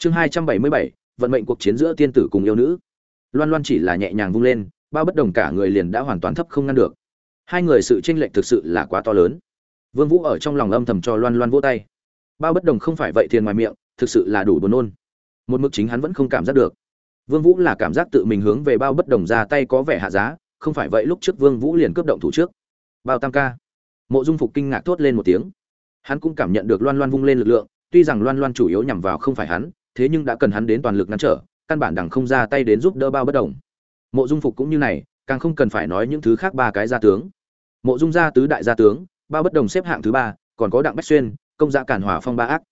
chương hai trăm bảy mươi bảy, vận mệnh cuộc chiến giữa tiên tử cùng yêu nữ. Loan loan chỉ là nhẹ nhàng vung lên, bao bất đồng cả người liền đã hoàn toàn thấp không ngăn được. Hai người sự tranh lệch thực sự là quá to lớn. Vương vũ ở trong lòng âm thầm cho loan loan vỗ tay. Bao bất đồng không phải vậy thiền ngoài miệng, thực sự là đủ buồn nôn. Một mức chính hắn vẫn không cảm giác được. Vương vũ là cảm giác tự mình hướng về bao bất đồng ra tay có vẻ hạ giá, không phải vậy lúc trước vương vũ liền cướp động thủ trước. Bao tam ca. Mộ dung phục kinh ngạc thốt lên một tiếng. Hắn cũng cảm nhận được loan loan vung lên lực lượng, tuy rằng loan loan chủ yếu nhằm vào không phải hắn thế nhưng đã cần hắn đến toàn lực ngăn trở, căn bản đằng không ra tay đến giúp đỡ bao bất đồng. Mộ dung phục cũng như này, càng không cần phải nói những thứ khác ba cái gia tướng. Mộ dung gia tứ đại gia tướng, bao bất đồng xếp hạng thứ ba, còn có đặng bách xuyên, công gia cản hỏa phong ba ác.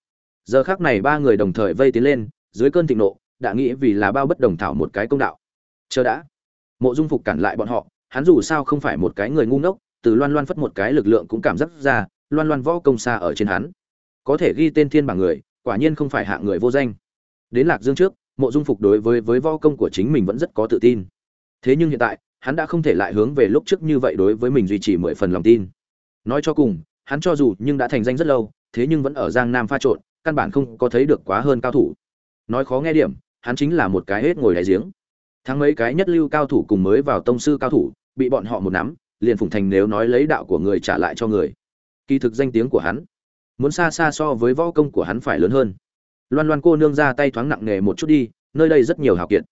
Giờ khác này ba người đồng thời vây tiến lên, dưới cơn thịnh nộ, đã nghĩ vì là bao bất đồng thảo một cái công đạo. Chờ đã. Mộ dung phục cản lại bọn họ, hắn dù sao không phải một cái người ngu ngốc, từ loan loan phất một cái lực lượng cũng cảm giác ra, loan loan võ công xa ở trên hắn. Có thể ghi tên thiên bảng người, quả nhiên không phải hạng người vô danh đến lạc dương trước, mộ dung phục đối với với võ công của chính mình vẫn rất có tự tin. Thế nhưng hiện tại, hắn đã không thể lại hướng về lúc trước như vậy đối với mình duy trì mười phần lòng tin. Nói cho cùng, hắn cho dù nhưng đã thành danh rất lâu, thế nhưng vẫn ở giang nam pha trộn, căn bản không có thấy được quá hơn cao thủ. Nói khó nghe điểm, hắn chính là một cái hết ngồi đáy giếng. Thắng mấy cái nhất lưu cao thủ cùng mới vào tông sư cao thủ, bị bọn họ một nắm, liền phủng thành nếu nói lấy đạo của người trả lại cho người. Kỳ thực danh tiếng của hắn, muốn xa xa so với võ công của hắn phải lớn hơn loan loan cô nương ra tay thoáng nặng nề một chút đi, nơi đây rất nhiều hào kiện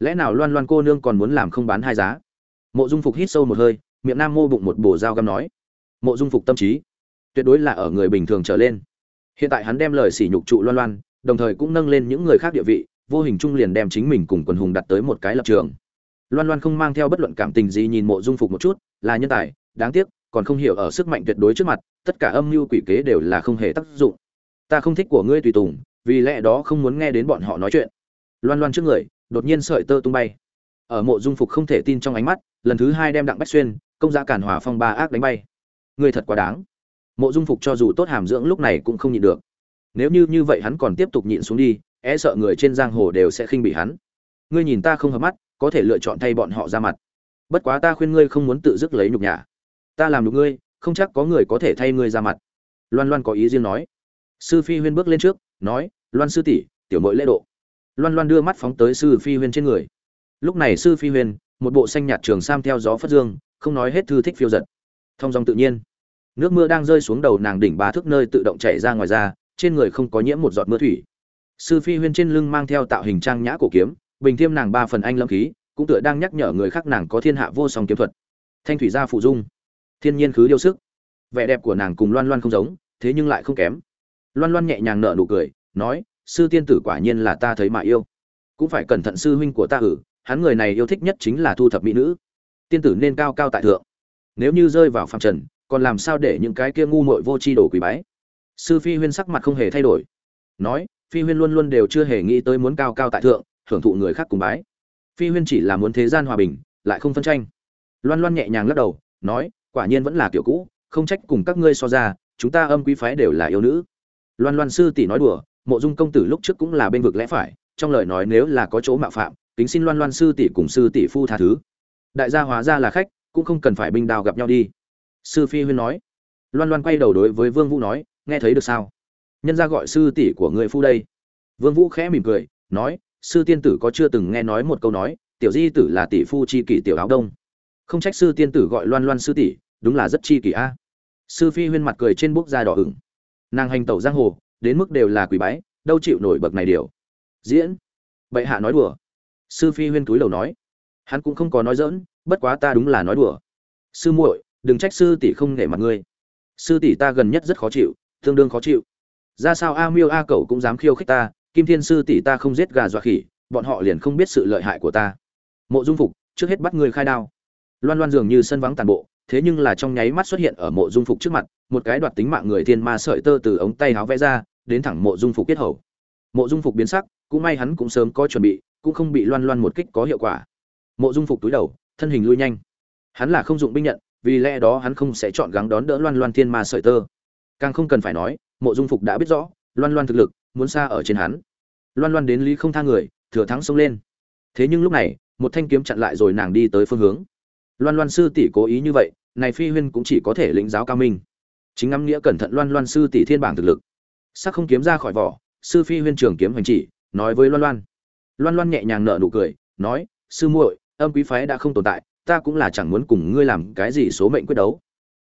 lẽ nào loan loan cô nương còn muốn làm không bán hai giá? Mộ dung phục hít sâu một hơi, miệng nam mô bụng một bồ dao găm nói. Mộ dung phục tâm trí, tuyệt đối là ở người bình thường trở lên. Hiện tại hắn đem lời sỉ nhục trụ loan loan, đồng thời cũng nâng lên những người khác địa vị, vô hình chung liền đem chính mình cùng quần hùng đặt tới một cái lập trường. Loan loan không mang theo bất luận cảm tình gì nhìn mộ dung phục một chút, là nhân tài, đáng tiếc, còn không hiểu ở sức mạnh tuyệt đối trước mặt, tất cả âm mưu quỷ kế đều là không hề tác dụng. Ta không thích của ngươi tùy tùng vì lẽ đó không muốn nghe đến bọn họ nói chuyện. Loan loan trước người, đột nhiên sợi tơ tung bay. Ở mộ dung phục không thể tin trong ánh mắt, lần thứ hai đem đặng bách xuyên, công giá cản hỏa phong ba ác đánh bay. Người thật quá đáng. Mộ dung phục cho dù tốt hàm dưỡng lúc này cũng không nhịn được. Nếu như như vậy hắn còn tiếp tục nhịn xuống đi e sợ người trên giang hồ đều sẽ khinh bị hắn. Ngươi nhìn ta không hợp mắt, có thể lựa chọn thay bọn họ ra mặt. Bất quá ta khuyên ngươi không muốn tự dứt lấy nhục nhã. Ta làm được ngươi, không chắc có người có thể thay ngươi ra mặt. Loan loan có ý riêng nói. Sư phi huyên bước lên trước nói, loan sư tỷ, tiểu mội lễ độ. Loan loan đưa mắt phóng tới sư phi huyên trên người. Lúc này sư phi huyên, một bộ xanh nhạt trường sam theo gió phất dương, không nói hết thư thích phiêu giật. Thông dòng tự nhiên. Nước mưa đang rơi xuống đầu nàng đỉnh ba thước nơi tự động chảy ra ngoài ra, trên người không có nhiễm một giọt mưa thủy. Sư phi huyên trên lưng mang theo tạo hình trang nhã cổ kiếm, bình thiêm nàng ba phần anh lâm khí, cũng tựa đang nhắc nhở người khác nàng có thiên hạ vô song kiếm thuật. Thanh thủy gia phụ dung. Thiên nhiên khứ điêu sức. Vẻ đẹp của nàng cùng loan loan không giống, thế nhưng lại không kém loan loan nhẹ nhàng nở nụ cười, nói, sư tiên tử quả nhiên là ta thấy mà yêu. Cũng phải cẩn thận sư huynh của ta ử hắn người này yêu thích nhất chính là thu thập mỹ nữ. Tiên tử nên cao cao tại thượng. Nếu như rơi vào phạm trần, còn làm sao để những cái kia ngu muội vô tri đồ quỷ bái? Sư phi huyên sắc mặt không hề thay đổi, nói, phi huyên luôn luôn đều chưa hề nghĩ tới muốn cao cao tại thượng hưởng thụ người khác cùng bái. Phi huyên chỉ là muốn thế gian hòa bình, lại không phân tranh. Loan loan nhẹ nhàng lắc đầu, nói, quả nhiên vẫn là kiểu cũ, không trách cùng các ngươi so ra, chúng ta âm quý phái đều là yêu nữ loan loan sư tỷ nói đùa, mộ dung công tử lúc trước cũng là bên vực lẽ phải, trong lời nói nếu là có chỗ mạo phạm, kính xin loan loan sư tỷ cùng sư tỷ phu tha thứ. Đại gia hóa ra là khách, cũng không cần phải binh đào gặp nhau đi. Sư phi huyên nói. Loan loan quay đầu đối với vương vũ nói, nghe thấy được sao? Nhân gia gọi sư tỷ của người phu đây. Vương vũ khẽ mỉm cười, nói, sư tiên tử có chưa từng nghe nói một câu nói, tiểu di tử là tỷ phu chi kỷ tiểu áo đông. Không trách sư tiên tử gọi loan loan sư tỷ, đúng là rất chi kỷ a. Sư phi huyên mặt cười trên bốc da đỏ ửng nàng hành tẩu giang hồ, đến mức đều là quỷ bái, đâu chịu nổi bậc này điều. Diễn. Bệ hạ nói đùa. Sư phi huyên túi lầu nói. Hắn cũng không có nói dỡn bất quá ta đúng là nói đùa. Sư muội, đừng trách sư tỷ không nể mặt ngươi. Sư tỷ ta gần nhất rất khó chịu, tương đương khó chịu. Ra sao a miêu a cậu cũng dám khiêu khích ta, kim thiên sư tỷ ta không giết gà dọa khỉ, bọn họ liền không biết sự lợi hại của ta. Mộ dung phục, trước hết bắt người khai đao. Loan loan dường như sân vắng tàn bộ thế nhưng là trong nháy mắt xuất hiện ở mộ dung phục trước mặt, một cái đoạt tính mạng người thiên ma sợi tơ từ ống tay háo vẽ ra, đến thẳng mộ dung phục kết hầu. Mộ dung phục biến sắc, cũng may hắn cũng sớm có chuẩn bị, cũng không bị loan loan một kích có hiệu quả. Mộ dung phục túi đầu, thân hình lui nhanh. Hắn là không dụng binh nhận, vì lẽ đó hắn không sẽ chọn gắng đón đỡ loan loan thiên ma sợi tơ. Càng không cần phải nói, mộ dung phục đã biết rõ, loan loan thực lực, muốn xa ở trên hắn. Loan loan đến lý không tha người, thừa thắng xông lên. Thế nhưng lúc này, một thanh kiếm chặn lại rồi nàng đi tới phương hướng loan loan sư tỷ cố ý như vậy, này phi huyên cũng chỉ có thể lĩnh giáo cao minh. Chính ngắm nghĩa cẩn thận loan loan sư tỷ thiên bảng thực lực. Sắc không kiếm ra khỏi vỏ, sư phi huyên trường kiếm hành chỉ, nói với loan loan. Loan loan nhẹ nhàng nở nụ cười, nói, sư muội, âm quý phái đã không tồn tại, ta cũng là chẳng muốn cùng ngươi làm cái gì số mệnh quyết đấu.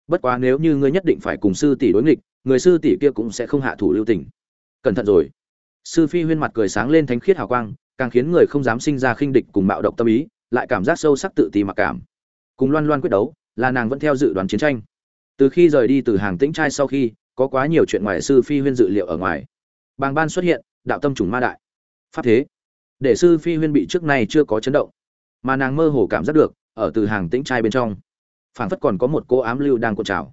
Bất quá nếu như ngươi nhất định phải cùng sư tỷ đối nghịch, người sư tỷ kia cũng sẽ không hạ thủ lưu tình. Cẩn thận rồi. Sư phi huyên mặt cười sáng lên thánh khiết hào quang, càng khiến người không dám sinh ra khinh địch cùng bạo động tâm ý, lại cảm giác sâu sắc tự ti mặc cảm cùng loan loan quyết đấu, là nàng vẫn theo dự đoán chiến tranh. Từ khi rời đi từ hàng tĩnh trai sau khi, có quá nhiều chuyện ngoài sư phi huyên dự liệu ở ngoài. Bàng ban xuất hiện, đạo tâm trùng ma đại. Pháp thế. Để sư phi huyên bị trước nay chưa có chấn động. Mà nàng mơ hồ cảm giác được, ở từ hàng tĩnh trai bên trong, phảng phất còn có một cô ám lưu đang cuộn trào.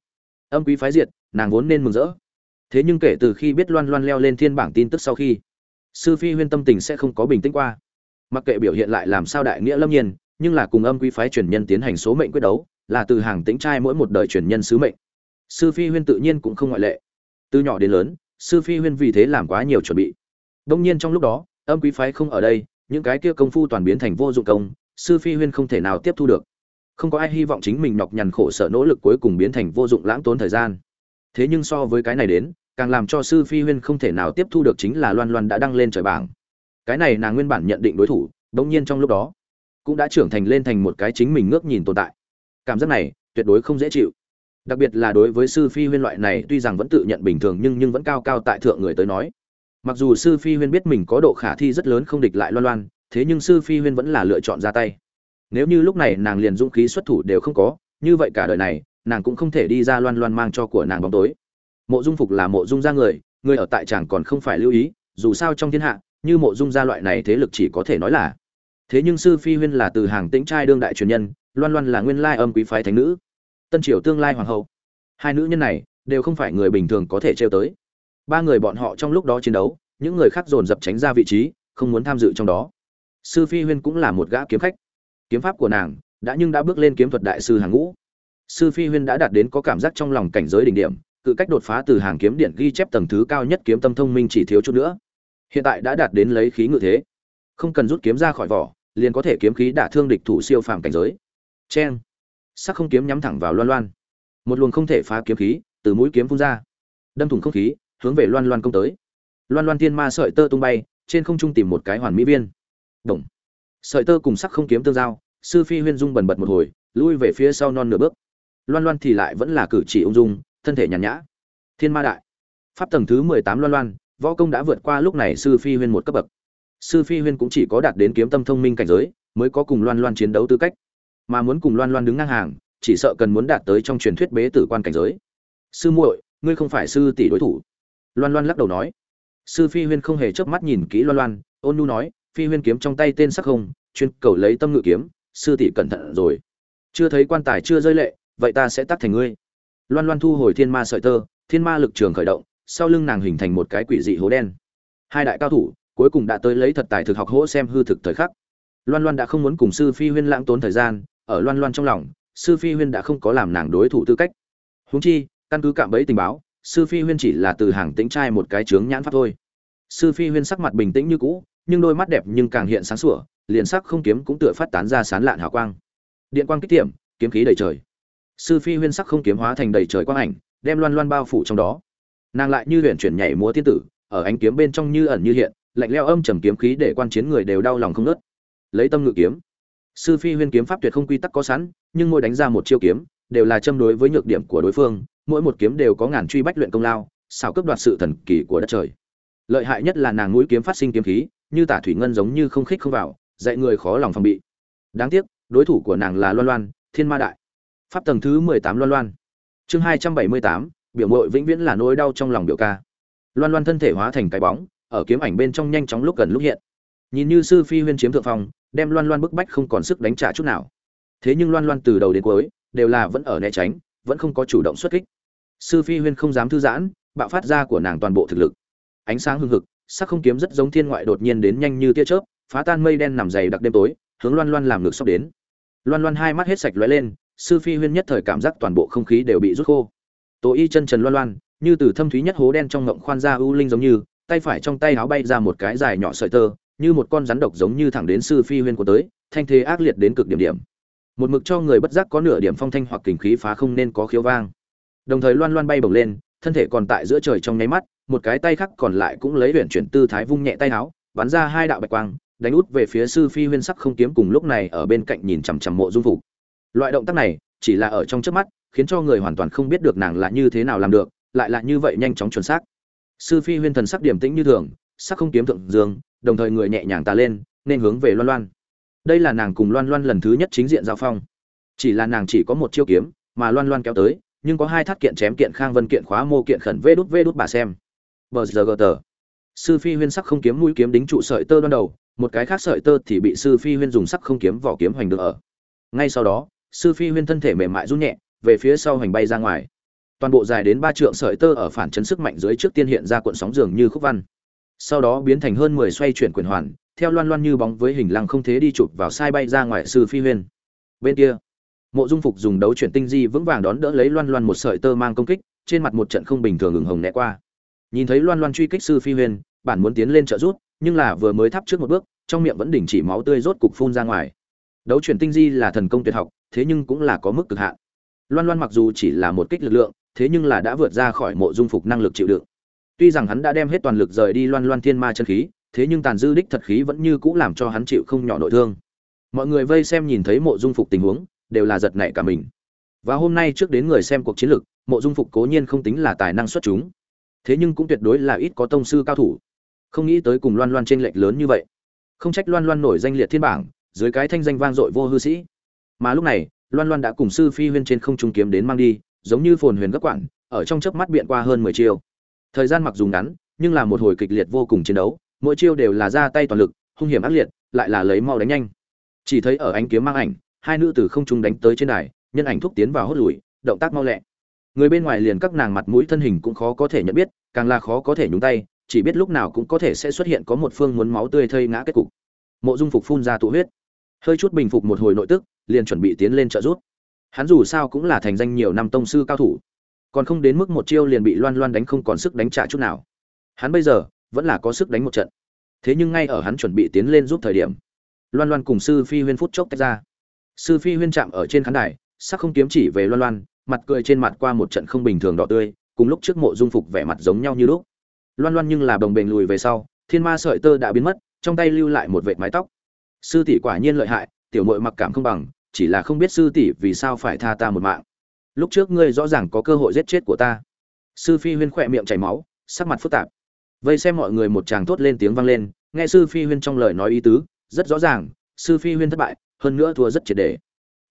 Âm quý phái diệt, nàng vốn nên mừng rỡ. Thế nhưng kể từ khi biết loan loan leo lên thiên bảng tin tức sau khi, sư phi huyên tâm tình sẽ không có bình tĩnh qua. Mặc kệ biểu hiện lại làm sao đại nghĩa lâm nhiên nhưng là cùng âm quý phái truyền nhân tiến hành số mệnh quyết đấu, là từ hàng tĩnh trai mỗi một đời truyền nhân sứ mệnh. Sư phi huyên tự nhiên cũng không ngoại lệ. Từ nhỏ đến lớn, sư phi huyên vì thế làm quá nhiều chuẩn bị. Đương nhiên trong lúc đó, âm quý phái không ở đây, những cái kia công phu toàn biến thành vô dụng công, sư phi huyên không thể nào tiếp thu được. Không có ai hy vọng chính mình nhọc nhằn khổ sở nỗ lực cuối cùng biến thành vô dụng lãng tốn thời gian. Thế nhưng so với cái này đến, càng làm cho sư phi huyên không thể nào tiếp thu được chính là loan loan đã đăng lên trời bảng. Cái này nàng nguyên bản nhận định đối thủ đương nhiên trong lúc đó cũng đã trưởng thành lên thành một cái chính mình ngước nhìn tồn tại. Cảm giác này, tuyệt đối không dễ chịu. Đặc biệt là đối với sư phi huyên loại này, tuy rằng vẫn tự nhận bình thường nhưng nhưng vẫn cao cao tại thượng người tới nói. Mặc dù sư phi huyên biết mình có độ khả thi rất lớn không địch lại loan loan, thế nhưng sư phi huyên vẫn là lựa chọn ra tay. Nếu như lúc này nàng liền dũng khí xuất thủ đều không có, như vậy cả đời này, nàng cũng không thể đi ra loan loan mang cho của nàng bóng tối. Mộ dung phục là mộ dung gia người người ở tại chàng còn không phải lưu ý, dù sao trong thiên hạ, như mộ dung gia loại này thế lực chỉ có thể nói là thế nhưng sư phi huyên là từ hàng tĩnh trai đương đại truyền nhân, loan loan là nguyên lai âm quý phái thánh nữ. Tân triều tương lai hoàng hậu. Hai nữ nhân này đều không phải người bình thường có thể trêu tới. Ba người bọn họ trong lúc đó chiến đấu, những người khác dồn dập tránh ra vị trí, không muốn tham dự trong đó. Sư phi huyên cũng là một gã kiếm khách. Kiếm pháp của nàng đã nhưng đã bước lên kiếm thuật đại sư hàng ngũ. Sư phi huyên đã đạt đến có cảm giác trong lòng cảnh giới đỉnh điểm, cự cách đột phá từ hàng kiếm điện ghi chép tầng thứ cao nhất kiếm tâm thông minh chỉ thiếu chút nữa. Hiện tại đã đạt đến lấy khí ngự thế. Không cần rút kiếm ra khỏi vỏ liền có thể kiếm khí đả thương địch thủ siêu phàm cảnh giới. Chen, sắc không kiếm nhắm thẳng vào loan loan. Một luồng không thể phá kiếm khí từ mũi kiếm phun ra. Đâm thủng không khí hướng về loan loan công tới. Loan loan tiên ma sợi tơ tung bay trên không trung tìm một cái hoàn mỹ viên. Đồng sợi tơ cùng sắc không kiếm tương giao sư phi huyên dung bần bật một hồi lui về phía sau non nửa bước. Loan loan thì lại vẫn là cử chỉ ung dung thân thể nhàn nhã. Thiên ma đại. Pháp tầng thứ mười tám loan loan võ công đã vượt qua lúc này sư phi huyên một cấp bậc sư phi huyên cũng chỉ có đạt đến kiếm tâm thông minh cảnh giới, mới có cùng loan loan chiến đấu tư cách. Mà muốn cùng loan loan đứng ngang hàng, chỉ sợ cần muốn đạt tới trong truyền thuyết bế tử quan cảnh giới. Sư muội, ngươi không phải sư tỷ đối thủ. Loan loan lắc đầu nói. Sư phi huyên không hề chớp mắt nhìn kỹ loan loan, ôn nu nói, phi huyên kiếm trong tay tên sắc không chuyên cầu lấy tâm ngự kiếm, sư tỷ cẩn thận rồi. Chưa thấy quan tài chưa rơi lệ, vậy ta sẽ tắt thành ngươi. Loan loan thu hồi thiên ma sợi tơ, thiên ma lực trường khởi động, sau lưng nàng hình thành một cái quỷ dị hố đen. Hai đại cao thủ cuối cùng đã tới lấy thật tài thực học hỗ xem hư thực thời khắc. Loan loan đã không muốn cùng sư phi huyên lãng tốn thời gian, ở loan loan trong lòng, sư phi huyên đã không có làm nàng đối thủ tư cách. Huống chi, căn cứ cạm bẫy tình báo, sư phi huyên chỉ là từ hàng tĩnh trai một cái chướng nhãn pháp thôi. Sư phi huyên sắc mặt bình tĩnh như cũ, nhưng đôi mắt đẹp nhưng càng hiện sáng sủa, liền sắc không kiếm cũng tựa phát tán ra sán lạn hào quang. Điện quang kích tiệm, kiếm khí đầy trời. Sư phi huyên sắc không kiếm hóa thành đầy trời quang ảnh, đem loan loan bao phủ trong đó. Nàng lại như luyện chuyển nhảy múa tiên tử, ở ánh kiếm bên trong như ẩn như hiện lạnh leo âm trầm kiếm khí để quan chiến người đều đau lòng không ngớt. Lấy tâm ngự kiếm. Sư phi huyên kiếm pháp tuyệt không quy tắc có sẵn, nhưng mỗi đánh ra một chiêu kiếm, đều là châm đối với nhược điểm của đối phương, mỗi một kiếm đều có ngàn truy bách luyện công lao, xảo cấp đoạt sự thần kỳ của đất trời. Lợi hại nhất là nàng mũi kiếm phát sinh kiếm khí, như tả thủy ngân giống như không khích không vào, dạy người khó lòng phòng bị. Đáng tiếc, đối thủ của nàng là loan loan, thiên ma đại. Pháp tầng thứ mười tám loan loan. Chương hai trăm bảy mươi tám, biểu mội vĩnh viễn là nỗi đau trong lòng biểu ca. Loan loan thân thể hóa thành cái bóng ở kiếm ảnh bên trong nhanh chóng lúc gần lúc hiện. Nhìn như sư phi huyên chiếm thượng phong, đem loan loan bức bách không còn sức đánh trả chút nào. Thế nhưng loan loan từ đầu đến cuối, đều là vẫn ở né tránh, vẫn không có chủ động xuất kích. Sư phi huyên không dám thư giãn, bạo phát ra của nàng toàn bộ thực lực. Ánh sáng hưng hực, sắc không kiếm rất giống thiên ngoại đột nhiên đến nhanh như tia chớp, phá tan mây đen nằm dày đặc đêm tối, hướng loan loan làm ngược sắp đến. Loan loan hai mắt hết sạch lóe lên, sư phi huyên nhất thời cảm giác toàn bộ không khí đều bị rút khô. Tố y chân trần loan loan, như từ thâm thúy nhất hố đen trong ngộng khoan ra ưu linh giống như tay phải trong tay áo bay ra một cái dài nhỏ sợi tơ, như một con rắn độc giống như thẳng đến sư phi huyên của tới, thanh thế ác liệt đến cực điểm điểm. Một mực cho người bất giác có nửa điểm phong thanh hoặc kình khí phá không nên có khiếu vang. Đồng thời loan loan bay bổng lên, thân thể còn tại giữa trời trong nháy mắt, một cái tay khác còn lại cũng lấy luyện chuyển tư thái vung nhẹ tay áo, bắn ra hai đạo bạch quang, đánh út về phía sư phi huyên sắc không kiếm cùng lúc này ở bên cạnh nhìn chằm chằm mộ dung phục. Loại động tác này, chỉ là ở trong trước mắt, khiến cho người hoàn toàn không biết được nàng là như thế nào làm được, lại là như vậy nhanh chóng chuẩn xác sư phi huyên thần sắc điểm tĩnh như thường, sắc không kiếm thượng dương, đồng thời người nhẹ nhàng tà lên, nên hướng về loan loan. Đây là nàng cùng loan loan lần thứ nhất chính diện giao phong. Chỉ là nàng chỉ có một chiêu kiếm, mà loan loan kéo tới, nhưng có hai thắt kiện chém kiện khang vân kiện khóa mô kiện khẩn vê đút vê đút bà xem. Bờ giờ gờ tờ. Sư phi huyên sắc không kiếm mũi kiếm đính trụ sợi tơ đoan đầu, một cái khác sợi tơ thì bị sư phi huyên dùng sắc không kiếm vỏ kiếm hoành được ở. Ngay sau đó, sư phi huyên thân thể mềm mại rút nhẹ, về phía sau hoành bay ra ngoài toàn bộ dài đến ba trượng sợi tơ ở phản chấn sức mạnh dưới trước tiên hiện ra cuộn sóng dường như khúc văn. Sau đó biến thành hơn mười xoay chuyển quyền hoàn, theo loan loan như bóng với hình lăng không thế đi chụp vào sai bay ra ngoài sư phi huyên. Bên kia, mộ dung phục dùng đấu chuyển tinh di vững vàng đón đỡ lấy loan loan một sợi tơ mang công kích, trên mặt một trận không bình thường ửng hồng né qua. Nhìn thấy loan loan truy kích sư phi huyên, bản muốn tiến lên trợ rút nhưng là vừa mới thắp trước một bước, trong miệng vẫn đình chỉ máu tươi rốt cục phun ra ngoài. Đấu chuyển tinh di là thần công tuyệt học, thế nhưng cũng là có mức cực hạn. Loan loan mặc dù chỉ là một kích lực lượng thế nhưng là đã vượt ra khỏi mộ dung phục năng lực chịu đựng. Tuy rằng hắn đã đem hết toàn lực rời đi loan loan thiên ma chân khí, thế nhưng tàn dư đích thật khí vẫn như cũ làm cho hắn chịu không nhỏ nội thương. Mọi người vây xem nhìn thấy mộ dung phục tình huống, đều là giật nảy cả mình. Và hôm nay trước đến người xem cuộc chiến lược, mộ dung phục cố nhiên không tính là tài năng xuất chúng. Thế nhưng cũng tuyệt đối là ít có tông sư cao thủ. Không nghĩ tới cùng loan loan trên lệch lớn như vậy. Không trách loan loan nổi danh liệt thiên bảng, dưới cái thanh danh vang dội vô hư sĩ. Mà lúc này, loan loan đã cùng sư phi huyên trên không trung kiếm đến mang đi giống như phồn huyền gấp quản ở trong chớp mắt biện qua hơn mười chiêu. Thời gian mặc dù ngắn, nhưng là một hồi kịch liệt vô cùng chiến đấu, mỗi chiêu đều là ra tay toàn lực, hung hiểm ác liệt, lại là lấy mau đánh nhanh. Chỉ thấy ở ánh kiếm mang ảnh, hai nữ từ không trung đánh tới trên đài, nhân ảnh thúc tiến vào hốt lùi, động tác mau lẹ. Người bên ngoài liền các nàng mặt mũi thân hình cũng khó có thể nhận biết, càng là khó có thể nhúng tay, chỉ biết lúc nào cũng có thể sẽ xuất hiện có một phương muốn máu tươi thây ngã kết cục. Mộ dung phục phun ra tụ huyết. Hơi chút bình phục một hồi nội tức, liền chuẩn bị tiến lên trợ giúp hắn dù sao cũng là thành danh nhiều năm tông sư cao thủ, còn không đến mức một chiêu liền bị loan loan đánh không còn sức đánh trả chút nào. Hắn bây giờ vẫn là có sức đánh một trận. Thế nhưng ngay ở hắn chuẩn bị tiến lên giúp thời điểm, loan loan cùng sư phi huyên phút chốc tách ra. Sư phi huyên chạm ở trên khán đài, sắc không kiếm chỉ về loan loan, mặt cười trên mặt qua một trận không bình thường đỏ tươi, cùng lúc trước mộ dung phục vẻ mặt giống nhau như lúc. Loan loan nhưng là đồng bền lùi về sau, thiên ma sợi tơ đã biến mất, trong tay lưu lại một vệt mái tóc. Sư tỷ quả nhiên lợi hại, tiểu mội mặc cảm không bằng chỉ là không biết sư tỷ vì sao phải tha ta một mạng. Lúc trước ngươi rõ ràng có cơ hội giết chết của ta. Sư phi huyên khỏe miệng chảy máu, sắc mặt phức tạp. Vây xem mọi người một tràng thốt lên tiếng vang lên, nghe sư phi huyên trong lời nói ý tứ, rất rõ ràng, sư phi huyên thất bại, hơn nữa thua rất triệt đề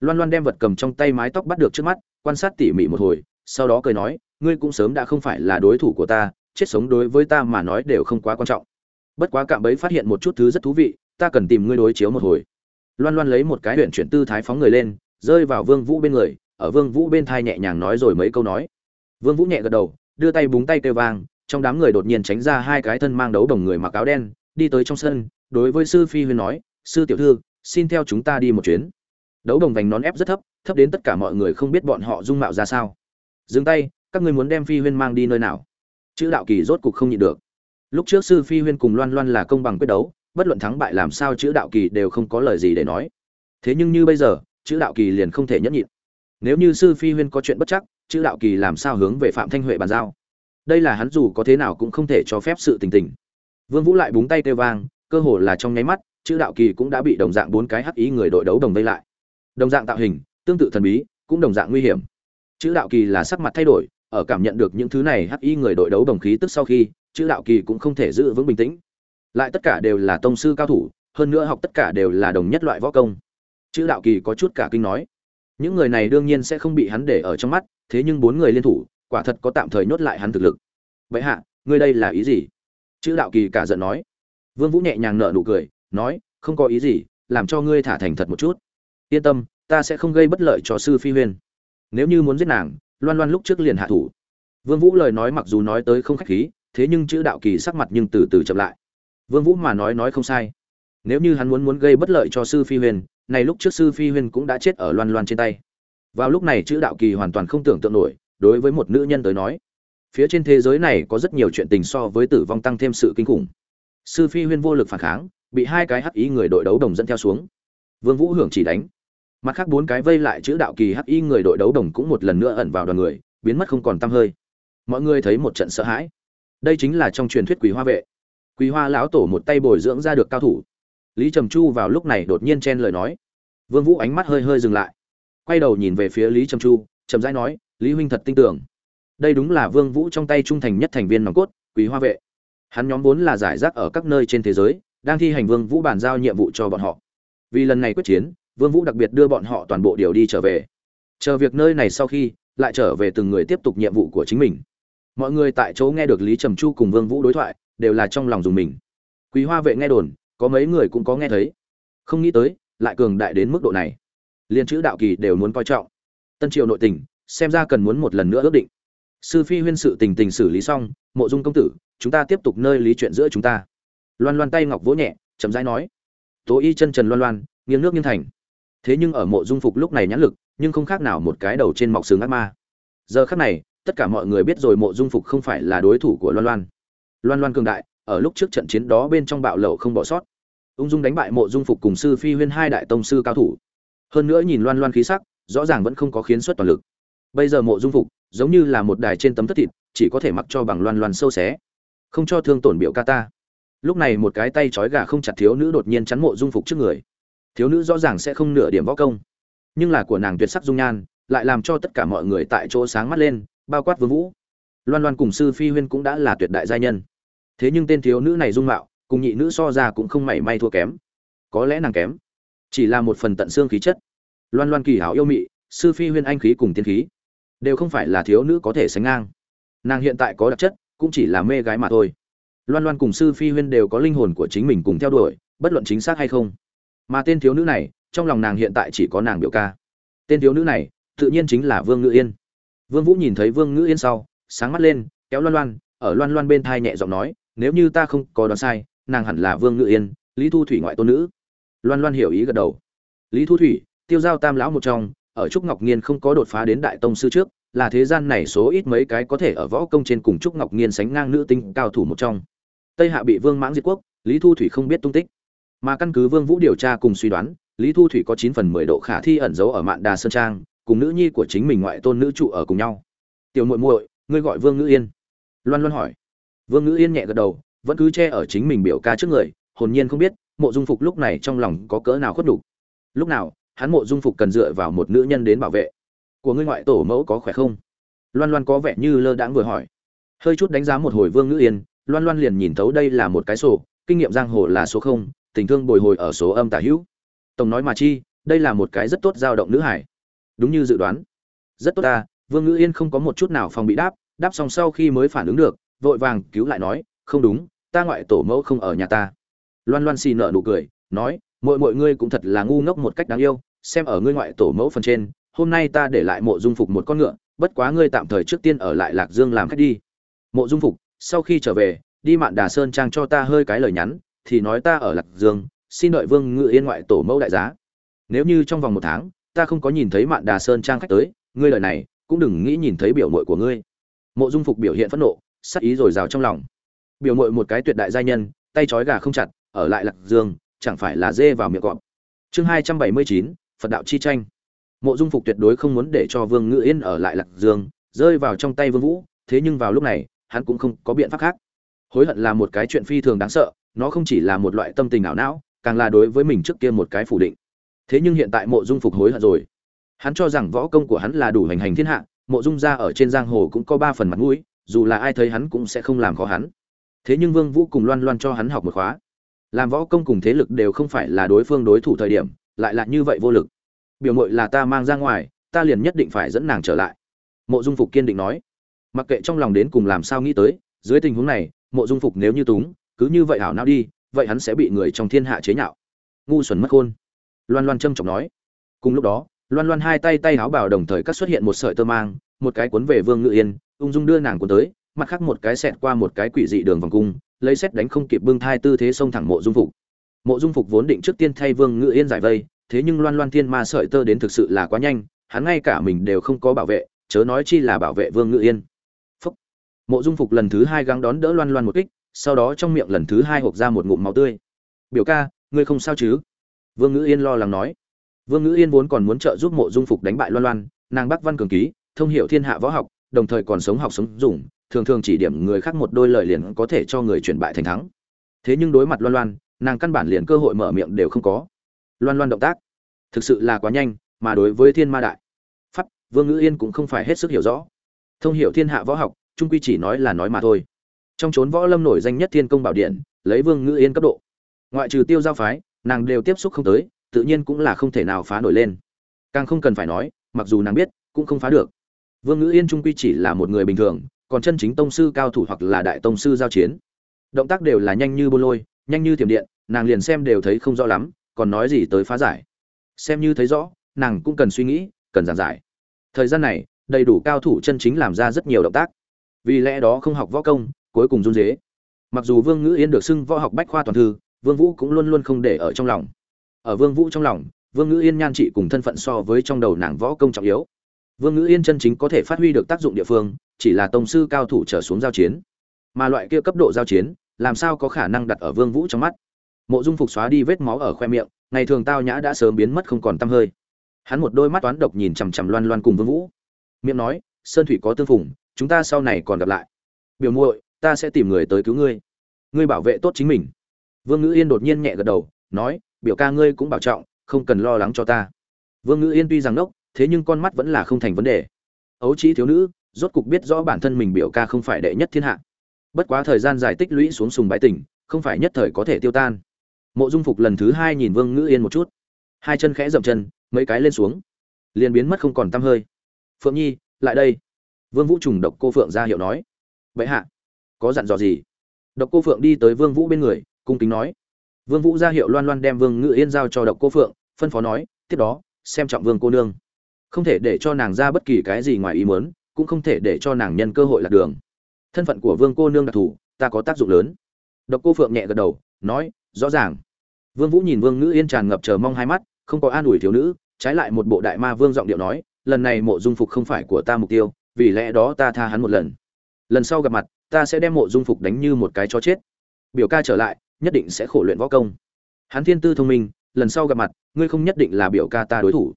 loan loan đem vật cầm trong tay mái tóc bắt được trước mắt, quan sát tỉ mỉ một hồi, sau đó cười nói, ngươi cũng sớm đã không phải là đối thủ của ta, chết sống đối với ta mà nói đều không quá quan trọng. Bất quá cạm bấy phát hiện một chút thứ rất thú vị, ta cần tìm ngươi đối chiếu một hồi loan loan lấy một cái huyện chuyển tư thái phóng người lên, rơi vào vương vũ bên người, ở vương vũ bên thai nhẹ nhàng nói rồi mấy câu nói. Vương vũ nhẹ gật đầu, đưa tay búng tay kêu vang, trong đám người đột nhiên tránh ra hai cái thân mang đấu đồng người mặc áo đen, đi tới trong sân, đối với sư phi huyên nói, sư tiểu thư, xin theo chúng ta đi một chuyến. Đấu đồng vành nón ép rất thấp thấp đến tất cả mọi người không biết bọn họ dung mạo ra sao. Dừng tay, các ngươi muốn đem phi huyên mang đi nơi nào? Chữ đạo kỳ rốt cục không nhịn được. Lúc trước sư phi huyên cùng loan loan là công bằng quyết đấu bất luận thắng bại làm sao chữ đạo kỳ đều không có lời gì để nói. Thế nhưng như bây giờ, chữ đạo kỳ liền không thể nhẫn nhịn. Nếu như sư phi huyên có chuyện bất chắc, chữ đạo kỳ làm sao hướng về phạm thanh huệ bàn giao? Đây là hắn dù có thế nào cũng không thể cho phép sự tình tình. Vương vũ lại búng tay kêu vang, cơ hồ là trong nháy mắt, chữ đạo kỳ cũng đã bị đồng dạng bốn cái hắc ý người đội đấu đồng vây lại. Đồng dạng tạo hình, tương tự thần bí, cũng đồng dạng nguy hiểm. Chữ đạo kỳ là sắc mặt thay đổi, ở cảm nhận được những thứ này hắc y người đội đấu đồng khí tức sau khi, chữ đạo kỳ cũng không thể giữ vững bình tĩnh lại tất cả đều là tông sư cao thủ, hơn nữa học tất cả đều là đồng nhất loại võ công. Chữ đạo kỳ có chút cả kinh nói. Những người này đương nhiên sẽ không bị hắn để ở trong mắt, thế nhưng bốn người liên thủ, quả thật có tạm thời nhốt lại hắn thực lực. Vậy hạ, ngươi đây là ý gì? Chữ đạo kỳ cả giận nói. Vương vũ nhẹ nhàng nở nụ cười, nói, không có ý gì, làm cho ngươi thả thành thật một chút. Yên tâm, ta sẽ không gây bất lợi cho sư phi huyên. Nếu như muốn giết nàng, loan loan lúc trước liền hạ thủ. Vương vũ lời nói mặc dù nói tới không khách khí, thế nhưng chữ đạo kỳ sắc mặt nhưng từ từ chậm lại vương vũ mà nói nói không sai. Nếu như hắn muốn muốn gây bất lợi cho sư phi huyền, này lúc trước sư phi huyền cũng đã chết ở loan loan trên tay. Vào lúc này chữ đạo kỳ hoàn toàn không tưởng tượng nổi, đối với một nữ nhân tới nói. Phía trên thế giới này có rất nhiều chuyện tình so với tử vong tăng thêm sự kinh khủng. Sư phi huyên vô lực phản kháng, bị hai cái hắc ý người đội đấu đồng dẫn theo xuống. Vương vũ hưởng chỉ đánh. Mặt khác bốn cái vây lại chữ đạo kỳ hắc y người đội đấu đồng cũng một lần nữa ẩn vào đoàn người, biến mất không còn tăm hơi. Mọi người thấy một trận sợ hãi. Đây chính là trong truyền thuyết quỷ hoa vệ quý hoa lão tổ một tay bồi dưỡng ra được cao thủ. Lý trầm chu vào lúc này đột nhiên chen lời nói. Vương vũ ánh mắt hơi hơi dừng lại. Quay đầu nhìn về phía lý trầm chu trầm rãi nói, lý huynh thật tin tưởng. Đây đúng là vương vũ trong tay trung thành nhất thành viên nòng cốt, quý hoa vệ. Hắn nhóm vốn là giải rác ở các nơi trên thế giới, đang thi hành vương vũ bàn giao nhiệm vụ cho bọn họ. Vì lần này quyết chiến, vương vũ đặc biệt đưa bọn họ toàn bộ điều đi trở về. Chờ việc nơi này sau khi, lại trở về từng người tiếp tục nhiệm vụ của chính mình. Mọi người tại chỗ nghe được lý trầm chu cùng vương vũ đối thoại đều là trong lòng dùng mình. Quý hoa vệ nghe đồn, có mấy người cũng có nghe thấy. Không nghĩ tới, lại cường đại đến mức độ này. Liên chữ đạo kỳ đều muốn coi trọng. Tân triều nội tình, xem ra cần muốn một lần nữa ước định. Sư phi huyên sự tình tình xử lý xong, mộ dung công tử, chúng ta tiếp tục nơi lý chuyện giữa chúng ta. Loan loan tay ngọc vỗ nhẹ, chậm rãi nói. Tố y chân trần loan loan, nghiêng nước nghiêng thành. Thế nhưng ở mộ dung phục lúc này nhãn lực, nhưng không khác nào một cái đầu trên mọc sừng ác ma. Giờ khắc này, tất cả mọi người biết rồi mộ dung phục không phải là đối thủ của loan loan loan loan cường đại, ở lúc trước trận chiến đó bên trong bạo lậu không bỏ sót. Ung dung đánh bại mộ dung phục cùng sư phi huyên hai đại tông sư cao thủ. Hơn nữa nhìn loan loan khí sắc, rõ ràng vẫn không có khiến xuất toàn lực. Bây giờ mộ dung phục giống như là một đài trên tấm thất thịt, chỉ có thể mặc cho bằng loan loan sâu xé, không cho thương tổn biểu ca ta. Lúc này một cái tay trói gà không chặt thiếu nữ đột nhiên chắn mộ dung phục trước người. Thiếu nữ rõ ràng sẽ không nửa điểm võ công, nhưng là của nàng tuyệt sắc dung nhan, lại làm cho tất cả mọi người tại chỗ sáng mắt lên, bao quát vương vũ loan loan cùng sư phi huyên cũng đã là tuyệt đại gia nhân. Thế nhưng tên thiếu nữ này dung mạo, cùng nhị nữ so ra cũng không mảy may thua kém. Có lẽ nàng kém, chỉ là một phần tận xương khí chất. Loan loan kỳ hảo yêu mị, sư phi huyên anh khí cùng tiên khí, đều không phải là thiếu nữ có thể sánh ngang. Nàng hiện tại có đặc chất, cũng chỉ là mê gái mà thôi. Loan loan cùng sư phi huyên đều có linh hồn của chính mình cùng theo đuổi, bất luận chính xác hay không. Mà tên thiếu nữ này, trong lòng nàng hiện tại chỉ có nàng biểu ca. Tên thiếu nữ này, tự nhiên chính là vương ngữ yên. Vương vũ nhìn thấy vương ngữ yên sau sáng mắt lên, kéo loan loan, ở loan loan bên thai nhẹ giọng nói, nếu như ta không có đoán sai, nàng hẳn là vương ngự yên, lý thu thủy ngoại tôn nữ. Loan loan hiểu ý gật đầu. Lý thu thủy, tiêu giao tam lão một trong, ở trúc ngọc nhiên không có đột phá đến đại tông sư trước, là thế gian này số ít mấy cái có thể ở võ công trên cùng trúc ngọc nhiên sánh ngang nữ tinh cao thủ một trong. Tây hạ bị vương mãng diệt quốc, lý thu thủy không biết tung tích. Mà căn cứ vương vũ điều tra cùng suy đoán, lý thu thủy có chín phần mười độ khả thi ẩn giấu ở mạn đà sơn trang, cùng nữ nhi của chính mình ngoại tôn nữ trụ ở cùng nhau. Tiểu muội muội ngươi gọi vương ngữ yên. Loan loan hỏi. Vương ngữ yên nhẹ gật đầu, vẫn cứ che ở chính mình biểu ca trước người, hồn nhiên không biết, mộ dung phục lúc này trong lòng có cỡ nào khuất đủ lúc nào, hắn mộ dung phục cần dựa vào một nữ nhân đến bảo vệ. Của ngươi ngoại tổ mẫu có khỏe không? Loan loan có vẻ như lơ đãng vừa hỏi. Hơi chút đánh giá một hồi vương ngữ yên, loan loan liền nhìn thấu đây là một cái sổ, kinh nghiệm giang hồ là số không, tình thương bồi hồi ở số âm tả hữu. Tổng nói mà chi, đây là một cái rất tốt dao động nữ hải. Đúng như dự đoán. Rất tốt ta vương ngữ yên không có một chút nào phòng bị đáp đáp xong sau khi mới phản ứng được, vội vàng cứu lại nói, không đúng, ta ngoại tổ mẫu không ở nhà ta. Loan loan xì nợ nụ cười, nói mọi mọi ngươi cũng thật là ngu ngốc một cách đáng yêu, xem ở ngươi ngoại tổ mẫu phần trên, hôm nay ta để lại mộ dung phục một con ngựa, bất quá ngươi tạm thời trước tiên ở lại lạc dương làm khách đi. Mộ dung phục, sau khi trở về, đi mạn đà sơn trang cho ta hơi cái lời nhắn, thì nói ta ở lạc dương, xin đợi vương ngự yên ngoại tổ mẫu đại giá. Nếu như trong vòng một tháng, ta không có nhìn thấy mạn đà sơn trang khách tới, ngươi lời này cũng đừng nghĩ nhìn thấy biểu mội của ngươi. Mộ dung phục biểu hiện phẫn nộ sắc ý rồi rào trong lòng. Biểu mội một cái tuyệt đại gia nhân, tay trói gà không chặt, ở lại lạc dương, chẳng phải là dê vào miệng cọp. Chương hai trăm bảy mươi chín, phật đạo chi tranh. Mộ dung phục tuyệt đối không muốn để cho vương ngự yên ở lại lạc dương, rơi vào trong tay vương vũ, thế nhưng vào lúc này, hắn cũng không có biện pháp khác. Hối hận là một cái chuyện phi thường đáng sợ, nó không chỉ là một loại tâm tình ảo não, càng là đối với mình trước kia một cái phủ định. Thế nhưng hiện tại mộ dung phục hối hận rồi hắn cho rằng võ công của hắn là đủ hành hành thiên hạ, mộ dung ra ở trên giang hồ cũng có ba phần mặt mũi, dù là ai thấy hắn cũng sẽ không làm khó hắn. Thế nhưng vương vũ cùng loan loan cho hắn học một khóa. Làm võ công cùng thế lực đều không phải là đối phương đối thủ thời điểm, lại là như vậy vô lực. Biểu mội là ta mang ra ngoài, ta liền nhất định phải dẫn nàng trở lại. Mộ dung phục kiên định nói. Mặc kệ trong lòng đến cùng làm sao nghĩ tới, dưới tình huống này, mộ dung phục nếu như túng, cứ như vậy hảo nào đi, vậy hắn sẽ bị người trong thiên hạ chế nhạo. Ngu xuẩn mất khôn. Loan loan trâm trọng nói. Cùng lúc đó loan loan hai tay tay áo bảo đồng thời cắt xuất hiện một sợi tơ mang, một cái cuốn về vương ngự yên, ung dung đưa nàng cuốn tới, mặt khác một cái xẹt qua một cái quỷ dị đường vòng cung, lấy xét đánh không kịp bưng thai tư thế xông thẳng mộ dung phục. Mộ dung phục vốn định trước tiên thay vương ngự yên giải vây, thế nhưng loan loan thiên ma sợi tơ đến thực sự là quá nhanh, hắn ngay cả mình đều không có bảo vệ, chớ nói chi là bảo vệ vương ngự yên. Phúc. mộ dung phục lần thứ hai gắng đón đỡ loan loan một kích, sau đó trong miệng lần thứ hai hộp ra một ngụm máu tươi. Biểu ca, ngươi không sao chứ? Vương ngữ yên lo lắng nói vương ngữ yên vốn còn muốn trợ giúp mộ dung phục đánh bại loan loan, nàng bắc văn cường ký, thông hiểu thiên hạ võ học, đồng thời còn sống học sống dùng, thường thường chỉ điểm người khác một đôi lời liền có thể cho người chuyển bại thành thắng. Thế nhưng đối mặt loan loan, nàng căn bản liền cơ hội mở miệng đều không có. Loan loan động tác, thực sự là quá nhanh, mà đối với thiên ma đại, pháp, vương ngữ yên cũng không phải hết sức hiểu rõ. Thông hiểu thiên hạ võ học trung quy chỉ nói là nói mà thôi. Trong chốn võ lâm nổi danh nhất thiên công bảo điện, lấy vương ngữ yên cấp độ. Ngoại trừ tiêu giao phái, nàng đều tiếp xúc không tới tự nhiên cũng là không thể nào phá nổi lên. Càng không cần phải nói, mặc dù nàng biết, cũng không phá được. Vương ngữ yên trung quy chỉ là một người bình thường, còn chân chính tông sư cao thủ hoặc là đại tông sư giao chiến. Động tác đều là nhanh như bô lôi, nhanh như tiềm điện, nàng liền xem đều thấy không rõ lắm, còn nói gì tới phá giải. Xem như thấy rõ, nàng cũng cần suy nghĩ, cần giảng giải. Thời gian này, đầy đủ cao thủ chân chính làm ra rất nhiều động tác. Vì lẽ đó không học võ công, cuối cùng run dế mặc dù vương ngữ yên được xưng võ học bách khoa toàn thư, vương vũ cũng luôn luôn không để ở trong lòng ở vương vũ trong lòng, vương ngữ yên nhan trị cùng thân phận so với trong đầu nàng võ công trọng yếu. Vương ngữ yên chân chính có thể phát huy được tác dụng địa phương, chỉ là tông sư cao thủ trở xuống giao chiến. Mà loại kia cấp độ giao chiến, làm sao có khả năng đặt ở vương vũ trong mắt? Mộ dung phục xóa đi vết máu ở khoe miệng, ngày thường tao nhã đã sớm biến mất không còn tăm hơi. Hắn một đôi mắt toán độc nhìn chằm chằm loan loan cùng vương vũ. Miệng nói, sơn thủy có tương phùng, chúng ta sau này còn gặp lại. Biểu muội, ta sẽ tìm người tới cứu ngươi. Ngươi bảo vệ tốt chính mình. Vương ngữ yên đột nhiên nhẹ gật đầu, nói biểu ca ngươi cũng bảo trọng không cần lo lắng cho ta. Vương ngữ yên tuy rằng nốc, thế nhưng con mắt vẫn là không thành vấn đề. Ấu trí thiếu nữ rốt cục biết rõ bản thân mình biểu ca không phải đệ nhất thiên hạ. Bất quá thời gian dài tích lũy xuống sùng bái tỉnh không phải nhất thời có thể tiêu tan. Mộ dung phục lần thứ hai nhìn vương ngữ yên một chút. Hai chân khẽ dậm chân mấy cái lên xuống. Liền biến mất không còn tăm hơi. Phượng nhi lại đây. Vương vũ trùng độc cô phượng ra hiệu nói. Vậy hạ có dặn dò gì? Độc cô phượng đi tới vương vũ bên người cung kính nói vương vũ ra hiệu loan loan đem vương ngự yên giao cho độc cô phượng, phân phó nói, tiếp đó, xem trọng vương cô nương. Không thể để cho nàng ra bất kỳ cái gì ngoài ý muốn, cũng không thể để cho nàng nhân cơ hội lạc đường. Thân phận của vương cô nương đặc thù, ta có tác dụng lớn. Độc cô phượng nhẹ gật đầu, nói, rõ ràng. Vương vũ nhìn vương ngữ yên tràn ngập chờ mong hai mắt, không có an ủi thiếu nữ, trái lại một bộ đại ma vương giọng điệu nói, lần này mộ dung phục không phải của ta mục tiêu, vì lẽ đó ta tha hắn một lần. Lần sau gặp mặt, ta sẽ đem mộ dung phục đánh như một cái chó chết. Biểu ca trở lại nhất định sẽ khổ luyện võ công. Hắn thiên tư thông minh, lần sau gặp mặt, ngươi không nhất định là biểu ca ta đối thủ.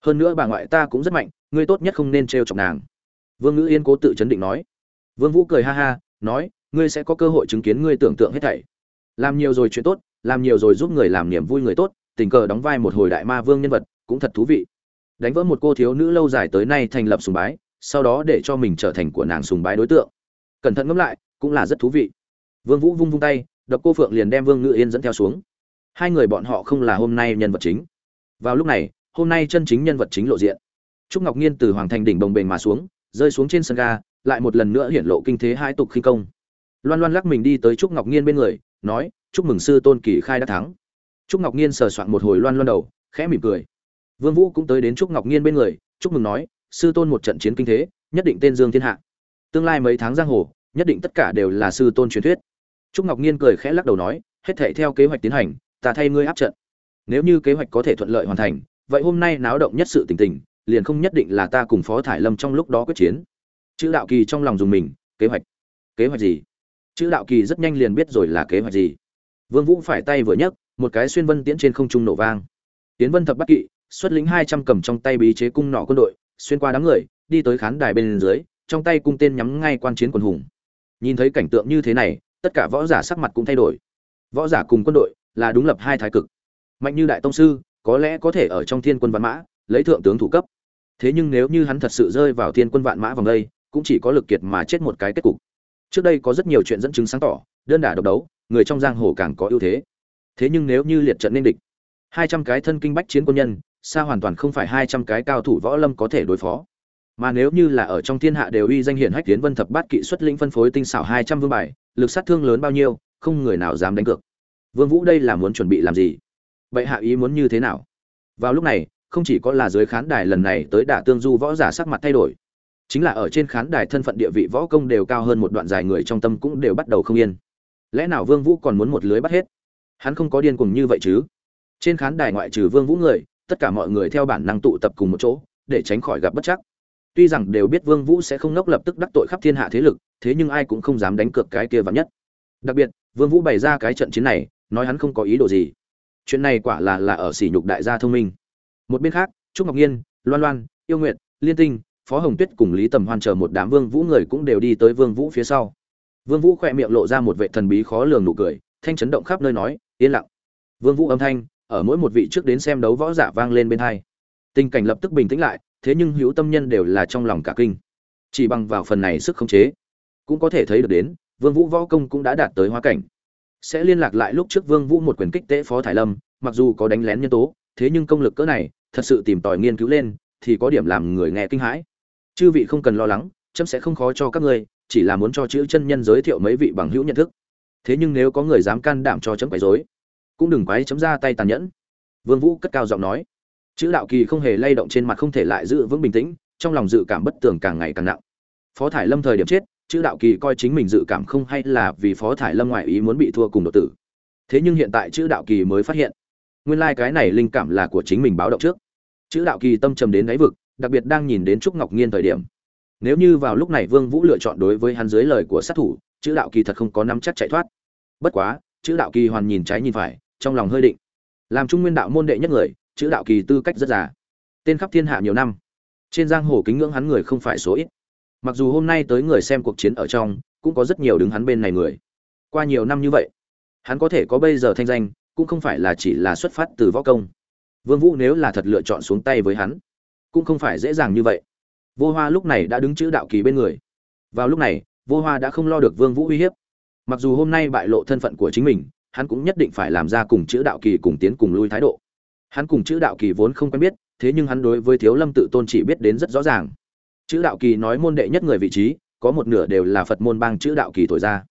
Hơn nữa bà ngoại ta cũng rất mạnh, ngươi tốt nhất không nên trêu chọc nàng. Vương ngữ yên cố tự chấn định nói. Vương vũ cười ha ha, nói, ngươi sẽ có cơ hội chứng kiến ngươi tưởng tượng hết thảy. Làm nhiều rồi chuyện tốt, làm nhiều rồi giúp người làm niềm vui người tốt, tình cờ đóng vai một hồi đại ma vương nhân vật, cũng thật thú vị. Đánh vỡ một cô thiếu nữ lâu dài tới nay thành lập sùng bái, sau đó để cho mình trở thành của nàng sùng bái đối tượng. Cẩn thận ngẫm lại, cũng là rất thú vị. Vương vũ vung vung tay độc cô phượng liền đem vương ngự yên dẫn theo xuống. Hai người bọn họ không là hôm nay nhân vật chính. Vào lúc này, hôm nay chân chính nhân vật chính lộ diện. Trúc ngọc nhiên từ hoàng thành đỉnh bồng bềnh mà xuống, rơi xuống trên sân ga, lại một lần nữa hiển lộ kinh thế hai tục khinh công. Loan loan lắc mình đi tới trúc ngọc nhiên bên người, nói, chúc mừng sư tôn kỳ khai đã thắng. Trúc ngọc nhiên sờ soạn một hồi loan loan đầu, khẽ mỉm cười. Vương vũ cũng tới đến trúc ngọc nhiên bên người, chúc mừng nói, sư tôn một trận chiến kinh thế, nhất định tên dương thiên hạ. Tương lai mấy tháng giang hồ, nhất định tất cả đều là sư tôn truyền thuyết trúc ngọc nhiên cười khẽ lắc đầu nói, hết thảy theo kế hoạch tiến hành, ta thay ngươi áp trận. Nếu như kế hoạch có thể thuận lợi hoàn thành, vậy hôm nay náo động nhất sự tình tình, liền không nhất định là ta cùng phó thải lâm trong lúc đó quyết chiến. Chữ đạo kỳ trong lòng dùng mình, kế hoạch? Kế hoạch gì? Chữ đạo kỳ rất nhanh liền biết rồi là kế hoạch gì. Vương vũ phải tay vừa nhấc, một cái xuyên vân tiễn trên không trung nổ vang. Tiến vân thập bắt kỵ, xuất lính hai trăm cầm trong tay bí chế cung nỏ quân đội, xuyên qua đám người, đi tới khán đài bên dưới, trong tay cung tên nhắm ngay quan chiến quần hùng. Nhìn thấy cảnh tượng như thế này tất cả võ giả sắc mặt cũng thay đổi. Võ giả cùng quân đội là đúng lập hai thái cực. Mạnh như đại tông sư, có lẽ có thể ở trong thiên quân vạn mã, lấy thượng tướng thủ cấp. Thế nhưng nếu như hắn thật sự rơi vào thiên quân vạn mã vòng đây, cũng chỉ có lực kiệt mà chết một cái kết cục. Trước đây có rất nhiều chuyện dẫn chứng sáng tỏ, đơn đả độc đấu, người trong giang hồ càng có ưu thế. Thế nhưng nếu như liệt trận nên địch, hai trăm cái thân kinh bách chiến quân nhân, xa hoàn toàn không phải hai trăm cái cao thủ võ lâm có thể đối phó mà nếu như là ở trong thiên hạ đều uy danh hiển hách tiến vân thập bát kỵ xuất lĩnh phân phối tinh xảo hai trăm vương bài, lực sát thương lớn bao nhiêu, không người nào dám đánh cược. Vương vũ đây là muốn chuẩn bị làm gì? Vậy hạ ý muốn như thế nào? Vào lúc này, không chỉ có là dưới khán đài lần này tới đả tương du võ giả sắc mặt thay đổi, chính là ở trên khán đài thân phận địa vị võ công đều cao hơn một đoạn dài người trong tâm cũng đều bắt đầu không yên. Lẽ nào vương vũ còn muốn một lưới bắt hết? Hắn không có điên cuồng như vậy chứ? Trên khán đài ngoại trừ vương vũ người, tất cả mọi người theo bản năng tụ tập cùng một chỗ, để tránh khỏi gặp bất chắc tuy rằng đều biết vương vũ sẽ không nốc lập tức đắc tội khắp thiên hạ thế lực, thế nhưng ai cũng không dám đánh cược cái kia vắn nhất. Đặc biệt, vương vũ bày ra cái trận chiến này, nói hắn không có ý đồ gì. Chuyện này quả là là ở sỉ nhục đại gia thông minh. Một bên khác, trúc ngọc nhiên, loan loan, yêu nguyệt, liên tinh, phó hồng tuyết cùng lý tầm hoan chờ một đám vương vũ người cũng đều đi tới vương vũ phía sau. Vương vũ khỏe miệng lộ ra một vệ thần bí khó lường nụ cười, thanh chấn động khắp nơi nói, yên lặng. Vương vũ âm thanh, ở mỗi một vị trước đến xem đấu võ giả vang lên bên hai. Tình cảnh lập tức bình tĩnh lại thế nhưng hữu tâm nhân đều là trong lòng cả kinh. Chỉ bằng vào phần này sức khống chế, cũng có thể thấy được đến, vương vũ võ công cũng đã đạt tới hóa cảnh. Sẽ liên lạc lại lúc trước vương vũ một quyền kích tế phó thải lâm, mặc dù có đánh lén nhân tố, thế nhưng công lực cỡ này, thật sự tìm tòi nghiên cứu lên, thì có điểm làm người nghe kinh hãi. Chư vị không cần lo lắng, chấm sẽ không khó cho các ngươi, chỉ là muốn cho chữ chân nhân giới thiệu mấy vị bằng hữu nhận thức. Thế nhưng nếu có người dám can đảm cho chấm quấy rối, cũng đừng quấy chấm ra tay tàn nhẫn. Vương vũ cất cao giọng nói chữ đạo kỳ không hề lay động trên mặt không thể lại giữ vững bình tĩnh, trong lòng dự cảm bất tường càng ngày càng nặng. Phó thải lâm thời điểm chết, chữ đạo kỳ coi chính mình dự cảm không hay là vì phó thải lâm ngoại ý muốn bị thua cùng độ tử. Thế nhưng hiện tại chữ đạo kỳ mới phát hiện, nguyên lai cái này linh cảm là của chính mình báo động trước. Chữ đạo kỳ tâm trầm đến đáy vực, đặc biệt đang nhìn đến trúc ngọc nhiên thời điểm. Nếu như vào lúc này vương vũ lựa chọn đối với hắn dưới lời của sát thủ, chữ đạo kỳ thật không có nắm chắc chạy thoát. Bất quá, chữ đạo kỳ hoàn nhìn trái nhìn phải, trong lòng hơi định. Làm trung nguyên đạo môn đệ nhất người chữ đạo kỳ tư cách rất già, tên khắp thiên hạ nhiều năm. Trên giang hồ kính ngưỡng hắn người không phải số ít. Mặc dù hôm nay tới người xem cuộc chiến ở trong, cũng có rất nhiều đứng hắn bên này người. Qua nhiều năm như vậy, hắn có thể có bây giờ thanh danh, cũng không phải là chỉ là xuất phát từ võ công. Vương vũ nếu là thật lựa chọn xuống tay với hắn, cũng không phải dễ dàng như vậy. Vô hoa lúc này đã đứng chữ đạo kỳ bên người. Vào lúc này, vô hoa đã không lo được vương vũ uy hiếp. Mặc dù hôm nay bại lộ thân phận của chính mình, hắn cũng nhất định phải làm ra cùng chữ đạo kỳ cùng tiến cùng lui thái độ hắn cùng chữ đạo kỳ vốn không quen biết, thế nhưng hắn đối với thiếu lâm tự tôn chỉ biết đến rất rõ ràng. Chữ đạo kỳ nói môn đệ nhất người vị trí, có một nửa đều là phật môn bang chữ đạo kỳ thổi ra.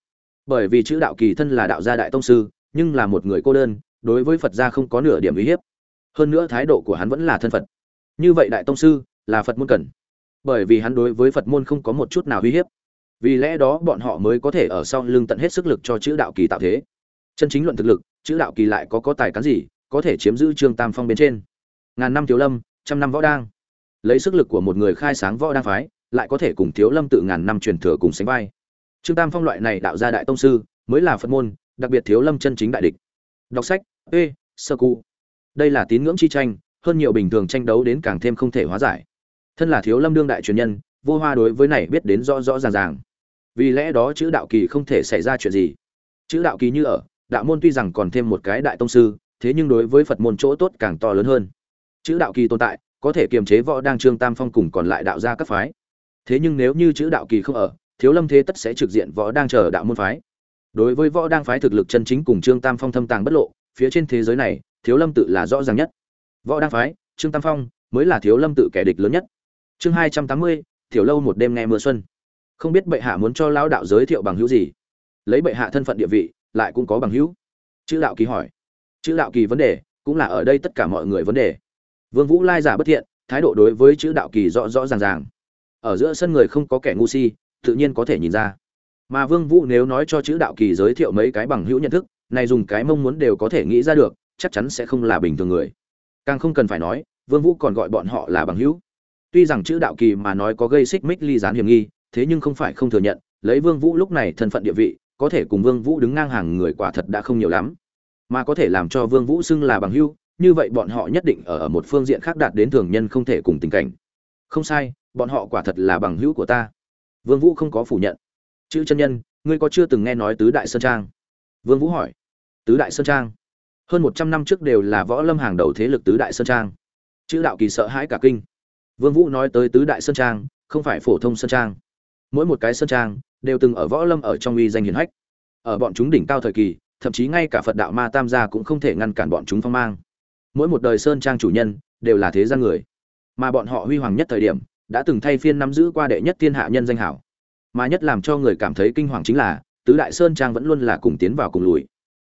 Bởi vì chữ đạo kỳ thân là đạo gia đại tông sư, nhưng là một người cô đơn, đối với phật gia không có nửa điểm uy hiếp. Hơn nữa thái độ của hắn vẫn là thân phật. Như vậy đại tông sư là phật môn cần. Bởi vì hắn đối với phật môn không có một chút nào uy hiếp. Vì lẽ đó bọn họ mới có thể ở sau lưng tận hết sức lực cho chữ đạo kỳ tạo thế. Chân chính luận thực lực, chữ đạo kỳ lại có có tài cán gì có thể chiếm giữ trương tam phong bên trên. Ngàn năm thiếu lâm, trăm năm võ đang. Lấy sức lực của một người khai sáng võ đang phái, lại có thể cùng thiếu lâm tự ngàn năm truyền thừa cùng sánh vai. Trương tam phong loại này đạo ra đại tông sư, mới là phật môn, đặc biệt thiếu lâm chân chính đại địch. Đọc sách ê sơ cu. Đây là tín ngưỡng chi tranh, hơn nhiều bình thường tranh đấu đến càng thêm không thể hóa giải. Thân là thiếu lâm đương đại truyền nhân, vô hoa đối với này biết đến rõ rõ ràng ràng. Vì lẽ đó chữ đạo kỳ không thể xảy ra chuyện gì. Chữ đạo kỳ như ở, đạo môn tuy rằng còn thêm một cái đại tông sư thế nhưng đối với phật môn chỗ tốt càng to lớn hơn. Chữ đạo kỳ tồn tại, có thể kiềm chế võ đang trương tam phong cùng còn lại đạo gia các phái. Thế nhưng nếu như chữ đạo kỳ không ở, thiếu lâm thế tất sẽ trực diện võ đang chờ đạo môn phái. Đối với võ đang phái thực lực chân chính cùng trương tam phong thâm tàng bất lộ, phía trên thế giới này, thiếu lâm tự là rõ ràng nhất. Võ đang phái, trương tam phong mới là thiếu lâm tự kẻ địch lớn nhất. Chương hai trăm tám mươi thiểu lâu một đêm nghe mưa xuân. Không biết bệ hạ muốn cho lão đạo giới thiệu bằng hữu gì. Lấy bệ hạ thân phận địa vị, lại cũng có bằng hữu. Chữ đạo kỳ hỏi chữ đạo kỳ vấn đề cũng là ở đây tất cả mọi người vấn đề. Vương vũ lai giả bất thiện, thái độ đối với chữ đạo kỳ rõ rõ ràng ràng. Ở giữa sân người không có kẻ ngu si, tự nhiên có thể nhìn ra. Mà vương vũ nếu nói cho chữ đạo kỳ giới thiệu mấy cái bằng hữu nhận thức, này dùng cái mong muốn đều có thể nghĩ ra được, chắc chắn sẽ không là bình thường người. Càng không cần phải nói, vương vũ còn gọi bọn họ là bằng hữu. Tuy rằng chữ đạo kỳ mà nói có gây xích mích ly gián hiểm nghi, thế nhưng không phải không thừa nhận, lấy vương vũ lúc này thân phận địa vị, có thể cùng vương vũ đứng ngang hàng người quả thật đã không nhiều lắm mà có thể làm cho vương vũ xưng là bằng hữu như vậy bọn họ nhất định ở, ở một phương diện khác đạt đến thường nhân không thể cùng tình cảnh. Không sai bọn họ quả thật là bằng hữu của ta. Vương vũ không có phủ nhận. Chữ chân nhân ngươi có chưa từng nghe nói tứ đại sơn trang? Vương vũ hỏi. Tứ đại sơn trang? Hơn một trăm năm trước đều là võ lâm hàng đầu thế lực tứ đại sơn trang. Chữ đạo kỳ sợ hãi cả kinh. Vương vũ nói tới tứ đại sơn trang không phải phổ thông sơn trang. Mỗi một cái sơn trang đều từng ở võ lâm ở trong uy danh hiển hách. Ở bọn chúng đỉnh cao thời kỳ thậm chí ngay cả phật đạo ma tam gia cũng không thể ngăn cản bọn chúng phong mang. Mỗi một đời sơn trang chủ nhân đều là thế gian người. Mà bọn họ huy hoàng nhất thời điểm đã từng thay phiên nắm giữ qua đệ nhất thiên hạ nhân danh hảo. Mà nhất làm cho người cảm thấy kinh hoàng chính là, tứ đại sơn trang vẫn luôn là cùng tiến vào cùng lùi.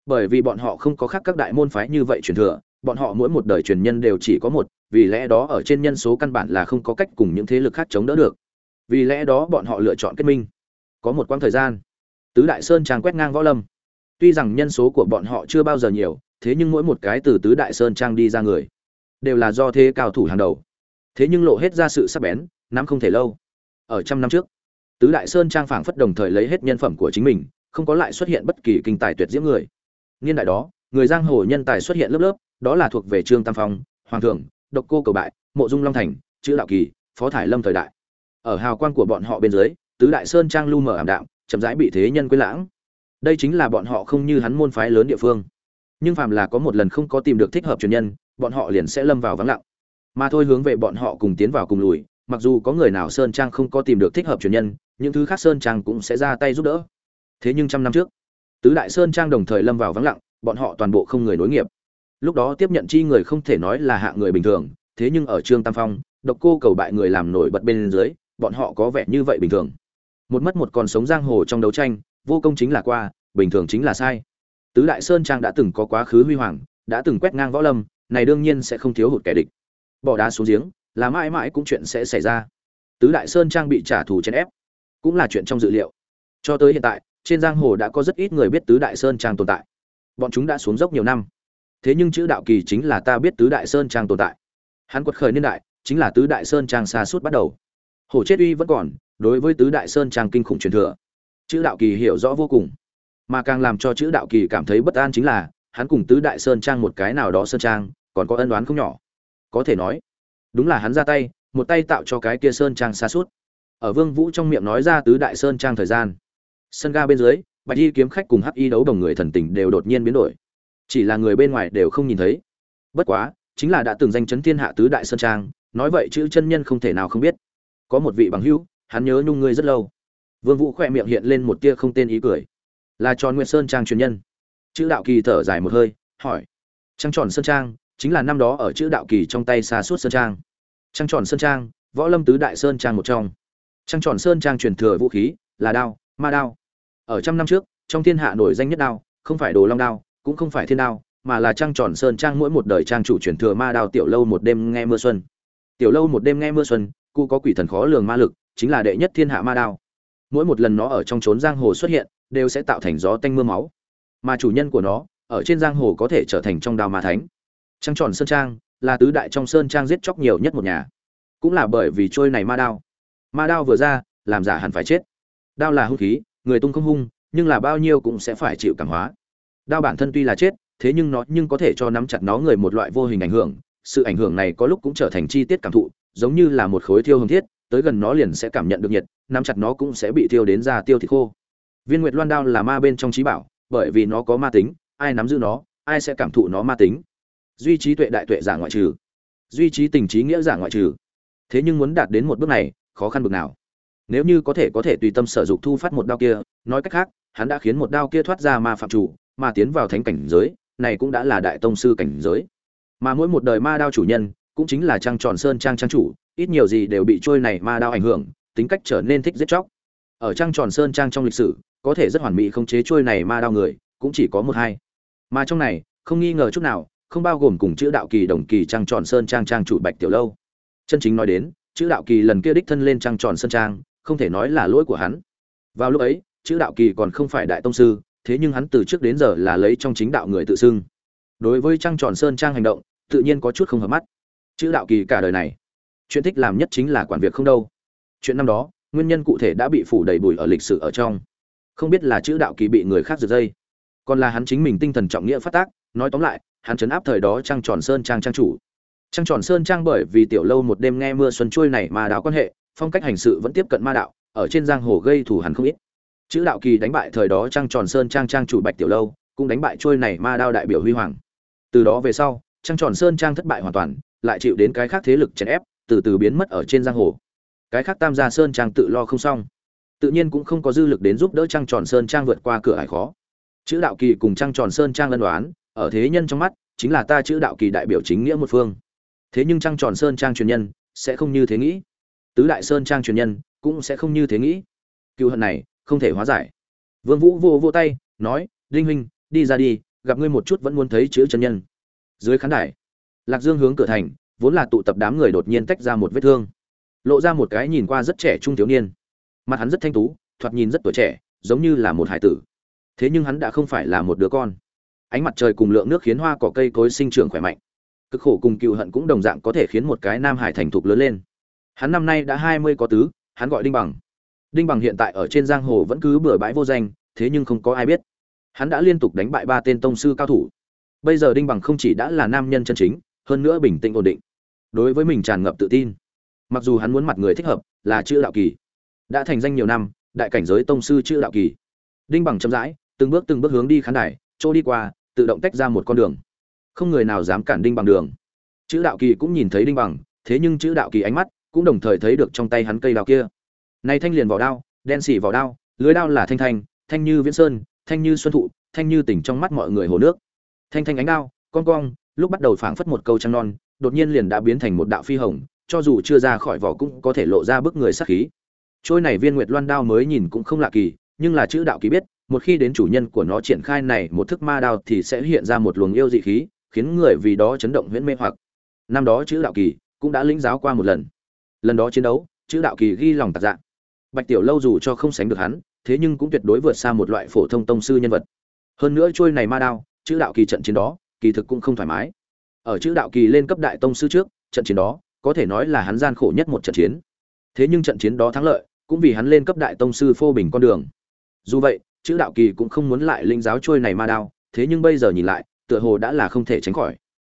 Bởi vì bọn họ không có khác các đại môn phái như vậy truyền thừa, bọn họ mỗi một đời truyền nhân đều chỉ có một, vì lẽ đó ở trên nhân số căn bản là không có cách cùng những thế lực khác chống đỡ được. Vì lẽ đó bọn họ lựa chọn kết minh. Có một quãng thời gian, tứ đại sơn trang quét ngang võ lâm tuy rằng nhân số của bọn họ chưa bao giờ nhiều, thế nhưng mỗi một cái từ tứ đại sơn trang đi ra người, đều là do thế cao thủ hàng đầu. Thế nhưng lộ hết ra sự sắc bén năm không thể lâu. Ở trăm năm trước, tứ đại sơn trang phảng phất đồng thời lấy hết nhân phẩm của chính mình, không có lại xuất hiện bất kỳ kinh tài tuyệt diễm người. Niên đại đó, người giang hồ nhân tài xuất hiện lớp lớp, đó là thuộc về trương tam phong, hoàng thượng, độc cô cầu bại, mộ dung long thành, chữ đạo kỳ, phó thải lâm thời đại. Ở hào quang của bọn họ bên dưới, tứ đại sơn trang lu mờ ảm đạm, chậm rãi bị thế nhân quên lãng đây chính là bọn họ không như hắn môn phái lớn địa phương. Nhưng phàm là có một lần không có tìm được thích hợp truyền nhân, bọn họ liền sẽ lâm vào vắng lặng. Mà thôi hướng về bọn họ cùng tiến vào cùng lùi, mặc dù có người nào sơn trang không có tìm được thích hợp truyền nhân, những thứ khác sơn trang cũng sẽ ra tay giúp đỡ. Thế nhưng trăm năm trước, tứ đại sơn trang đồng thời lâm vào vắng lặng, bọn họ toàn bộ không người nối nghiệp. Lúc đó tiếp nhận chi người không thể nói là hạ người bình thường, thế nhưng ở trương tam phong, độc cô cầu bại người làm nổi bật bên dưới, bọn họ có vẻ như vậy bình thường. Một mất một còn sống giang hồ trong đấu tranh vô công chính là qua, bình thường chính là sai. Tứ đại sơn trang đã từng có quá khứ huy hoàng, đã từng quét ngang võ lâm, này đương nhiên sẽ không thiếu hụt kẻ địch. Bỏ đá xuống giếng, là mãi mãi cũng chuyện sẽ xảy ra. Tứ đại sơn trang bị trả thù chèn ép, cũng là chuyện trong dự liệu. Cho tới hiện tại, trên giang hồ đã có rất ít người biết tứ đại sơn trang tồn tại. Bọn chúng đã xuống dốc nhiều năm. Thế nhưng chữ đạo kỳ chính là ta biết tứ đại sơn trang tồn tại. Hắn quật khởi niên đại, chính là tứ đại sơn trang xa suốt bắt đầu. Hồ chết uy vẫn còn, đối với tứ đại sơn trang kinh khủng truyền thừa chữ đạo kỳ hiểu rõ vô cùng. Mà càng làm cho chữ đạo kỳ cảm thấy bất an chính là, hắn cùng tứ đại sơn trang một cái nào đó sơn trang, còn có ân đoán không nhỏ. Có thể nói, đúng là hắn ra tay, một tay tạo cho cái kia sơn trang xa suốt. Ở vương vũ trong miệng nói ra tứ đại sơn trang thời gian, sân ga bên dưới, bạch y kiếm khách cùng hắc y đấu đồng người thần tình đều đột nhiên biến đổi. Chỉ là người bên ngoài đều không nhìn thấy. Bất quá, chính là đã từng danh chấn thiên hạ tứ đại sơn trang, nói vậy chữ chân nhân không thể nào không biết. Có một vị bằng hữu, hắn nhớ nhung ngươi rất lâu vương vũ khỏe miệng hiện lên một tia không tên ý cười. Là tròn nguyệt sơn trang truyền nhân. Chữ đạo kỳ thở dài một hơi, hỏi. Trăng tròn sơn trang, chính là năm đó ở chữ đạo kỳ trong tay xa suốt sơn trang. Trăng tròn sơn trang, võ lâm tứ đại sơn trang một trong. Trăng tròn sơn trang truyền thừa vũ khí, là đao, ma đao. Ở trăm năm trước, trong thiên hạ nổi danh nhất đao, không phải đồ long đao, cũng không phải thiên đao, mà là trăng tròn sơn trang mỗi một đời trang chủ truyền thừa ma đao tiểu lâu một đêm nghe mưa xuân. Tiểu lâu một đêm nghe mưa xuân, cụ có quỷ thần khó lường ma lực, chính là đệ nhất thiên hạ ma đao mỗi một lần nó ở trong trốn giang hồ xuất hiện, đều sẽ tạo thành gió tanh mưa máu. Mà chủ nhân của nó, ở trên giang hồ có thể trở thành trong đao ma thánh. Trăng tròn sơn trang, là tứ đại trong sơn trang giết chóc nhiều nhất một nhà. Cũng là bởi vì trôi này ma đao. Ma đao vừa ra, làm giả hẳn phải chết. Đao là hung khí, người tung không hung, nhưng là bao nhiêu cũng sẽ phải chịu cảm hóa. Đao bản thân tuy là chết, thế nhưng nó nhưng có thể cho nắm chặt nó người một loại vô hình ảnh hưởng. Sự ảnh hưởng này có lúc cũng trở thành chi tiết cảm thụ, giống như là một khối thiêu hồng thiết tới gần nó liền sẽ cảm nhận được nhiệt, nắm chặt nó cũng sẽ bị thiêu đến ra tiêu thịt khô. Viên nguyệt loan đao là ma bên trong trí bảo, bởi vì nó có ma tính, ai nắm giữ nó, ai sẽ cảm thụ nó ma tính. Duy trí tuệ đại tuệ giả ngoại trừ. Duy trí tình trí nghĩa giả ngoại trừ. Thế nhưng muốn đạt đến một bước này, khó khăn bực nào. Nếu như có thể có thể tùy tâm sở dục thu phát một đao kia, nói cách khác, hắn đã khiến một đao kia thoát ra ma phạm chủ, mà tiến vào thánh cảnh giới, này cũng đã là đại tông sư cảnh giới. Mà mỗi một đời ma đao chủ nhân, cũng chính là trang tròn sơn trang trang chủ ít nhiều gì đều bị trôi này ma đao ảnh hưởng, tính cách trở nên thích giết chóc. Ở trang tròn sơn trang trong lịch sử, có thể rất hoàn mỹ không chế trôi này ma đao người, cũng chỉ có một hai. Mà trong này, không nghi ngờ chút nào, không bao gồm cùng chữ đạo kỳ đồng kỳ trang tròn sơn trang trang chủ bạch tiểu lâu. Chân chính nói đến, chữ đạo kỳ lần kia đích thân lên trang tròn sơn trang, không thể nói là lỗi của hắn. Vào lúc ấy, chữ đạo kỳ còn không phải đại tông sư, thế nhưng hắn từ trước đến giờ là lấy trong chính đạo người tự xưng. Đối với trang tròn sơn trang hành động, tự nhiên có chút không hợp mắt. Chữ đạo kỳ cả đời này chuyện thích làm nhất chính là quản việc không đâu. Chuyện năm đó, nguyên nhân cụ thể đã bị phủ đầy bụi ở lịch sử ở trong. Không biết là chữ đạo kỳ bị người khác giật dây, còn là hắn chính mình tinh thần trọng nghĩa phát tác. Nói tóm lại, hắn chấn áp thời đó trang tròn sơn trang trang chủ. Trang tròn sơn trang bởi vì tiểu lâu một đêm nghe mưa xuân trôi này mà đáo quan hệ, phong cách hành sự vẫn tiếp cận ma đạo, ở trên giang hồ gây thù hắn không ít. Chữ đạo kỳ đánh bại thời đó trang tròn sơn trang trang chủ bạch tiểu lâu, cũng đánh bại trôi này ma đao đại biểu huy hoàng. Từ đó về sau trang tròn sơn trang thất bại hoàn toàn, lại chịu đến cái khác thế lực chèn ép từ từ biến mất ở trên giang hồ. Cái khác tam gia sơn trang tự lo không xong. Tự nhiên cũng không có dư lực đến giúp đỡ trang tròn sơn trang vượt qua cửa hải khó. Chữ đạo kỳ cùng trang tròn sơn trang lân đoán, ở thế nhân trong mắt, chính là ta chữ đạo kỳ đại biểu chính nghĩa một phương. Thế nhưng trang tròn sơn trang truyền nhân, sẽ không như thế nghĩ. Tứ đại sơn trang truyền nhân, cũng sẽ không như thế nghĩ. Cựu hận này, không thể hóa giải. Vương vũ vô vô tay, nói, đinh huynh, đi ra đi, gặp ngươi một chút vẫn muốn thấy chữ chân nhân. Dưới khán đài, lạc dương hướng cửa thành vốn là tụ tập đám người đột nhiên tách ra một vết thương. Lộ ra một cái nhìn qua rất trẻ trung thiếu niên. Mặt hắn rất thanh tú, thoạt nhìn rất tuổi trẻ, giống như là một hải tử. Thế nhưng hắn đã không phải là một đứa con. Ánh mặt trời cùng lượng nước khiến hoa cỏ cây cối sinh trưởng khỏe mạnh. Cực khổ cùng cựu hận cũng đồng dạng có thể khiến một cái nam hải thành thục lớn lên. Hắn năm nay đã hai mươi có tứ, hắn gọi đinh bằng. Đinh bằng hiện tại ở trên giang hồ vẫn cứ bừa bãi vô danh, thế nhưng không có ai biết. Hắn đã liên tục đánh bại ba tên tông sư cao thủ. Bây giờ đinh bằng không chỉ đã là nam nhân chân chính, hơn nữa bình tĩnh ổn định đối với mình tràn ngập tự tin. Mặc dù hắn muốn mặt người thích hợp là chữ đạo kỳ. Đã thành danh nhiều năm, đại cảnh giới tông sư chữ đạo kỳ. Đinh bằng chậm rãi, từng bước từng bước hướng đi khán đài, chỗ đi qua, tự động tách ra một con đường. Không người nào dám cản đinh bằng đường. Chữ đạo kỳ cũng nhìn thấy đinh bằng, thế nhưng chữ đạo kỳ ánh mắt cũng đồng thời thấy được trong tay hắn cây đao kia. Này thanh liền vào đao, đen xỉ vào đao, lưới đao là thanh thanh thanh như viễn sơn, thanh như xuân thụ, thanh như tỉnh trong mắt mọi người hồ nước. Thanh thanh ánh đao con cong, lúc bắt đầu phảng phất một câu trăng non đột nhiên liền đã biến thành một đạo phi hồng, cho dù chưa ra khỏi vỏ cũng có thể lộ ra bức người sắc khí. Trôi này viên nguyệt loan đao mới nhìn cũng không lạ kỳ, nhưng là chữ đạo kỳ biết, một khi đến chủ nhân của nó triển khai này một thức ma đao thì sẽ hiện ra một luồng yêu dị khí, khiến người vì đó chấn động huyễn mê hoặc. Năm đó chữ đạo kỳ cũng đã lĩnh giáo qua một lần. Lần đó chiến đấu, chữ đạo kỳ ghi lòng tạc dạ. Bạch tiểu lâu dù cho không sánh được hắn, thế nhưng cũng tuyệt đối vượt xa một loại phổ thông tông sư nhân vật. Hơn nữa trôi này ma đao, chữ đạo kỳ trận chiến đó, kỳ thực cũng không thoải mái ở chữ đạo kỳ lên cấp đại tông sư trước, trận chiến đó, có thể nói là hắn gian khổ nhất một trận chiến. Thế nhưng trận chiến đó thắng lợi, cũng vì hắn lên cấp đại tông sư phô bình con đường. Dù vậy, chữ đạo kỳ cũng không muốn lại linh giáo trôi này ma đao, thế nhưng bây giờ nhìn lại, tựa hồ đã là không thể tránh khỏi.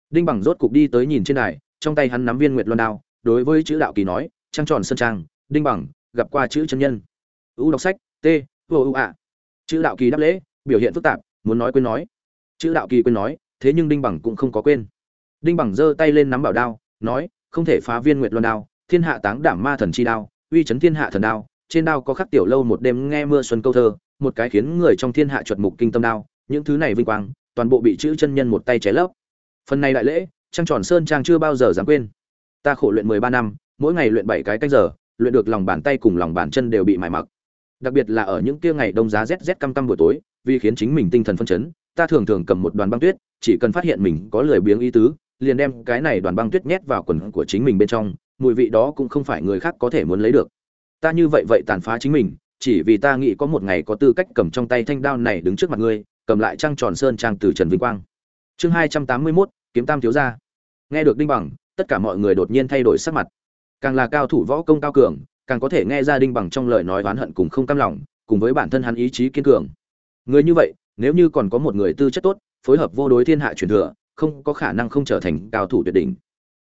Đinh bằng rốt cục đi tới nhìn trên đài, trong tay hắn nắm viên nguyệt loan đao, đối với chữ đạo kỳ nói, trăng tròn sơn trang, đinh bằng, gặp qua chữ chân nhân. U đọc sách, t vô u ạ chữ đạo kỳ đáp lễ, biểu hiện phức tạp, muốn nói quên nói. Chữ đạo kỳ quên nói, thế nhưng đinh bằng cũng không có quên đinh bằng giơ tay lên nắm bảo đao, nói, không thể phá viên nguyệt loan đao, thiên hạ táng đảm ma thần chi đao, uy chấn thiên hạ thần đao, trên đao có khắc tiểu lâu một đêm nghe mưa xuân câu thơ, một cái khiến người trong thiên hạ chuột mục kinh tâm đao, những thứ này vinh quang, toàn bộ bị chữ chân nhân một tay chế lấp. Phần này đại lễ trang tròn sơn trang chưa bao giờ dám quên. Ta khổ luyện mười ba năm, mỗi ngày luyện bảy cái canh giờ, luyện được lòng bàn tay cùng lòng bàn chân đều bị mài mặc. Đặc biệt là ở những kia ngày đông giá rét rét căm căm buổi tối, vì khiến chính mình tinh thần phân chấn, ta thường thường cầm một đoàn băng tuyết, chỉ cần phát hiện mình có lười biếng ý tứ liền đem cái này đoàn băng tuyết nhét vào quần của chính mình bên trong, mùi vị đó cũng không phải người khác có thể muốn lấy được. Ta như vậy vậy tàn phá chính mình, chỉ vì ta nghĩ có một ngày có tư cách cầm trong tay thanh đao này đứng trước mặt ngươi, cầm lại trăng tròn sơn trang từ trần vinh quang. Chương hai trăm tám mươi mốt, kiếm tam thiếu gia. Nghe được đinh bằng, tất cả mọi người đột nhiên thay đổi sắc mặt. Càng là cao thủ võ công cao cường, càng có thể nghe ra đinh bằng trong lời nói oán hận cùng không cam lòng, cùng với bản thân hắn ý chí kiên cường. Người như vậy, nếu như còn có một người tư chất tốt, phối hợp vô đối thiên hạ truyền thừa không có khả năng không trở thành cao thủ tuyệt đỉnh.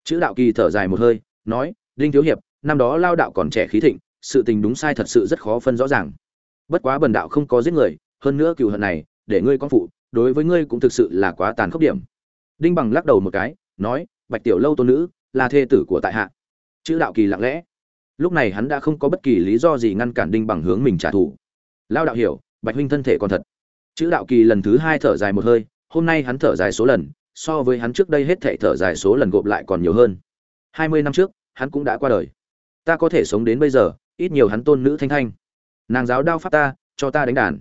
Chữ đạo kỳ thở dài một hơi, nói, đinh thiếu hiệp, năm đó lao đạo còn trẻ khí thịnh, sự tình đúng sai thật sự rất khó phân rõ ràng. Bất quá bần đạo không có giết người, hơn nữa cựu hận này, để ngươi con phụ, đối với ngươi cũng thực sự là quá tàn khốc điểm. Đinh bằng lắc đầu một cái, nói, bạch tiểu lâu tôn nữ, là thê tử của tại hạ. Chữ đạo kỳ lặng lẽ. Lúc này hắn đã không có bất kỳ lý do gì ngăn cản đinh bằng hướng mình trả thù. Lao đạo hiểu, bạch huynh thân thể còn thật. Chữ đạo kỳ lần thứ hai thở dài một hơi, hôm nay hắn thở dài số lần so với hắn trước đây hết thảy thở dài số lần gộp lại còn nhiều hơn. Hai mươi năm trước, hắn cũng đã qua đời. Ta có thể sống đến bây giờ, ít nhiều hắn tôn nữ thanh thanh. Nàng giáo đao pháp ta, cho ta đánh đàn.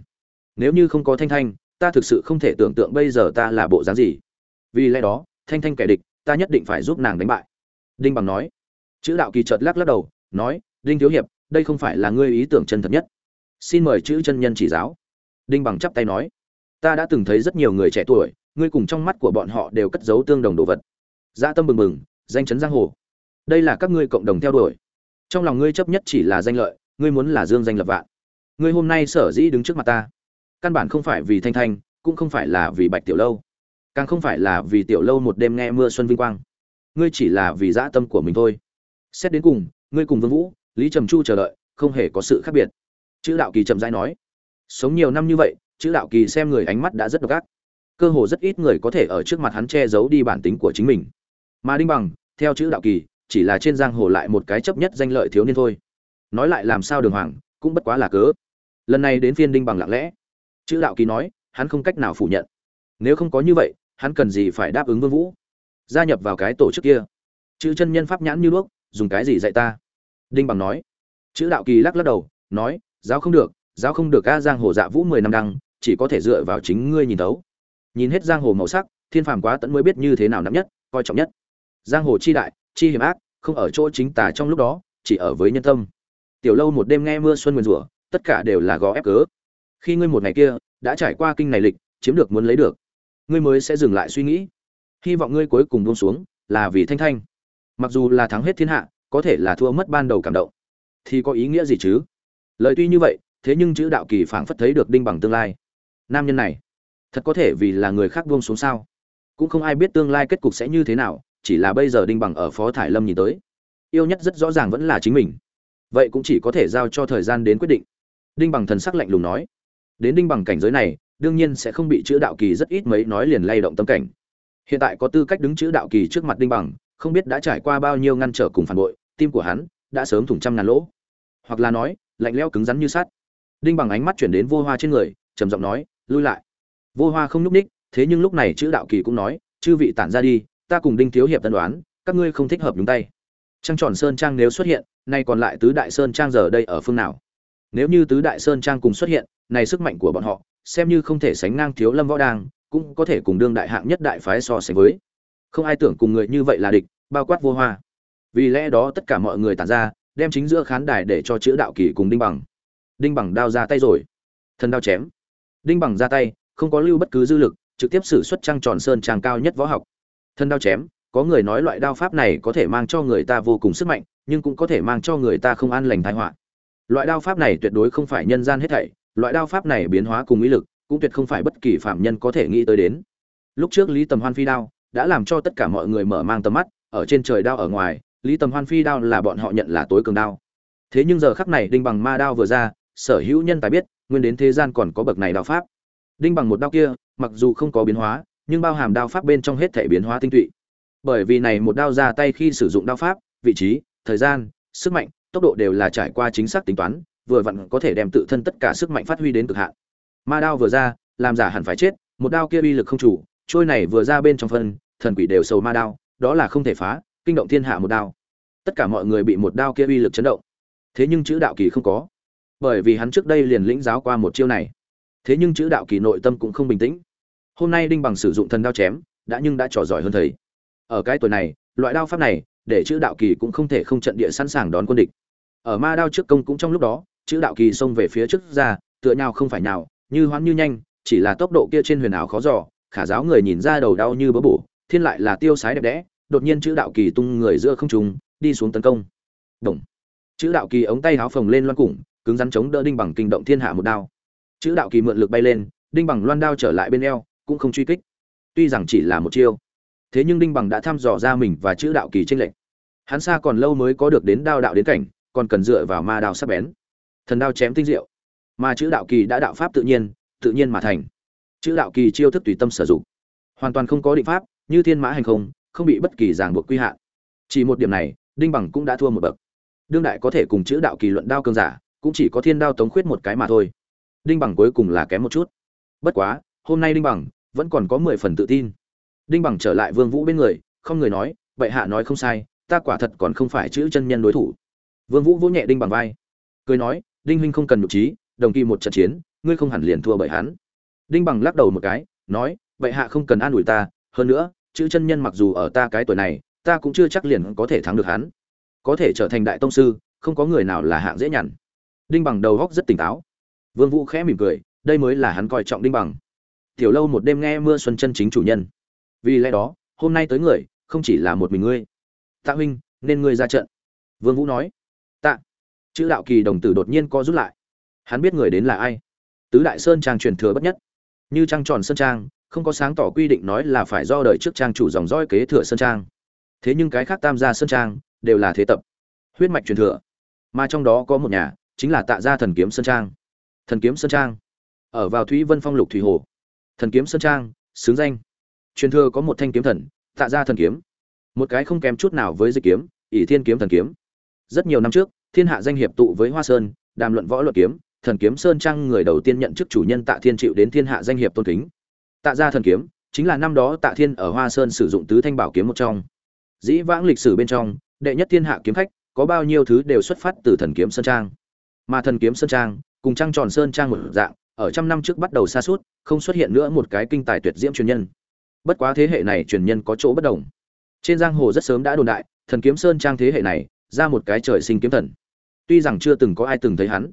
Nếu như không có thanh thanh, ta thực sự không thể tưởng tượng bây giờ ta là bộ dáng gì. Vì lẽ đó, thanh thanh kẻ địch, ta nhất định phải giúp nàng đánh bại. Đinh bằng nói. Chữ đạo kỳ chợt lắc lắc đầu, nói, đinh thiếu hiệp, đây không phải là ngươi ý tưởng chân thật nhất. Xin mời chữ chân nhân chỉ giáo. Đinh bằng chắp tay nói. Ta đã từng thấy rất nhiều người trẻ tuổi ngươi cùng trong mắt của bọn họ đều cất giấu tương đồng đồ vật. Dã tâm bừng bừng, danh chấn giang hồ. Đây là các ngươi cộng đồng theo đuổi. Trong lòng ngươi chấp nhất chỉ là danh lợi, ngươi muốn là dương danh lập vạn. Ngươi hôm nay sở dĩ đứng trước mặt ta. Căn bản không phải vì thanh thanh, cũng không phải là vì bạch tiểu lâu. Càng không phải là vì tiểu lâu một đêm nghe mưa xuân vinh quang. Ngươi chỉ là vì dã tâm của mình thôi. Xét đến cùng, ngươi cùng vương vũ, lý trầm chu chờ đợi, không hề có sự khác biệt. Chữ đạo kỳ trầm dai nói. Sống nhiều năm như vậy, chữ đạo kỳ xem người ánh mắt đã rất độc ác cơ hồ rất ít người có thể ở trước mặt hắn che giấu đi bản tính của chính mình. Mà đinh bằng, theo chữ đạo kỳ, chỉ là trên giang hồ lại một cái chấp nhất danh lợi thiếu niên thôi. Nói lại làm sao đường hoàng, cũng bất quá là cớ. Lần này đến phiên đinh bằng lặng lẽ. Chữ đạo kỳ nói, hắn không cách nào phủ nhận. Nếu không có như vậy, hắn cần gì phải đáp ứng vương vũ? Gia nhập vào cái tổ chức kia. Chữ chân nhân pháp nhãn như đuốc, dùng cái gì dạy ta? Đinh bằng nói. Chữ đạo kỳ lắc lắc đầu, nói, giáo không được, giáo không được ca giang hồ dạ vũ mười năm đăng, chỉ có thể dựa vào chính ngươi nhìn tấu nhìn hết giang hồ màu sắc, thiên phàm quá tận mới biết như thế nào nắm nhất, coi trọng nhất. Giang hồ chi đại, chi hiểm ác, không ở chỗ chính tà trong lúc đó, chỉ ở với nhân tâm. Tiểu lâu một đêm nghe mưa xuân nguyền rủa, tất cả đều là gò ép cớ. Khi ngươi một ngày kia, đã trải qua kinh này lịch, chiếm được muốn lấy được, ngươi mới sẽ dừng lại suy nghĩ. Hy vọng ngươi cuối cùng buông xuống, là vì thanh thanh. Mặc dù là thắng hết thiên hạ, có thể là thua mất ban đầu cảm động, thì có ý nghĩa gì chứ? Lời tuy như vậy, thế nhưng chữ đạo kỳ phảng phất thấy được đinh bằng tương lai. Nam nhân này thật có thể vì là người khác buông xuống sao? Cũng không ai biết tương lai kết cục sẽ như thế nào, chỉ là bây giờ đinh bằng ở phó thải lâm nhìn tới, yêu nhất rất rõ ràng vẫn là chính mình. Vậy cũng chỉ có thể giao cho thời gian đến quyết định. Đinh bằng thần sắc lạnh lùng nói. Đến đinh bằng cảnh giới này, đương nhiên sẽ không bị chữ đạo kỳ rất ít mấy nói liền lay động tâm cảnh. Hiện tại có tư cách đứng chữ đạo kỳ trước mặt đinh bằng, không biết đã trải qua bao nhiêu ngăn trở cùng phản bội, tim của hắn đã sớm thủng trăm ngàn lỗ. Hoặc là nói, lạnh lẽo cứng rắn như sắt. Đinh bằng ánh mắt chuyển đến vô hoa trên người, trầm giọng nói, lui lại vô hoa không nhúc ních, thế nhưng lúc này chữ đạo kỳ cũng nói, chư vị tản ra đi, ta cùng đinh thiếu hiệp tân đoán các ngươi không thích hợp đúng tay. Trăng tròn sơn trang nếu xuất hiện, nay còn lại tứ đại sơn trang giờ đây ở phương nào? Nếu như tứ đại sơn trang cùng xuất hiện này sức mạnh của bọn họ, xem như không thể sánh ngang thiếu lâm võ đang, cũng có thể cùng đương đại hạng nhất đại phái so sánh với. Không ai tưởng cùng người như vậy là địch, bao quát vô hoa. Vì lẽ đó tất cả mọi người tản ra, đem chính giữa khán đài để cho chữ đạo kỳ cùng đinh bằng. Đinh bằng đao ra tay rồi. Thần đao chém. Đinh bằng ra tay không có lưu bất cứ dư lực, trực tiếp xử xuất trăng tròn sơn trang cao nhất võ học. Thân đao chém, có người nói loại đao pháp này có thể mang cho người ta vô cùng sức mạnh, nhưng cũng có thể mang cho người ta không an lành tai họa. Loại đao pháp này tuyệt đối không phải nhân gian hết thảy, loại đao pháp này biến hóa cùng ý lực, cũng tuyệt không phải bất kỳ phạm nhân có thể nghĩ tới đến. Lúc trước lý tầm hoan phi đao, đã làm cho tất cả mọi người mở mang tầm mắt, ở trên trời đao ở ngoài, lý tầm hoan phi đao là bọn họ nhận là tối cường đao. Thế nhưng giờ khắc này đinh bằng ma đao vừa ra, sở hữu nhân tài biết, nguyên đến thế gian còn có bậc này đao pháp đinh bằng một đao kia, mặc dù không có biến hóa, nhưng bao hàm đao pháp bên trong hết thể biến hóa tinh tụy. Bởi vì này một đao ra tay khi sử dụng đao pháp, vị trí, thời gian, sức mạnh, tốc độ đều là trải qua chính xác tính toán, vừa vặn có thể đem tự thân tất cả sức mạnh phát huy đến cực hạn. Ma đao vừa ra, làm giả hẳn phải chết, một đao kia uy lực không chủ, trôi này vừa ra bên trong phân, thần quỷ đều sầu ma đao, đó là không thể phá, kinh động thiên hạ một đao. Tất cả mọi người bị một đao kia uy lực chấn động. Thế nhưng chữ đạo kỳ không có. Bởi vì hắn trước đây liền lĩnh giáo qua một chiêu này thế nhưng chữ đạo kỳ nội tâm cũng không bình tĩnh. Hôm nay đinh bằng sử dụng thần đao chém, đã nhưng đã trò giỏi hơn thầy. Ở cái tuổi này, loại đao pháp này, để chữ đạo kỳ cũng không thể không trận địa sẵn sàng đón quân địch. Ở ma đao trước công cũng trong lúc đó, chữ đạo kỳ xông về phía trước ra, tựa nhau không phải nào như hoán như nhanh, chỉ là tốc độ kia trên huyền ảo khó dò, khả giáo người nhìn ra đầu đau như bớ bổ, thiên lại là tiêu sái đẹp đẽ, đột nhiên chữ đạo kỳ tung người giữa không trung, đi xuống tấn công. Đồng chữ đạo kỳ ống tay háo phồng lên loan củng, cứng rắn chống đỡ đinh bằng kinh động thiên hạ một đao chữ đạo kỳ mượn lực bay lên, đinh bằng loan đao trở lại bên eo, cũng không truy kích. Tuy rằng chỉ là một chiêu, thế nhưng đinh bằng đã thăm dò ra mình và chữ đạo kỳ tranh lệch. Hắn xa còn lâu mới có được đến đao đạo đến cảnh, còn cần dựa vào ma đao sắc bén. Thần đao chém tinh diệu, mà chữ đạo kỳ đã đạo pháp tự nhiên tự nhiên mà thành. Chữ đạo kỳ chiêu thức tùy tâm sử dụng, hoàn toàn không có định pháp, như thiên mã hành không không bị bất kỳ ràng buộc quy hạn. Chỉ một điểm này, đinh bằng cũng đã thua một bậc. Đương đại có thể cùng chữ đạo kỳ luận đao cương giả, cũng chỉ có thiên đao tống khuyết một cái mà thôi đinh bằng cuối cùng là kém một chút. Bất quá, hôm nay đinh bằng vẫn còn có mười phần tự tin. Đinh bằng trở lại vương vũ bên người, không người nói vậy hạ nói không sai, ta quả thật còn không phải chữ chân nhân đối thủ. Vương vũ vỗ nhẹ đinh bằng vai, cười nói, đinh huynh không cần nhục trí, đồng kỳ một trận chiến, ngươi không hẳn liền thua bởi hắn. Đinh bằng lắc đầu một cái, nói vậy hạ không cần an ủi ta, hơn nữa, chữ chân nhân mặc dù ở ta cái tuổi này, ta cũng chưa chắc liền có thể thắng được hắn. Có thể trở thành đại tông sư, không có người nào là hạng dễ nhằn. Đinh bằng đầu góc rất tỉnh táo vương vũ khẽ mỉm cười, đây mới là hắn coi trọng đinh bằng. Tiểu lâu một đêm nghe mưa xuân chân chính chủ nhân. Vì lẽ đó, hôm nay tới người, không chỉ là một mình ngươi. Tạ huynh, nên ngươi ra trận. Vương vũ nói. Tạ. Chữ đạo kỳ đồng tử đột nhiên co rút lại. Hắn biết người đến là ai. Tứ đại sơn trang truyền thừa bất nhất. Như trang tròn sơn trang, không có sáng tỏ quy định nói là phải do đời trước trang chủ dòng dõi kế thừa sơn trang. Thế nhưng cái khác tam gia sơn trang, đều là thế tập. Huyết mạch truyền thừa. Mà trong đó có một nhà, chính là tạ gia thần kiếm sơn trang thần kiếm sơn trang. Ở vào thúy vân phong lục thủy hồ. Thần kiếm sơn trang, xứng danh. Truyền thừa có một thanh kiếm thần, tạ ra thần kiếm. Một cái không kém chút nào với dịch kiếm, ỷ thiên kiếm thần kiếm. Rất nhiều năm trước, thiên hạ danh hiệp tụ với hoa sơn, đàm luận võ luật kiếm, thần kiếm sơn trang người đầu tiên nhận chức chủ nhân tạ thiên chịu đến thiên hạ danh hiệp tôn kính. Tạ ra thần kiếm, chính là năm đó tạ thiên ở hoa sơn sử dụng tứ thanh bảo kiếm một trong. Dĩ vãng lịch sử bên trong, đệ nhất thiên hạ kiếm khách, có bao nhiêu thứ đều xuất phát từ thần kiếm sơn trang. Mà thần kiếm sơn trang cùng trăng tròn sơn trang một dạng, ở trăm năm trước bắt đầu xa suốt, không xuất hiện nữa một cái kinh tài tuyệt diễm truyền nhân. Bất quá thế hệ này truyền nhân có chỗ bất đồng. Trên giang hồ rất sớm đã đồn đại, thần kiếm sơn trang thế hệ này, ra một cái trời sinh kiếm thần. Tuy rằng chưa từng có ai từng thấy hắn.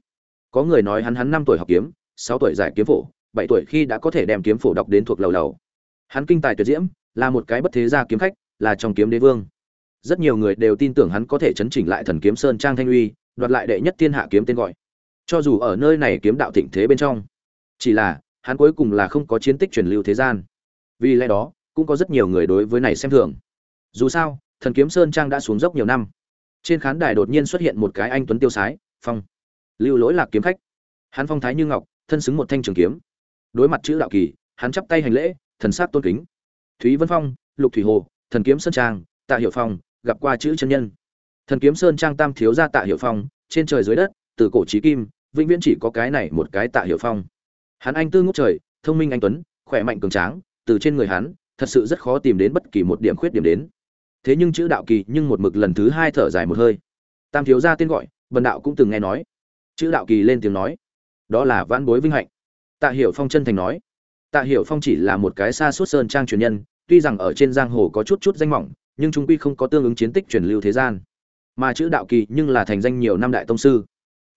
Có người nói hắn hắn năm tuổi học kiếm, sáu tuổi giải kiếm phổ, bảy tuổi khi đã có thể đem kiếm phổ đọc đến thuộc lầu lầu. Hắn kinh tài tuyệt diễm, là một cái bất thế gia kiếm khách, là trong kiếm đế vương. Rất nhiều người đều tin tưởng hắn có thể chấn chỉnh lại thần kiếm sơn trang thanh uy, đoạt lại đệ nhất thiên hạ kiếm tên gọi cho dù ở nơi này kiếm đạo thịnh thế bên trong, chỉ là, hắn cuối cùng là không có chiến tích truyền lưu thế gian. Vì lẽ đó, cũng có rất nhiều người đối với này xem thường. Dù sao, thần kiếm sơn trang đã xuống dốc nhiều năm. Trên khán đài đột nhiên xuất hiện một cái anh tuấn tiêu sái, phong. Lưu lỗi lạc kiếm khách. Hắn phong thái như ngọc, thân xứng một thanh trường kiếm. Đối mặt chữ đạo kỳ, hắn chắp tay hành lễ, thần sát tôn kính. Thúy vân phong, lục thủy hồ, thần kiếm sơn trang, tạ hiệu phong, gặp qua chữ chân nhân. Thần kiếm sơn trang tam thiếu gia tạ hiệu phong, trên trời dưới đất, từ cổ trí kim vĩnh viễn chỉ có cái này một cái tạ hiệu phong. Hắn anh tư ngút trời, thông minh anh tuấn, khỏe mạnh cường tráng, từ trên người hắn, thật sự rất khó tìm đến bất kỳ một điểm khuyết điểm đến. Thế nhưng chữ đạo kỳ nhưng một mực lần thứ hai thở dài một hơi. Tam thiếu gia tên gọi, bần đạo cũng từng nghe nói. Chữ đạo kỳ lên tiếng nói, đó là vãn bối vinh hạnh. Tạ hiểu phong chân thành nói, tạ hiểu phong chỉ là một cái xa suốt sơn trang truyền nhân, tuy rằng ở trên giang hồ có chút chút danh mỏng, nhưng trung quy không có tương ứng chiến tích truyền lưu thế gian. Mà chữ đạo kỳ nhưng là thành danh nhiều năm đại tông sư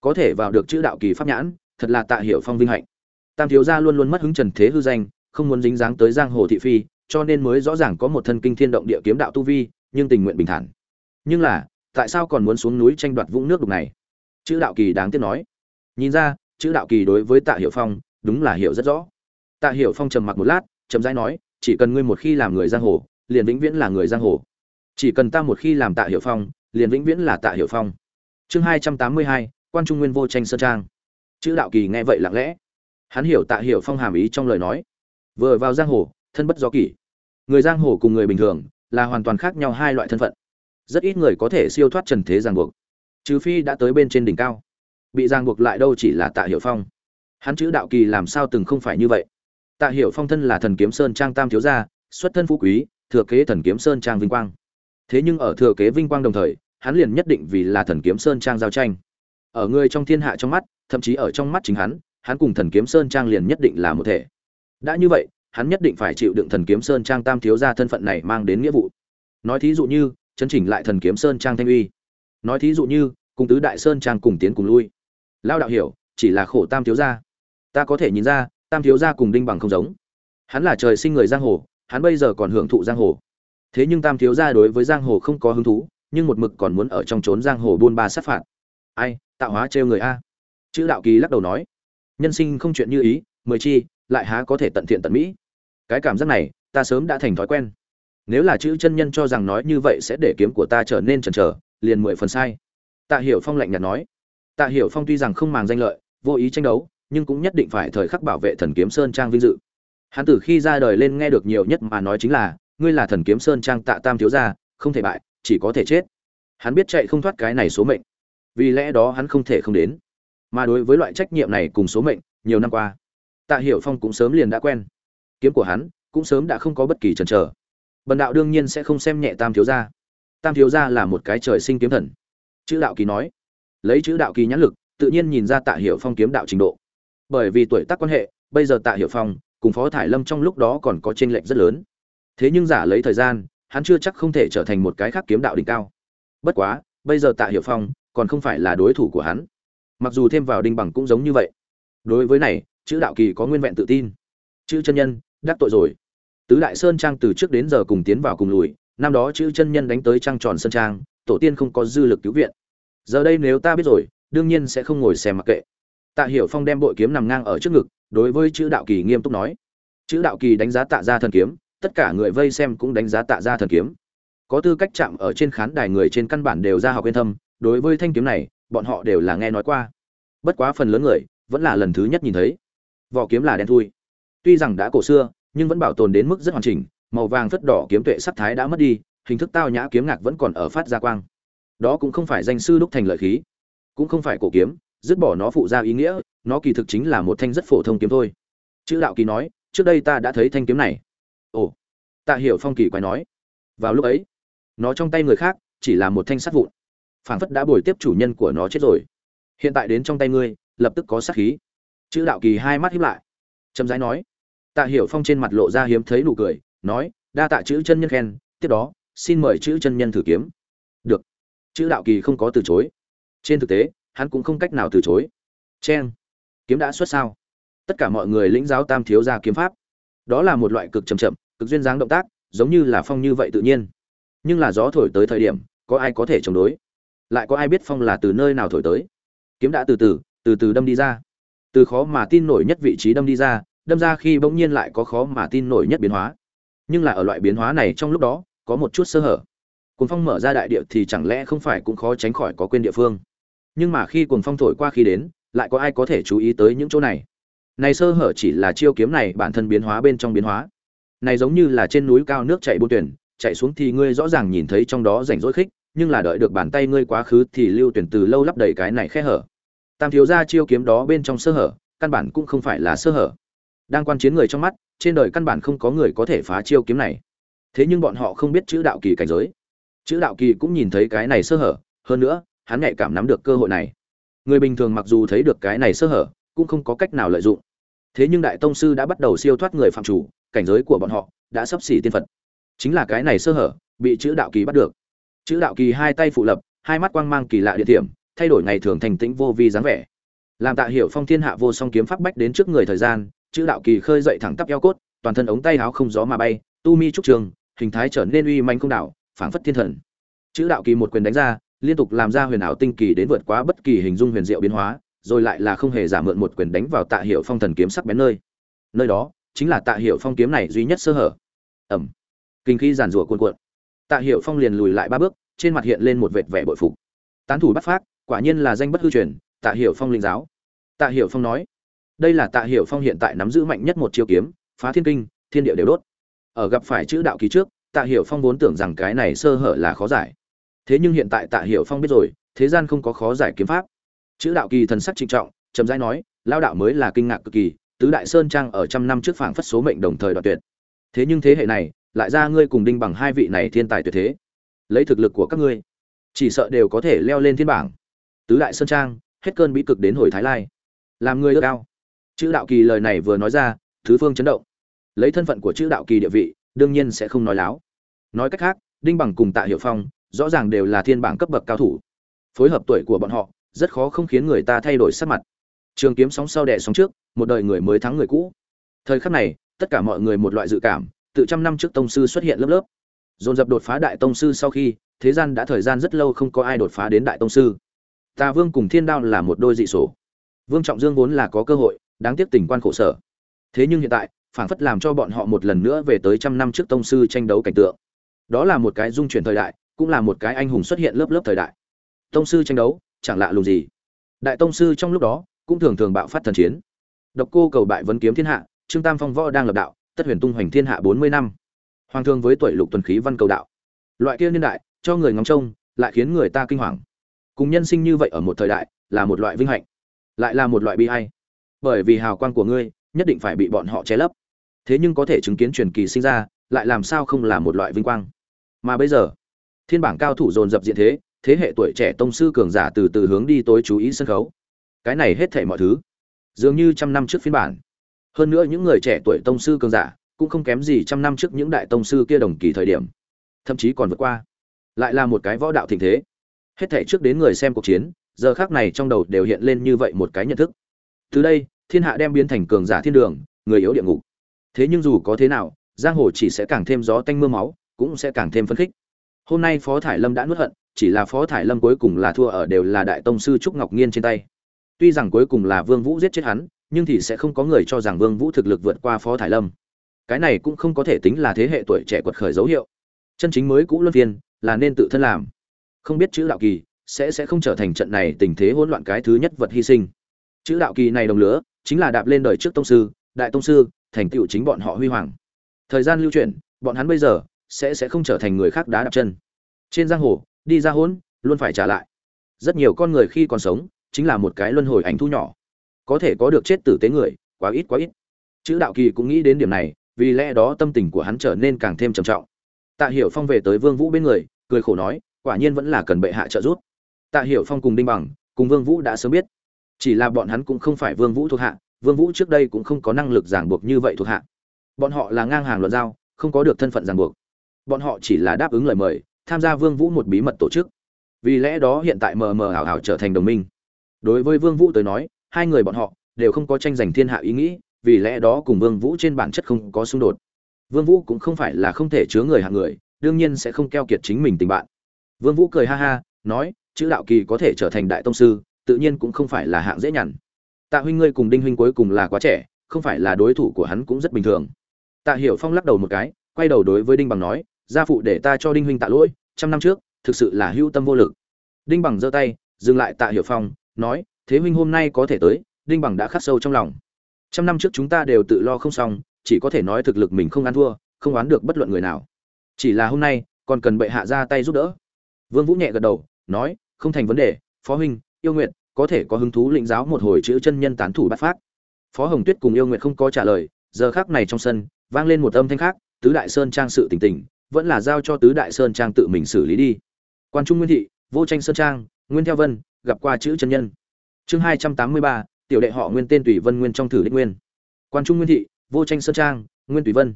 có thể vào được chữ đạo kỳ pháp nhãn, thật là tạ hiểu phong vinh hạnh. Tam thiếu gia luôn luôn mất hứng trần thế hư danh, không muốn dính dáng tới giang hồ thị phi, cho nên mới rõ ràng có một thân kinh thiên động địa kiếm đạo tu vi, nhưng tình nguyện bình thản. Nhưng là, tại sao còn muốn xuống núi tranh đoạt vũng nước đục này? Chữ đạo kỳ đáng tiếc nói. Nhìn ra, chữ đạo kỳ đối với tạ hiểu phong, đúng là hiểu rất rõ. Tạ hiểu phong trầm mặc một lát, chậm rãi nói, chỉ cần ngươi một khi làm người giang hồ, liền vĩnh viễn là người giang hồ. Chỉ cần ta một khi làm tạ hiểu phong, liền vĩnh viễn là tạ hiểu phong. Chương hai trăm tám mươi hai quan trung nguyên vô tranh sơn trang. Chữ đạo kỳ nghe vậy lặng lẽ. Hắn hiểu tạ hiểu phong hàm ý trong lời nói. Vừa vào giang hồ, thân bất do kỷ. Người giang hồ cùng người bình thường là hoàn toàn khác nhau hai loại thân phận. Rất ít người có thể siêu thoát trần thế giang buộc. Trừ phi đã tới bên trên đỉnh cao. Bị giang buộc lại đâu chỉ là tạ hiểu phong. Hắn chữ đạo kỳ làm sao từng không phải như vậy? Tạ hiểu phong thân là thần kiếm sơn trang tam thiếu gia, xuất thân phú quý, thừa kế thần kiếm sơn trang vinh quang. Thế nhưng ở thừa kế vinh quang đồng thời, hắn liền nhất định vì là thần kiếm sơn trang giao tranh ở người trong thiên hạ trong mắt, thậm chí ở trong mắt chính hắn hắn cùng thần kiếm sơn trang liền nhất định là một thể. Đã như vậy, hắn nhất định phải chịu đựng thần kiếm sơn trang tam thiếu gia thân phận này mang đến nghĩa vụ. Nói thí dụ như, chấn chỉnh lại thần kiếm sơn trang thanh uy. Nói thí dụ như, cùng tứ đại sơn trang cùng tiến cùng lui. Lao đạo hiểu, chỉ là khổ tam thiếu gia. Ta có thể nhìn ra, tam thiếu gia cùng đinh bằng không giống. Hắn là trời sinh người giang hồ, hắn bây giờ còn hưởng thụ giang hồ. Thế nhưng tam thiếu gia đối với giang hồ không có hứng thú, nhưng một mực còn muốn ở trong trốn giang hồ buôn ba sát phạt. Ai tạo hóa trêu người a. Chữ đạo kỳ lắc đầu nói, nhân sinh không chuyện như ý, mười chi, lại há có thể tận thiện tận mỹ. Cái cảm giác này, ta sớm đã thành thói quen. Nếu là chữ chân nhân cho rằng nói như vậy sẽ để kiếm của ta trở nên chần chờ, liền mười phần sai. Tạ hiểu phong lạnh nhạt nói, tạ hiểu phong tuy rằng không màng danh lợi, vô ý tranh đấu, nhưng cũng nhất định phải thời khắc bảo vệ thần kiếm sơn trang vinh dự. Hắn từ khi ra đời lên nghe được nhiều nhất mà nói chính là, ngươi là thần kiếm sơn trang tạ tam thiếu gia, không thể bại, chỉ có thể chết. Hắn biết chạy không thoát cái này số mệnh vì lẽ đó hắn không thể không đến. Mà đối với loại trách nhiệm này cùng số mệnh, nhiều năm qua, tạ hiểu phong cũng sớm liền đã quen. Kiếm của hắn cũng sớm đã không có bất kỳ chần chờ. Bần đạo đương nhiên sẽ không xem nhẹ tam thiếu gia. Tam thiếu gia là một cái trời sinh kiếm thần. Chữ đạo kỳ nói, lấy chữ đạo kỳ nhãn lực, tự nhiên nhìn ra tạ hiểu phong kiếm đạo trình độ. Bởi vì tuổi tác quan hệ, bây giờ tạ hiểu phong cùng phó thải lâm trong lúc đó còn có tranh lệch rất lớn. Thế nhưng giả lấy thời gian, hắn chưa chắc không thể trở thành một cái khác kiếm đạo đỉnh cao. Bất quá, bây giờ tạ hiểu phong còn không phải là đối thủ của hắn. Mặc dù thêm vào đinh bằng cũng giống như vậy. Đối với này, chữ đạo kỳ có nguyên vẹn tự tin. Chữ chân nhân, đắc tội rồi. Tứ đại sơn trang từ trước đến giờ cùng tiến vào cùng lùi, năm đó chữ chân nhân đánh tới trang tròn sơn trang, tổ tiên không có dư lực cứu viện. Giờ đây nếu ta biết rồi, đương nhiên sẽ không ngồi xem mặc kệ. Tạ hiểu phong đem bội kiếm nằm ngang ở trước ngực, đối với chữ đạo kỳ nghiêm túc nói. Chữ đạo kỳ đánh giá tạ ra thần kiếm, tất cả người vây xem cũng đánh giá tạ ra thần kiếm. Có tư cách chạm ở trên khán đài người trên căn bản đều ra học yên thâm đối với thanh kiếm này, bọn họ đều là nghe nói qua. Bất quá phần lớn người vẫn là lần thứ nhất nhìn thấy. Vỏ kiếm là đen thui. Tuy rằng đã cổ xưa, nhưng vẫn bảo tồn đến mức rất hoàn chỉnh, màu vàng phất đỏ kiếm tuệ sắc thái đã mất đi, hình thức tao nhã kiếm ngạc vẫn còn ở phát ra quang. Đó cũng không phải danh sư đúc thành lợi khí, cũng không phải cổ kiếm, dứt bỏ nó phụ ra ý nghĩa, nó kỳ thực chính là một thanh rất phổ thông kiếm thôi. Chữ đạo kỳ nói, trước đây ta đã thấy thanh kiếm này. Ồ, tạ hiểu phong kỳ quái nói. Vào lúc ấy, nó trong tay người khác chỉ là một thanh sắt vụn phảng phất đã bồi tiếp chủ nhân của nó chết rồi. Hiện tại đến trong tay ngươi, lập tức có sát khí. Chữ đạo kỳ hai mắt hiếp lại. Chậm rãi nói. Tạ hiểu phong trên mặt lộ ra hiếm thấy nụ cười, nói, đa tạ chữ chân nhân khen, tiếp đó, xin mời chữ chân nhân thử kiếm. Được. Chữ đạo kỳ không có từ chối. Trên thực tế, hắn cũng không cách nào từ chối. Cheng. Kiếm đã xuất sao? Tất cả mọi người lĩnh giáo tam thiếu gia kiếm pháp. Đó là một loại cực chậm chậm, cực duyên dáng động tác, giống như là phong như vậy tự nhiên. Nhưng là gió thổi tới thời điểm, có ai có thể chống đối? Lại có ai biết phong là từ nơi nào thổi tới. Kiếm đã từ từ từ từ đâm đi ra. Từ khó mà tin nổi nhất vị trí đâm đi ra, đâm ra khi bỗng nhiên lại có khó mà tin nổi nhất biến hóa. Nhưng là ở loại biến hóa này trong lúc đó, có một chút sơ hở. Cuồng phong mở ra đại địa thì chẳng lẽ không phải cũng khó tránh khỏi có quên địa phương? Nhưng mà khi cuồng phong thổi qua khi đến, lại có ai có thể chú ý tới những chỗ này? Này sơ hở chỉ là chiêu kiếm này bản thân biến hóa bên trong biến hóa. Này giống như là trên núi cao nước chảy buôn tuyển chạy xuống thì ngươi rõ ràng nhìn thấy trong đó rảnh rỗi khích nhưng là đợi được bàn tay ngươi quá khứ thì lưu tuyển từ lâu lắp đầy cái này khe hở. Tam thiếu gia chiêu kiếm đó bên trong sơ hở, căn bản cũng không phải là sơ hở. Đang quan chiến người trong mắt, trên đời căn bản không có người có thể phá chiêu kiếm này. Thế nhưng bọn họ không biết chữ đạo kỳ cảnh giới. Chữ đạo kỳ cũng nhìn thấy cái này sơ hở, hơn nữa, hắn nhạy cảm nắm được cơ hội này. Người bình thường mặc dù thấy được cái này sơ hở, cũng không có cách nào lợi dụng. Thế nhưng đại tông sư đã bắt đầu siêu thoát người phạm chủ, cảnh giới của bọn họ đã sắp xỉ tiên phật. Chính là cái này sơ hở, bị chữ đạo kỳ bắt được chữ đạo kỳ hai tay phụ lập, hai mắt quang mang kỳ lạ địa điểm, thay đổi ngày thường thành tĩnh vô vi dáng vẻ. Làm tạ hiểu phong thiên hạ vô song kiếm pháp bách đến trước người thời gian, chữ đạo kỳ khơi dậy thẳng tắp eo cốt, toàn thân ống tay áo không gió mà bay, tu mi trúc trường, hình thái trở nên uy manh không đảo, phảng phất thiên thần. Chữ đạo kỳ một quyền đánh ra, liên tục làm ra huyền ảo tinh kỳ đến vượt quá bất kỳ hình dung huyền diệu biến hóa, rồi lại là không hề giả mượn một quyền đánh vào tạ hiệu phong thần kiếm sắc bén nơi. Nơi đó, chính là tạ hiệu phong kiếm này duy nhất sơ hở. Ẩm. Kinh khí giàn rủa cuồn cuộn tạ Hiểu phong liền lùi lại ba bước, trên mặt hiện lên một vệt vẻ bội phục. Tán thủ bắt phát quả nhiên là danh bất hư truyền, tạ Hiểu phong linh giáo. Tạ Hiểu phong nói, đây là tạ Hiểu phong hiện tại nắm giữ mạnh nhất một chiêu kiếm, phá thiên kinh, thiên địa đều đốt. Ở gặp phải chữ đạo kỳ trước, tạ Hiểu phong vốn tưởng rằng cái này sơ hở là khó giải. Thế nhưng hiện tại tạ Hiểu phong biết rồi, thế gian không có khó giải kiếm pháp. Chữ đạo kỳ thần sắc trịnh trọng, chậm rãi nói, lao đạo mới là kinh ngạc cực kỳ, tứ đại sơn trang ở trăm năm trước phảng phất số mệnh đồng thời đoạt tuyệt. Thế nhưng thế hệ này lại ra ngươi cùng đinh bằng hai vị này thiên tài tuyệt thế. Lấy thực lực của các ngươi, chỉ sợ đều có thể leo lên thiên bảng. Tứ đại sơn trang, hết cơn bí cực đến hồi thái lai. Làm người ước cao chữ đạo kỳ lời này vừa nói ra, thứ phương chấn động. Lấy thân phận của chữ đạo kỳ địa vị, đương nhiên sẽ không nói láo. Nói cách khác, đinh bằng cùng tạ hiệu phong, rõ ràng đều là thiên bảng cấp bậc cao thủ. Phối hợp tuổi của bọn họ, rất khó không khiến người ta thay đổi sắc mặt. Trường kiếm sóng sau đẻ sóng trước, một đời người mới thắng người cũ. Thời khắc này, tất cả mọi người một loại dự cảm tự trăm năm trước tông sư xuất hiện lớp lớp. Dồn dập đột phá đại tông sư sau khi, thế gian đã thời gian rất lâu không có ai đột phá đến đại tông sư. Tà vương cùng thiên đao là một đôi dị sổ. Vương trọng dương vốn là có cơ hội, đáng tiếc tình quan khổ sở. Thế nhưng hiện tại, phảng phất làm cho bọn họ một lần nữa về tới trăm năm trước tông sư tranh đấu cảnh tượng. Đó là một cái dung chuyển thời đại, cũng là một cái anh hùng xuất hiện lớp lớp thời đại. Tông sư tranh đấu, chẳng lạ lùng gì. Đại tông sư trong lúc đó, cũng thường thường bạo phát thần chiến. Độc cô cầu bại vấn kiếm thiên hạ, trương tam phong võ đang lập đạo tất huyền tung hoành thiên hạ bốn mươi năm. Hoàng thương với tuổi lục tuần khí văn cầu đạo. Loại kia niên đại, cho người ngóng trông, lại khiến người ta kinh hoàng. Cùng nhân sinh như vậy ở một thời đại, là một loại vinh hạnh, lại là một loại bi hay bởi vì hào quang của ngươi, nhất định phải bị bọn họ che lấp. Thế nhưng có thể chứng kiến truyền kỳ sinh ra, lại làm sao không là một loại vinh quang? Mà bây giờ, thiên bảng cao thủ dồn dập diện thế thế hệ tuổi trẻ tông sư cường giả từ từ hướng đi tối chú ý sân khấu. Cái này hết thảy mọi thứ, dường như trăm năm trước phiên bản hơn nữa những người trẻ tuổi tông sư cường giả cũng không kém gì trăm năm trước những đại tông sư kia đồng kỳ thời điểm, thậm chí còn vượt qua. Lại là một cái võ đạo thịnh thế. Hết thảy trước đến người xem cuộc chiến, giờ khác này trong đầu đều hiện lên như vậy một cái nhận thức. Từ đây, thiên hạ đem biến thành cường giả thiên đường, người yếu địa ngục. Thế nhưng dù có thế nào, giang hồ chỉ sẽ càng thêm gió tanh mưa máu, cũng sẽ càng thêm phấn khích. Hôm nay phó thải lâm đã nuốt hận, chỉ là phó thải lâm cuối cùng là thua ở đều là đại tông sư trúc ngọc nhiên trên tay. Tuy rằng cuối cùng là vương vũ giết chết hắn nhưng thì sẽ không có người cho rằng vương vũ thực lực vượt qua phó thải lâm. Cái này cũng không có thể tính là thế hệ tuổi trẻ quật khởi dấu hiệu. Chân chính mới cũ luân phiên là nên tự thân làm. Không biết chữ đạo kỳ sẽ sẽ không trở thành trận này tình thế hỗn loạn cái thứ nhất vật hy sinh. Chữ đạo kỳ này đồng lứa chính là đạp lên đời trước tông sư, đại tông sư, thành tựu chính bọn họ huy hoàng. Thời gian lưu chuyển, bọn hắn bây giờ sẽ sẽ không trở thành người khác đá đạp chân. Trên giang hồ, đi ra hỗn, luôn phải trả lại. Rất nhiều con người khi còn sống chính là một cái luân hồi ảnh thu nhỏ có thể có được chết tử tế người, quá ít quá ít. Chữ đạo kỳ cũng nghĩ đến điểm này, vì lẽ đó tâm tình của hắn trở nên càng thêm trầm trọng. Tạ hiểu phong về tới vương vũ bên người, cười khổ nói, quả nhiên vẫn là cần bệ hạ trợ giúp. Tạ hiểu phong cùng đinh bằng, cùng vương vũ đã sớm biết. Chỉ là bọn hắn cũng không phải vương vũ thuộc hạ, vương vũ trước đây cũng không có năng lực giảng buộc như vậy thuộc hạ. Bọn họ là ngang hàng luận giao, không có được thân phận giảng buộc. Bọn họ chỉ là đáp ứng lời mời, tham gia vương vũ một bí mật tổ chức. Vì lẽ đó hiện tại mờ mờ ảo ảo trở thành đồng minh. Đối với vương vũ tới nói hai người bọn họ đều không có tranh giành thiên hạ ý nghĩ, vì lẽ đó cùng vương vũ trên bản chất không có xung đột. Vương vũ cũng không phải là không thể chứa người hạng người, đương nhiên sẽ không keo kiệt chính mình tình bạn. Vương vũ cười ha ha, nói, chữ đạo kỳ có thể trở thành đại tông sư, tự nhiên cũng không phải là hạng dễ nhằn. Tạ huynh ngươi cùng đinh huynh cuối cùng là quá trẻ, không phải là đối thủ của hắn cũng rất bình thường. Tạ hiểu phong lắc đầu một cái, quay đầu đối với đinh bằng nói, gia phụ để ta cho đinh huynh tạ lỗi, trăm năm trước, thực sự là hữu tâm vô lực. Đinh bằng giơ tay, dừng lại tạ hiểu phong, nói thế huynh hôm nay có thể tới, đinh bằng đã khắc sâu trong lòng. Trăm năm trước chúng ta đều tự lo không xong, chỉ có thể nói thực lực mình không ăn thua, không oán được bất luận người nào. Chỉ là hôm nay, còn cần bệ hạ ra tay giúp đỡ. Vương vũ nhẹ gật đầu, nói, không thành vấn đề, phó huynh, yêu nguyện có thể có hứng thú lĩnh giáo một hồi chữ chân nhân tán thủ bắt phát phó hồng tuyết cùng yêu nguyện không có trả lời, giờ khắc này trong sân, vang lên một âm thanh khác, tứ đại sơn trang sự tỉnh tỉnh, vẫn là giao cho tứ đại sơn trang tự mình xử lý đi. Quan trung nguyên thị, vô tranh sơn trang, nguyên theo vân, gặp qua chữ chân nhân chương hai trăm tám mươi ba, tiểu đệ họ nguyên tên tùy vân nguyên trong thử đích nguyên. Quan trung nguyên thị, vô tranh sơn trang, nguyên tùy vân.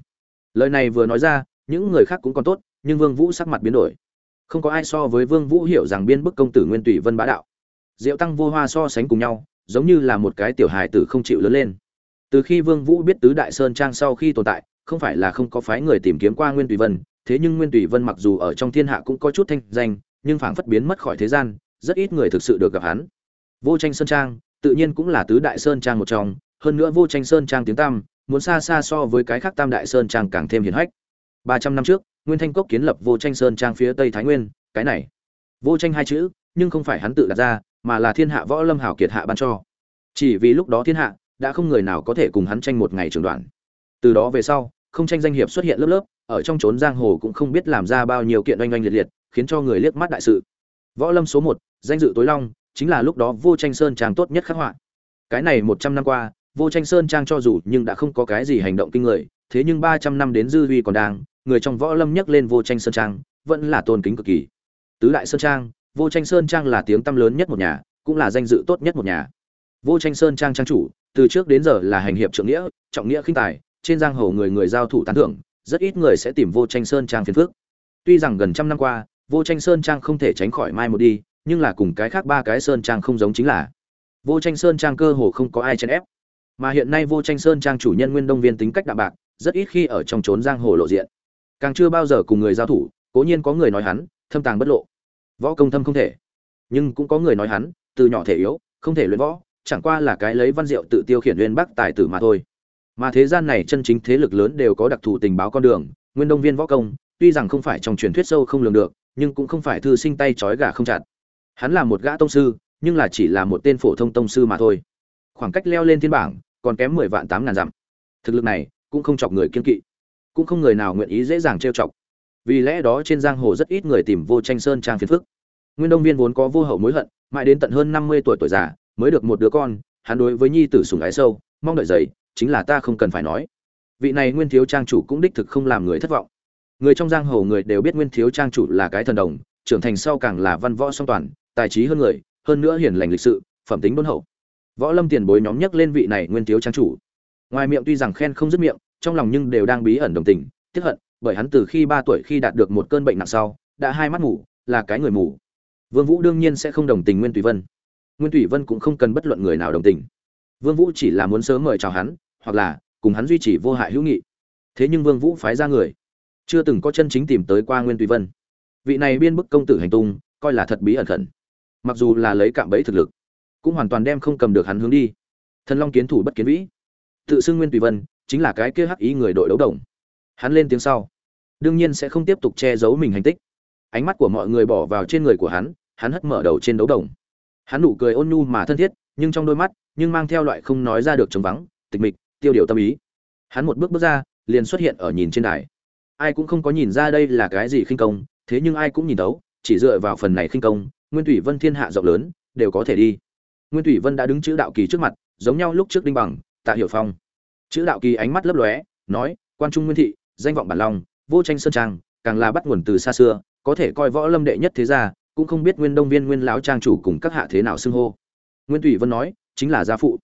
Lời này vừa nói ra, những người khác cũng còn tốt, nhưng vương vũ sắc mặt biến đổi. Không có ai so với vương vũ hiểu rằng biên bức công tử nguyên tùy vân bá đạo. Diệu tăng vô hoa so sánh cùng nhau, giống như là một cái tiểu hài tử không chịu lớn lên. Từ khi vương vũ biết tứ đại sơn trang sau khi tồn tại, không phải là không có phái người tìm kiếm qua nguyên tùy vân, thế nhưng nguyên tùy vân mặc dù ở trong thiên hạ cũng có chút thanh danh, nhưng phảng phất biến mất khỏi thế gian, rất ít người thực sự được gặp hắn vô tranh sơn trang, tự nhiên cũng là tứ đại sơn trang một trong, hơn nữa vô tranh sơn trang tiếng tam muốn xa xa so với cái khác tam đại sơn trang càng thêm hiển hách. Ba trăm năm trước, nguyên thanh cốc kiến lập vô tranh sơn trang phía tây thái nguyên, cái này. Vô tranh hai chữ, nhưng không phải hắn tự đặt ra, mà là thiên hạ võ lâm hảo kiệt hạ ban cho. Chỉ vì lúc đó thiên hạ, đã không người nào có thể cùng hắn tranh một ngày trường đoạn. Từ đó về sau, không tranh danh hiệp xuất hiện lớp lớp, ở trong trốn giang hồ cũng không biết làm ra bao nhiêu kiện oanh oanh liệt liệt, khiến cho người liếc mắt đại sự. Võ lâm số một, danh dự tối long chính là lúc đó vô tranh sơn trang tốt nhất khắc họa. Cái này một trăm năm qua, vô tranh sơn trang cho dù nhưng đã không có cái gì hành động kinh người, thế nhưng ba trăm năm đến dư huy còn đang, người trong võ lâm nhắc lên vô tranh sơn trang, vẫn là tôn kính cực kỳ. Tứ đại sơn trang, vô tranh sơn trang là tiếng tăm lớn nhất một nhà, cũng là danh dự tốt nhất một nhà. Vô tranh sơn trang trang chủ, từ trước đến giờ là hành hiệp trượng nghĩa, trọng nghĩa khinh tài, trên giang hồ người người giao thủ tán thưởng, rất ít người sẽ tìm vô tranh sơn trang phiền phước tuy rằng gần trăm năm qua, vô tranh sơn trang không thể tránh khỏi mai một đi nhưng là cùng cái khác ba cái sơn trang không giống chính là vô tranh sơn trang cơ hồ không có ai chen ép. Mà hiện nay vô tranh sơn trang chủ nhân nguyên đông viên tính cách đạm bạc, rất ít khi ở trong trốn giang hồ lộ diện. Càng chưa bao giờ cùng người giao thủ, cố nhiên có người nói hắn, thâm tàng bất lộ. Võ công thâm không thể. Nhưng cũng có người nói hắn, từ nhỏ thể yếu, không thể luyện võ, chẳng qua là cái lấy văn diệu tự tiêu khiển luyện bắc tài tử mà thôi. Mà thế gian này chân chính thế lực lớn đều có đặc thù tình báo con đường, nguyên đông viên võ công, tuy rằng không phải trong truyền thuyết sâu không lường được, nhưng cũng không phải thư sinh tay trói gà không chặt hắn là một gã tông sư, nhưng là chỉ là một tên phổ thông tông sư mà thôi. Khoảng cách leo lên thiên bảng, còn kém mười vạn tám ngàn dặm. Thực lực này, cũng không chọc người kiên kỵ, cũng không người nào nguyện ý dễ dàng trêu chọc. Vì lẽ đó trên giang hồ rất ít người tìm vô tranh sơn trang phiền phức. Nguyên đông viên vốn có vô hậu mối hận, mãi đến tận hơn năm mươi tuổi tuổi già, mới được một đứa con, hắn đối với nhi tử sùng ái sâu, mong đợi giấy chính là ta không cần phải nói. Vị này nguyên thiếu trang chủ cũng đích thực không làm người thất vọng. Người trong giang hồ người đều biết nguyên thiếu trang chủ là cái thần đồng, trưởng thành sau càng là văn võ song toàn tài trí hơn người, hơn nữa hiền lành lịch sự, phẩm tính đôn hậu. Võ lâm tiền bối nhóm nhắc lên vị này nguyên thiếu trang chủ. Ngoài miệng tuy rằng khen không dứt miệng, trong lòng nhưng đều đang bí ẩn đồng tình, tiếc hận, bởi hắn từ khi ba tuổi khi đạt được một cơn bệnh nặng sau, đã hai mắt mù, là cái người mù. Vương vũ đương nhiên sẽ không đồng tình nguyên tùy vân. Nguyên tùy vân cũng không cần bất luận người nào đồng tình. Vương vũ chỉ là muốn sớm mời chào hắn, hoặc là cùng hắn duy trì vô hại hữu nghị. Thế nhưng vương vũ phái ra người, chưa từng có chân chính tìm tới qua nguyên tùy vân. Vị này biên bức công tử hành tung, coi là thật bí ẩn khẩn mặc dù là lấy cạm bẫy thực lực cũng hoàn toàn đem không cầm được hắn hướng đi. Thần long kiến thủ bất kiến vĩ tự xưng nguyên tùy vân chính là cái kia hắc ý người đội đấu đồng. Hắn lên tiếng sau đương nhiên sẽ không tiếp tục che giấu mình hành tích. Ánh mắt của mọi người bỏ vào trên người của hắn hắn hất mở đầu trên đấu đồng. Hắn nụ cười ôn nhu mà thân thiết nhưng trong đôi mắt nhưng mang theo loại không nói ra được trống vắng tịch mịch tiêu điều tâm ý. Hắn một bước bước ra liền xuất hiện ở nhìn trên đài. Ai cũng không có nhìn ra đây là cái gì khinh công thế nhưng ai cũng nhìn tấu, chỉ dựa vào phần này khinh công nguyên thủy vân thiên hạ rộng lớn, đều có thể đi. Nguyên thủy vân đã đứng chữ đạo kỳ trước mặt, giống nhau lúc trước đinh bằng, tạ hiểu phong. Chữ đạo kỳ ánh mắt lấp lóe, nói, quan trung nguyên thị, danh vọng bản long vô tranh sơn trang, càng là bắt nguồn từ xa xưa, có thể coi võ lâm đệ nhất thế gia, cũng không biết nguyên đông viên nguyên lão trang chủ cùng các hạ thế nào xưng hô. Nguyên thủy vân nói, chính là gia phụ.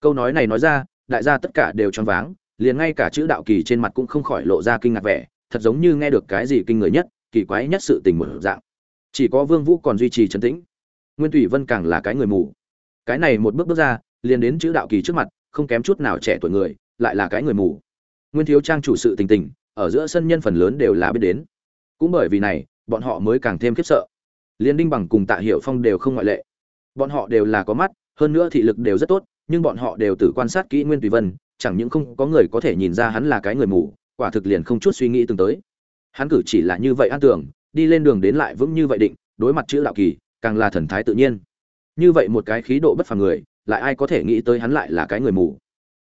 Câu nói này nói ra, đại gia tất cả đều choáng váng, liền ngay cả chữ đạo kỳ trên mặt cũng không khỏi lộ ra kinh ngạc vẻ, thật giống như nghe được cái gì kinh người nhất, kỳ quái nhất sự tình một dạng chỉ có vương vũ còn duy trì trấn tĩnh. Nguyên thủy vân càng là cái người mù. Cái này một bước bước ra, liền đến chữ đạo kỳ trước mặt, không kém chút nào trẻ tuổi người, lại là cái người mù. Nguyên thiếu trang chủ sự tình tình, ở giữa sân nhân phần lớn đều là biết đến. Cũng bởi vì này, bọn họ mới càng thêm khiếp sợ. Liên đinh bằng cùng tạ hiệu phong đều không ngoại lệ. Bọn họ đều là có mắt, hơn nữa thị lực đều rất tốt, nhưng bọn họ đều tự quan sát kỹ nguyên tùy vân, chẳng những không có người có thể nhìn ra hắn là cái người mù, quả thực liền không chút suy nghĩ từng tới. Hắn cử chỉ là như vậy an tưởng đi lên đường đến lại vững như vậy định, đối mặt chữ đạo kỳ, càng là thần thái tự nhiên. Như vậy một cái khí độ bất phàm người, lại ai có thể nghĩ tới hắn lại là cái người mù.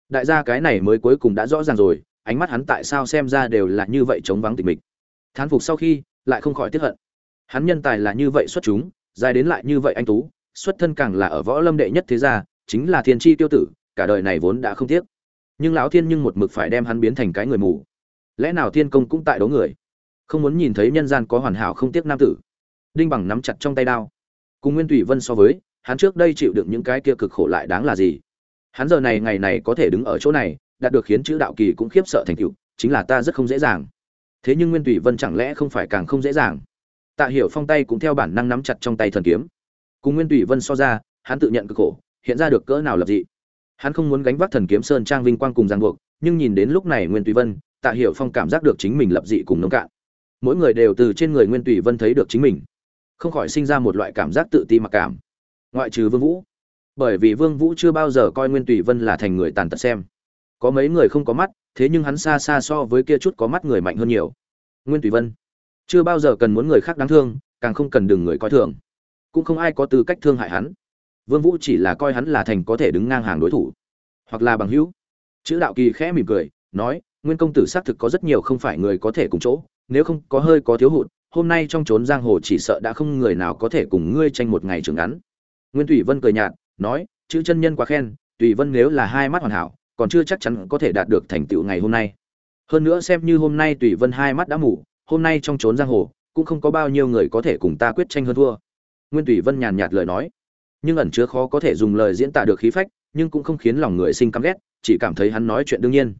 Đại gia cái này mới cuối cùng đã rõ ràng rồi, ánh mắt hắn tại sao xem ra đều là như vậy chống vắng tịch mịch. Thán phục sau khi, lại không khỏi tiếc hận. Hắn nhân tài là như vậy xuất chúng, dài đến lại như vậy anh tú, xuất thân càng là ở võ lâm đệ nhất thế gia, chính là thiên tri tiêu tử, cả đời này vốn đã không tiếc. Nhưng lão thiên nhưng một mực phải đem hắn biến thành cái người mù. Lẽ nào thiên công cũng tại đấu người? Không muốn nhìn thấy nhân gian có hoàn hảo không tiếc nam tử. Đinh bằng nắm chặt trong tay đao. Cùng nguyên thủy vân so với, hắn trước đây chịu đựng những cái kia cực khổ lại đáng là gì? Hắn giờ này ngày này có thể đứng ở chỗ này, đạt được khiến chữ đạo kỳ cũng khiếp sợ thành cựu chính là ta rất không dễ dàng. Thế nhưng nguyên thủy vân chẳng lẽ không phải càng không dễ dàng? Tạ hiểu phong tay cũng theo bản năng nắm chặt trong tay thần kiếm. Cùng nguyên thủy vân so ra, hắn tự nhận cực khổ, hiện ra được cỡ nào lập dị. Hắn không muốn gánh vác thần kiếm sơn trang vinh quang cùng giang buộc, nhưng nhìn đến lúc này nguyên thủy vân, tạ hiểu phong cảm giác được chính mình lập dị cùng nông cạn mỗi người đều từ trên người nguyên tùy vân thấy được chính mình. Không khỏi sinh ra một loại cảm giác tự ti mặc cảm. Ngoại trừ vương vũ. Bởi vì vương vũ chưa bao giờ coi nguyên tùy vân là thành người tàn tật xem. Có mấy người không có mắt, thế nhưng hắn xa xa so với kia chút có mắt người mạnh hơn nhiều. Nguyên tùy vân. Chưa bao giờ cần muốn người khác đáng thương, càng không cần đừng người coi thường. Cũng không ai có tư cách thương hại hắn. Vương vũ chỉ là coi hắn là thành có thể đứng ngang hàng đối thủ. Hoặc là bằng hữu. Chữ đạo kỳ khẽ mỉm cười, nói, nguyên công tử xác thực có rất nhiều không phải người có thể cùng chỗ nếu không có hơi có thiếu hụt, hôm nay trong trốn giang hồ chỉ sợ đã không người nào có thể cùng ngươi tranh một ngày trường ngắn. Nguyên thủy vân cười nhạt, nói, chữ chân nhân quá khen tùy vân nếu là hai mắt hoàn hảo, còn chưa chắc chắn có thể đạt được thành tựu ngày hôm nay. Hơn nữa xem như hôm nay tùy vân hai mắt đã mù, hôm nay trong trốn giang hồ, cũng không có bao nhiêu người có thể cùng ta quyết tranh hơn thua. Nguyên tùy vân nhàn nhạt lời nói. Nhưng ẩn chứa khó có thể dùng lời diễn tả được khí phách, nhưng cũng không khiến lòng người sinh căm ghét, chỉ cảm thấy hắn nói chuyện đương nhiên.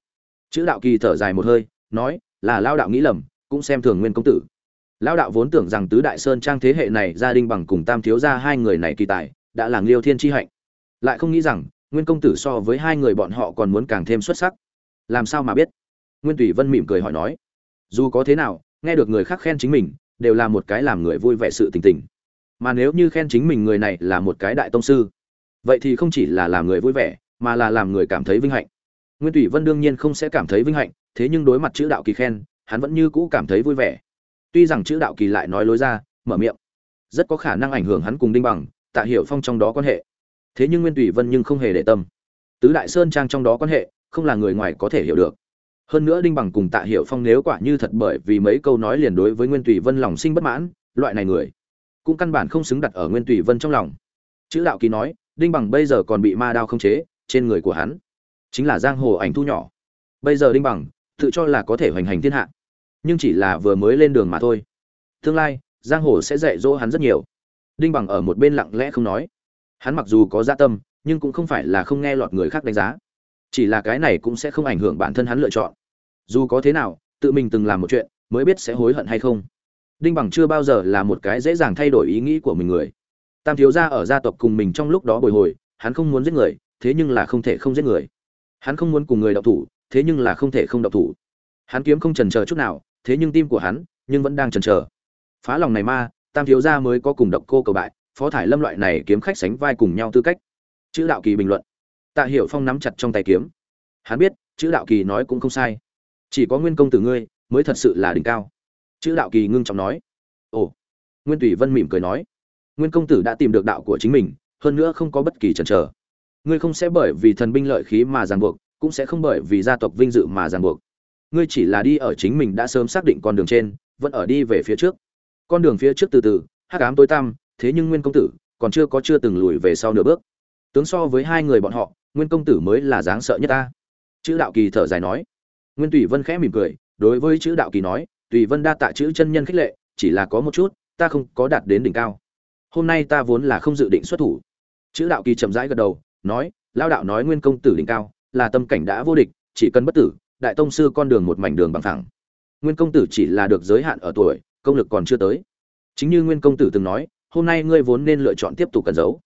Chữ đạo kỳ thở dài một hơi, nói, là lao đạo nghĩ lầm cũng xem thường nguyên công tử. Lão đạo vốn tưởng rằng tứ đại sơn trang thế hệ này gia đình bằng cùng tam thiếu gia hai người này kỳ tài, đã là liêu thiên tri hạnh. Lại không nghĩ rằng, nguyên công tử so với hai người bọn họ còn muốn càng thêm xuất sắc. Làm sao mà biết? Nguyên tùy vân mỉm cười hỏi nói. Dù có thế nào, nghe được người khác khen chính mình, đều là một cái làm người vui vẻ sự tình tình. Mà nếu như khen chính mình người này là một cái đại tông sư, vậy thì không chỉ là làm người vui vẻ, mà là làm người cảm thấy vinh hạnh. Nguyên tùy vân đương nhiên không sẽ cảm thấy vinh hạnh, thế nhưng đối mặt chữ đạo kỳ khen hắn vẫn như cũ cảm thấy vui vẻ. Tuy rằng chữ đạo kỳ lại nói lối ra, mở miệng, rất có khả năng ảnh hưởng hắn cùng đinh bằng, tạ hiểu phong trong đó quan hệ. Thế nhưng nguyên tùy vân nhưng không hề để tâm. Tứ đại sơn trang trong đó quan hệ, không là người ngoài có thể hiểu được. Hơn nữa đinh bằng cùng tạ hiểu phong nếu quả như thật bởi vì mấy câu nói liền đối với nguyên tùy vân lòng sinh bất mãn, loại này người cũng căn bản không xứng đặt ở nguyên tùy vân trong lòng. Chữ đạo kỳ nói, đinh bằng bây giờ còn bị ma đao không chế trên người của hắn, chính là giang hồ ảnh thu nhỏ. Bây giờ đinh bằng tự cho là có thể hoành hành thiên hạ. Nhưng chỉ là vừa mới lên đường mà thôi. Tương lai, giang hồ sẽ dạy dỗ hắn rất nhiều. Đinh bằng ở một bên lặng lẽ không nói. Hắn mặc dù có gia dạ tâm, nhưng cũng không phải là không nghe lọt người khác đánh giá. Chỉ là cái này cũng sẽ không ảnh hưởng bản thân hắn lựa chọn. Dù có thế nào, tự mình từng làm một chuyện, mới biết sẽ hối hận hay không. Đinh bằng chưa bao giờ là một cái dễ dàng thay đổi ý nghĩ của mình người. Tam thiếu gia ở gia tộc cùng mình trong lúc đó bồi hồi, hắn không muốn giết người, thế nhưng là không thể không giết người. Hắn không muốn cùng người đọc thủ thế nhưng là không thể không động thủ. Hắn kiếm không trần chờ chút nào, thế nhưng tim của hắn nhưng vẫn đang chần chờ. Phá lòng này ma, tam thiếu gia mới có cùng độc cô cầu bại, phó thải lâm loại này kiếm khách sánh vai cùng nhau tư cách. Chữ đạo kỳ bình luận. Tạ hiểu phong nắm chặt trong tay kiếm. Hắn biết, chữ đạo kỳ nói cũng không sai. Chỉ có nguyên công tử ngươi mới thật sự là đỉnh cao. Chữ đạo kỳ ngưng trọng nói. Ồ. Nguyên tùy vân mỉm cười nói. Nguyên công tử đã tìm được đạo của chính mình, hơn nữa không có bất kỳ chần chờ. Ngươi không sẽ bởi vì thần binh lợi khí mà ràng buộc cũng sẽ không bởi vì gia tộc vinh dự mà ràng buộc. Ngươi chỉ là đi ở chính mình đã sớm xác định con đường trên, vẫn ở đi về phía trước. Con đường phía trước từ từ, hắc ám tối tăm, thế nhưng nguyên công tử còn chưa có chưa từng lùi về sau nửa bước. Tướng so với hai người bọn họ, nguyên công tử mới là dáng sợ nhất ta. Chữ đạo kỳ thở dài nói. Nguyên tùy vân khẽ mỉm cười, đối với chữ đạo kỳ nói, tùy vân đa tạ chữ chân nhân khích lệ, chỉ là có một chút, ta không có đạt đến đỉnh cao. Hôm nay ta vốn là không dự định xuất thủ. Chữ đạo kỳ chậm rãi gật đầu, nói lao đạo nói nguyên công tử đỉnh cao là tâm cảnh đã vô địch chỉ cần bất tử đại tông sư con đường một mảnh đường bằng thẳng nguyên công tử chỉ là được giới hạn ở tuổi công lực còn chưa tới. Chính như nguyên công tử từng nói hôm nay ngươi vốn nên lựa chọn tiếp tục cẩn giấu.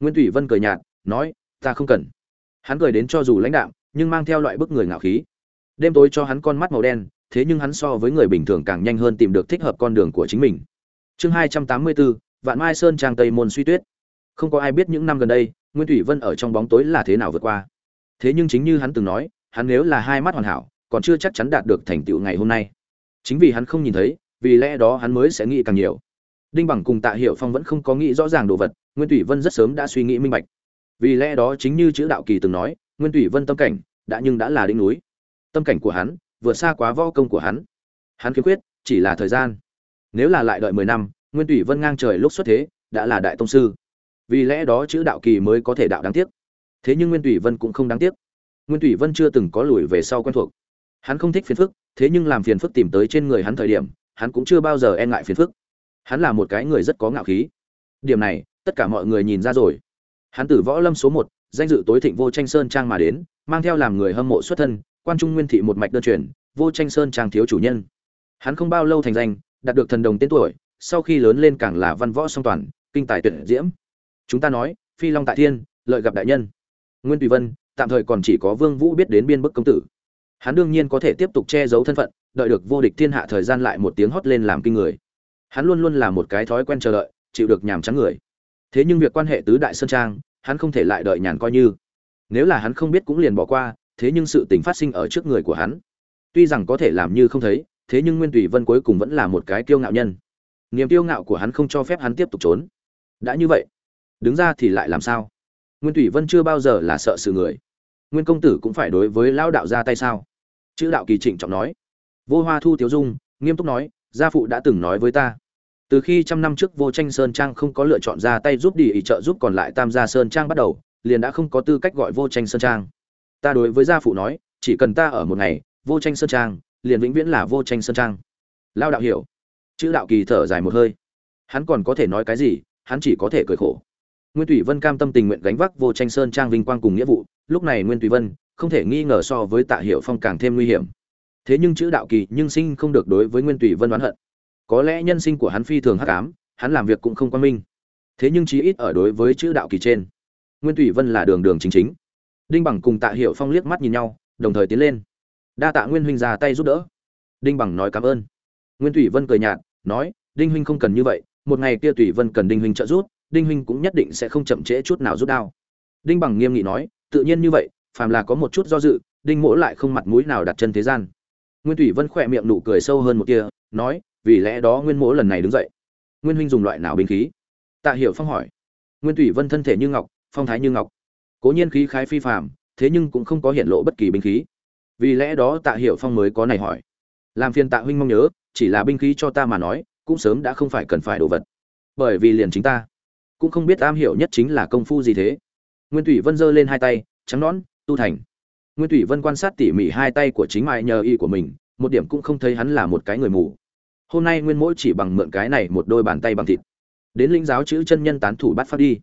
Nguyên thủy vân cười nhạt nói ta không cần. Hắn cười đến cho dù lãnh đạm, nhưng mang theo loại bức người ngạo khí. Đêm tối cho hắn con mắt màu đen thế nhưng hắn so với người bình thường càng nhanh hơn tìm được thích hợp con đường của chính mình. Chương hai trăm tám mươi bốn vạn mai sơn trang tây môn suy tuyết. Không có ai biết những năm gần đây nguyên thủy vân ở trong bóng tối là thế nào vượt qua thế nhưng chính như hắn từng nói, hắn nếu là hai mắt hoàn hảo, còn chưa chắc chắn đạt được thành tựu ngày hôm nay. Chính vì hắn không nhìn thấy, vì lẽ đó hắn mới sẽ nghĩ càng nhiều. Đinh bằng cùng tạ hiệu phong vẫn không có nghĩ rõ ràng đồ vật, nguyên thủy vân rất sớm đã suy nghĩ minh bạch. Vì lẽ đó chính như chữ đạo kỳ từng nói, nguyên thủy vân tâm cảnh, đã nhưng đã là đỉnh núi. Tâm cảnh của hắn, vượt xa quá võ công của hắn. Hắn khiếm khuyết, chỉ là thời gian. Nếu là lại đợi mười năm, nguyên tùy vân ngang trời lúc xuất thế, đã là đại tông sư. Vì lẽ đó chữ đạo kỳ mới có thể đạo đáng tiếc thế nhưng nguyên thủy vân cũng không đáng tiếc. Nguyên thủy vân chưa từng có lùi về sau quen thuộc. Hắn không thích phiền phức, thế nhưng làm phiền phức tìm tới trên người hắn thời điểm, hắn cũng chưa bao giờ e ngại phiền phức. Hắn là một cái người rất có ngạo khí. Điểm này, tất cả mọi người nhìn ra rồi. Hắn từ võ lâm số một, danh dự tối thịnh vô tranh sơn trang mà đến, mang theo làm người hâm mộ xuất thân, quan trung nguyên thị một mạch đơn truyền, vô tranh sơn trang thiếu chủ nhân. Hắn không bao lâu thành danh, đạt được thần đồng tên tuổi, sau khi lớn lên càng là văn võ song toàn, kinh tài tuyệt diễm. Chúng ta nói, phi long tại thiên, lợi gặp đại nhân nguyên tùy vân, tạm thời còn chỉ có vương vũ biết đến biên bức công tử. Hắn đương nhiên có thể tiếp tục che giấu thân phận, đợi được vô địch thiên hạ thời gian lại một tiếng hót lên làm kinh người. Hắn luôn luôn là một cái thói quen chờ đợi, chịu được nhàm chán người. Thế nhưng việc quan hệ tứ đại sơn trang, hắn không thể lại đợi nhàn coi như. Nếu là hắn không biết cũng liền bỏ qua, thế nhưng sự tình phát sinh ở trước người của hắn. Tuy rằng có thể làm như không thấy, thế nhưng nguyên tùy vân cuối cùng vẫn là một cái kiêu ngạo nhân. Niềm kiêu ngạo của hắn không cho phép hắn tiếp tục trốn. Đã như vậy, đứng ra thì lại làm sao? Nguyên thủy vân chưa bao giờ là sợ sự người. Nguyên công tử cũng phải đối với lão đạo ra tay sao? Chữ đạo kỳ trịnh trọng nói. Vô hoa thu tiếu dung, nghiêm túc nói, gia phụ đã từng nói với ta. Từ khi trăm năm trước vô tranh sơn trang không có lựa chọn ra tay giúp đi ý trợ giúp còn lại tam gia sơn trang bắt đầu, liền đã không có tư cách gọi vô tranh sơn trang. Ta đối với gia phụ nói, chỉ cần ta ở một ngày, vô tranh sơn trang, liền vĩnh viễn là vô tranh sơn trang. Lao đạo hiểu. Chữ đạo kỳ thở dài một hơi. Hắn còn có thể nói cái gì, hắn chỉ có thể cười khổ nguyên thủy vân cam tâm tình nguyện gánh vác vô tranh sơn trang vinh quang cùng nghĩa vụ, lúc này nguyên thủy vân không thể nghi ngờ so với tạ hiệu phong càng thêm nguy hiểm. Thế nhưng chữ đạo kỳ nhưng sinh không được đối với nguyên thủy vân oán hận. Có lẽ nhân sinh của hắn phi thường hắc ám, hắn làm việc cũng không quan minh. Thế nhưng chí ít ở đối với chữ đạo kỳ trên, nguyên thủy vân là đường đường chính chính. Đinh bằng cùng tạ hiệu phong liếc mắt nhìn nhau, đồng thời tiến lên. Đa tạ nguyên huynh ra tay giúp đỡ. Đinh bằng nói cảm ơn. Nguyên thủy vân cười nhạt, nói, đinh huynh không cần như vậy, một ngày kia tùy vân cần đinh huynh trợ giúp đinh huynh cũng nhất định sẽ không chậm trễ chút nào rút đao. Đinh bằng nghiêm nghị nói, tự nhiên như vậy, phàm là có một chút do dự, đinh mỗ lại không mặt mũi nào đặt chân thế gian. Nguyên thủy vân khỏe miệng nụ cười sâu hơn một kia nói, vì lẽ đó nguyên mỗ lần này đứng dậy. Nguyên huynh dùng loại nào binh khí? Tạ hiểu phong hỏi. Nguyên thủy vân thân thể như ngọc, phong thái như ngọc. Cố nhiên khí khái phi phàm, thế nhưng cũng không có hiện lộ bất kỳ binh khí. Vì lẽ đó tạ hiểu phong mới có này hỏi. Làm phiền tạ huynh mong nhớ, chỉ là binh khí cho ta mà nói, cũng sớm đã không phải cần phải đồ vật. Bởi vì liền chính ta cũng không biết am hiểu nhất chính là công phu gì thế. Nguyên thủy vân giơ lên hai tay, trắng nõn, tu thành. Nguyên thủy vân quan sát tỉ mỉ hai tay của chính mại nhờ y của mình, một điểm cũng không thấy hắn là một cái người mù. Hôm nay nguyên mỗi chỉ bằng mượn cái này một đôi bàn tay bằng thịt. Đến linh giáo chữ chân nhân tán thủ bắt phát đi.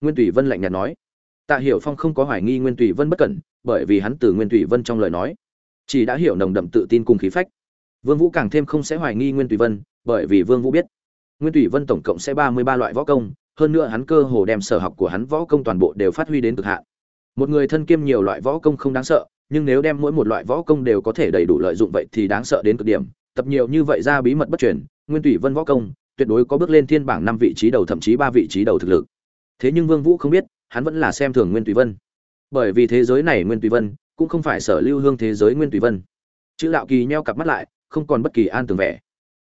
Nguyên thủy vân lạnh nhạt nói. Tạ hiểu phong không có hoài nghi nguyên thủy vân bất cẩn, bởi vì hắn từ nguyên thủy vân trong lời nói, chỉ đã hiểu nồng đậm tự tin cùng khí phách. Vương vũ càng thêm không sẽ hoài nghi nguyên thủy vân, bởi vì vương vũ biết. Nguyên thủy vân tổng cộng sẽ ba mươi ba loại võ công hơn nữa hắn cơ hồ đem sở học của hắn võ công toàn bộ đều phát huy đến cực hạn. Một người thân kiêm nhiều loại võ công không đáng sợ, nhưng nếu đem mỗi một loại võ công đều có thể đầy đủ lợi dụng vậy thì đáng sợ đến cực điểm. Tập nhiều như vậy ra bí mật bất truyền, nguyên thủy vân võ công, tuyệt đối có bước lên thiên bảng năm vị trí đầu thậm chí ba vị trí đầu thực lực. Thế nhưng vương vũ không biết, hắn vẫn là xem thường nguyên thủy vân. Bởi vì thế giới này nguyên thủy vân, cũng không phải sở lưu hương thế giới nguyên thủy vân. Chữ lạo kỳ nheo cặp mắt lại, không còn bất kỳ an tường vẻ.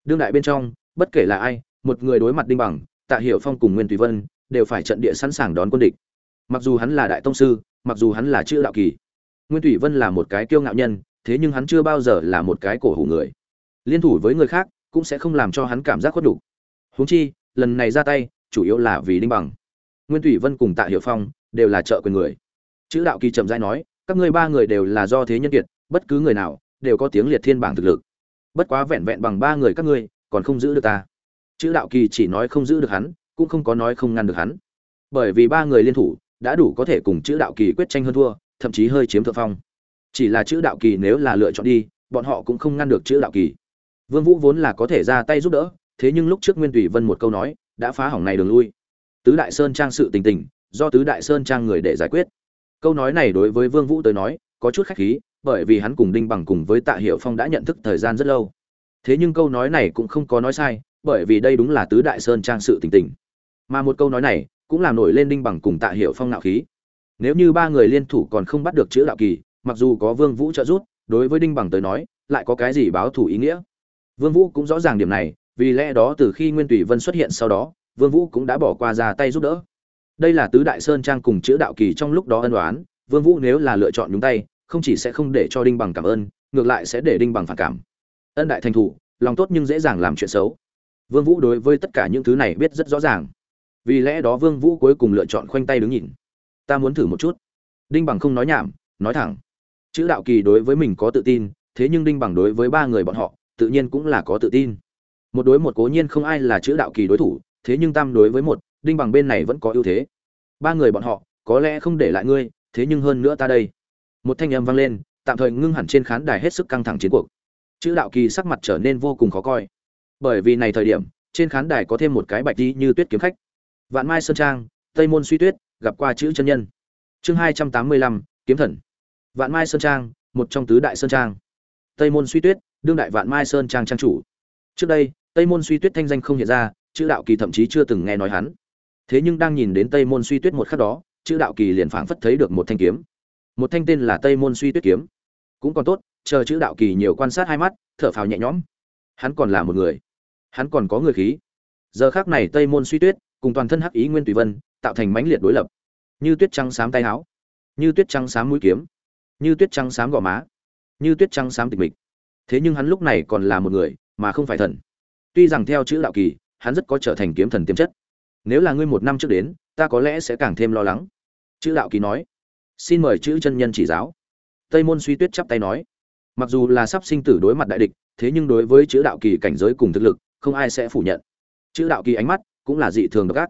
Đương đại bên trong, bất kể là ai, một người đối mặt đinh bằng tạ hiểu phong cùng nguyên Tùy vân đều phải trận địa sẵn sàng đón quân địch. Mặc dù hắn là đại tông sư, mặc dù hắn là chữ đạo kỳ, nguyên Tùy vân là một cái kiêu ngạo nhân, thế nhưng hắn chưa bao giờ là một cái cổ hủ người. Liên thủ với người khác cũng sẽ không làm cho hắn cảm giác khuất đủ huống chi, lần này ra tay, chủ yếu là vì đinh bằng. Nguyên thủy vân cùng tạ hiệu phong đều là trợ quyền người. Chữ đạo kỳ chậm rãi nói, các ngươi ba người đều là do thế nhân kiệt, bất cứ người nào đều có tiếng liệt thiên bảng thực lực. Bất quá vẹn vẹn bằng ba người các ngươi, còn không giữ được ta chữ đạo kỳ chỉ nói không giữ được hắn, cũng không có nói không ngăn được hắn. Bởi vì ba người liên thủ, đã đủ có thể cùng chữ đạo kỳ quyết tranh hơn thua, thậm chí hơi chiếm thượng phong. Chỉ là chữ đạo kỳ nếu là lựa chọn đi, bọn họ cũng không ngăn được chữ đạo kỳ. Vương vũ vốn là có thể ra tay giúp đỡ, thế nhưng lúc trước nguyên tùy vân một câu nói, đã phá hỏng này đường lui. Tứ đại sơn trang sự tình tình, do tứ đại sơn trang người để giải quyết. Câu nói này đối với vương vũ tới nói, có chút khách khí, bởi vì hắn cùng đinh bằng cùng với tạ hiệu phong đã nhận thức thời gian rất lâu. Thế nhưng câu nói này cũng không có nói sai bởi vì đây đúng là tứ đại sơn trang sự tình tình. Mà một câu nói này cũng làm nổi lên đinh bằng cùng tạ hiệu phong nạo khí. Nếu như ba người liên thủ còn không bắt được chữ đạo kỳ, mặc dù có vương vũ trợ giúp, đối với đinh bằng tới nói, lại có cái gì báo thủ ý nghĩa? Vương vũ cũng rõ ràng điểm này, vì lẽ đó từ khi nguyên tùy vân xuất hiện sau đó, vương vũ cũng đã bỏ qua ra tay giúp đỡ. Đây là tứ đại sơn trang cùng chữ đạo kỳ trong lúc đó ân đoán vương vũ nếu là lựa chọn nhúng tay, không chỉ sẽ không để cho đinh bằng cảm ơn, ngược lại sẽ để đinh bằng phản cảm. Ân đại thành thủ, lòng tốt nhưng dễ dàng làm chuyện xấu vương vũ đối với tất cả những thứ này biết rất rõ ràng. Vì lẽ đó vương vũ cuối cùng lựa chọn khoanh tay đứng nhìn. Ta muốn thử một chút. Đinh bằng không nói nhảm, nói thẳng. Chữ đạo kỳ đối với mình có tự tin, thế nhưng đinh bằng đối với ba người bọn họ, tự nhiên cũng là có tự tin. Một đối một cố nhiên không ai là chữ đạo kỳ đối thủ, thế nhưng tam đối với một, đinh bằng bên này vẫn có ưu thế. Ba người bọn họ, có lẽ không để lại ngươi, thế nhưng hơn nữa ta đây. Một thanh âm vang lên, tạm thời ngưng hẳn trên khán đài hết sức căng thẳng chiến cuộc. Chữ đạo kỳ sắc mặt trở nên vô cùng khó coi bởi vì này thời điểm, trên khán đài có thêm một cái bạch đi như tuyết kiếm khách. Vạn mai sơn trang, tây môn suy tuyết, gặp qua chữ chân nhân. Chương hai trăm tám mươi lăm, kiếm thần. Vạn mai sơn trang, một trong tứ đại sơn trang. Tây môn suy tuyết, đương đại vạn mai sơn trang trang chủ. Trước đây, tây môn suy tuyết thanh danh không hiện ra, chữ đạo kỳ thậm chí chưa từng nghe nói hắn. Thế nhưng đang nhìn đến tây môn suy tuyết một khắc đó, chữ đạo kỳ liền phảng phất thấy được một thanh kiếm. Một thanh tên là tây môn suy tuyết kiếm. Cũng còn tốt, chờ chữ đạo kỳ nhiều quan sát hai mắt, thở phào nhẹ nhõm. Hắn còn là một người hắn còn có người khí. Giờ khác này tây môn suy tuyết cùng toàn thân hắc ý nguyên tùy vân tạo thành mãnh liệt đối lập. Như tuyết trắng xám tay áo, như tuyết trắng xám mũi kiếm, như tuyết trắng xám gò má, như tuyết trắng xám tịch mịch. Thế nhưng hắn lúc này còn là một người mà không phải thần. Tuy rằng theo chữ đạo kỳ, hắn rất có trở thành kiếm thần tiềm chất. Nếu là ngươi một năm trước đến, ta có lẽ sẽ càng thêm lo lắng. Chữ đạo kỳ nói. Xin mời chữ chân nhân chỉ giáo. Tây môn suy tuyết chắp tay nói. Mặc dù là sắp sinh tử đối mặt đại địch, thế nhưng đối với chữ đạo kỳ cảnh giới cùng thực lực không ai sẽ phủ nhận. Chữ đạo kỳ ánh mắt cũng là dị thường độc ác.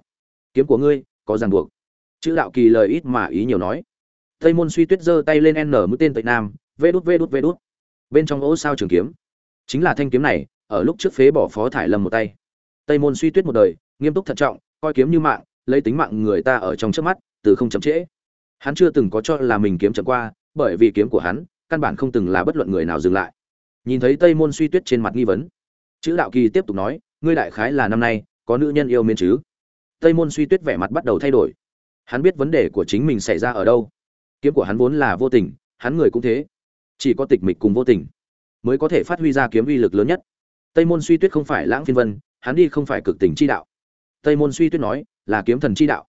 Kiếm của ngươi có ràng buộc. Chữ đạo kỳ lời ít mà ý nhiều nói. Tây môn suy tuyết giơ tay lên n mũi tên tây nam, vê đút vê đút vê đút. Bên trong ô sao trường kiếm. Chính là thanh kiếm này, ở lúc trước phế bỏ phó thải lâm một tay. Tây môn suy tuyết một đời, nghiêm túc thận trọng, coi kiếm như mạng, lấy tính mạng người ta ở trong trước mắt, từ không chậm trễ. Hắn chưa từng có cho là mình kiếm chậm qua, bởi vì kiếm của hắn, căn bản không từng là bất luận người nào dừng lại. Nhìn thấy tây môn suy tuyết trên mặt nghi vấn chữ đạo kỳ tiếp tục nói, ngươi đại khái là năm nay, có nữ nhân yêu miên chứ? Tây môn suy tuyết vẻ mặt bắt đầu thay đổi. Hắn biết vấn đề của chính mình xảy ra ở đâu. Kiếm của hắn vốn là vô tình, hắn người cũng thế. Chỉ có tịch mịch cùng vô tình mới có thể phát huy ra kiếm uy lực lớn nhất. Tây môn suy tuyết không phải lãng phiên vân, hắn đi không phải cực tình chi đạo. Tây môn suy tuyết nói, là kiếm thần chi đạo.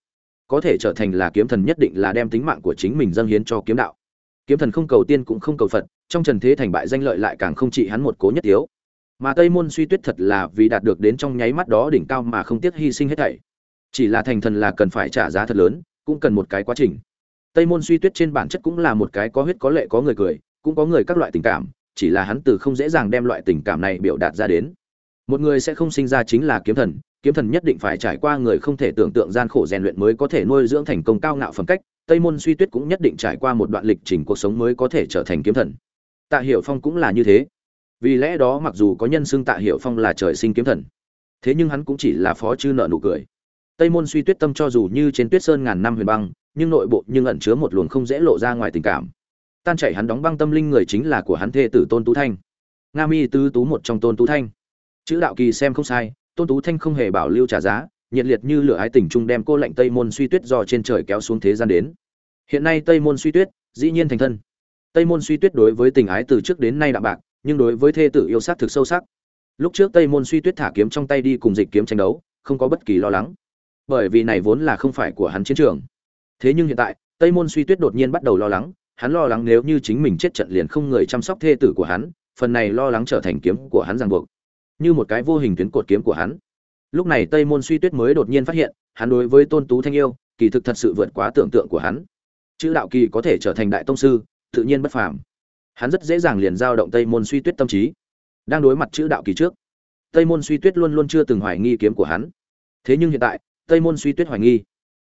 Có thể trở thành là kiếm thần nhất định là đem tính mạng của chính mình dâng hiến cho kiếm đạo. Kiếm thần không cầu tiên cũng không cầu phật, trong trần thế thành bại danh lợi lại càng không trị hắn một cố nhất yếu mà tây môn suy tuyết thật là vì đạt được đến trong nháy mắt đó đỉnh cao mà không tiếc hy sinh hết thảy. Chỉ là thành thần là cần phải trả giá thật lớn, cũng cần một cái quá trình. Tây môn suy tuyết trên bản chất cũng là một cái có huyết có lệ có người cười, cũng có người các loại tình cảm, chỉ là hắn từ không dễ dàng đem loại tình cảm này biểu đạt ra đến. Một người sẽ không sinh ra chính là kiếm thần kiếm thần nhất định phải trải qua người không thể tưởng tượng gian khổ rèn luyện mới có thể nuôi dưỡng thành công cao ngạo phẩm cách, tây môn suy tuyết cũng nhất định trải qua một đoạn lịch trình cuộc sống mới có thể trở thành kiếm thần. Tạ hiểu phong cũng là như thế vì lẽ đó mặc dù có nhân xưng tạ hiệu phong là trời sinh kiếm thần, thế nhưng hắn cũng chỉ là phó chư nợ nụ cười. Tây môn suy tuyết tâm cho dù như trên tuyết sơn ngàn năm huyền băng, nhưng nội bộ nhưng ẩn chứa một luồng không dễ lộ ra ngoài tình cảm. Tan chảy hắn đóng băng tâm linh người chính là của hắn thê tử tôn tú thanh. Nga mi tứ tú một trong tôn tú thanh. Chữ đạo kỳ xem không sai, tôn tú thanh không hề bảo lưu trả giá, nhiệt liệt như lửa ái tình trung đem cô lệnh tây môn suy tuyết do trên trời kéo xuống thế gian đến. Hiện nay tây môn suy tuyết, dĩ nhiên thành thân. Tây môn suy tuyết đối với tình ái từ trước đến nay đạm bạc nhưng đối với thê tử yêu sát thực sâu sắc. Lúc trước tây môn suy tuyết thả kiếm trong tay đi cùng dịch kiếm tranh đấu, không có bất kỳ lo lắng. Bởi vì này vốn là không phải của hắn chiến trường. Thế nhưng hiện tại, tây môn suy tuyết đột nhiên bắt đầu lo lắng, hắn lo lắng nếu như chính mình chết trận liền không người chăm sóc thê tử của hắn, phần này lo lắng trở thành kiếm của hắn ràng buộc, như một cái vô hình tuyến cột kiếm của hắn. Lúc này tây môn suy tuyết mới đột nhiên phát hiện, hắn đối với tôn tú thanh yêu, kỳ thực thật sự vượt quá tưởng tượng của hắn. Chữ đạo kỳ có thể trở thành đại tông sư, tự nhiên bất phàm hắn rất dễ dàng liền giao động tây môn suy tuyết tâm trí. Đang đối mặt chữ đạo kỳ trước, tây môn suy tuyết luôn luôn chưa từng hoài nghi kiếm của hắn. Thế nhưng hiện tại, tây môn suy tuyết hoài nghi.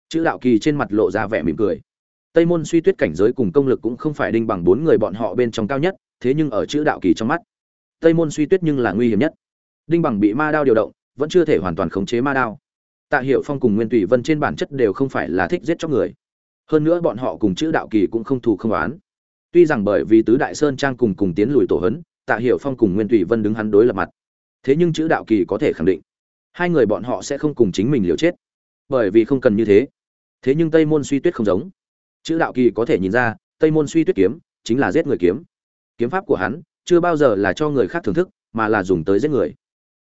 Chữ đạo kỳ trên mặt lộ ra vẻ mỉm cười. Tây môn suy tuyết cảnh giới cùng công lực cũng không phải đinh bằng bốn người bọn họ bên trong cao nhất, thế nhưng ở chữ đạo kỳ trong mắt, tây môn suy tuyết nhưng là nguy hiểm nhất. Đinh bằng bị ma đao điều động, vẫn chưa thể hoàn toàn khống chế ma đao. Tạ hiệu phong cùng nguyên tùy vân trên bản chất đều không phải là thích giết chóc người. Hơn nữa bọn họ cùng chữ đạo kỳ cũng không thù không oán tuy rằng bởi vì tứ đại sơn trang cùng cùng tiến lùi tổ hấn, tạ Hiểu phong cùng nguyên tùy vân đứng hắn đối lập mặt. Thế nhưng chữ đạo kỳ có thể khẳng định, hai người bọn họ sẽ không cùng chính mình liều chết, bởi vì không cần như thế. Thế nhưng tây môn suy tuyết không giống. Chữ đạo kỳ có thể nhìn ra, tây môn suy tuyết kiếm chính là giết người kiếm. Kiếm pháp của hắn chưa bao giờ là cho người khác thưởng thức, mà là dùng tới giết người.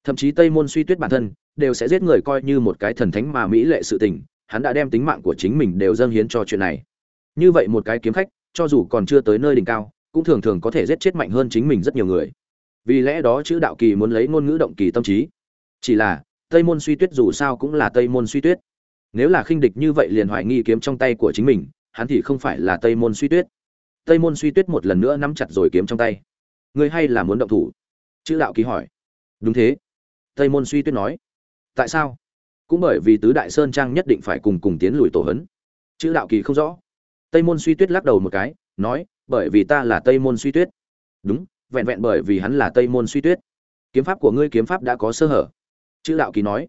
Thậm chí tây môn suy tuyết bản thân đều sẽ giết người coi như một cái thần thánh mà mỹ lệ sự tình, hắn đã đem tính mạng của chính mình đều dâng hiến cho chuyện này. Như vậy một cái kiếm khách cho dù còn chưa tới nơi đỉnh cao, cũng thường thường có thể giết chết mạnh hơn chính mình rất nhiều người. Vì lẽ đó chữ đạo kỳ muốn lấy ngôn ngữ động kỳ tâm trí. Chỉ là, tây môn suy tuyết dù sao cũng là tây môn suy tuyết. Nếu là khinh địch như vậy liền hoài nghi kiếm trong tay của chính mình, hắn thì không phải là tây môn suy tuyết. Tây môn suy tuyết một lần nữa nắm chặt rồi kiếm trong tay. Ngươi hay là muốn động thủ? Chữ đạo kỳ hỏi. Đúng thế. Tây môn suy tuyết nói. Tại sao? Cũng bởi vì tứ đại sơn trang nhất định phải cùng cùng tiến lùi tổ hấn. Chữ đạo kỳ không rõ tây môn suy tuyết lắc đầu một cái, nói, bởi vì ta là tây môn suy tuyết. Đúng, vẹn vẹn bởi vì hắn là tây môn suy tuyết. Kiếm pháp của ngươi kiếm pháp đã có sơ hở. Chữ đạo kỳ nói.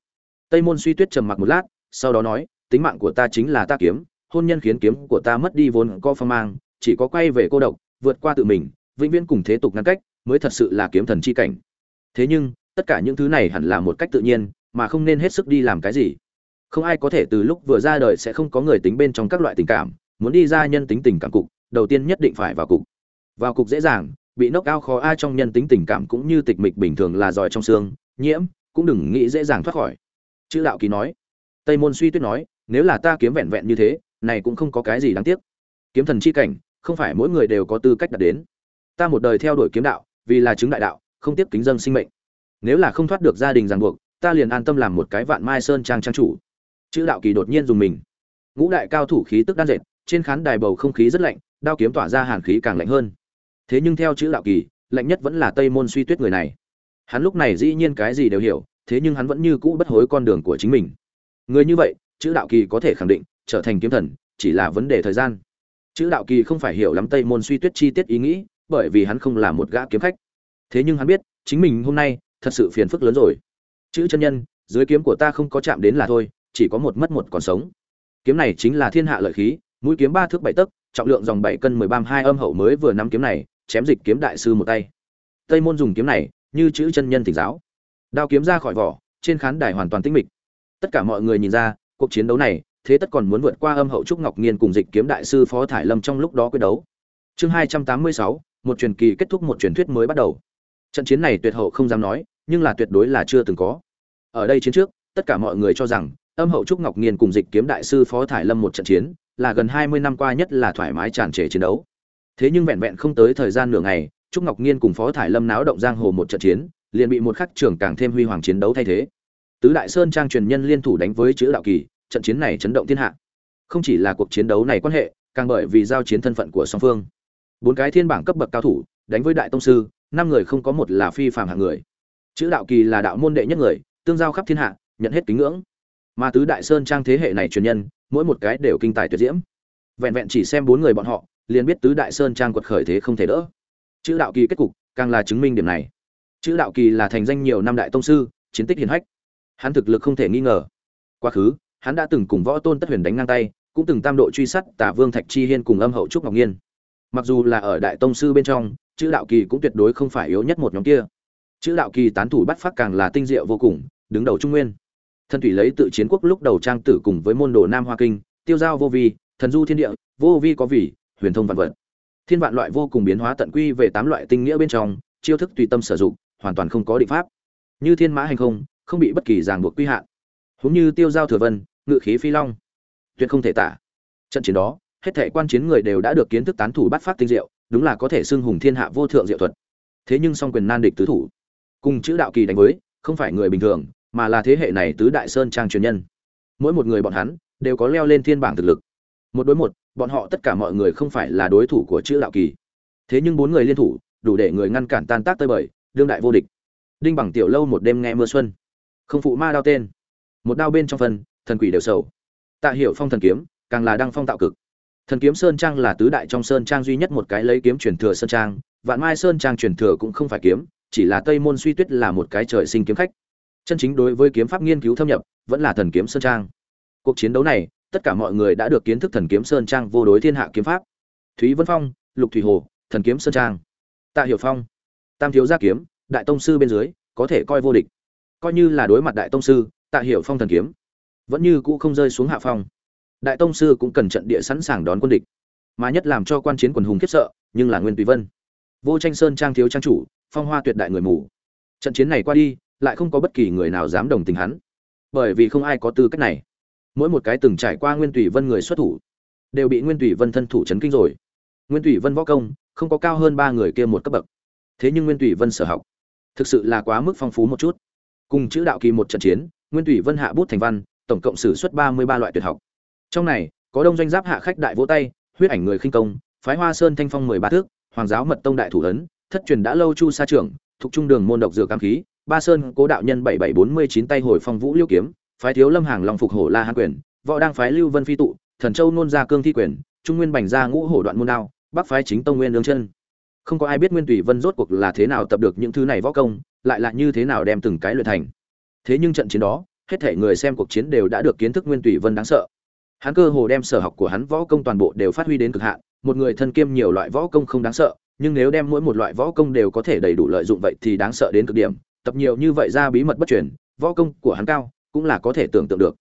Tây môn suy tuyết trầm mặc một lát, sau đó nói, tính mạng của ta chính là ta kiếm, hôn nhân khiến kiếm của ta mất đi vốn có phong mang, chỉ có quay về cô độc, vượt qua tự mình, vĩnh viễn cùng thế tục ngăn cách, mới thật sự là kiếm thần chi cảnh. Thế nhưng, tất cả những thứ này hẳn là một cách tự nhiên, mà không nên hết sức đi làm cái gì. Không ai có thể từ lúc vừa ra đời sẽ không có người tính bên trong các loại tình cảm muốn đi ra nhân tính tình cảm cục, đầu tiên nhất định phải vào cục. Vào cục dễ dàng, bị nốc cao khó ai trong nhân tính tình cảm cũng như tịch mịch bình thường là giỏi trong xương, nhiễm, cũng đừng nghĩ dễ dàng thoát khỏi. Chữ đạo kỳ nói. Tây môn suy tuyết nói, nếu là ta kiếm vẹn vẹn như thế, này cũng không có cái gì đáng tiếc. Kiếm thần chi cảnh, không phải mỗi người đều có tư cách đạt đến. Ta một đời theo đuổi kiếm đạo, vì là chứng đại đạo, không tiếp kính dân sinh mệnh. Nếu là không thoát được gia đình ràng buộc, ta liền an tâm làm một cái vạn mai sơn trang trang chủ. Chữ đạo kỳ đột nhiên dùng mình. Ngũ đại cao thủ khí tức đan dệt trên khán đài bầu không khí rất lạnh, đao kiếm tỏa ra hàn khí càng lạnh hơn. Thế nhưng theo chữ đạo kỳ, lạnh nhất vẫn là tây môn suy tuyết người này. Hắn lúc này dĩ nhiên cái gì đều hiểu, thế nhưng hắn vẫn như cũ bất hối con đường của chính mình. Người như vậy, chữ đạo kỳ có thể khẳng định, trở thành kiếm thần, chỉ là vấn đề thời gian. Chữ đạo kỳ không phải hiểu lắm tây môn suy tuyết chi tiết ý nghĩ, bởi vì hắn không là một gã kiếm khách. Thế nhưng hắn biết, chính mình hôm nay, thật sự phiền phức lớn rồi. Chữ chân nhân, dưới kiếm của ta không có chạm đến là thôi, chỉ có một mất một còn sống. Kiếm này chính là thiên hạ lợi khí mũi kiếm ba thước bảy tấc, trọng lượng dòng bảy cân mười ba hai âm hậu mới vừa nắm kiếm này, chém dịch kiếm đại sư một tay. Tây môn dùng kiếm này, như chữ chân nhân thỉnh giáo. Đao kiếm ra khỏi vỏ, trên khán đài hoàn toàn tĩnh mịch. Tất cả mọi người nhìn ra, cuộc chiến đấu này, thế tất còn muốn vượt qua âm hậu trúc ngọc nghiên cùng dịch kiếm đại sư phó thải lâm trong lúc đó quyết đấu. Chương hai trăm tám mươi sáu, một truyền kỳ kết thúc một truyền thuyết mới bắt đầu. Trận chiến này tuyệt hậu không dám nói, nhưng là tuyệt đối là chưa từng có. Ở đây chiến trước, tất cả mọi người cho rằng, âm hậu trúc ngọc nghiên cùng dịch kiếm đại sư phó thải lâm một trận chiến là gần hai mươi năm qua nhất là thoải mái tràn trề chiến đấu. Thế nhưng vẹn vẹn không tới thời gian nửa ngày, trúc ngọc nghiên cùng phó thải lâm náo động giang hồ một trận chiến, liền bị một khắc trưởng càng thêm huy hoàng chiến đấu thay thế. Tứ đại sơn trang truyền nhân liên thủ đánh với chữ đạo kỳ, trận chiến này chấn động thiên hạ. Không chỉ là cuộc chiến đấu này quan hệ, càng bởi vì giao chiến thân phận của song phương. Bốn cái thiên bảng cấp bậc cao thủ, đánh với đại tông sư, năm người không có một là phi phàm hạng người. Chữ đạo kỳ là đạo môn đệ nhất người, tương giao khắp thiên hạ, nhận hết kính ngưỡng. Mà tứ đại sơn trang thế hệ này truyền nhân mỗi một cái đều kinh tài tuyệt diễm. Vẹn vẹn chỉ xem bốn người bọn họ, liền biết tứ đại sơn trang quật khởi thế không thể đỡ. Chữ đạo kỳ kết cục, càng là chứng minh điểm này. Chữ đạo kỳ là thành danh nhiều năm đại tông sư, chiến tích hiển hách. Hắn thực lực không thể nghi ngờ. Quá khứ, hắn đã từng cùng võ tôn tất huyền đánh ngang tay, cũng từng tam độ truy sát tả vương thạch chi hiên cùng âm hậu trúc ngọc nhiên mặc dù là ở đại tông sư bên trong, chữ đạo kỳ cũng tuyệt đối không phải yếu nhất một nhóm kia. Chữ đạo kỳ tán thủ bắt phát càng là tinh diệu vô cùng, đứng đầu trung nguyên thần thủy lấy tự chiến quốc lúc đầu trang tử cùng với môn đồ nam hoa kinh, tiêu giao vô vi, thần du thiên địa, vô vi có vì, huyền thông vạn vật. Thiên vạn loại vô cùng biến hóa tận quy về tám loại tinh nghĩa bên trong, chiêu thức tùy tâm sử dụng, hoàn toàn không có định pháp. Như thiên mã hành không không bị bất kỳ ràng buộc quy hạn. Húng như tiêu giao thừa vân, ngự khí phi long, tuyệt không thể tả. Trận chiến đó, hết thể quan chiến người đều đã được kiến thức tán thủ bắt phát tinh diệu, đúng là có thể xưng hùng thiên hạ vô thượng diệu thuật. Thế nhưng song quyền nan địch tứ thủ, cùng chữ đạo kỳ đánh với, không phải người bình thường mà là thế hệ này tứ đại sơn trang truyền nhân. Mỗi một người bọn hắn đều có leo lên thiên bảng thực lực. Một đối một, bọn họ tất cả mọi người không phải là đối thủ của chữ đạo kỳ. Thế nhưng bốn người liên thủ, đủ để người ngăn cản tan tác tơi bời, đương đại vô địch. Đinh bằng tiểu lâu một đêm nghe mưa xuân. Không phụ ma đao tên. Một đao bên trong phần thần quỷ đều sầu. Tạ hiểu phong thần kiếm, càng là đăng phong tạo cực. Thần kiếm sơn trang là tứ đại trong sơn trang duy nhất một cái lấy kiếm truyền thừa sơn trang, vạn mai sơn trang truyền thừa cũng không phải kiếm, chỉ là tây môn suy tuyết là một cái trời sinh kiếm khách chân chính đối với kiếm pháp nghiên cứu thâm nhập, vẫn là thần kiếm sơn trang. Cuộc chiến đấu này, tất cả mọi người đã được kiến thức thần kiếm sơn trang vô đối thiên hạ kiếm pháp. Thúy vân phong, lục thủy hồ, thần kiếm sơn trang. Tạ hiểu phong, tam thiếu gia kiếm, đại tông sư bên dưới, có thể coi vô địch. Coi như là đối mặt đại tông sư, tạ hiểu phong thần kiếm, vẫn như cũ không rơi xuống hạ phong. Đại tông sư cũng cần trận địa sẵn sàng đón quân địch. Mà nhất làm cho quan chiến quần hùng khiếp sợ, nhưng là nguyên tùy vân. Vô tranh sơn trang thiếu trang chủ, phong hoa tuyệt đại người mù. Trận chiến này qua đi lại không có bất kỳ người nào dám đồng tình hắn. Bởi vì không ai có tư cách này. Mỗi một cái từng trải qua nguyên tùy vân người xuất thủ, đều bị nguyên tùy vân thân thủ chấn kinh rồi. Nguyên tùy vân võ công, không có cao hơn ba người kia một cấp bậc. Thế nhưng nguyên tùy vân sở học, thực sự là quá mức phong phú một chút. Cùng chữ đạo kỳ một trận chiến, nguyên tùy vân hạ bút thành văn, tổng cộng sử xuất ba mươi ba loại tuyệt học. Trong này, có đông doanh giáp hạ khách đại vỗ tay, huyết ảnh người khinh công, phái hoa sơn thanh phong mười ba thước, hoàng giáo mật tông đại thủ ấn thất truyền đã lâu chu sa trưởng, thuộc trung đường môn độc dược cam khí ba sơn cố đạo nhân bảy bảy bốn mươi chín tay hồi phong vũ liêu kiếm, phái thiếu lâm hàng long phục hổ la hán quyền, võ đang phái lưu vân phi tụ, thần châu nôn gia cương thi quyền, trung nguyên bành gia ngũ hổ đoạn môn đao, bắc phái chính tông nguyên lương chân. Không có ai biết nguyên tùy vân rốt cuộc là thế nào tập được những thứ này võ công, lại là như thế nào đem từng cái luyện thành. Thế nhưng trận chiến đó, hết thể người xem cuộc chiến đều đã được kiến thức nguyên tùy vân đáng sợ. Hắn cơ hồ đem sở học của hắn võ công toàn bộ đều phát huy đến cực hạn, một người thân kiêm nhiều loại võ công không đáng sợ, nhưng nếu đem mỗi một loại võ công đều có thể đầy đủ lợi dụng vậy thì đáng sợ đến cực điểm tập nhiều như vậy ra bí mật bất truyền, võ công của hắn cao, cũng là có thể tưởng tượng được.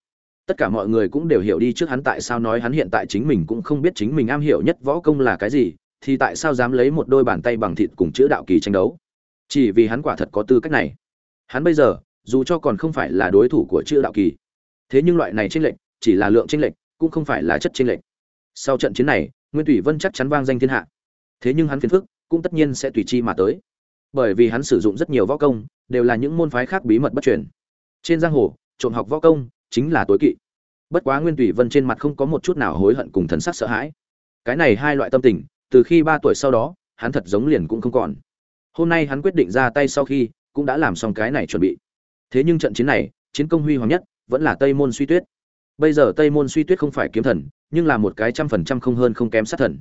Tất cả mọi người cũng đều hiểu đi trước hắn tại sao nói hắn hiện tại chính mình cũng không biết chính mình am hiểu nhất võ công là cái gì, thì tại sao dám lấy một đôi bàn tay bằng thịt cùng chữ đạo kỳ tranh đấu. Chỉ vì hắn quả thật có tư cách này. Hắn bây giờ, dù cho còn không phải là đối thủ của chữ đạo kỳ, thế nhưng loại này tranh lệch, chỉ là lượng tranh lệch, cũng không phải là chất tranh lệch. Sau trận chiến này, nguyên thủy vân chắc chắn vang danh thiên hạ. Thế nhưng hắn phiền phức, cũng tất nhiên sẽ tùy chi mà tới bởi vì hắn sử dụng rất nhiều võ công, đều là những môn phái khác bí mật bất truyền. Trên giang hồ, trộm học võ công chính là tối kỵ. Bất quá nguyên tùy vân trên mặt không có một chút nào hối hận cùng thần sắc sợ hãi. Cái này hai loại tâm tình, từ khi ba tuổi sau đó, hắn thật giống liền cũng không còn. Hôm nay hắn quyết định ra tay sau khi, cũng đã làm xong cái này chuẩn bị. Thế nhưng trận chiến này, chiến công huy hoàng nhất vẫn là tây môn suy tuyết. Bây giờ tây môn suy tuyết không phải kiếm thần, nhưng là một cái trăm phần trăm không hơn không kém sát thần.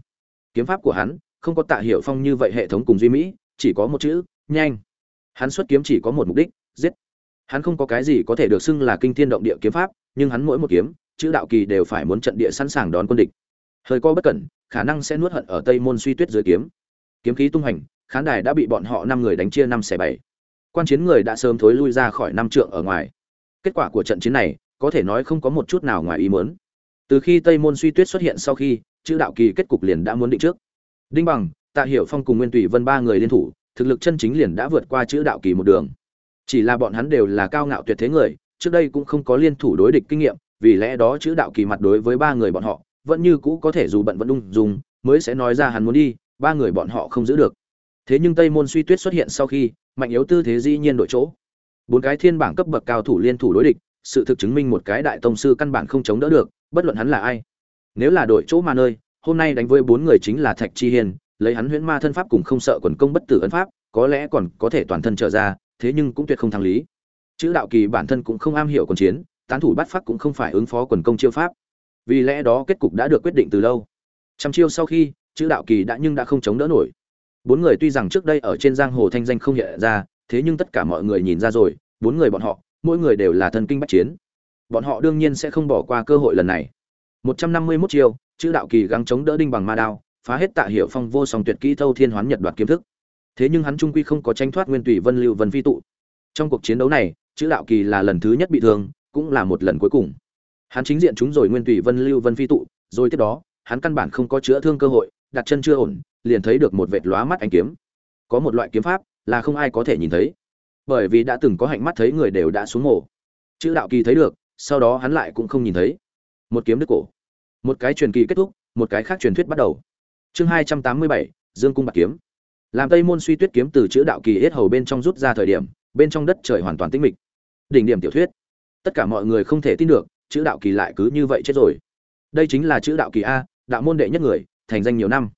Kiếm pháp của hắn không có tạ hiệu phong như vậy hệ thống cùng duy mỹ chỉ có một chữ, nhanh. Hắn xuất kiếm chỉ có một mục đích, giết. Hắn không có cái gì có thể được xưng là kinh thiên động địa kiếm pháp, nhưng hắn mỗi một kiếm, chữ đạo kỳ đều phải muốn trận địa sẵn sàng đón quân địch. Hơi co bất cẩn, khả năng sẽ nuốt hận ở tây môn suy tuyết dưới kiếm. Kiếm khí tung hành, khán đài đã bị bọn họ năm người đánh chia năm xẻ bảy. Quan chiến người đã sớm thối lui ra khỏi năm trượng ở ngoài. Kết quả của trận chiến này, có thể nói không có một chút nào ngoài ý muốn. Từ khi tây môn suy tuyết xuất hiện sau khi, chữ đạo kỳ kết cục liền đã muốn định trước. Đinh bằng tạ hiểu phong cùng nguyên tùy vân ba người liên thủ, thực lực chân chính liền đã vượt qua chữ đạo kỳ một đường. Chỉ là bọn hắn đều là cao ngạo tuyệt thế người, trước đây cũng không có liên thủ đối địch kinh nghiệm, vì lẽ đó chữ đạo kỳ mặt đối với ba người bọn họ, vẫn như cũ có thể dù bận vẫn ung dung, mới sẽ nói ra hắn muốn đi, ba người bọn họ không giữ được. Thế nhưng tây môn suy tuyết xuất hiện sau khi, mạnh yếu tư thế dĩ nhiên đổi chỗ. Bốn cái thiên bảng cấp bậc cao thủ liên thủ đối địch, sự thực chứng minh một cái đại tông sư căn bản không chống đỡ được, bất luận hắn là ai. Nếu là đổi chỗ mà nơi, hôm nay đánh với bốn người chính là thạch chi hiền lấy hắn huyễn ma thân pháp cùng không sợ quần công bất tử ấn pháp, có lẽ còn có thể toàn thân trở ra, thế nhưng cũng tuyệt không thắng lý. Chữ đạo kỳ bản thân cũng không am hiểu quần chiến, tán thủ bắt pháp cũng không phải ứng phó quần công chiêu pháp. Vì lẽ đó kết cục đã được quyết định từ lâu. Trăm chiêu sau khi, chữ đạo kỳ đã nhưng đã không chống đỡ nổi. Bốn người tuy rằng trước đây ở trên giang hồ thanh danh không hiện ra, thế nhưng tất cả mọi người nhìn ra rồi, bốn người bọn họ, mỗi người đều là thân kinh bách chiến. Bọn họ đương nhiên sẽ không bỏ qua cơ hội lần này. Một trăm năm mươi 151 chiêu, chữ đạo kỳ gắng chống đỡ đinh bằng ma đao phá hết tạ hiệu phong vô song tuyệt kỹ thâu thiên hoán nhật đoạt kiếm thức. Thế nhưng hắn trung quy không có tranh thoát nguyên tùy vân lưu vân phi tụ. Trong cuộc chiến đấu này, chữ đạo kỳ là lần thứ nhất bị thương, cũng là một lần cuối cùng. Hắn chính diện chúng rồi nguyên tùy vân lưu vân phi tụ, rồi tiếp đó, hắn căn bản không có chữa thương cơ hội, đặt chân chưa ổn, liền thấy được một vệt lóa mắt ánh kiếm. Có một loại kiếm pháp là không ai có thể nhìn thấy. Bởi vì đã từng có hạnh mắt thấy người đều đã xuống mổ chữ đạo kỳ thấy được, sau đó hắn lại cũng không nhìn thấy. Một kiếm đứt cổ. Một cái truyền kỳ kết thúc, một cái khác truyền thuyết bắt đầu chương hai trăm tám mươi bảy, dương cung bạc kiếm. Làm tây môn suy tuyết kiếm từ chữ đạo kỳ hết hầu bên trong rút ra thời điểm, bên trong đất trời hoàn toàn tĩnh mịch. Đỉnh điểm tiểu thuyết. Tất cả mọi người không thể tin được, chữ đạo kỳ lại cứ như vậy chết rồi. Đây chính là chữ đạo kỳ a, đạo môn đệ nhất người, thành danh nhiều năm.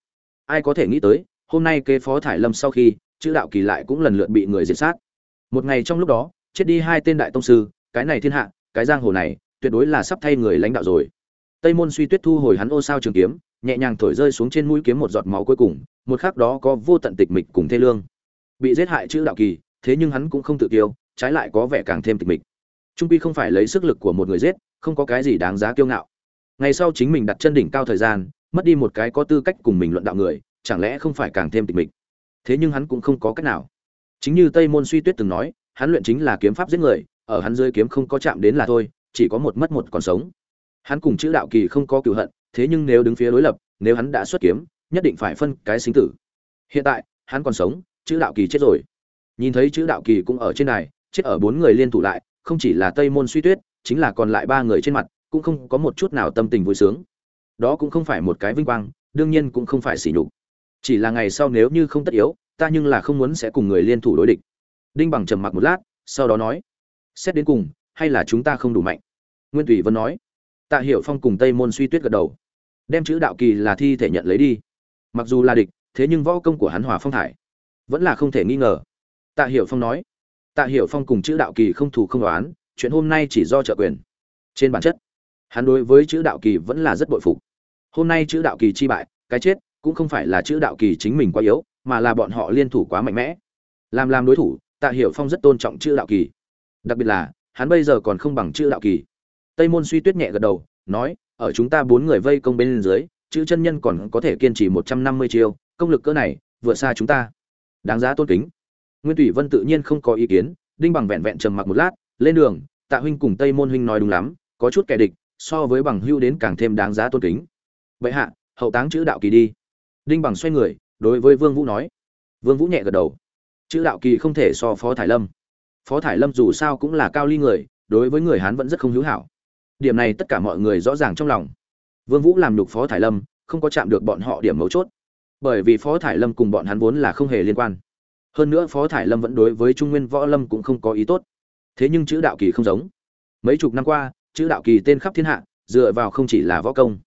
Ai có thể nghĩ tới, hôm nay kế phó thải lâm sau khi, chữ đạo kỳ lại cũng lần lượt bị người diệt sát. Một ngày trong lúc đó, chết đi hai tên đại tông sư, cái này thiên hạ, cái giang hồ này, tuyệt đối là sắp thay người lãnh đạo rồi. Tây môn suy tuyết thu hồi hắn ô sao trường kiếm nhẹ nhàng thổi rơi xuống trên mũi kiếm một giọt máu cuối cùng một khắc đó có vô tận tịch mịch cùng thê lương. Bị giết hại chữ đạo kỳ thế nhưng hắn cũng không tự kiêu, trái lại có vẻ càng thêm tịch mịch. Trung quy không phải lấy sức lực của một người giết không có cái gì đáng giá kiêu ngạo. Ngày sau chính mình đặt chân đỉnh cao thời gian mất đi một cái có tư cách cùng mình luận đạo người chẳng lẽ không phải càng thêm tịch mịch? Thế nhưng hắn cũng không có cách nào. Chính như tây môn suy tuyết từng nói hắn luyện chính là kiếm pháp giết người ở hắn dưới kiếm không có chạm đến là thôi chỉ có một mất một còn sống. Hắn cùng chữ đạo kỳ không có cựu hận thế nhưng nếu đứng phía đối lập, nếu hắn đã xuất kiếm, nhất định phải phân cái sinh tử. Hiện tại, hắn còn sống, chữ đạo kỳ chết rồi. Nhìn thấy chữ đạo kỳ cũng ở trên này chết ở bốn người liên thủ lại, không chỉ là tây môn suy tuyết, chính là còn lại ba người trên mặt, cũng không có một chút nào tâm tình vui sướng. Đó cũng không phải một cái vinh quang, đương nhiên cũng không phải sỉ nhục. Chỉ là ngày sau nếu như không tất yếu, ta nhưng là không muốn sẽ cùng người liên thủ đối địch. Đinh bằng trầm mặc một lát, sau đó nói, xét đến cùng, hay là chúng ta không đủ mạnh? Nguyên thủy vân nói. Tạ hiểu phong cùng tây môn suy tuyết gật đầu đem chữ đạo kỳ là thi thể nhận lấy đi. Mặc dù là địch, thế nhưng võ công của hắn hòa phong thải, vẫn là không thể nghi ngờ. Tạ hiểu phong nói, tạ hiểu phong cùng chữ đạo kỳ không thù không đoán chuyện hôm nay chỉ do trợ quyền. Trên bản chất, hắn đối với chữ đạo kỳ vẫn là rất bội phục. Hôm nay chữ đạo kỳ chi bại, cái chết cũng không phải là chữ đạo kỳ chính mình quá yếu, mà là bọn họ liên thủ quá mạnh mẽ. Làm làm đối thủ, tạ hiểu phong rất tôn trọng chữ đạo kỳ. Đặc biệt là, hắn bây giờ còn không bằng chữ đạo kỳ. Tây môn suy tuyết nhẹ gật đầu, nói ở chúng ta bốn người vây công bên dưới, chữ chân nhân còn có thể kiên trì một trăm năm mươi chiêu, công lực cỡ này, vượt xa chúng ta. Đáng giá tôn kính. Nguyên thủy vân tự nhiên không có ý kiến, đinh bằng vẹn vẹn trầm mặc một lát, lên đường, tạ huynh cùng tây môn huynh nói đúng lắm, có chút kẻ địch, so với bằng hưu đến càng thêm đáng giá tôn kính. Vậy hạ, hậu táng chữ đạo kỳ đi. Đinh bằng xoay người, đối với vương vũ nói. Vương vũ nhẹ gật đầu. Chữ đạo kỳ không thể so phó thải lâm. Phó thải lâm dù sao cũng là cao ly người, đối với người hán vẫn rất không hữu hảo điểm này tất cả mọi người rõ ràng trong lòng. Vương vũ làm nhục phó thải lâm, không có chạm được bọn họ điểm mấu chốt. Bởi vì phó thải lâm cùng bọn hắn vốn là không hề liên quan. Hơn nữa phó thải lâm vẫn đối với trung nguyên võ lâm cũng không có ý tốt. Thế nhưng chữ đạo kỳ không giống. Mấy chục năm qua, chữ đạo kỳ tên khắp thiên hạ, dựa vào không chỉ là võ công.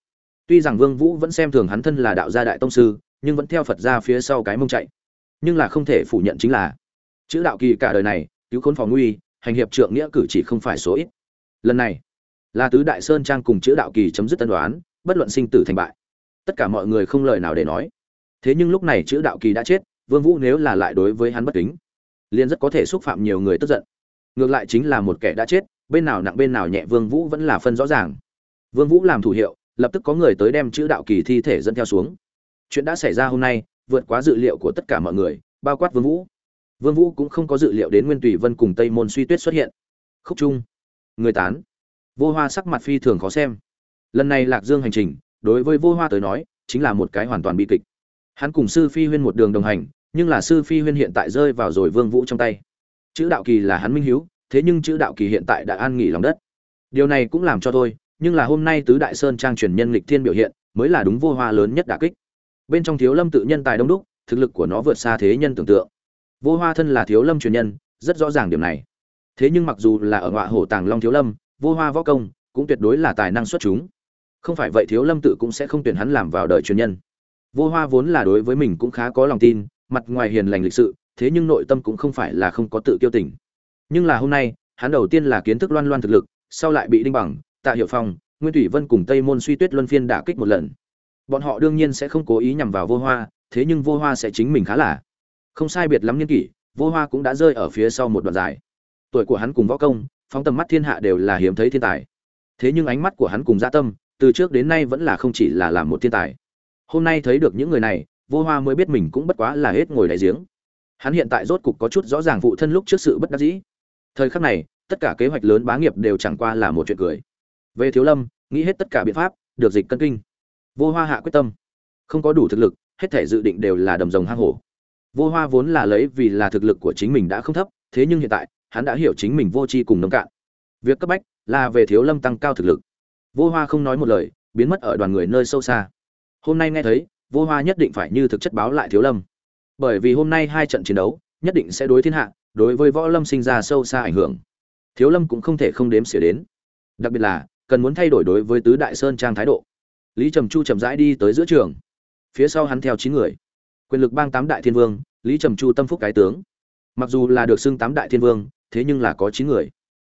Tuy rằng vương vũ vẫn xem thường hắn thân là đạo gia đại tông sư, nhưng vẫn theo phật ra phía sau cái mông chạy. Nhưng là không thể phủ nhận chính là, chữ đạo kỳ cả đời này, cứu khốn phòng nguy, hành hiệp trượng nghĩa cử chỉ không phải số ít. Lần này là tứ đại sơn trang cùng chữ đạo kỳ chấm dứt tân đoán, bất luận sinh tử thành bại. Tất cả mọi người không lời nào để nói. Thế nhưng lúc này chữ đạo kỳ đã chết, vương vũ nếu là lại đối với hắn bất kính, liền rất có thể xúc phạm nhiều người tức giận. Ngược lại chính là một kẻ đã chết, bên nào nặng bên nào nhẹ, vương vũ vẫn là phân rõ ràng. Vương vũ làm thủ hiệu, lập tức có người tới đem chữ đạo kỳ thi thể dẫn theo xuống. Chuyện đã xảy ra hôm nay, vượt quá dự liệu của tất cả mọi người, bao quát vương vũ. Vương vũ cũng không có dự liệu đến nguyên tùy vân cùng tây môn suy tuyết xuất hiện. Khúc trung. Người tán vô hoa sắc mặt phi thường khó xem. Lần này lạc dương hành trình, đối với vô hoa tới nói, chính là một cái hoàn toàn bi kịch. Hắn cùng sư phi huyên một đường đồng hành, nhưng là sư phi huyên hiện tại rơi vào rồi vương vũ trong tay. Chữ đạo kỳ là hắn minh hiếu, thế nhưng chữ đạo kỳ hiện tại đã an nghỉ lòng đất. Điều này cũng làm cho tôi nhưng là hôm nay tứ đại sơn trang truyền nhân lịch thiên biểu hiện, mới là đúng vô hoa lớn nhất đả kích. Bên trong thiếu lâm tự nhân tài đông đúc, thực lực của nó vượt xa thế nhân tưởng tượng. Vô hoa thân là thiếu lâm truyền nhân, rất rõ ràng điểm này. Thế nhưng mặc dù là ở ngọa hổ tàng long thiếu lâm vô hoa võ công, cũng tuyệt đối là tài năng xuất chúng. Không phải vậy thiếu lâm tự cũng sẽ không tuyển hắn làm vào đời truyền nhân. Vô hoa vốn là đối với mình cũng khá có lòng tin, mặt ngoài hiền lành lịch sự, thế nhưng nội tâm cũng không phải là không có tự kiêu tình. Nhưng là hôm nay, hắn đầu tiên là kiến thức loan loan thực lực, sau lại bị đinh bằng, tạ hiệu phong, nguyên thủy vân cùng tây môn suy tuyết luân phiên đả kích một lần. Bọn họ đương nhiên sẽ không cố ý nhằm vào vô hoa, thế nhưng vô hoa sẽ chính mình khá là. Không sai biệt lắm niên kỷ, vô hoa cũng đã rơi ở phía sau một đoạn dài. Tuổi của hắn cùng võ công phóng tầm mắt thiên hạ đều là hiếm thấy thiên tài. Thế nhưng ánh mắt của hắn cùng gia dạ tâm, từ trước đến nay vẫn là không chỉ là làm một thiên tài. Hôm nay thấy được những người này, vô hoa mới biết mình cũng bất quá là hết ngồi đại giếng. Hắn hiện tại rốt cục có chút rõ ràng phụ thân lúc trước sự bất đắc dĩ. Thời khắc này, tất cả kế hoạch lớn bá nghiệp đều chẳng qua là một chuyện cười. Về thiếu lâm, nghĩ hết tất cả biện pháp, được dịch cân kinh. Vô hoa hạ quyết tâm. Không có đủ thực lực, hết thể dự định đều là đầm rồng hang hổ. Vô hoa vốn là lấy vì là thực lực của chính mình đã không thấp, thế nhưng hiện tại hắn đã hiểu chính mình vô tri cùng nông cạn. Việc cấp bách là về thiếu lâm tăng cao thực lực. Vô hoa không nói một lời, biến mất ở đoàn người nơi sâu xa. Hôm nay nghe thấy, vô hoa nhất định phải như thực chất báo lại thiếu lâm. Bởi vì hôm nay hai trận chiến đấu, nhất định sẽ đối thiên hạ, đối với võ lâm sinh ra sâu xa ảnh hưởng. Thiếu lâm cũng không thể không đếm xỉa đến. Đặc biệt là, cần muốn thay đổi đối với tứ đại sơn trang thái độ. Lý trầm chu chậm rãi đi tới giữa trường. Phía sau hắn theo chín người. Quyền lực bang tám đại thiên vương, lý trầm chu tâm phúc cái tướng. Mặc dù là được xưng tám đại thiên vương thế nhưng là có chín người.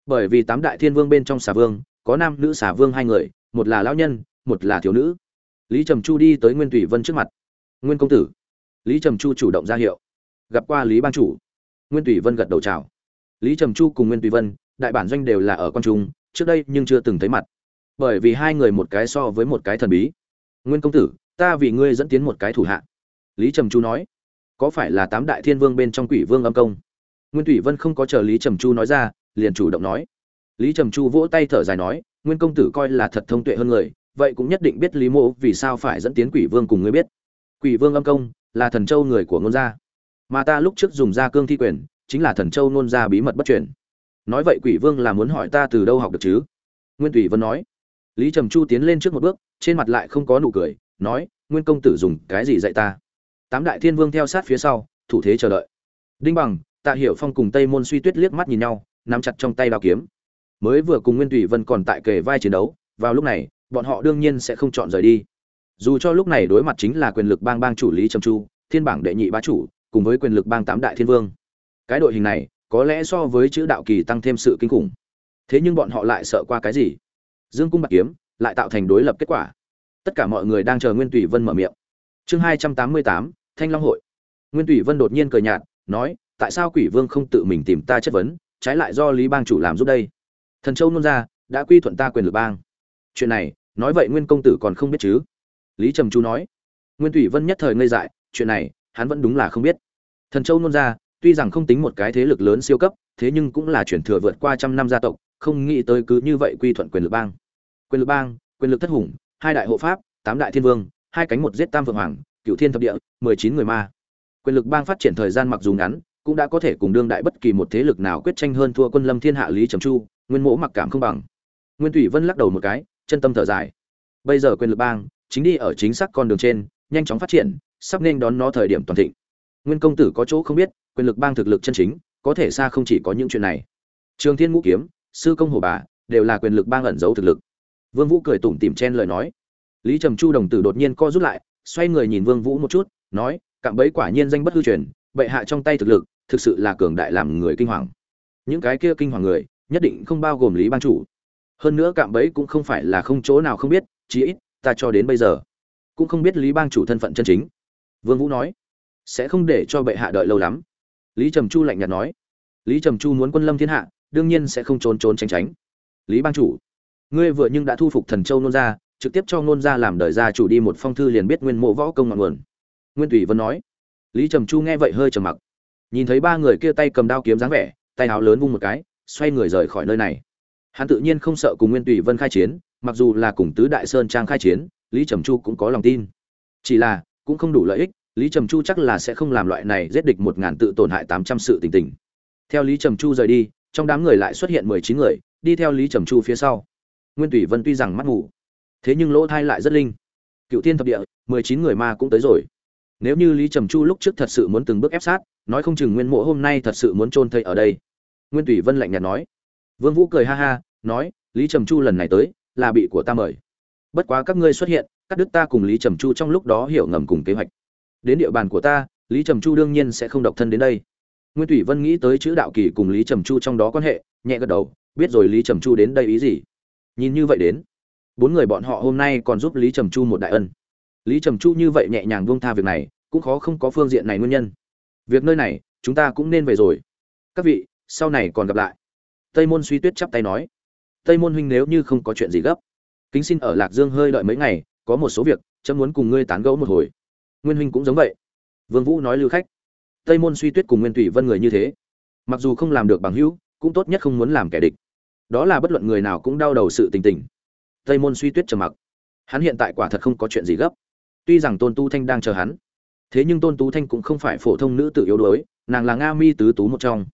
Bởi vì tám đại thiên vương bên trong xà vương, có nam, nữ, xà vương hai người, một là lão nhân, một là thiếu nữ. Lý trầm chu đi tới nguyên tùy vân trước mặt. Nguyên công tử. Lý trầm chu chủ động ra hiệu. Gặp qua lý ban chủ. Nguyên tùy vân gật đầu chào. Lý trầm chu cùng nguyên tùy vân, đại bản doanh đều là ở con trung, trước đây nhưng chưa từng thấy mặt. Bởi vì hai người một cái so với một cái thần bí. Nguyên công tử, ta vì ngươi dẫn tiến một cái thủ hạ. Lý trầm chu nói. Có phải là tám đại thiên vương bên trong quỷ vương âm công? Nguyên thủy vân không có chờ lý trầm chu nói ra, liền chủ động nói. Lý trầm chu vỗ tay thở dài nói, nguyên công tử coi là thật thông tuệ hơn người, vậy cũng nhất định biết lý mộ vì sao phải dẫn tiến quỷ vương cùng ngươi biết. Quỷ vương âm công, là thần châu người của ngôn gia. Mà ta lúc trước dùng Ra cương thi quyền, chính là thần châu ngôn gia bí mật bất truyền. Nói vậy quỷ vương là muốn hỏi ta từ đâu học được chứ? Nguyên thủy vân nói. Lý trầm chu tiến lên trước một bước, trên mặt lại không có nụ cười, nói, nguyên công tử dùng cái gì dạy ta? Tám đại thiên vương theo sát phía sau, thủ thế chờ đợi. Đinh bằng tạ hiểu phong cùng tây môn suy tuyết liếc mắt nhìn nhau, nắm chặt trong tay đao kiếm. Mới vừa cùng nguyên tùy vân còn tại kề vai chiến đấu, vào lúc này, bọn họ đương nhiên sẽ không chọn rời đi. Dù cho lúc này đối mặt chính là quyền lực bang bang chủ lý trầm chu, thiên bảng đệ nhị bá chủ, cùng với quyền lực bang tám đại thiên vương. Cái đội hình này, có lẽ so với chữ đạo kỳ tăng thêm sự kinh khủng. Thế nhưng bọn họ lại sợ qua cái gì? Dương cung bạc kiếm lại tạo thành đối lập kết quả. Tất cả mọi người đang chờ nguyên tùy vân mở miệng. Chương hai trăm tám mươi tám, thanh long hội. Nguyên tùy vân đột nhiên cười nhạt, nói tại sao quỷ vương không tự mình tìm ta chất vấn, trái lại do lý bang chủ làm giúp đây? Thần châu nôn ra, đã quy thuận ta quyền lực bang. Chuyện này, nói vậy nguyên công tử còn không biết chứ? Lý trầm chu nói. Nguyên thủy vân nhất thời ngây dại, chuyện này, hắn vẫn đúng là không biết. Thần châu nôn ra, tuy rằng không tính một cái thế lực lớn siêu cấp, thế nhưng cũng là chuyển thừa vượt qua trăm năm gia tộc, không nghĩ tới cứ như vậy quy thuận quyền lực bang. Quyền lực bang, quyền lực thất hùng, hai đại hộ pháp, tám đại thiên vương, hai cánh một giết tam vượng hoàng cựu thiên thập địa, mười chín người ma. Quyền lực bang phát triển thời gian mặc dù ngắn cũng đã có thể cùng đương đại bất kỳ một thế lực nào quyết tranh hơn thua quân lâm thiên hạ lý trầm chu, nguyên mỗ mặc cảm không bằng. Nguyên thủy vân lắc đầu một cái, chân tâm thở dài. Bây giờ quyền lực bang, chính đi ở chính xác con đường trên, nhanh chóng phát triển, sắp nên đón nó thời điểm toàn thịnh. Nguyên công tử có chỗ không biết, quyền lực bang thực lực chân chính, có thể xa không chỉ có những chuyện này. Trường thiên ngũ kiếm, sư công hồ bà, đều là quyền lực bang ẩn giấu thực lực. Vương vũ cười tủm tỉm chen lời nói. Lý trầm chu đồng tử đột nhiên co rút lại, xoay người nhìn vương vũ một chút, nói, cạm bẫy quả nhiên danh bất hư truyền, bệ hạ trong tay thực lực thực sự là cường đại làm người kinh hoàng. Những cái kia kinh hoàng người, nhất định không bao gồm lý bang chủ. Hơn nữa cạm bẫy cũng không phải là không chỗ nào không biết, chí ít, ta cho đến bây giờ, cũng không biết lý bang chủ thân phận chân chính. Vương vũ nói, sẽ không để cho bệ hạ đợi lâu lắm. Lý trầm chu lạnh nhạt nói, lý trầm chu muốn quân lâm thiên hạ, đương nhiên sẽ không trốn trốn tránh tránh. Lý bang chủ, ngươi vừa nhưng đã thu phục thần châu nôn gia, trực tiếp cho nôn gia làm đời gia chủ đi một phong thư liền biết nguyên mộ võ công ngọn nguồn. Nguyên thủy vân nói, lý trầm chu nghe vậy hơi trầm mặc nhìn thấy ba người kia tay cầm đao kiếm dáng vẻ, tay áo lớn vung một cái, xoay người rời khỏi nơi này. Hắn tự nhiên không sợ cùng nguyên tùy vân khai chiến, mặc dù là cùng tứ đại sơn trang khai chiến, lý trầm chu cũng có lòng tin. Chỉ là, cũng không đủ lợi ích, lý trầm chu chắc là sẽ không làm loại này giết địch một ngàn tự tổn hại tám trăm sự tình tình. Theo lý trầm chu rời đi, trong đám người lại xuất hiện mười chín người, đi theo lý trầm chu phía sau. Nguyên tùy vân tuy rằng mắt ngủ thế nhưng lỗ thai lại rất linh. Cựu thiên thập địa, mười chín người ma cũng tới rồi nếu như lý trầm chu lúc trước thật sự muốn từng bước ép sát, nói không chừng nguyên mộ hôm nay thật sự muốn chôn thây ở đây. Nguyên tùy vân lạnh nhạt nói. Vương vũ cười ha ha, nói, lý trầm chu lần này tới, là bị của ta mời. Bất quá các ngươi xuất hiện, cắt đứt ta cùng lý trầm chu trong lúc đó hiểu ngầm cùng kế hoạch. Đến địa bàn của ta, lý trầm chu đương nhiên sẽ không độc thân đến đây. Nguyên tùy vân nghĩ tới chữ đạo kỳ cùng lý trầm chu trong đó quan hệ, nhẹ gật đầu, biết rồi lý trầm chu đến đây ý gì? Nhìn như vậy đến, bốn người bọn họ hôm nay còn giúp lý trầm chu một đại ân lý trầm chu như vậy nhẹ nhàng buông tha việc này, cũng khó không có phương diện này nguyên nhân. Việc nơi này, chúng ta cũng nên về rồi. Các vị, sau này còn gặp lại. Tây môn suy tuyết chắp tay nói. Tây môn huynh nếu như không có chuyện gì gấp, kính xin ở lạc dương hơi đợi mấy ngày, có một số việc, chấm muốn cùng ngươi tán gẫu một hồi. Nguyên huynh cũng giống vậy. Vương vũ nói lưu khách. Tây môn suy tuyết cùng nguyên Thủy vân người như thế. Mặc dù không làm được bằng hữu, cũng tốt nhất không muốn làm kẻ địch. Đó là bất luận người nào cũng đau đầu sự tình tình. Tây môn suy tuyết trầm mặc. Hắn hiện tại quả thật không có chuyện gì gấp tuy rằng tôn tu thanh đang chờ hắn, thế nhưng tôn tú thanh cũng không phải phổ thông nữ tử yếu đuối, nàng là nga mi tứ tú một trong.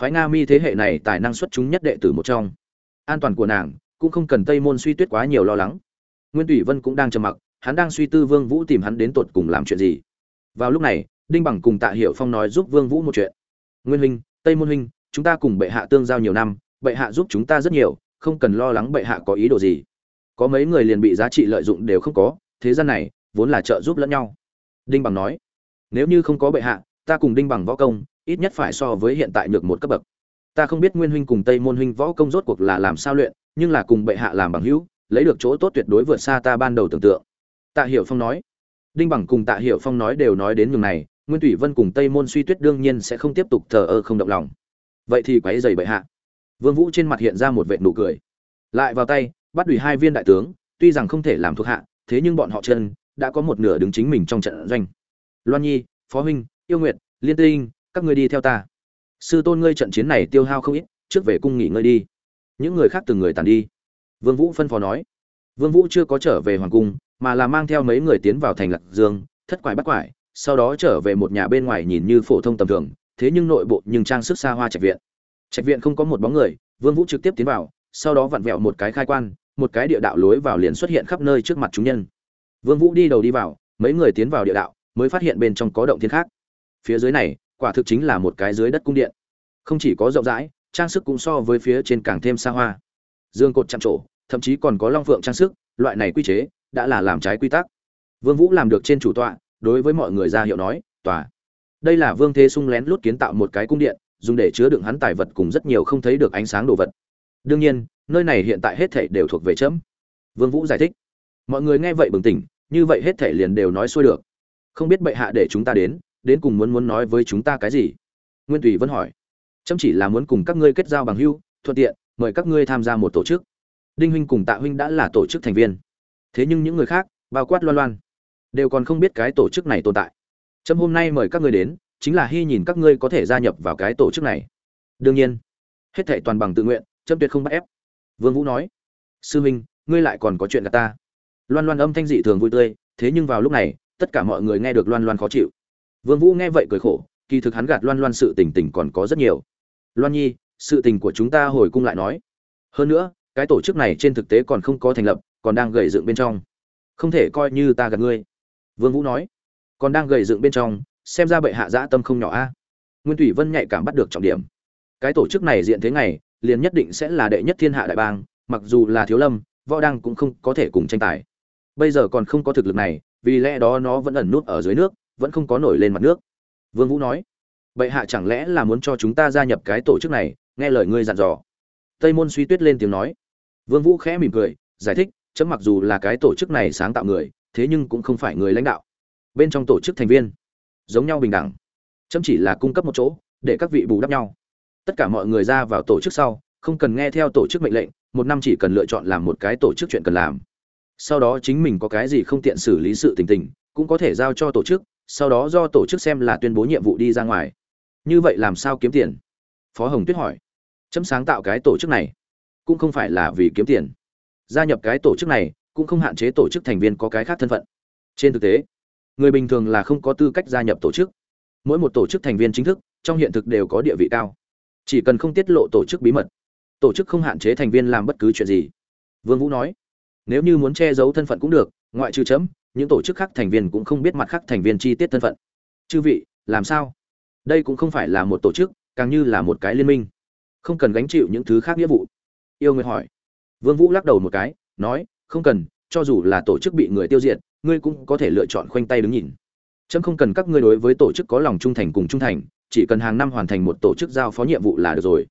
Phái nga mi thế hệ này tài năng xuất chúng nhất đệ tử một trong. An toàn của nàng cũng không cần tây môn suy tuyết quá nhiều lo lắng. Nguyên tùy vân cũng đang trầm mặc, hắn đang suy tư vương vũ tìm hắn đến tột cùng làm chuyện gì. Vào lúc này, đinh bằng cùng tạ hiệu phong nói giúp vương vũ một chuyện. Nguyên huynh, tây môn huynh, chúng ta cùng bệ hạ tương giao nhiều năm, bệ hạ giúp chúng ta rất nhiều, không cần lo lắng bệ hạ có ý đồ gì. Có mấy người liền bị giá trị lợi dụng đều không có, thế gian này vốn là trợ giúp lẫn nhau. Đinh bằng nói, nếu như không có bệ hạ, ta cùng đinh bằng võ công, ít nhất phải so với hiện tại nhược một cấp bậc. Ta không biết nguyên huynh cùng tây môn huynh võ công rốt cuộc là làm sao luyện, nhưng là cùng bệ hạ làm bằng hữu, lấy được chỗ tốt tuyệt đối vượt xa ta ban đầu tưởng tượng. Tạ hiểu phong nói. Đinh bằng cùng tạ hiểu phong nói đều nói đến nhường này, nguyên thủy vân cùng tây môn suy tuyết đương nhiên sẽ không tiếp tục thờ ơ không động lòng. Vậy thì quấy dày bệ hạ. Vương vũ trên mặt hiện ra một vệt nụ cười. Lại vào tay, bắt đuổi hai viên đại tướng, tuy rằng không thể làm thuộc hạ, thế nhưng bọn họ chân đã có một nửa đứng chính mình trong trận doanh. Loan nhi, phó huynh, yêu nguyệt, liên tinh các ngươi đi theo ta. Sư tôn ngươi trận chiến này tiêu hao không ít, trước về cung nghỉ ngơi đi. Những người khác từng người tàn đi. Vương vũ phân phó nói. Vương vũ chưa có trở về hoàng cung, mà là mang theo mấy người tiến vào thành lạc dương, thất quải bắt quải, sau đó trở về một nhà bên ngoài nhìn như phổ thông tầm thường, thế nhưng nội bộ nhưng trang sức xa hoa trạch viện. Trạch viện không có một bóng người, vương vũ trực tiếp tiến vào, sau đó vặn vẹo một cái khai quan, một cái địa đạo lối vào liền xuất hiện khắp nơi trước mặt chúng nhân vương vũ đi đầu đi vào, mấy người tiến vào địa đạo, mới phát hiện bên trong có động thiên khác. Phía dưới này, quả thực chính là một cái dưới đất cung điện. Không chỉ có rộng rãi, trang sức cũng so với phía trên càng thêm xa hoa. Dương cột chạm trổ, thậm chí còn có long phượng trang sức, loại này quy chế đã là làm trái quy tắc. Vương vũ làm được trên chủ tọa, đối với mọi người ra hiệu nói, tòa. Đây là vương thế sung lén lút kiến tạo một cái cung điện, dùng để chứa đựng hắn tài vật cùng rất nhiều không thấy được ánh sáng đồ vật. Đương nhiên, nơi này hiện tại hết thảy đều thuộc về chấm. Vương vũ giải thích mọi người nghe vậy bừng tỉnh, như vậy hết thể liền đều nói xuôi được. Không biết bệ hạ để chúng ta đến đến cùng muốn muốn nói với chúng ta cái gì? Nguyên tùy vẫn hỏi. Chăm chỉ là muốn cùng các ngươi kết giao bằng hữu, thuận tiện, mời các ngươi tham gia một tổ chức. Đinh huynh cùng tạ huynh đã là tổ chức thành viên. Thế nhưng những người khác, bao quát loan loan, đều còn không biết cái tổ chức này tồn tại. Trâm hôm nay mời các ngươi đến, chính là hy nhìn các ngươi có thể gia nhập vào cái tổ chức này. Đương nhiên, hết thệ toàn bằng tự nguyện trâm tuyệt không bắt ép. Vương vũ nói. Sư huynh, ngươi lại còn có chuyện gặp ta loan loan âm thanh dị thường vui tươi thế nhưng vào lúc này tất cả mọi người nghe được loan loan khó chịu. Vương vũ nghe vậy cười khổ kỳ thực hắn gạt loan loan sự tình tình còn có rất nhiều. Loan nhi sự tình của chúng ta hồi cung lại nói. Hơn nữa cái tổ chức này trên thực tế còn không có thành lập còn đang gầy dựng bên trong. Không thể coi như ta gạt ngươi. Vương vũ nói. Còn đang gầy dựng bên trong xem ra bệ hạ dã tâm không nhỏ a. Nguyên thủy vân nhạy cảm bắt được trọng điểm. Cái tổ chức này diện thế này, liền nhất định sẽ là đệ nhất thiên hạ đại bang mặc dù là thiếu lâm võ đăng cũng không có thể cùng tranh tài bây giờ còn không có thực lực này, vì lẽ đó nó vẫn ẩn nút ở dưới nước, vẫn không có nổi lên mặt nước. Vương vũ nói. Bệ hạ chẳng lẽ là muốn cho chúng ta gia nhập cái tổ chức này? Nghe lời ngươi dặn dò. Tây môn suy tuyết lên tiếng nói. Vương vũ khẽ mỉm cười, giải thích, chấm mặc dù là cái tổ chức này sáng tạo người, thế nhưng cũng không phải người lãnh đạo. Bên trong tổ chức thành viên, giống nhau bình đẳng. Chấm chỉ là cung cấp một chỗ, để các vị bù đắp nhau. Tất cả mọi người ra vào tổ chức sau, không cần nghe theo tổ chức mệnh lệnh, một năm chỉ cần lựa chọn làm một cái tổ chức chuyện cần làm sau đó chính mình có cái gì không tiện xử lý sự tình tình, cũng có thể giao cho tổ chức, sau đó do tổ chức xem là tuyên bố nhiệm vụ đi ra ngoài. Như vậy làm sao kiếm tiền? Phó hồng tuyết hỏi. Chấm sáng tạo cái tổ chức này, cũng không phải là vì kiếm tiền. Gia nhập cái tổ chức này, cũng không hạn chế tổ chức thành viên có cái khác thân phận. Trên thực tế, người bình thường là không có tư cách gia nhập tổ chức. Mỗi một tổ chức thành viên chính thức, trong hiện thực đều có địa vị cao. Chỉ cần không tiết lộ tổ chức bí mật, tổ chức không hạn chế thành viên làm bất cứ chuyện gì. Vương vũ nói nếu như muốn che giấu thân phận cũng được, ngoại trừ chấm, những tổ chức khác thành viên cũng không biết mặt khác thành viên chi tiết thân phận. Chư vị, làm sao? Đây cũng không phải là một tổ chức, càng như là một cái liên minh. Không cần gánh chịu những thứ khác nghĩa vụ. Yêu người hỏi. Vương vũ lắc đầu một cái, nói, không cần, cho dù là tổ chức bị người tiêu diệt, ngươi cũng có thể lựa chọn khoanh tay đứng nhìn. Chấm không cần các ngươi đối với tổ chức có lòng trung thành cùng trung thành, chỉ cần hàng năm hoàn thành một tổ chức giao phó nhiệm vụ là được rồi.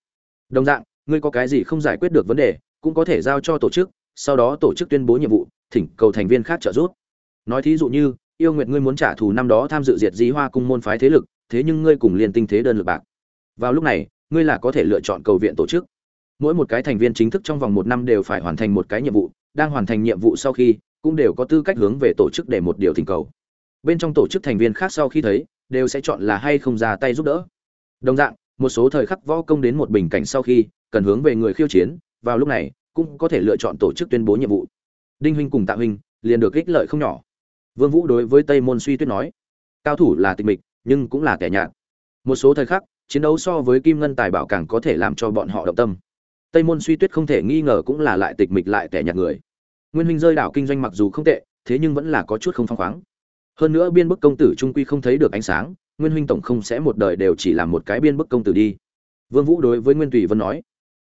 Đồng dạng, ngươi có cái gì không giải quyết được vấn đề, cũng có thể giao cho tổ chức sau đó tổ chức tuyên bố nhiệm vụ, thỉnh cầu thành viên khác trợ giúp. Nói thí dụ như, yêu nguyện ngươi muốn trả thù năm đó tham dự diệt dí hoa cung môn phái thế lực, thế nhưng ngươi cùng liên tinh thế đơn lực bạc. Vào lúc này, ngươi là có thể lựa chọn cầu viện tổ chức. Mỗi một cái thành viên chính thức trong vòng một năm đều phải hoàn thành một cái nhiệm vụ, đang hoàn thành nhiệm vụ sau khi, cũng đều có tư cách hướng về tổ chức để một điều thỉnh cầu. Bên trong tổ chức thành viên khác sau khi thấy, đều sẽ chọn là hay không ra tay giúp đỡ. Đồng dạng, một số thời khắc võ công đến một bình cảnh sau khi, cần hướng về người khiêu chiến. Vào lúc này cũng có thể lựa chọn tổ chức tuyên bố nhiệm vụ. Đinh huynh cùng tạ huynh liền được ích lợi không nhỏ. Vương vũ đối với tây môn suy tuyết nói, cao thủ là tịch mịch, nhưng cũng là kẻ nhạt. Một số thời khắc, chiến đấu so với kim ngân tài bảo càng có thể làm cho bọn họ động tâm. Tây môn suy tuyết không thể nghi ngờ cũng là lại tịch mịch lại kẻ nhạt người. Nguyên huynh rơi đảo kinh doanh mặc dù không tệ, thế nhưng vẫn là có chút không phăng khoáng. Hơn nữa biên bức công tử trung quy không thấy được ánh sáng, nguyên huynh tổng không sẽ một đời đều chỉ làm một cái biên bức công tử đi. Vương vũ đối với nguyên tùy vân nói,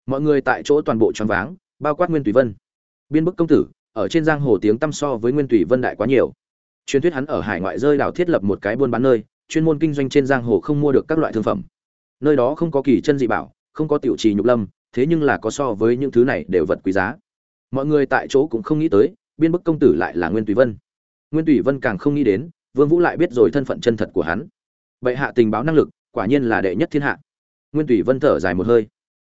mọi người tại chỗ toàn bộ choáng váng bao quát nguyên tùy vân. Biên bức công tử, ở trên giang hồ tiếng tăm so với nguyên tùy vân đại quá nhiều. Truyền thuyết hắn ở hải ngoại rơi đảo thiết lập một cái buôn bán nơi, chuyên môn kinh doanh trên giang hồ không mua được các loại thương phẩm. Nơi đó không có kỳ chân dị bảo, không có tiểu trì nhục lâm, thế nhưng là có so với những thứ này đều vật quý giá. Mọi người tại chỗ cũng không nghĩ tới, biên bức công tử lại là nguyên tùy vân. Nguyên tùy vân càng không nghĩ đến, vương vũ lại biết rồi thân phận chân thật của hắn. Vậy hạ tình báo năng lực, quả nhiên là đệ nhất thiên hạ. Nguyên tùy vân thở dài một hơi.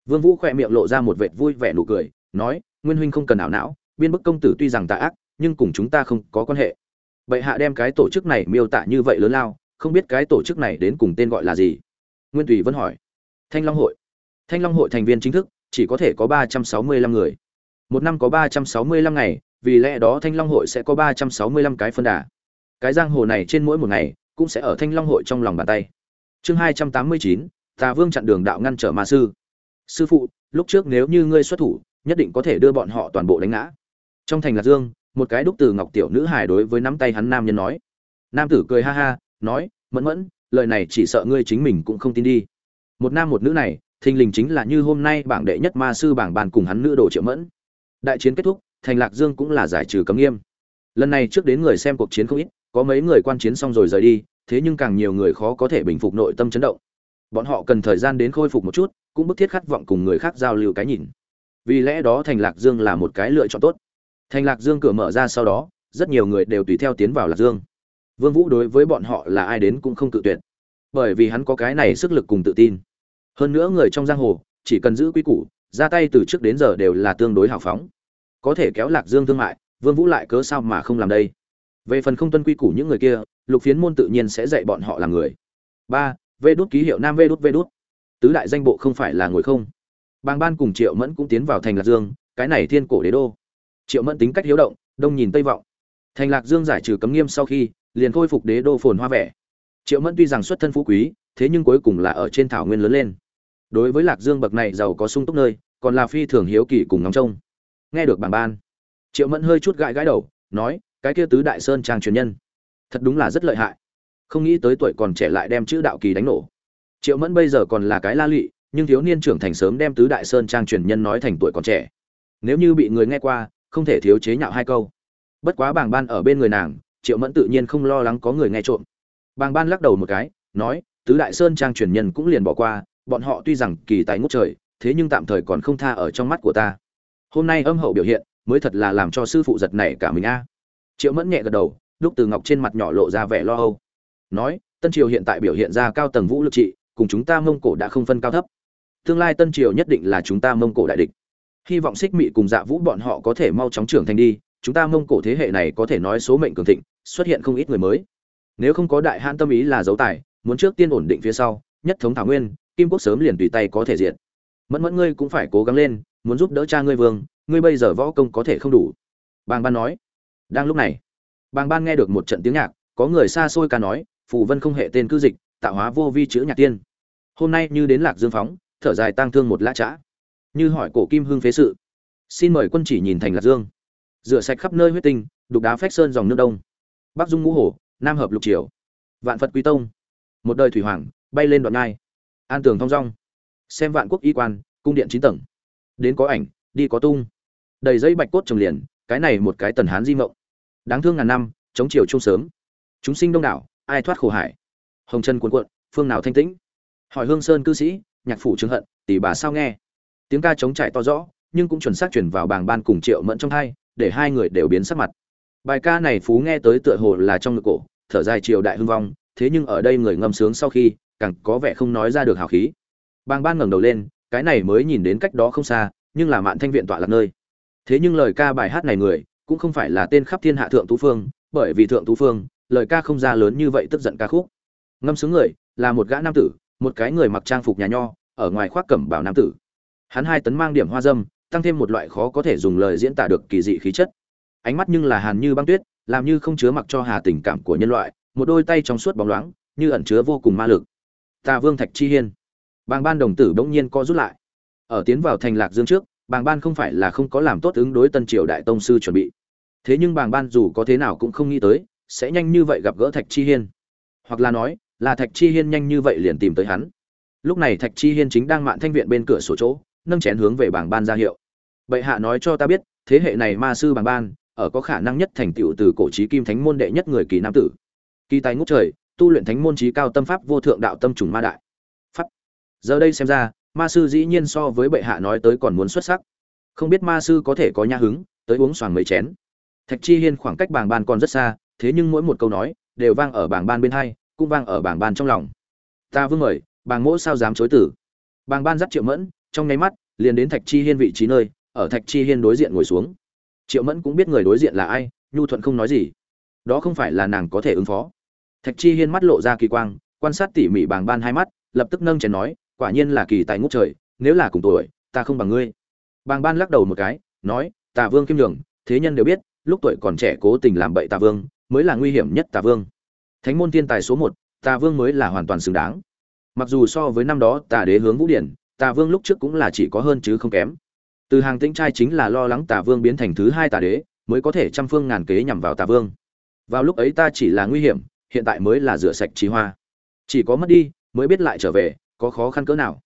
Vương vũ khỏe miệng lộ ra một vệt vui vẻ nụ cười nói, nguyên huynh không cần ảo não, biên bức công tử tuy rằng tà ác, nhưng cùng chúng ta không có quan hệ. Bệ hạ đem cái tổ chức này miêu tả như vậy lớn lao, không biết cái tổ chức này đến cùng tên gọi là gì. Nguyên tùy vẫn hỏi. Thanh long hội. Thanh long hội thành viên chính thức, chỉ có thể có ba trăm sáu mươi lăm người. Một năm có ba trăm sáu mươi lăm ngày, vì lẽ đó thanh long hội sẽ có ba trăm sáu mươi lăm cái phân đà. Cái giang hồ này trên mỗi một ngày, cũng sẽ ở thanh long hội trong lòng bàn tay. Chương hai trăm tám mươi chín, tà vương chặn đường đạo ngăn trở ma sư. Sư phụ, lúc trước nếu như ngươi xuất thủ nhất định có thể đưa bọn họ toàn bộ đánh ngã. Trong thành lạc dương, một cái đúc từ ngọc tiểu nữ hài đối với nắm tay hắn nam nhân nói. Nam tử cười ha ha, nói, mẫn mẫn, lời này chỉ sợ ngươi chính mình cũng không tin đi. Một nam một nữ này, thình lình chính là như hôm nay bảng đệ nhất ma sư bảng bàn cùng hắn nữ đồ triệu mẫn. Đại chiến kết thúc, thành lạc dương cũng là giải trừ cấm nghiêm. Lần này trước đến người xem cuộc chiến không ít, có mấy người quan chiến xong rồi rời đi, thế nhưng càng nhiều người khó có thể bình phục nội tâm chấn động. Bọn họ cần thời gian đến khôi phục một chút, cũng bức thiết khát vọng cùng người khác giao lưu cái nhìn vì lẽ đó thành lạc dương là một cái lựa chọn tốt. Thành lạc dương cửa mở ra sau đó, rất nhiều người đều tùy theo tiến vào lạc dương. Vương vũ đối với bọn họ là ai đến cũng không cự tuyệt, bởi vì hắn có cái này sức lực cùng tự tin. Hơn nữa người trong giang hồ, chỉ cần giữ quy củ, ra tay từ trước đến giờ đều là tương đối hào phóng. Có thể kéo lạc dương thương mại, vương vũ lại cớ sao mà không làm đây? Về phần không tuân quy củ những người kia, lục phiến môn tự nhiên sẽ dạy bọn họ làm người. Ba, vê đút ký hiệu nam vê đút vê đút. Tứ đại danh bộ không phải là ngồi không? Bàng ban cùng triệu mẫn cũng tiến vào thành lạc dương, cái này thiên cổ đế đô. Triệu mẫn tính cách hiếu động, đông nhìn tây vọng. Thành lạc dương giải trừ cấm nghiêm sau khi, liền khôi phục đế đô phồn hoa vẻ. Triệu mẫn tuy rằng xuất thân phú quý, thế nhưng cuối cùng là ở trên thảo nguyên lớn lên. Đối với lạc dương bậc này giàu có sung túc nơi, còn là phi thường hiếu kỳ cùng ngóng trông. Nghe được Bàng ban, triệu mẫn hơi chút gãi gãi đầu, nói, cái kia tứ đại sơn trang truyền nhân, thật đúng là rất lợi hại. Không nghĩ tới tuổi còn trẻ lại đem chữ đạo kỳ đánh nổ. Triệu mẫn bây giờ còn là cái la lụy nhưng thiếu niên trưởng thành sớm đem tứ đại sơn trang truyền nhân nói thành tuổi còn trẻ. Nếu như bị người nghe qua, không thể thiếu chế nhạo hai câu. Bất quá bàng ban ở bên người nàng, triệu mẫn tự nhiên không lo lắng có người nghe trộm. Bàng ban lắc đầu một cái, nói, tứ đại sơn trang truyền nhân cũng liền bỏ qua, bọn họ tuy rằng kỳ tài ngút trời, thế nhưng tạm thời còn không tha ở trong mắt của ta. Hôm nay âm hậu biểu hiện, mới thật là làm cho sư phụ giật này cả mình a. Triệu mẫn nhẹ gật đầu, đúc từ ngọc trên mặt nhỏ lộ ra vẻ lo âu. Nói, tân triều hiện tại biểu hiện ra cao tầng vũ lực trị, cùng chúng ta mông cổ đã không phân cao thấp tương lai tân triều nhất định là chúng ta mông cổ đại địch. Hy vọng xích mị cùng dạ vũ bọn họ có thể mau chóng trưởng thành đi, chúng ta mông cổ thế hệ này có thể nói số mệnh cường thịnh, xuất hiện không ít người mới. Nếu không có đại hãn tâm ý là dấu tài, muốn trước tiên ổn định phía sau, nhất thống thảo nguyên, kim quốc sớm liền tùy tay có thể diện mẫn mẫn ngươi cũng phải cố gắng lên, muốn giúp đỡ cha ngươi vương, ngươi bây giờ võ công có thể không đủ. Bàng ban nói. Đang lúc này, bàng ban nghe được một trận tiếng nhạc, có người xa xôi ca nói, phù vân không hệ tên cư dịch, tạo hóa vô vi chữ nhạc tiên. Hôm nay như đến lạc dương phóng thở dài tang thương một lã trã như hỏi cổ kim hương phế sự. Xin mời quân chỉ nhìn thành lạc dương. Rửa sạch khắp nơi huyết tinh, đục đá phách sơn dòng nước đông. Bắc dung ngũ hổ, nam hợp lục triều. Vạn phật quý tông. Một đời thủy hoàng, bay lên đoạn ngai. An tường thong dong. Xem vạn quốc y quan, cung điện chín tầng. Đến có ảnh, đi có tung. Đầy dây bạch cốt trồng liền, cái này một cái tần hán di mộng. Đáng thương ngàn năm, chống chiều chung sớm. Chúng sinh đông đảo, ai thoát khổ hải? Hồng chân cuồn cuộn, phương nào thanh tĩnh? Hỏi hương sơn cư sĩ nhạc phủ trường hận tỷ bà sao nghe. Tiếng ca chống trải to rõ, nhưng cũng chuẩn xác chuyển vào bảng ban cùng triệu mẫn trong hai, để hai người đều biến sắc mặt. Bài ca này phú nghe tới tựa hồ là trong ngực cổ, thở dài triều đại hưng vong, thế nhưng ở đây người ngâm sướng sau khi, càng có vẻ không nói ra được hào khí. Bàng ban ngẩng đầu lên, cái này mới nhìn đến cách đó không xa, nhưng là mạn thanh viện tọa lạc nơi. Thế nhưng lời ca bài hát này người, cũng không phải là tên khắp thiên hạ thượng tú phương, bởi vì thượng tú phương, lời ca không ra lớn như vậy tức giận ca khúc. Ngâm sướng người, là một gã nam tử một cái người mặc trang phục nhà nho, ở ngoài khoác cẩm bảo nam tử. Hắn hai tấn mang điểm hoa dâm, tăng thêm một loại khó có thể dùng lời diễn tả được kỳ dị khí chất. Ánh mắt nhưng là hàn như băng tuyết, làm như không chứa mặc cho hà tình cảm của nhân loại, một đôi tay trong suốt bóng loáng, như ẩn chứa vô cùng ma lực. Tà vương thạch chi hiên. Bàng ban đồng tử bỗng nhiên co rút lại. Ở tiến vào thành lạc dương trước, bàng ban không phải là không có làm tốt ứng đối tân triều đại tông sư chuẩn bị. Thế nhưng bàng ban dù có thế nào cũng không nghĩ tới, sẽ nhanh như vậy gặp gỡ thạch chi hiên. Hoặc là nói là thạch chi hiên nhanh như vậy liền tìm tới hắn. Lúc này thạch chi hiên chính đang mạn thanh viện bên cửa sổ chỗ, nâng chén hướng về bảng ban ra hiệu. Bệ hạ nói cho ta biết, thế hệ này ma sư bảng ban, ở có khả năng nhất thành tựu từ cổ trí kim thánh môn đệ nhất người kỳ nam tử. Kỳ tài ngút trời, tu luyện thánh môn trí cao tâm pháp vô thượng đạo tâm trùng ma đại. Pháp. Giờ đây xem ra, ma sư dĩ nhiên so với bệ hạ nói tới còn muốn xuất sắc. Không biết ma sư có thể có nha hứng, tới uống xoàng mấy chén. Thạch chi hiên khoảng cách bảng ban còn rất xa, thế nhưng mỗi một câu nói, đều vang ở bảng ban bên hai cũng vang ở bảng ban trong lòng. Ta vương mời, bàng mỗ sao dám chối tử? Bàng ban dắt triệu mẫn, trong nháy mắt, liền đến thạch chi hiên vị trí nơi, ở thạch chi hiên đối diện ngồi xuống. Triệu mẫn cũng biết người đối diện là ai, nhu thuận không nói gì. Đó không phải là nàng có thể ứng phó. Thạch chi hiên mắt lộ ra kỳ quang, quan sát tỉ mỉ bàng ban hai mắt, lập tức nâng chén nói, quả nhiên là kỳ tài ngút trời, nếu là cùng tuổi, ta không bằng ngươi. Bàng ban lắc đầu một cái, nói, tà vương kim nhường, thế nhân đều biết, lúc tuổi còn trẻ cố tình làm bậy tà vương, mới là nguy hiểm nhất tà vương thánh môn thiên tài số một, tà vương mới là hoàn toàn xứng đáng. Mặc dù so với năm đó tà đế hướng vũ điển, tà vương lúc trước cũng là chỉ có hơn chứ không kém. Từ hàng tĩnh trai chính là lo lắng tà vương biến thành thứ hai tà đế, mới có thể trăm phương ngàn kế nhằm vào tà vương. Vào lúc ấy ta chỉ là nguy hiểm, hiện tại mới là rửa sạch trí hoa. Chỉ có mất đi, mới biết lại trở về, có khó khăn cỡ nào.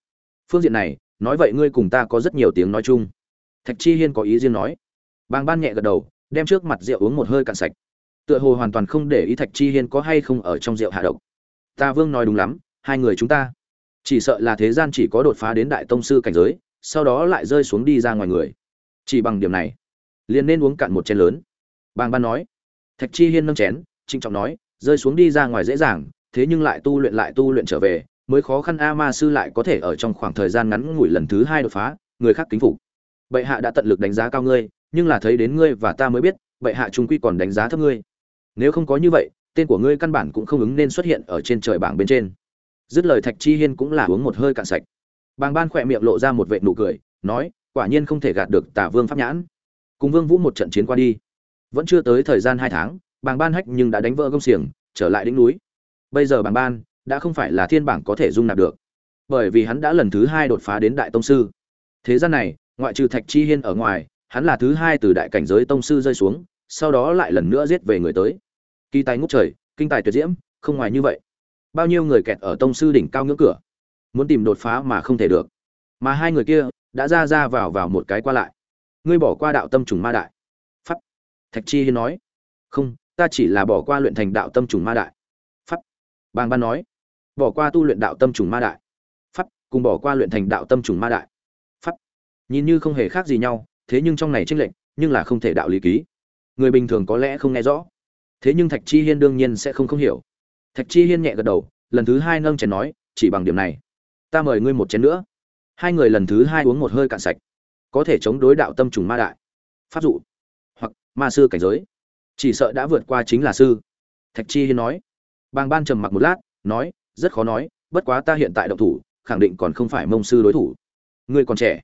Phương diện này, nói vậy ngươi cùng ta có rất nhiều tiếng nói chung. Thạch chi hiên có ý riêng nói. Bàng ban nhẹ gật đầu, đem trước mặt rượu uống một hơi cạn sạch tựa hồ hoàn toàn không để ý thạch chi hiên có hay không ở trong rượu hạ độc. Ta vương nói đúng lắm, hai người chúng ta. Chỉ sợ là thế gian chỉ có đột phá đến đại tông sư cảnh giới, sau đó lại rơi xuống đi ra ngoài người. Chỉ bằng điểm này, liền nên uống cạn một chén lớn. Bàng ban nói. Thạch chi hiên nâng chén, trịnh trọng nói, rơi xuống đi ra ngoài dễ dàng, thế nhưng lại tu luyện lại tu luyện trở về, mới khó khăn a ma sư lại có thể ở trong khoảng thời gian ngắn ngủi lần thứ hai đột phá, người khác kính phục. Bệ hạ đã tận lực đánh giá cao ngươi, nhưng là thấy đến ngươi và ta mới biết, bệ hạ trung quy còn đánh giá thấp ngươi nếu không có như vậy, tên của ngươi căn bản cũng không ứng nên xuất hiện ở trên trời bảng bên trên. Dứt lời thạch chi hiên cũng là uống một hơi cạn sạch. Bàng ban khỏe miệng lộ ra một vệ nụ cười, nói, quả nhiên không thể gạt được tả vương pháp nhãn. Cùng vương vũ một trận chiến qua đi. Vẫn chưa tới thời gian hai tháng, bàng ban hách nhưng đã đánh vỡ gông xiềng, trở lại đỉnh núi. Bây giờ bàng ban đã không phải là thiên bảng có thể dung nạp được. Bởi vì hắn đã lần thứ hai đột phá đến đại tông sư. Thế gian này, ngoại trừ thạch chi hiên ở ngoài, hắn là thứ hai từ đại cảnh giới tông sư rơi xuống, sau đó lại lần nữa giết về người tới kỳ tài ngút trời, kinh tài tuyệt diễm, không ngoài như vậy. Bao nhiêu người kẹt ở tông sư đỉnh cao ngưỡng cửa, muốn tìm đột phá mà không thể được. Mà hai người kia đã ra ra vào vào một cái qua lại. Ngươi bỏ qua đạo tâm trùng ma đại. Pháp thạch chi hiên nói. Không, ta chỉ là bỏ qua luyện thành đạo tâm trùng ma đại. Pháp bàng ban nói. Bỏ qua tu luyện đạo tâm trùng ma đại. Pháp cùng bỏ qua luyện thành đạo tâm trùng ma đại. Pháp nhìn như không hề khác gì nhau, thế nhưng trong này tranh lệch, nhưng là không thể đạo lý ký. Người bình thường có lẽ không nghe rõ thế nhưng thạch chi hiên đương nhiên sẽ không không hiểu. Thạch chi hiên nhẹ gật đầu, lần thứ hai nâng chén nói, chỉ bằng điểm này, ta mời ngươi một chén nữa. Hai người lần thứ hai uống một hơi cạn sạch, có thể chống đối đạo tâm trùng ma đại, pháp dụ, hoặc ma sư cảnh giới. Chỉ sợ đã vượt qua chính là sư. Thạch chi hiên nói. Bàng ban trầm mặc một lát, nói, rất khó nói, bất quá ta hiện tại động thủ, khẳng định còn không phải mông sư đối thủ. Ngươi còn trẻ.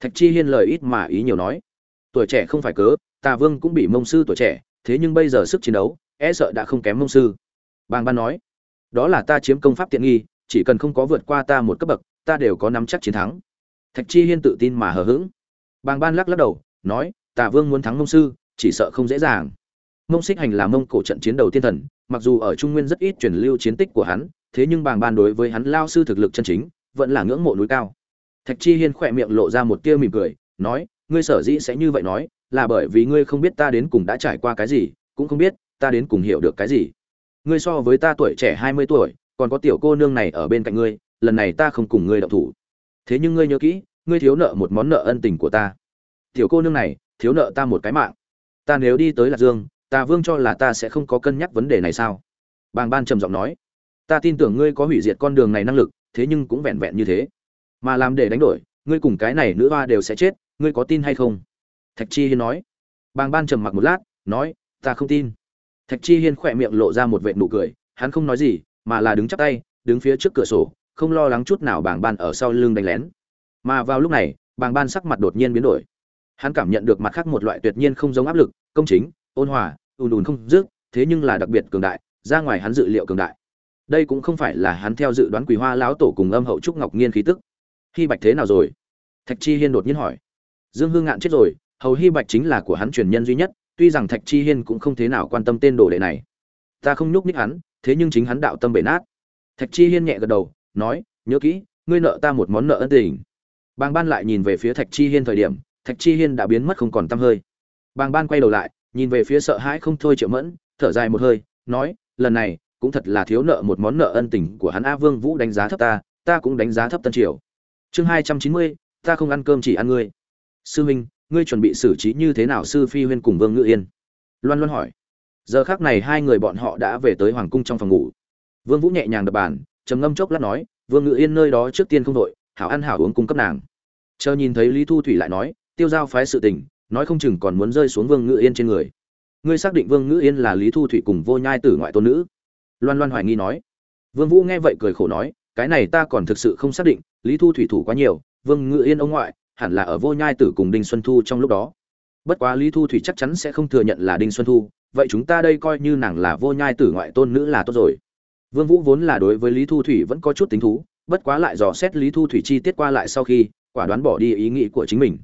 Thạch chi hiên lời ít mà ý nhiều nói. Tuổi trẻ không phải cớ tà vương cũng bị mông sư tuổi trẻ thế nhưng bây giờ sức chiến đấu e sợ đã không kém mông sư. Bàng ban nói, đó là ta chiếm công pháp tiện nghi, chỉ cần không có vượt qua ta một cấp bậc, ta đều có nắm chắc chiến thắng. Thạch chi hiên tự tin mà hờ hững. Bàng ban lắc lắc đầu, nói Tả vương muốn thắng mông sư, chỉ sợ không dễ dàng. Mông xích hành là mông cổ trận chiến đầu tiên thần, mặc dù ở trung nguyên rất ít truyền lưu chiến tích của hắn, thế nhưng bàng ban đối với hắn lao sư thực lực chân chính, vẫn là ngưỡng mộ núi cao. Thạch chi hiên khỏe miệng lộ ra một tia mỉm cười, nói, ngươi sở dĩ sẽ như vậy nói là bởi vì ngươi không biết ta đến cùng đã trải qua cái gì, cũng không biết ta đến cùng hiểu được cái gì. Ngươi so với ta tuổi trẻ hai mươi tuổi, còn có tiểu cô nương này ở bên cạnh ngươi, lần này ta không cùng ngươi động thủ. Thế nhưng ngươi nhớ kỹ, ngươi thiếu nợ một món nợ ân tình của ta. Tiểu cô nương này, thiếu nợ ta một cái mạng. Ta nếu đi tới lạc dương, ta vương cho là ta sẽ không có cân nhắc vấn đề này sao? Bàng ban trầm giọng nói. Ta tin tưởng ngươi có hủy diệt con đường này năng lực, thế nhưng cũng vẹn vẹn như thế. Mà làm để đánh đổi, ngươi cùng cái này nữ hoa đều sẽ chết, ngươi có tin hay không? Thạch chi hiên nói. Bàng ban trầm mặc một lát, nói, ta không tin. Thạch chi hiên khỏe miệng lộ ra một vệ nụ cười, hắn không nói gì, mà là đứng chắp tay, đứng phía trước cửa sổ, không lo lắng chút nào bàng ban ở sau lưng đánh lén. Mà vào lúc này, bàng ban sắc mặt đột nhiên biến đổi. Hắn cảm nhận được mặt khác một loại tuyệt nhiên không giống áp lực, công chính, ôn hòa, ùn ùn không dứt, thế nhưng là đặc biệt cường đại, ra ngoài hắn dự liệu cường đại. Đây cũng không phải là hắn theo dự đoán quỳ hoa lão tổ cùng âm hậu trúc ngọc nghiên khí tức. Khi bạch thế nào rồi? Thạch chi hiên đột nhiên hỏi. Dương hương ngạn chết rồi hầu hy bạch chính là của hắn truyền nhân duy nhất, tuy rằng thạch chi hiên cũng không thế nào quan tâm tên đồ đệ này. Ta không nhúc nhích hắn, thế nhưng chính hắn đạo tâm bể nát. Thạch chi hiên nhẹ gật đầu, nói, nhớ kỹ, ngươi nợ ta một món nợ ân tình. Bàng ban lại nhìn về phía thạch chi hiên thời điểm, thạch chi hiên đã biến mất không còn t hơi. Bàng ban quay đầu lại, nhìn về phía sợ hãi không thôi triệu mẫn, thở dài một hơi, nói, lần này, cũng thật là thiếu nợ một món nợ ân tình của hắn a vương vũ đánh giá thấp ta ta cũng đánh giá thấp tân triều. Chương hai trăm chín mươi, ta không ăn cơm chỉ ăn ngươi. Sư huynh ngươi chuẩn bị xử trí như thế nào sư phi huyên cùng vương ngự yên? Loan loan hỏi. Giờ khác này hai người bọn họ đã về tới hoàng cung trong phòng ngủ. Vương vũ nhẹ nhàng đập bàn, trầm ngâm chốc lát nói, vương ngự yên nơi đó trước tiên không đội, hảo ăn hảo uống cung cấp nàng. Chờ nhìn thấy lý thu thủy lại nói, tiêu giao phái sự tình, nói không chừng còn muốn rơi xuống vương ngự yên trên người. Ngươi xác định vương ngự yên là lý thu thủy cùng vô nhai tử ngoại tôn nữ? Loan loan hoài nghi nói. Vương vũ nghe vậy cười khổ nói, cái này ta còn thực sự không xác định, lý thu thủy thủ quá nhiều, vương ngự yên ông ngoại hẳn là ở vô nhai tử cùng đinh xuân thu trong lúc đó. Bất quá lý thu thủy chắc chắn sẽ không thừa nhận là đinh xuân thu, vậy chúng ta đây coi như nàng là vô nhai tử ngoại tôn nữ là tốt rồi. Vương vũ vốn là đối với lý thu thủy vẫn có chút tính thú, bất quá lại dò xét lý thu thủy chi tiết qua lại sau khi, quả đoán bỏ đi ý nghĩ của chính mình.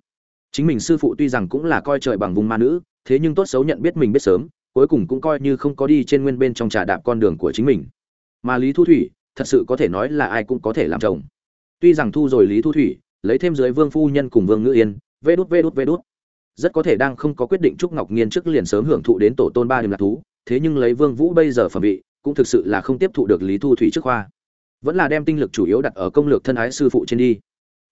Chính mình sư phụ tuy rằng cũng là coi trời bằng vùng ma nữ, thế nhưng tốt xấu nhận biết mình biết sớm, cuối cùng cũng coi như không có đi trên nguyên bên trong trà đạp con đường của chính mình. Mà lý thu thủy, thật sự có thể nói là ai cũng có thể làm chồng. Tuy rằng thu rồi lý thu thủy lấy thêm dưới vương phu nhân cùng vương ngữ yên, vê đút vê đút vê đút. Rất có thể đang không có quyết định trúc ngọc nghiên trước liền sớm hưởng thụ đến tổ tôn ba điểm lạc thú, thế nhưng lấy vương vũ bây giờ phẩm vị, cũng thực sự là không tiếp thụ được lý thu thủy trước khoa. Vẫn là đem tinh lực chủ yếu đặt ở công lược thân ái sư phụ trên đi.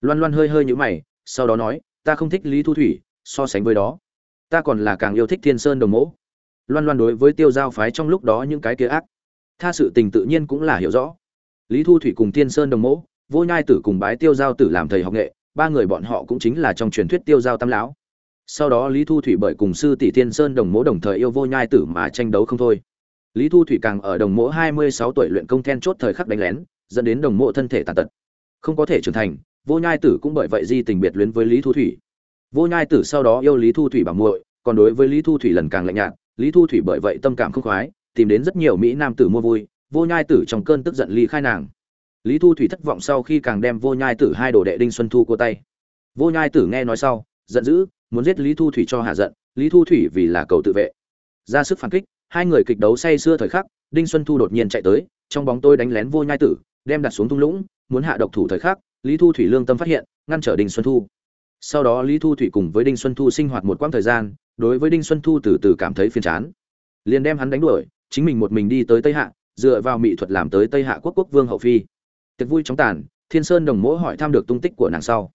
Loan loan hơi hơi nhũ mày, sau đó nói, ta không thích lý thu thủy, so sánh với đó. Ta còn là càng yêu thích thiên sơn đồng mẫu loan loan đối với tiêu giao phái trong lúc đó những cái kia ác, tha sự tình tự nhiên cũng là hiểu rõ. Lý thu thủy cùng thiên sơn đồng mẫu vô nhai tử cùng bái tiêu giao tử làm thầy học nghệ, ba người bọn họ cũng chính là trong truyền thuyết tiêu giao tam lão. Sau đó lý thu thủy bởi cùng sư tỷ thiên sơn đồng mỗ đồng thời yêu vô nhai tử mà tranh đấu không thôi. Lý thu thủy càng ở đồng mỗ hai mươi sáu tuổi luyện công then chốt thời khắc đánh lén, dẫn đến đồng mộ thân thể tàn tật. Không có thể trưởng thành, vô nhai tử cũng bởi vậy di tình biệt luyến với lý thu thủy. Vô nhai tử sau đó yêu lý thu thủy bằng muội, còn đối với lý thu thủy lần càng lạnh nhạt, lý thu thủy bởi vậy tâm cảm không khoái, tìm đến rất nhiều mỹ nam tử mua vui, vô nhai tử trong cơn tức giận ly khai nàng lý thu thủy thất vọng sau khi càng đem vô nhai tử hai đồ đệ đinh xuân thu cô tay. Vô nhai tử nghe nói sau, giận dữ, muốn giết lý thu thủy cho hạ giận, lý thu thủy vì là cầu tự vệ. Ra sức phản kích, hai người kịch đấu say xưa thời khắc, đinh xuân thu đột nhiên chạy tới, trong bóng tôi đánh lén vô nhai tử, đem đặt xuống thung lũng, muốn hạ độc thủ thời khắc, lý thu thủy lương tâm phát hiện, ngăn trở đinh xuân thu. Sau đó lý thu thủy cùng với đinh xuân thu sinh hoạt một quãng thời gian, đối với đinh xuân thu từ từ cảm thấy phiền chán. Liền đem hắn đánh đuổi, chính mình một mình đi tới tây hạ, dựa vào mỹ thuật làm tới tây hạ quốc quốc vương hậu phi tiệc vui chóng tàn, thiên sơn đồng mỗ hỏi thăm được tung tích của nàng sau.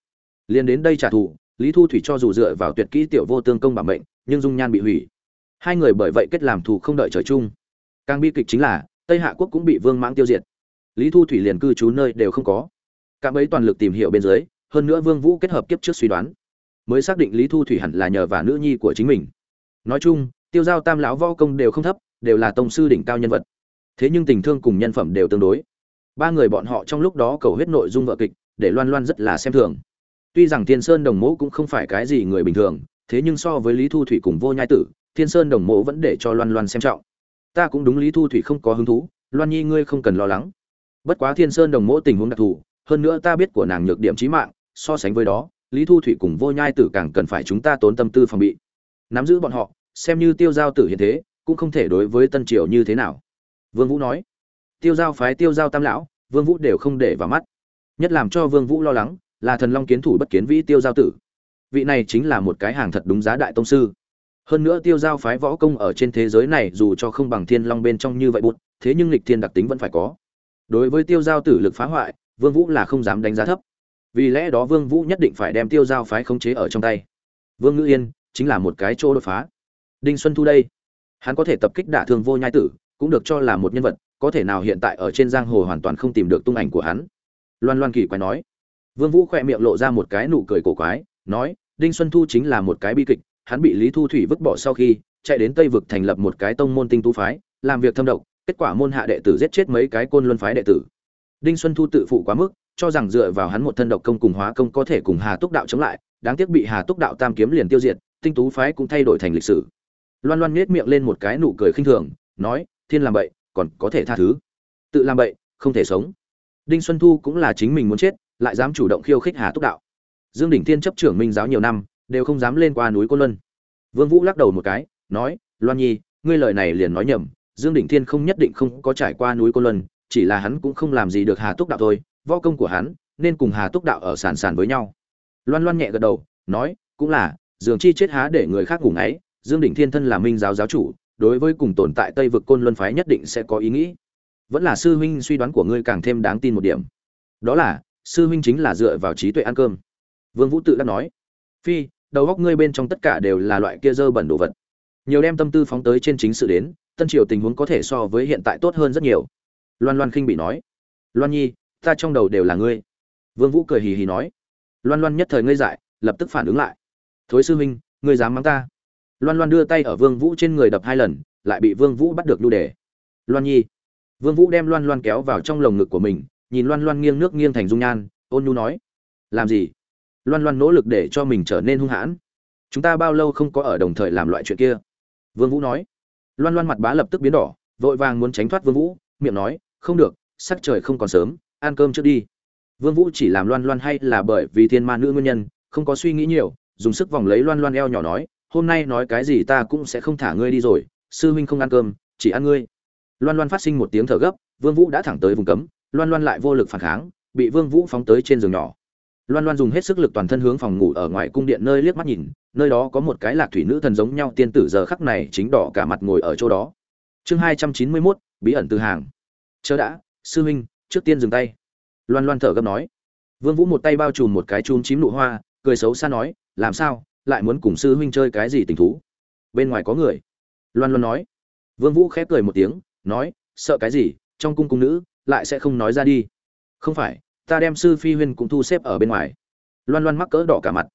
Liền đến đây trả thù, lý thu thủy cho dù dựa vào tuyệt kỹ tiểu vô tương công bảo mệnh, nhưng dung nhan bị hủy. Hai người bởi vậy kết làm thù không đợi trời chung. Càng bi kịch chính là, tây hạ quốc cũng bị vương mãng tiêu diệt. Lý thu thủy liền cư trú nơi đều không có. Cả mấy toàn lực tìm hiểu bên dưới, hơn nữa vương vũ kết hợp kiếp trước suy đoán, mới xác định lý thu thủy hẳn là nhờ và nữ nhi của chính mình. Nói chung, tiêu giao tam lão võ công đều không thấp, đều là tông sư đỉnh cao nhân vật. Thế nhưng tình thương cùng nhân phẩm đều tương đối ba người bọn họ trong lúc đó cầu hết nội dung vợ kịch, để loan loan rất là xem thường. Tuy rằng thiên sơn đồng mẫu cũng không phải cái gì người bình thường, thế nhưng so với lý thu thủy cùng vô nhai tử, thiên sơn đồng mẫu vẫn để cho loan loan xem trọng. Ta cũng đúng lý thu thủy không có hứng thú, loan nhi ngươi không cần lo lắng. Bất quá thiên sơn đồng mẫu tình huống đặc thù, hơn nữa ta biết của nàng nhược điểm trí mạng, so sánh với đó, lý thu thủy cùng vô nhai tử càng cần phải chúng ta tốn tâm tư phòng bị. Nắm giữ bọn họ, xem như tiêu giao tử hiện thế, cũng không thể đối với tân triều như thế nào. Vương vũ nói tiêu giao phái tiêu giao tam lão, vương vũ đều không để vào mắt. Nhất làm cho vương vũ lo lắng là thần long kiến thủ bất kiến vĩ tiêu giao tử. Vị này chính là một cái hàng thật đúng giá đại tông sư. Hơn nữa tiêu giao phái võ công ở trên thế giới này dù cho không bằng thiên long bên trong như vậy bụt thế nhưng lịch thiên đặc tính vẫn phải có. Đối với tiêu giao tử lực phá hoại, vương vũ là không dám đánh giá thấp. Vì lẽ đó vương vũ nhất định phải đem tiêu giao phái khống chế ở trong tay. Vương ngữ yên chính là một cái chỗ đột phá. Đinh xuân thu đây, hắn có thể tập kích đả thương vô nhai tử, cũng được cho là một nhân vật có thể nào hiện tại ở trên giang hồ hoàn toàn không tìm được tung ảnh của hắn? Loan loan kỳ quái nói. Vương vũ khỏe miệng lộ ra một cái nụ cười cổ quái, nói, đinh xuân thu chính là một cái bi kịch, hắn bị lý thu thủy vứt bỏ sau khi chạy đến tây vực thành lập một cái tông môn tinh tú phái, làm việc thâm độc, kết quả môn hạ đệ tử giết chết mấy cái côn luân phái đệ tử. Đinh xuân thu tự phụ quá mức, cho rằng dựa vào hắn một thân độc công cùng hóa công có thể cùng hà túc đạo chống lại, đáng tiếc bị hà túc đạo tam kiếm liền tiêu diệt, tinh tú phái cũng thay đổi thành lịch sử. Loan loan nhếch miệng lên một cái nụ cười khinh thường, nói, thiên làm vậy còn có thể tha thứ. Tự làm bậy, không thể sống. Đinh xuân thu cũng là chính mình muốn chết, lại dám chủ động khiêu khích hà túc đạo. Dương đỉnh thiên chấp trưởng minh giáo nhiều năm, đều không dám lên qua núi côn luân. Vương vũ lắc đầu một cái, nói, loan nhi, ngươi lời này liền nói nhầm, dương đỉnh thiên không nhất định không có trải qua núi côn luân, chỉ là hắn cũng không làm gì được hà túc đạo thôi, võ công của hắn nên cùng hà túc đạo ở sàn sàn với nhau. Loan loan nhẹ gật đầu, nói, cũng là dường chi chết há để người khác ngủ ấy dương đỉnh thiên thân là minh giáo giáo chủ đối với cùng tồn tại tây vực côn luân phái nhất định sẽ có ý nghĩ. Vẫn là sư huynh suy đoán của ngươi càng thêm đáng tin một điểm. Đó là, sư huynh chính là dựa vào trí tuệ ăn cơm. Vương vũ tự đã nói. Phi, đầu óc ngươi bên trong tất cả đều là loại kia dơ bẩn đồ vật. Nhiều đem tâm tư phóng tới trên chính sự đến, tân triều tình huống có thể so với hiện tại tốt hơn rất nhiều. Loan loan khinh bị nói. Loan nhi, ta trong đầu đều là ngươi. Vương vũ cười hì hì nói. Loan loan nhất thời ngây dại, lập tức phản ứng lại. Thối sư huynh, ngươi dám mắng ta? Loan loan đưa tay ở vương vũ trên người đập hai lần, lại bị vương vũ bắt được lưu đề. Loan nhi. Vương vũ đem loan loan kéo vào trong lồng ngực của mình, nhìn loan loan nghiêng nước nghiêng thành dung nhan, ôn nhu nói, làm gì? Loan loan nỗ lực để cho mình trở nên hung hãn. Chúng ta bao lâu không có ở đồng thời làm loại chuyện kia? Vương vũ nói. Loan loan mặt bá lập tức biến đỏ, vội vàng muốn tránh thoát vương vũ, miệng nói, không được, sắc trời không còn sớm, ăn cơm trước đi. Vương vũ chỉ làm loan loan hay là bởi vì thiên ma nữ nguyên nhân, không có suy nghĩ nhiều, dùng sức vòng lấy loan loan eo nhỏ nói hôm nay nói cái gì ta cũng sẽ không thả ngươi đi rồi sư huynh không ăn cơm chỉ ăn ngươi. Loan loan phát sinh một tiếng thở gấp vương vũ đã thẳng tới vùng cấm loan loan lại vô lực phản kháng bị vương vũ phóng tới trên giường nhỏ. Loan loan dùng hết sức lực toàn thân hướng phòng ngủ ở ngoài cung điện nơi liếc mắt nhìn nơi đó có một cái lạc thủy nữ thần giống nhau tiên tử giờ khắc này chính đỏ cả mặt ngồi ở chỗ đó. Chương hai trăm chín mươi 291, bí ẩn từ hàng. Chớ đã sư huynh trước tiên dừng tay. Loan loan thở gấp nói. Vương vũ một tay bao trùm một cái chun chím nụ hoa cười xấu xa nói làm sao? Lại muốn cùng sư huynh chơi cái gì tình thú? Bên ngoài có người. Loan loan nói. Vương vũ khép cười một tiếng, nói, sợ cái gì, trong cung cung nữ, lại sẽ không nói ra đi. Không phải, ta đem sư phi huyên cũng thu xếp ở bên ngoài. Loan loan mắc cỡ đỏ cả mặt.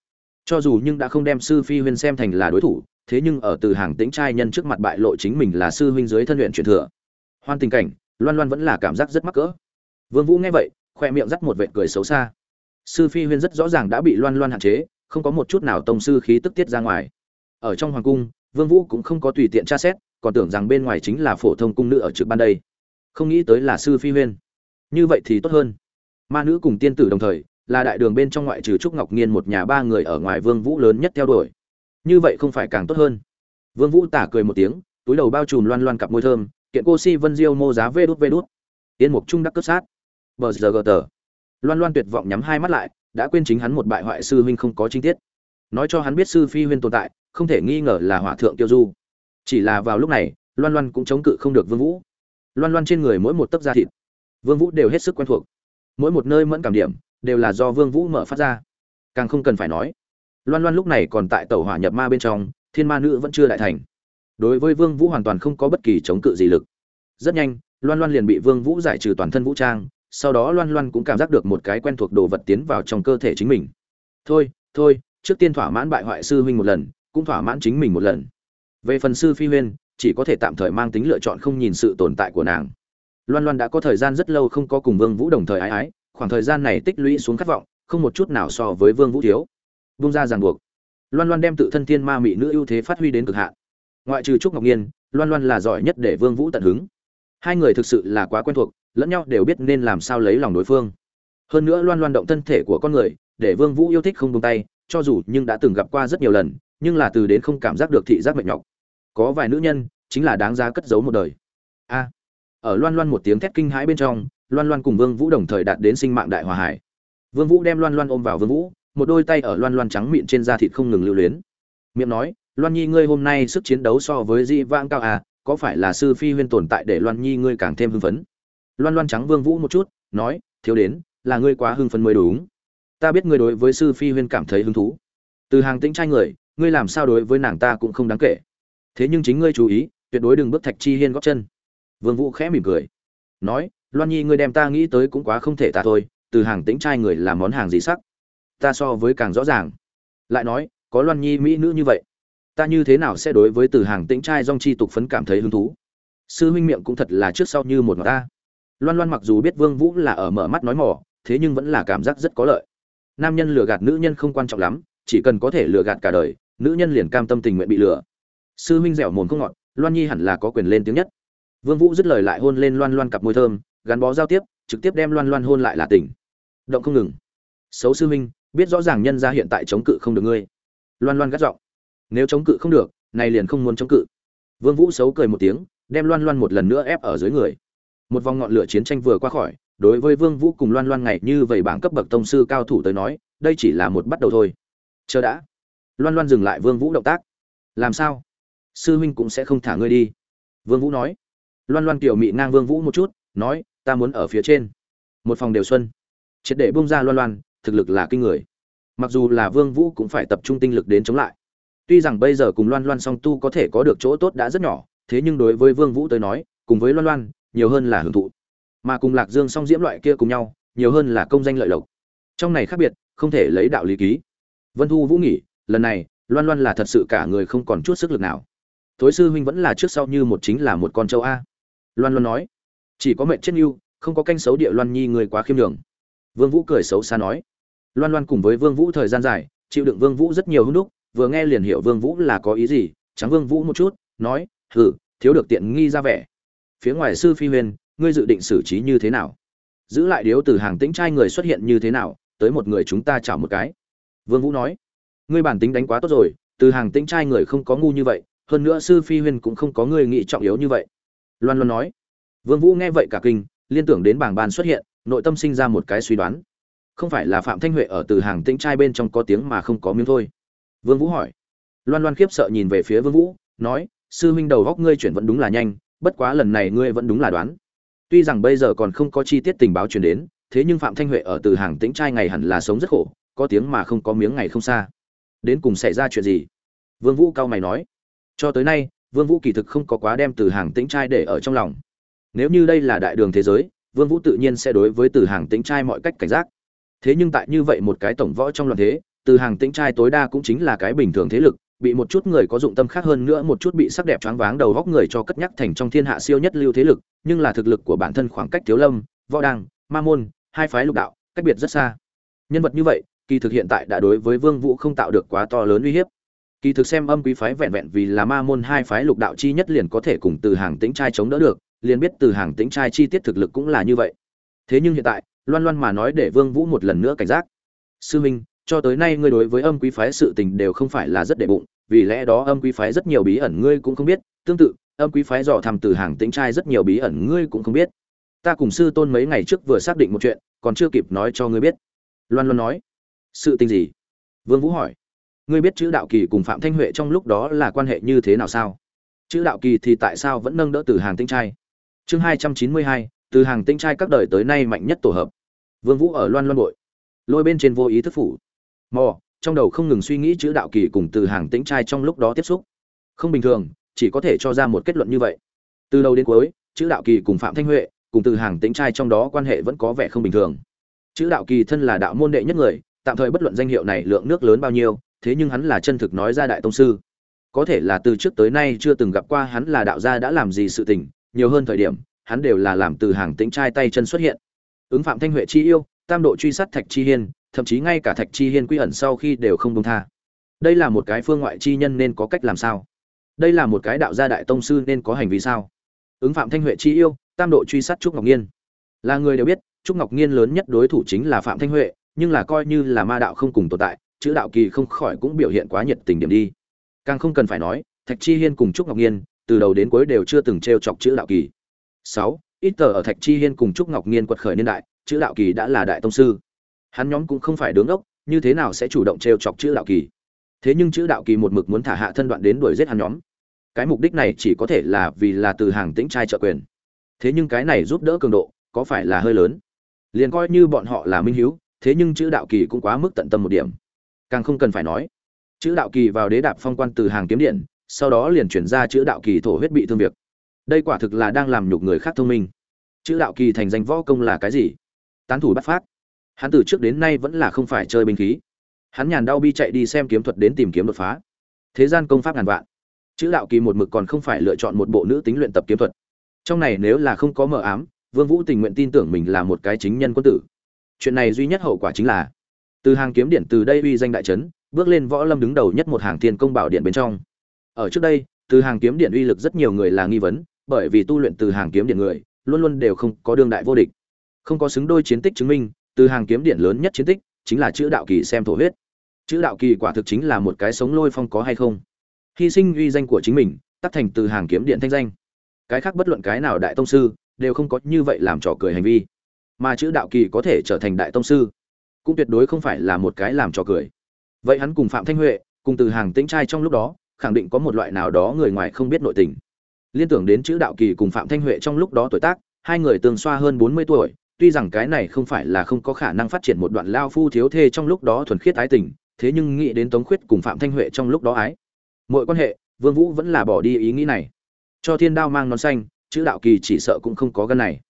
Cho dù nhưng đã không đem sư phi huyên xem thành là đối thủ, thế nhưng ở từ hàng tĩnh trai nhân trước mặt bại lộ chính mình là sư huynh dưới thân luyện truyền thừa. Hoan tình cảnh, loan loan vẫn là cảm giác rất mắc cỡ. Vương vũ nghe vậy, khoe miệng dắt một vệt cười xấu xa. Sư phi huyên rất rõ ràng đã bị loan loan hạn chế không có một chút nào tông sư khí tức tiết ra ngoài. Ở trong hoàng cung, vương vũ cũng không có tùy tiện tra xét, còn tưởng rằng bên ngoài chính là phổ thông cung nữ ở trực ban đây. Không nghĩ tới là sư phi huyên. Như vậy thì tốt hơn. Ma nữ cùng tiên tử đồng thời, là đại đường bên trong ngoại trừ trúc ngọc nghiên một nhà ba người ở ngoài vương vũ lớn nhất theo đuổi. Như vậy không phải càng tốt hơn. Vương vũ tả cười một tiếng, túi đầu bao trùm loan loan cặp môi thơm, kiện cô si vân diêu mô giá vê đút vê đút. Tiên mục trung đắc cướp sát. Bờ giờ gờ tờ. Loan loan tuyệt vọng nhắm hai mắt lại đã quên chính hắn một bại hoại sư huynh không có chi tiết. Nói cho hắn biết sư phi huyên tồn tại, không thể nghi ngờ là hỏa thượng tiêu du. Chỉ là vào lúc này, loan loan cũng chống cự không được vương vũ. Loan loan trên người mỗi một tấc da thịt, vương vũ đều hết sức quen thuộc. Mỗi một nơi mẫn cảm điểm, đều là do vương vũ mở phát ra. Càng không cần phải nói, loan loan lúc này còn tại tẩu hỏa nhập ma bên trong, thiên ma nữ vẫn chưa đại thành. Đối với vương vũ hoàn toàn không có bất kỳ chống cự gì lực. Rất nhanh, loan loan liền bị vương vũ giải trừ toàn thân vũ trang sau đó loan loan cũng cảm giác được một cái quen thuộc đồ vật tiến vào trong cơ thể chính mình. Thôi thôi, trước tiên thỏa mãn bại hoại sư huynh một lần, cũng thỏa mãn chính mình một lần. Về phần sư phi huyên, chỉ có thể tạm thời mang tính lựa chọn không nhìn sự tồn tại của nàng. Loan loan đã có thời gian rất lâu không có cùng vương vũ đồng thời ái ái, khoảng thời gian này tích lũy xuống khát vọng, không một chút nào so với vương vũ thiếu. Vung ra ràng buộc. Loan loan đem tự thân thiên ma mỹ nữ ưu thế phát huy đến cực hạn. Ngoại trừ trúc ngọc nhiên, loan loan là giỏi nhất để vương vũ tận hứng. Hai người thực sự là quá quen thuộc lẫn nhau đều biết nên làm sao lấy lòng đối phương. Hơn nữa loan loan động thân thể của con người, để vương vũ yêu thích không buông tay, cho dù nhưng đã từng gặp qua rất nhiều lần, nhưng là từ đến không cảm giác được thị giác mệt nhọc. Có vài nữ nhân, chính là đáng giá cất giấu một đời. A. Ở loan loan một tiếng thét kinh hãi bên trong, loan loan cùng vương vũ đồng thời đạt đến sinh mạng đại hòa hải. Vương vũ đem loan loan ôm vào vương vũ, một đôi tay ở loan loan trắng mịn trên da thịt không ngừng lưu luyến. Miệng nói, loan nhi, ngươi hôm nay sức chiến đấu so với di vãng cao à có phải là sư phi huyên tồn tại để loan nhi ngươi càng thêm hưng phấn? Loan loan trắng vương vũ một chút, nói, thiếu đến, là ngươi quá hưng phấn mới đúng. Ta biết ngươi đối với sư phi huyên cảm thấy hứng thú. Từ hàng tĩnh trai người, ngươi làm sao đối với nàng ta cũng không đáng kể. Thế nhưng chính ngươi chú ý, tuyệt đối đừng bước thạch chi hiên góp chân. Vương vũ khẽ mỉm cười, nói, loan nhi, ngươi đem ta nghĩ tới cũng quá không thể ta thôi, từ hàng tĩnh trai người làm món hàng gì sắc? Ta so với càng rõ ràng. Lại nói, có loan nhi mỹ nữ như vậy, ta như thế nào sẽ đối với từ hàng tĩnh trai dong chi tục phấn cảm thấy hứng thú? Sư huynh miệng cũng thật là trước sau như một ngọn ta loan loan mặc dù biết vương vũ là ở mở mắt nói mỏ, thế nhưng vẫn là cảm giác rất có lợi. Nam nhân lừa gạt nữ nhân không quan trọng lắm, chỉ cần có thể lừa gạt cả đời, nữ nhân liền cam tâm tình nguyện bị lừa. Sư huynh dẻo mồm không ngọt, loan nhi hẳn là có quyền lên tiếng nhất. Vương vũ dứt lời lại hôn lên loan loan cặp môi thơm, gắn bó giao tiếp, trực tiếp đem loan loan hôn lại là tỉnh. Động không ngừng. Xấu sư huynh, biết rõ ràng nhân gia hiện tại chống cự không được ngươi. Loan loan gắt giọng. Nếu chống cự không được, này liền không muốn chống cự. Vương vũ xấu cười một tiếng, đem loan loan một lần nữa ép ở dưới người một vòng ngọn lửa chiến tranh vừa qua khỏi, đối với vương vũ cùng loan loan ngày như vậy bảng cấp bậc tông sư cao thủ tới nói, đây chỉ là một bắt đầu thôi. Chờ đã. Loan loan dừng lại vương vũ động tác. Làm sao? Sư huynh cũng sẽ không thả ngươi đi. Vương vũ nói. Loan loan kiểu mị ngang vương vũ một chút, nói, ta muốn ở phía trên. Một phòng đều xuân. Triệt để bung ra loan loan, thực lực là kinh người. Mặc dù là vương vũ cũng phải tập trung tinh lực đến chống lại. Tuy rằng bây giờ cùng loan loan song tu có thể có được chỗ tốt đã rất nhỏ, thế nhưng đối với vương vũ tới nói, cùng với loan loan nhiều hơn là hưởng thụ. Mà cùng lạc dương song diễm loại kia cùng nhau, nhiều hơn là công danh lợi lộc. Trong này khác biệt, không thể lấy đạo lý ký. Vân thu vũ nghỉ lần này, loan loan là thật sự cả người không còn chút sức lực nào. Tối sư huynh vẫn là trước sau như một chính là một con châu a. Loan loan nói, chỉ có mệnh chết yêu, không có canh xấu địa loan nhi người quá khiêm đường vương vũ cười xấu xa nói, loan loan cùng với vương vũ thời gian dài, chịu đựng vương vũ rất nhiều hung đúc, vừa nghe liền hiểu vương vũ là có ý gì, trắng vương vũ một chút, nói, hừ, thiếu được tiện nghi ra vẻ phía ngoài sư phi huyền ngươi dự định xử trí như thế nào? Giữ lại điếu từ hàng tĩnh trai người xuất hiện như thế nào, tới một người chúng ta chảo một cái. Vương vũ nói. Ngươi bản tính đánh quá tốt rồi, từ hàng tĩnh trai người không có ngu như vậy, hơn nữa sư phi huyên cũng không có người nghĩ trọng yếu như vậy. Loan loan nói. Vương vũ nghe vậy cả kinh, liên tưởng đến bảng ban xuất hiện, nội tâm sinh ra một cái suy đoán. Không phải là phạm thanh huệ ở từ hàng tĩnh trai bên trong có tiếng mà không có miếng thôi. Vương vũ hỏi. Loan loan khiếp sợ nhìn về phía vương vũ, nói, sư huynh đầu góc ngươi chuyển vẫn đúng là nhanh bất quá lần này ngươi vẫn đúng là đoán. Tuy rằng bây giờ còn không có chi tiết tình báo truyền đến, thế nhưng phạm thanh huệ ở từ hàng tĩnh trai ngày hẳn là sống rất khổ, có tiếng mà không có miếng ngày không xa. Đến cùng xảy ra chuyện gì? Vương vũ cao mày nói. Cho tới nay, vương vũ kỳ thực không có quá đem từ hàng tĩnh trai để ở trong lòng. Nếu như đây là đại đường thế giới, vương vũ tự nhiên sẽ đối với từ hàng tĩnh trai mọi cách cảnh giác. Thế nhưng tại như vậy một cái tổng võ trong loạn thế, từ hàng tĩnh trai tối đa cũng chính là cái bình thường thế lực bị một chút người có dụng tâm khác hơn nữa, một chút bị sắc đẹp choáng váng đầu góc người cho cất nhắc thành trong thiên hạ siêu nhất lưu thế lực, nhưng là thực lực của bản thân khoảng cách thiếu lâm, võ đăng, ma môn, hai phái lục đạo, cách biệt rất xa. Nhân vật như vậy, kỳ thực hiện tại đã đối với vương vũ không tạo được quá to lớn uy hiếp. Kỳ thực xem âm quý phái vẹn vẹn vì là ma môn hai phái lục đạo chi nhất liền có thể cùng từ hàng tĩnh trai chống đỡ được, liền biết từ hàng tĩnh trai chi tiết thực lực cũng là như vậy. Thế nhưng hiện tại, loan loan mà nói để vương vũ một lần nữa cảnh giác. Sư minh cho tới nay ngươi đối với âm quý phái sự tình đều không phải là rất đệ bụng, vì lẽ đó âm quý phái rất nhiều bí ẩn ngươi cũng không biết. Tương tự, âm quý phái dò thăm từ hàng tính trai rất nhiều bí ẩn ngươi cũng không biết. Ta cùng sư tôn mấy ngày trước vừa xác định một chuyện, còn chưa kịp nói cho ngươi biết. Loan loan nói. Sự tình gì? Vương vũ hỏi. Ngươi biết chữ đạo kỳ cùng phạm thanh huệ trong lúc đó là quan hệ như thế nào sao? Chữ đạo kỳ thì tại sao vẫn nâng đỡ từ hàng tinh trai? Chương hai trăm chín mươi hai, từ hàng tinh trai các đời tới nay mạnh nhất tổ hợp. Vương vũ ở loan loan bội. Lôi bên trên vô ý thức phủ mò, trong đầu không ngừng suy nghĩ chữ đạo kỳ cùng từ hàng tĩnh trai trong lúc đó tiếp xúc. Không bình thường, chỉ có thể cho ra một kết luận như vậy. Từ đầu đến cuối, chữ đạo kỳ cùng phạm thanh huệ, cùng từ hàng tĩnh trai trong đó quan hệ vẫn có vẻ không bình thường. Chữ đạo kỳ thân là đạo môn đệ nhất người, tạm thời bất luận danh hiệu này lượng nước lớn bao nhiêu, thế nhưng hắn là chân thực nói ra đại tông sư. Có thể là từ trước tới nay chưa từng gặp qua hắn là đạo gia đã làm gì sự tình, nhiều hơn thời điểm, hắn đều là làm từ hàng tĩnh trai tay chân xuất hiện. Ứng phạm thanh huệ chi yêu, tam độ truy sát thạch chi hiên thậm chí ngay cả thạch chi hiên quy ẩn sau khi đều không đông tha. Đây là một cái phương ngoại chi nhân nên có cách làm sao? Đây là một cái đạo gia đại tông sư nên có hành vi sao? Ứng phạm thanh huệ chi yêu, tam độ truy sát trúc ngọc nhiên là người đều biết, trúc ngọc nhiên lớn nhất đối thủ chính là phạm thanh huệ, nhưng là coi như là ma đạo không cùng tồn tại, chữ đạo kỳ không khỏi cũng biểu hiện quá nhiệt tình điểm đi. Càng không cần phải nói, thạch chi hiên cùng trúc ngọc nhiên từ đầu đến cuối đều chưa từng t r e o chọc chữ đạo kỳ. Sáu, ít tờ ở thạch chi hiên cùng trúc ngọc nhiên quật khởi niên đại, chữ đạo kỳ đã là đại tông sư hắn nhóm cũng không phải đứng ốc như thế nào sẽ chủ động t r e o chọc chữ đạo kỳ? Thế nhưng chữ đạo kỳ một mực muốn thả hạ thân đoạn đến đuổi giết hắn nhóm. Cái mục đích này chỉ có thể là vì là từ hàng tĩnh trai trợ quyền. Thế nhưng cái này giúp đỡ cường độ, có phải là hơi lớn? Liền coi như bọn họ là minh hiếu, thế nhưng chữ đạo kỳ cũng quá mức tận tâm một điểm. Càng không cần phải nói, chữ đạo kỳ vào đế đạp phong quan từ hàng kiếm điện, sau đó liền chuyển ra chữ đạo kỳ thổ huyết bị thương việc. Đây quả thực là đang làm nhục người khác thông minh. Chữ đạo kỳ thành danh võ công là cái gì? Tán thủ bắt phát hắn từ trước đến nay vẫn là không phải chơi binh khí. Hắn nhàn đau bi chạy đi xem kiếm thuật đến tìm kiếm đột phá. Thế gian công pháp ngàn vạn. Chữ đạo kỳ một mực còn không phải lựa chọn một bộ nữ tính luyện tập kiếm thuật. Trong này nếu là không có mờ ám, vương vũ tình nguyện tin tưởng mình là một cái chính nhân quân tử. Chuyện này duy nhất hậu quả chính là, từ hàng kiếm điện từ đây uy danh đại trấn, bước lên võ lâm đứng đầu nhất một hàng thiên công bảo điện bên trong. Ở trước đây, từ hàng kiếm điện uy lực rất nhiều người là nghi vấn, bởi vì tu luyện từ hàng kiếm điện người, luôn luôn đều không có đương đại vô địch. Không có xứng đôi chiến tích chứng minh từ hàng kiếm điện lớn nhất chiến tích chính là chữ đạo kỳ xem thổ huyết. Chữ đạo kỳ quả thực chính là một cái sống lôi phong có hay không? Hy sinh uy danh của chính mình, tắt thành từ hàng kiếm điện thanh danh. Cái khác bất luận cái nào đại tông sư đều không có như vậy làm trò cười hành vi. Mà chữ đạo kỳ có thể trở thành đại tông sư cũng tuyệt đối không phải là một cái làm trò cười. Vậy hắn cùng phạm thanh huệ, cùng từ hàng tĩnh trai trong lúc đó, khẳng định có một loại nào đó người ngoài không biết nội tình. Liên tưởng đến chữ đạo kỳ cùng phạm thanh huệ trong lúc đó tuổi tác, hai người tương xoa hơn bốn mươi tuổi tuy rằng cái này không phải là không có khả năng phát triển một đoạn lao phu thiếu thê trong lúc đó thuần khiết ái tình, thế nhưng nghĩ đến tống khuyết cùng phạm thanh huệ trong lúc đó ái, mọi quan hệ, vương vũ vẫn là bỏ đi ý nghĩ này. Cho thiên đao mang nón xanh, chữ đạo kỳ chỉ sợ cũng không có gân này.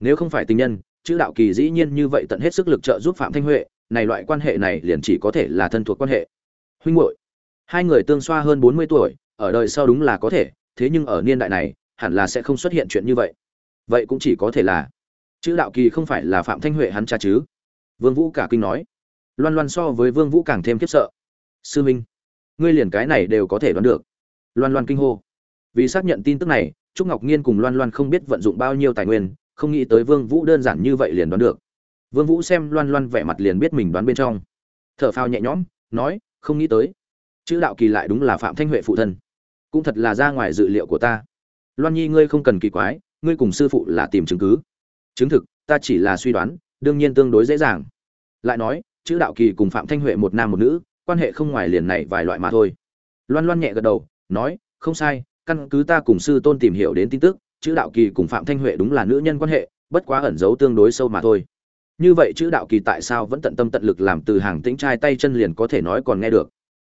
Nếu không phải tình nhân, chữ đạo kỳ dĩ nhiên như vậy tận hết sức lực trợ giúp phạm thanh huệ, này loại quan hệ này liền chỉ có thể là thân thuộc quan hệ. Huynh muội, hai người tương xoa hơn bốn mươi tuổi, ở đời sau đúng là có thể, thế nhưng ở niên đại này, hẳn là sẽ không xuất hiện chuyện như vậy. Vậy cũng chỉ có thể là chữ đạo kỳ không phải là phạm thanh huệ hắn cha chứ vương vũ cả kinh nói loan loan so với vương vũ càng thêm khiếp sợ sư minh ngươi liền cái này đều có thể đoán được loan loan kinh hô vì xác nhận tin tức này trúc ngọc nhiên cùng loan loan không biết vận dụng bao nhiêu tài nguyên không nghĩ tới Vương Vũ đơn giản như vậy liền đoán được. Vương Vũ xem Loan Loan vẻ mặt liền biết mình đoán bên trong. Thở phào nhẹ nhõm, nói, không nghĩ tới. Chữ đạo kỳ lại đúng là Phạm Thanh Huệ phụ thân. cũng thật là ra ngoài dự liệu của ta loan nhi ngươi không cần kỳ quái ngươi cùng sư phụ là tìm chứng cứ chứng thực, ta chỉ là suy đoán, đương nhiên tương đối dễ dàng. Lại nói, chữ đạo kỳ cùng phạm thanh huệ một nam một nữ, quan hệ không ngoài liền này vài loại mà thôi. Loan loan nhẹ gật đầu, nói, không sai, căn cứ ta cùng sư tôn tìm hiểu đến tin tức, chữ đạo kỳ cùng phạm thanh huệ đúng là nữ nhân quan hệ, bất quá ẩn giấu tương đối sâu mà thôi. Như vậy chữ đạo kỳ tại sao vẫn tận tâm tận lực làm từ hàng tĩnh trai tay chân liền có thể nói còn nghe được?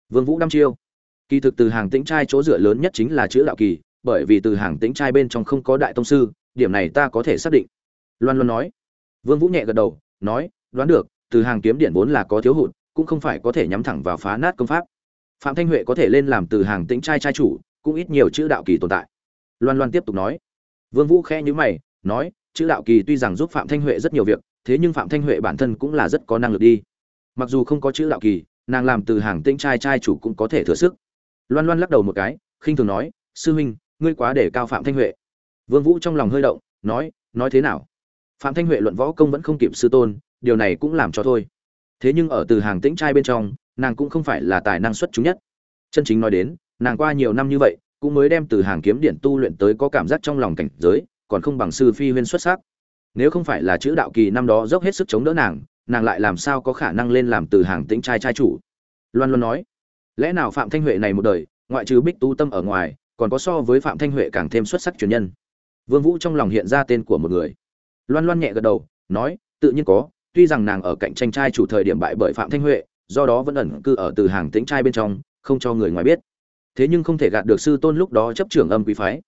Vương vũ đăm chiêu. Kỳ thực từ hàng tĩnh trai chỗ dựa lớn nhất chính là chữ đạo kỳ, bởi vì từ hàng tĩnh trai bên trong không có đại tông sư, điểm này ta có thể xác định loan loan nói. Vương vũ nhẹ gật đầu, nói, đoán được, từ hàng kiếm điện vốn là có thiếu hụt, cũng không phải có thể nhắm thẳng vào phá nát công pháp. Phạm thanh huệ có thể lên làm từ hàng tĩnh trai trai chủ, cũng ít nhiều chữ đạo kỳ tồn tại. Loan loan tiếp tục nói. Vương vũ khẽ nhíu mày, nói, chữ đạo kỳ tuy rằng giúp phạm thanh huệ rất nhiều việc, thế nhưng phạm thanh huệ bản thân cũng là rất có năng lực đi. Mặc dù không có chữ đạo kỳ, nàng làm từ hàng tĩnh trai trai chủ cũng có thể thừa sức. Loan loan lắc đầu một cái, khinh thường nói, sư huynh, ngươi quá để cao phạm thanh huệ. Vương vũ trong lòng hơi động, nói nói thế nào? Phạm thanh huệ luận võ công vẫn không kịp sư tôn, điều này cũng làm cho thôi. Thế nhưng ở từ hàng tĩnh trai bên trong, nàng cũng không phải là tài năng xuất chúng nhất. Chân chính nói đến, nàng qua nhiều năm như vậy, cũng mới đem từ hàng kiếm điện tu luyện tới có cảm giác trong lòng cảnh giới, còn không bằng sư phi huyên xuất sắc. Nếu không phải là chữ đạo kỳ năm đó dốc hết sức chống đỡ nàng nàng lại làm sao có khả năng lên làm từ hàng tĩnh trai trai chủ? Loan loan nói, lẽ nào phạm thanh huệ này một đời, ngoại trừ bích tu tâm ở ngoài, còn có so với phạm thanh huệ càng thêm xuất sắc truyền nhân? Vương vũ trong lòng hiện ra tên của một người loan loan nhẹ gật đầu, nói, tự nhiên có, tuy rằng nàng ở cạnh tranh trai chủ thời điểm bại bởi phạm thanh huệ, do đó vẫn ẩn cư ở từ hàng tĩnh trai bên trong, không cho người ngoài biết. Thế nhưng không thể gạt được sư tôn lúc đó chấp trưởng âm quý phái.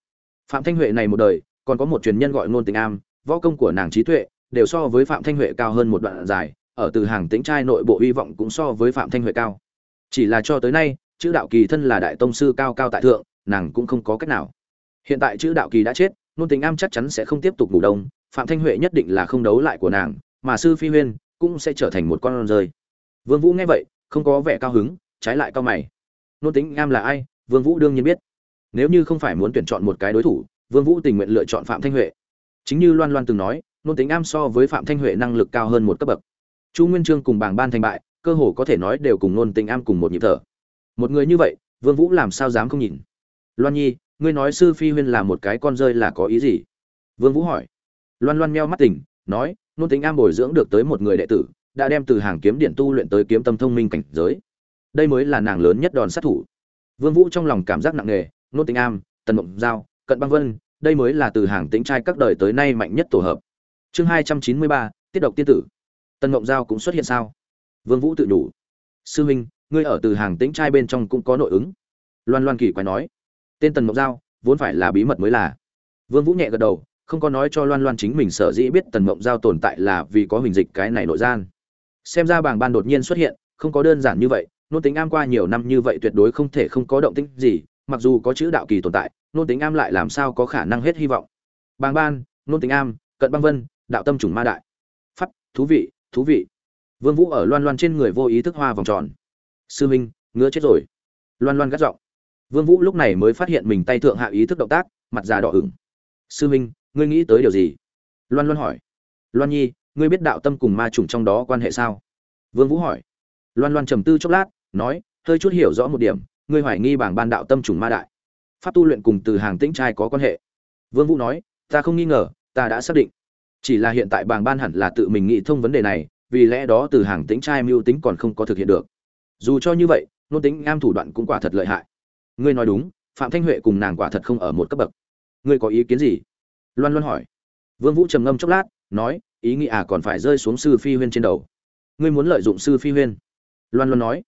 Phạm thanh huệ này một đời, còn có một truyền nhân gọi ngôn tình am, võ công của nàng trí tuệ đều so với phạm thanh huệ cao hơn một đoạn dài, ở từ hàng tĩnh trai nội bộ hy vọng cũng so với phạm thanh huệ cao. Chỉ là cho tới nay, chữ đạo kỳ thân là đại tông sư cao cao tại thượng, nàng cũng không có cách nào. Hiện tại chữ đạo kỳ đã chết nôn tình am chắc chắn sẽ không tiếp tục ngủ đông, phạm thanh huệ nhất định là không đấu lại của nàng, mà sư phi huyên cũng sẽ trở thành một con rơi. Vương vũ nghe vậy, không có vẻ cao hứng, trái lại cao mày. Nôn tính am là ai? Vương vũ đương nhiên biết. Nếu như không phải muốn tuyển chọn một cái đối thủ, vương vũ tình nguyện lựa chọn phạm thanh huệ. Chính như loan loan từng nói, nôn tính am so với phạm thanh huệ năng lực cao hơn một cấp bậc. Chu nguyên trương cùng bảng ban thành bại, cơ hồ có thể nói đều cùng nôn tình am cùng một nhịp thở. Một người như vậy, vương vũ làm sao dám không nhìn? Loan nhi ngươi nói sư phi huyên là một cái con rơi là có ý gì? Vương vũ hỏi. Loan loan meo mắt tỉnh, nói, nôn tính am bồi dưỡng được tới một người đệ tử, đã đem từ hàng kiếm điện tu luyện tới kiếm tâm thông minh cảnh giới. Đây mới là nàng lớn nhất đòn sát thủ. Vương vũ trong lòng cảm giác nặng nề, nôn tính am, tần mộng giao, cận băng vân, đây mới là từ hàng tính trai các đời tới nay mạnh nhất tổ hợp. Chương hai trăm chín mươi ba, tiết độc tiên tử. Tần mộng giao cũng xuất hiện sao? Vương vũ tự đủ sư huynh, ngươi ở từ hàng tính trai bên trong cũng có nội ứng. Loan loan kỳ quái nói tên tần mộng giao, vốn phải là bí mật mới là. Vương vũ nhẹ gật đầu, không có nói cho loan loan chính mình sở dĩ biết tần mộng giao tồn tại là vì có hình dịch cái này nội gian. Xem ra bảng ban đột nhiên xuất hiện, không có đơn giản như vậy nôn tính am qua nhiều năm như vậy tuyệt đối không thể không có động tĩnh gì, mặc dù có chữ đạo kỳ tồn tại nôn tính am lại làm sao có khả năng hết hy vọng. Bàng ban nôn tính am, cận băng vân, đạo tâm chủng ma đại. Pháp, thú vị thú vị. Vương vũ ở loan loan trên người vô ý thức hoa vòng tròn. Sư minh, ngứa chết rồi. Loan loan gắt giọng vương vũ lúc này mới phát hiện mình tay thượng hạ ý thức động tác, mặt già đỏ ửng. Sư minh, ngươi nghĩ tới điều gì? Loan loan hỏi. Loan nhi, ngươi biết đạo tâm cùng ma chủng trong đó quan hệ sao? Vương vũ hỏi. Loan loan trầm tư chốc lát, nói, hơi chút hiểu rõ một điểm, ngươi hoài nghi bảng ban đạo tâm chủng ma đại. Pháp tu luyện cùng từ hàng tĩnh trai có quan hệ. Vương vũ nói, ta không nghi ngờ, ta đã xác định. Chỉ là hiện tại bảng ban hẳn là tự mình nghĩ thông vấn đề này, vì lẽ đó từ hàng tĩnh trai mưu tính còn không có thực hiện được. Dù cho như vậy nôn tính am thủ đoạn cũng quả thật lợi hại ngươi nói đúng, phạm thanh huệ cùng nàng quả thật không ở một cấp bậc. Ngươi có ý kiến gì? Loan loan hỏi. Vương vũ trầm ngâm chốc lát, nói, ý nghĩ à còn phải rơi xuống sư phi huyên trên đầu. Ngươi muốn lợi dụng sư phi huyên. Loan loan nói.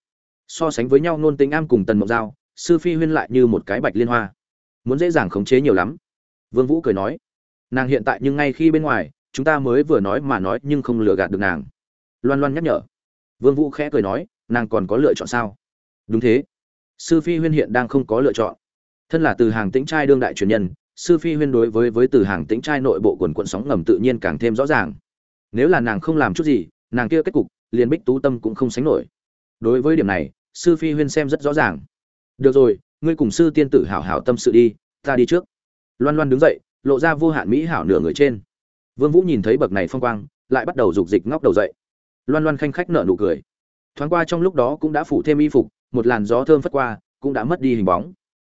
So sánh với nhau nôn tính am cùng tần mộng giao, sư phi huyên lại như một cái bạch liên hoa. Muốn dễ dàng khống chế nhiều lắm. Vương vũ cười nói. Nàng hiện tại nhưng ngay khi bên ngoài, chúng ta mới vừa nói mà nói nhưng không lừa gạt được nàng. Loan loan nhắc nhở. Vương vũ khẽ cười nói, nàng còn có lựa chọn sao? Đúng thế sư phi huyên hiện đang không có lựa chọn. Thân là từ hàng tĩnh trai đương đại truyền nhân, sư phi huyên đối với với từ hàng tĩnh trai nội bộ quần quận sóng ngầm tự nhiên càng thêm rõ ràng. Nếu là nàng không làm chút gì, nàng kia kết cục, liền bích tú tâm cũng không sánh nổi. Đối với điểm này, sư phi huyên xem rất rõ ràng. Được rồi, ngươi cùng sư tiên tử hảo hảo tâm sự đi, ta đi trước. Loan loan đứng dậy, lộ ra vô hạn mỹ hảo nửa người trên. Vương vũ nhìn thấy bậc này phong quang, lại bắt đầu rục dịch ngóc đầu dậy. Loan loan khanh khách nở nụ cười. Thoáng qua trong lúc đó cũng đã phủ thêm y phục một làn gió thơm phất qua, cũng đã mất đi hình bóng.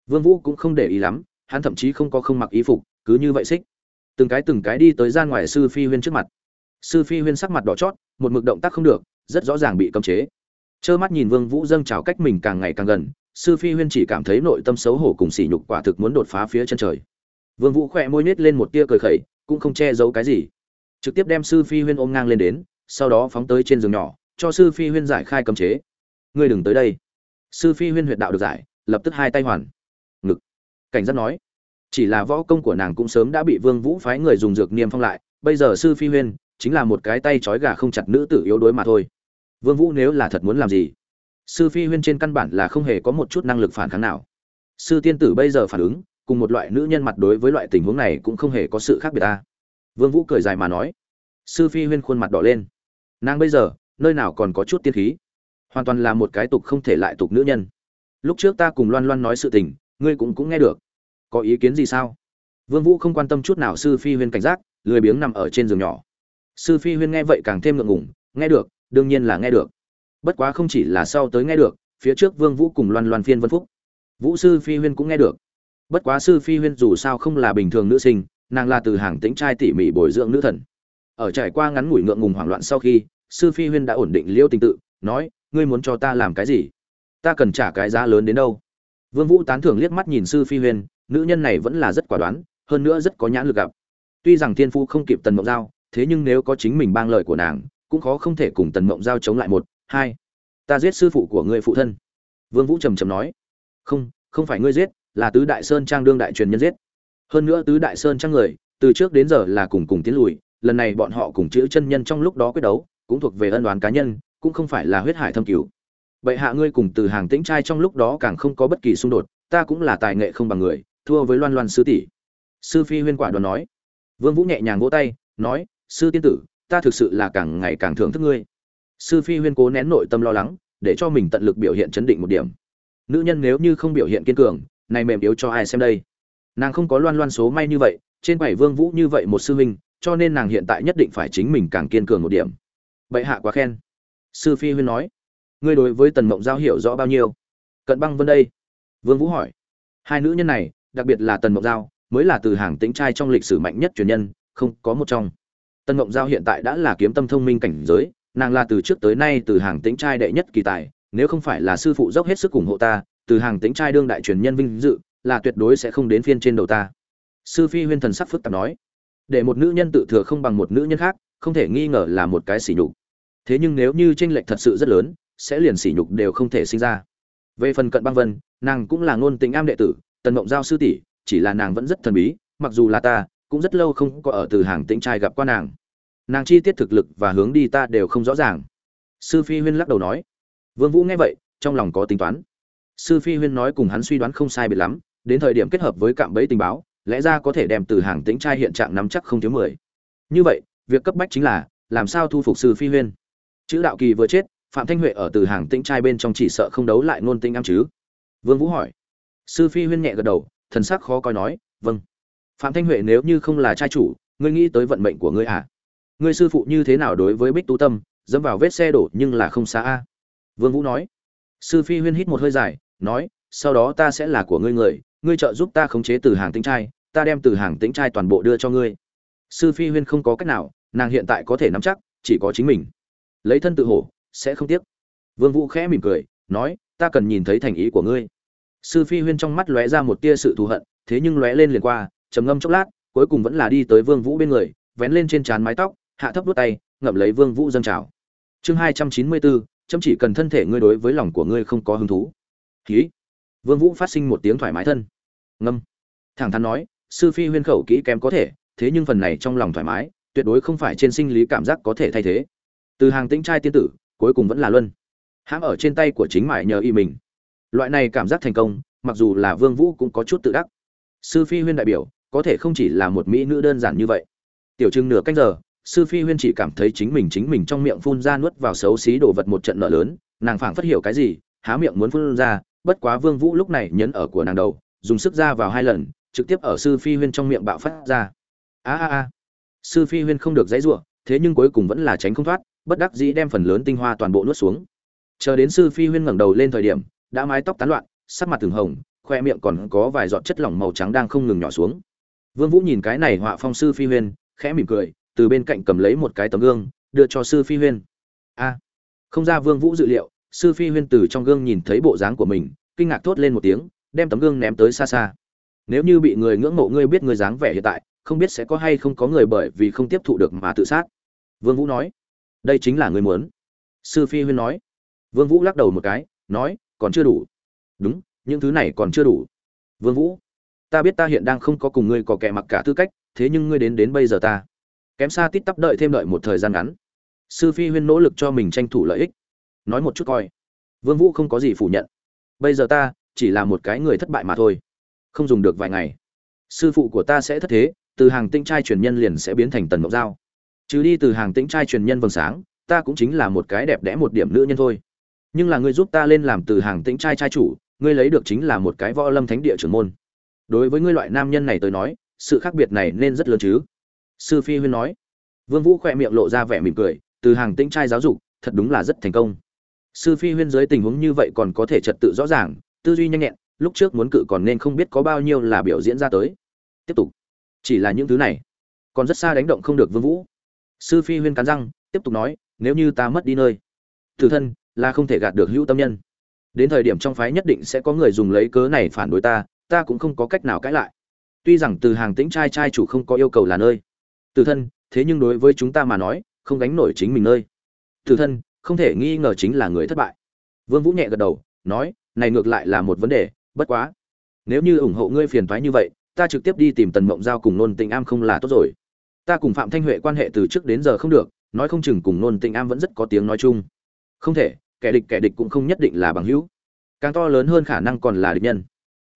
Vương vũ cũng không để ý lắm, hắn thậm chí không có không mặc y phục, cứ như vậy xích. Từng cái từng cái đi tới gian ngoài sư phi huyên trước mặt. Sư phi huyên sắc mặt đỏ chót, một mực động tác không được, rất rõ ràng bị cấm chế. Trơ mắt nhìn vương vũ dâng trào cách mình càng ngày càng gần, sư phi huyên chỉ cảm thấy nội tâm xấu hổ cùng sỉ nhục quả thực muốn đột phá phía chân trời. Vương vũ khỏe môi nết lên một tia cười khẩy, cũng không che giấu cái gì. Trực tiếp đem sư phi huyên ôm ngang lên đến, sau đó phóng tới trên giường nhỏ, cho sư phi huyên giải khai cấm chế. Ngươi đừng tới đây sư phi huyên huyệt đạo được giải, lập tức hai tay hoàn. Ngực. Cảnh giác nói, chỉ là võ công của nàng cũng sớm đã bị vương vũ phái người dùng dược niêm phong lại, bây giờ sư phi huyên chính là một cái tay trói gà không chặt nữ tử yếu đuối mà thôi. Vương vũ nếu là thật muốn làm gì? Sư phi huyên trên căn bản là không hề có một chút năng lực phản kháng nào. Sư tiên tử bây giờ phản ứng, cùng một loại nữ nhân mặt đối với loại tình huống này cũng không hề có sự khác biệt ta. Vương vũ cười dài mà nói, sư phi huyên khuôn mặt đỏ lên. Nàng bây giờ, nơi nào còn có chút tiên khí? Hoàn toàn là một cái tục không thể lại tục nữ nhân. Lúc trước ta cùng loan loan nói sự tình, ngươi cũng cũng nghe được. Có ý kiến gì sao? Vương vũ không quan tâm chút nào sư phi huyên cảnh giác, lười biếng nằm ở trên giường nhỏ. Sư phi huyên nghe vậy càng thêm ngượng ngùng, nghe được, đương nhiên là nghe được. Bất quá không chỉ là sau tới nghe được, phía trước vương vũ cùng loan loan phiên vân phúc. Vũ sư phi huyên cũng nghe được. Bất quá sư phi huyên dù sao không là bình thường nữ sinh, nàng là từ hàng tính trai tỉ mỉ bồi dưỡng nữ thần. Ở trải qua ngắn ngủi ngượng ngùng hoảng loạn sau khi, sư phi huyên đã ổn định liêu tình tự, nói ngươi muốn cho ta làm cái gì? Ta cần trả cái giá lớn đến đâu? Vương vũ tán thưởng liếc mắt nhìn sư phi huyên nữ nhân này vẫn là rất quả đoán, hơn nữa rất có nhãn lực gặp. Tuy rằng thiên phu không kịp tần mộng giao, thế nhưng nếu có chính mình bang lợi của nàng, cũng khó không thể cùng tần mộng giao chống lại một, hai. Ta giết sư phụ của ngươi phụ thân. Vương vũ trầm trầm nói. Không không phải ngươi giết, là tứ đại sơn trang đương đại truyền nhân giết. Hơn nữa tứ đại sơn trang người, từ trước đến giờ là cùng cùng tiến lùi, lần này bọn họ cùng chữ chân nhân trong lúc đó quyết đấu, cũng thuộc về ân đoán cá nhân cũng không phải là huyết hải thâm cứu bệ hạ ngươi cùng từ hàng tĩnh trai trong lúc đó càng không có bất kỳ xung đột, ta cũng là tài nghệ không bằng người, thua với loan loan sư tỷ. Sư phi huyên quả đoàn nói. Vương vũ nhẹ nhàng vỗ tay, nói, sư tiên tử, ta thực sự là càng ngày càng thưởng thức ngươi. Sư phi huyên cố nén nội tâm lo lắng, để cho mình tận lực biểu hiện chấn định một điểm. Nữ nhân nếu như không biểu hiện kiên cường, này mềm yếu cho ai xem đây? Nàng không có loan loan số may như vậy, trên bảy vương vũ như vậy một sư huynh, cho nên nàng hiện tại nhất định phải chính mình càng kiên cường một điểm. Bệ hạ quá khen sư phi huyên nói, ngươi đối với tần mộng giao hiểu rõ bao nhiêu? Cận băng vân đây. Vương vũ hỏi, hai nữ nhân này, đặc biệt là tần mộng giao, mới là từ hàng tĩnh trai trong lịch sử mạnh nhất truyền nhân, không có một trong. Tần mộng giao hiện tại đã là kiếm tâm thông minh cảnh giới, nàng là từ trước tới nay từ hàng tĩnh trai đệ nhất kỳ tài, nếu không phải là sư phụ dốc hết sức ủng hộ ta, từ hàng tĩnh trai đương đại truyền nhân vinh dự, là tuyệt đối sẽ không đến phiên trên đầu ta. Sư phi huyên thần sắc phức tạp nói, để một nữ nhân tự thừa không bằng một nữ nhân khác, không thể nghi ngờ là một cái sỉ nhục thế nhưng nếu như tranh lệch thật sự rất lớn, sẽ liền sỉ nhục đều không thể sinh ra. Về phần cận băng vân, nàng cũng là ngôn tình am đệ tử, tần mộng giao sư tỷ, chỉ là nàng vẫn rất thần bí, mặc dù là ta, cũng rất lâu không có ở từ hàng tĩnh trai gặp qua nàng. Nàng chi tiết thực lực và hướng đi ta đều không rõ ràng. Sư phi huyên lắc đầu nói. Vương vũ nghe vậy, trong lòng có tính toán. Sư phi huyên nói cùng hắn suy đoán không sai biệt lắm, đến thời điểm kết hợp với cạm bẫy tình báo, lẽ ra có thể đem từ hàng tĩnh trai hiện trạng nắm chắc không thiếu mười. Như vậy, việc cấp bách chính là, làm sao thu phục sư phi huyên? Chữ đạo kỳ vừa chết, phạm thanh huệ ở từ hàng tĩnh trai bên trong chỉ sợ không đấu lại ngôn tinh am chứ. Vương vũ hỏi. Sư phi huyên nhẹ gật đầu, thần sắc khó coi nói vâng. Phạm thanh huệ nếu như không là trai chủ, ngươi nghĩ tới vận mệnh của ngươi à? Ngươi sư phụ như thế nào đối với bích tu tâm, dẫm vào vết xe đổ nhưng là không xa a? Vương vũ nói. Sư phi huyên hít một hơi dài, nói, sau đó ta sẽ là của ngươi người, ngươi trợ giúp ta khống chế từ hàng tĩnh trai, ta đem từ hàng tĩnh trai toàn bộ đưa cho ngươi. Sư phi huyên không có cách nào, nàng hiện tại có thể nắm chắc, chỉ có chính mình lấy thân tự hổ, sẽ không tiếc. Vương vũ khẽ mỉm cười, nói, ta cần nhìn thấy thành ý của ngươi. Sư phi huyên trong mắt lóe ra một tia sự thù hận, thế nhưng lóe lên liền qua, trầm ngâm chốc lát, cuối cùng vẫn là đi tới vương vũ bên người, vén lên trên trán mái tóc, hạ thấp đuốt tay, ngậm lấy vương vũ dâng trào. Chương hai trăm chín mươi bốn, chấm chỉ cần thân thể ngươi đối với lòng của ngươi không có hứng thú. Khí vương vũ phát sinh một tiếng thoải mái thân. Ngâm. Thẳng thắn nói, sư phi huyên khẩu kỹ kém có thể, thế nhưng phần này trong lòng thoải mái, tuyệt đối không phải trên sinh lý cảm giác có thể thay thế từ hàng tĩnh trai tiên tử, cuối cùng vẫn là luân. Hãm ở trên tay của chính mải nhờ y mình. Loại này cảm giác thành công, mặc dù là vương vũ cũng có chút tự đắc. Sư phi huyên đại biểu, có thể không chỉ là một mỹ nữ đơn giản như vậy. Tiểu trưng nửa canh giờ, sư phi huyên chỉ cảm thấy chính mình chính mình trong miệng phun ra nuốt vào xấu xí đồ vật một trận nợ lớn, nàng phảng phất hiểu cái gì, há miệng muốn phun ra, bất quá vương vũ lúc này nhấn ở của nàng đầu, dùng sức ra vào hai lần, trực tiếp ở sư phi huyên trong miệng bạo phát ra. A a a. Sư phi huyên không được dãy rủa, thế nhưng cuối cùng vẫn là tránh không thoát bất đắc dĩ đem phần lớn tinh hoa toàn bộ nuốt xuống. Chờ đến sư phi huyên ngẩng đầu lên thời điểm, đã mái tóc tán loạn, sắc mặt từng hồng, khoe miệng còn có vài giọt chất lỏng màu trắng đang không ngừng nhỏ xuống. Vương vũ nhìn cái này họa phong sư phi huyên, khẽ mỉm cười, từ bên cạnh cầm lấy một cái tấm gương, đưa cho sư phi huyên. A! Không ra vương vũ dự liệu, sư phi huyên từ trong gương nhìn thấy bộ dáng của mình, kinh ngạc thốt lên một tiếng, đem tấm gương ném tới xa xa. Nếu như bị người ngưỡng mộ ngươi biết người dáng vẻ hiện tại, không biết sẽ có hay không có người bởi vì không tiếp thụ được mà tự sát. Vương vũ nói đây chính là người muốn. Sư phi huyên nói. Vương vũ lắc đầu một cái, nói, còn chưa đủ. Đúng, những thứ này còn chưa đủ. Vương vũ, ta biết ta hiện đang không có cùng ngươi có kẻ mặc cả tư cách, thế nhưng ngươi đến đến bây giờ ta. Kém xa tít tắp đợi thêm đợi một thời gian ngắn. Sư phi huyên nỗ lực cho mình tranh thủ lợi ích. Nói một chút coi. Vương vũ không có gì phủ nhận. Bây giờ ta chỉ là một cái người thất bại mà thôi. Không dùng được vài ngày. Sư phụ của ta sẽ thất thế, từ hàng tinh trai truyền nhân liền sẽ biến thành tần ngọc giao chứ đi từ hàng tĩnh trai truyền nhân vầng sáng, ta cũng chính là một cái đẹp đẽ một điểm nữ nhân thôi. Nhưng là ngươi giúp ta lên làm từ hàng tĩnh trai trai chủ, ngươi lấy được chính là một cái võ lâm thánh địa trưởng môn. Đối với ngươi loại nam nhân này tới nói, sự khác biệt này nên rất lớn chứ? Sư phi huyên nói. Vương vũ khỏe miệng lộ ra vẻ mỉm cười, từ hàng tĩnh trai giáo dục, thật đúng là rất thành công. Sư phi huyên dưới tình huống như vậy còn có thể trật tự rõ ràng, tư duy nhanh nhẹn, lúc trước muốn cự còn nên không biết có bao nhiêu là biểu diễn ra tới. Tiếp tục. Chỉ là những thứ này, còn rất xa đánh động không được vương vũ sư phi huyên cắn răng, tiếp tục nói, nếu như ta mất đi nơi, tử thân là không thể gạt được hữu tâm nhân. Đến thời điểm trong phái nhất định sẽ có người dùng lấy cớ này phản đối ta ta cũng không có cách nào cãi lại. Tuy rằng từ hàng tĩnh trai trai chủ không có yêu cầu là nơi. Tử thân, thế nhưng đối với chúng ta mà nói, không gánh nổi chính mình nơi. Tử thân, không thể nghi ngờ chính là người thất bại. Vương vũ nhẹ gật đầu, nói, này ngược lại là một vấn đề, bất quá, nếu như ủng hộ ngươi phiền thoái như vậy, ta trực tiếp đi tìm tần mộng giao cùng nôn tình am không là tốt rồi ta cùng phạm thanh huệ quan hệ từ trước đến giờ không được, nói không chừng cùng nôn tình am vẫn rất có tiếng nói chung. Không thể, kẻ địch kẻ địch cũng không nhất định là bằng hữu. Càng to lớn hơn khả năng còn là địch nhân.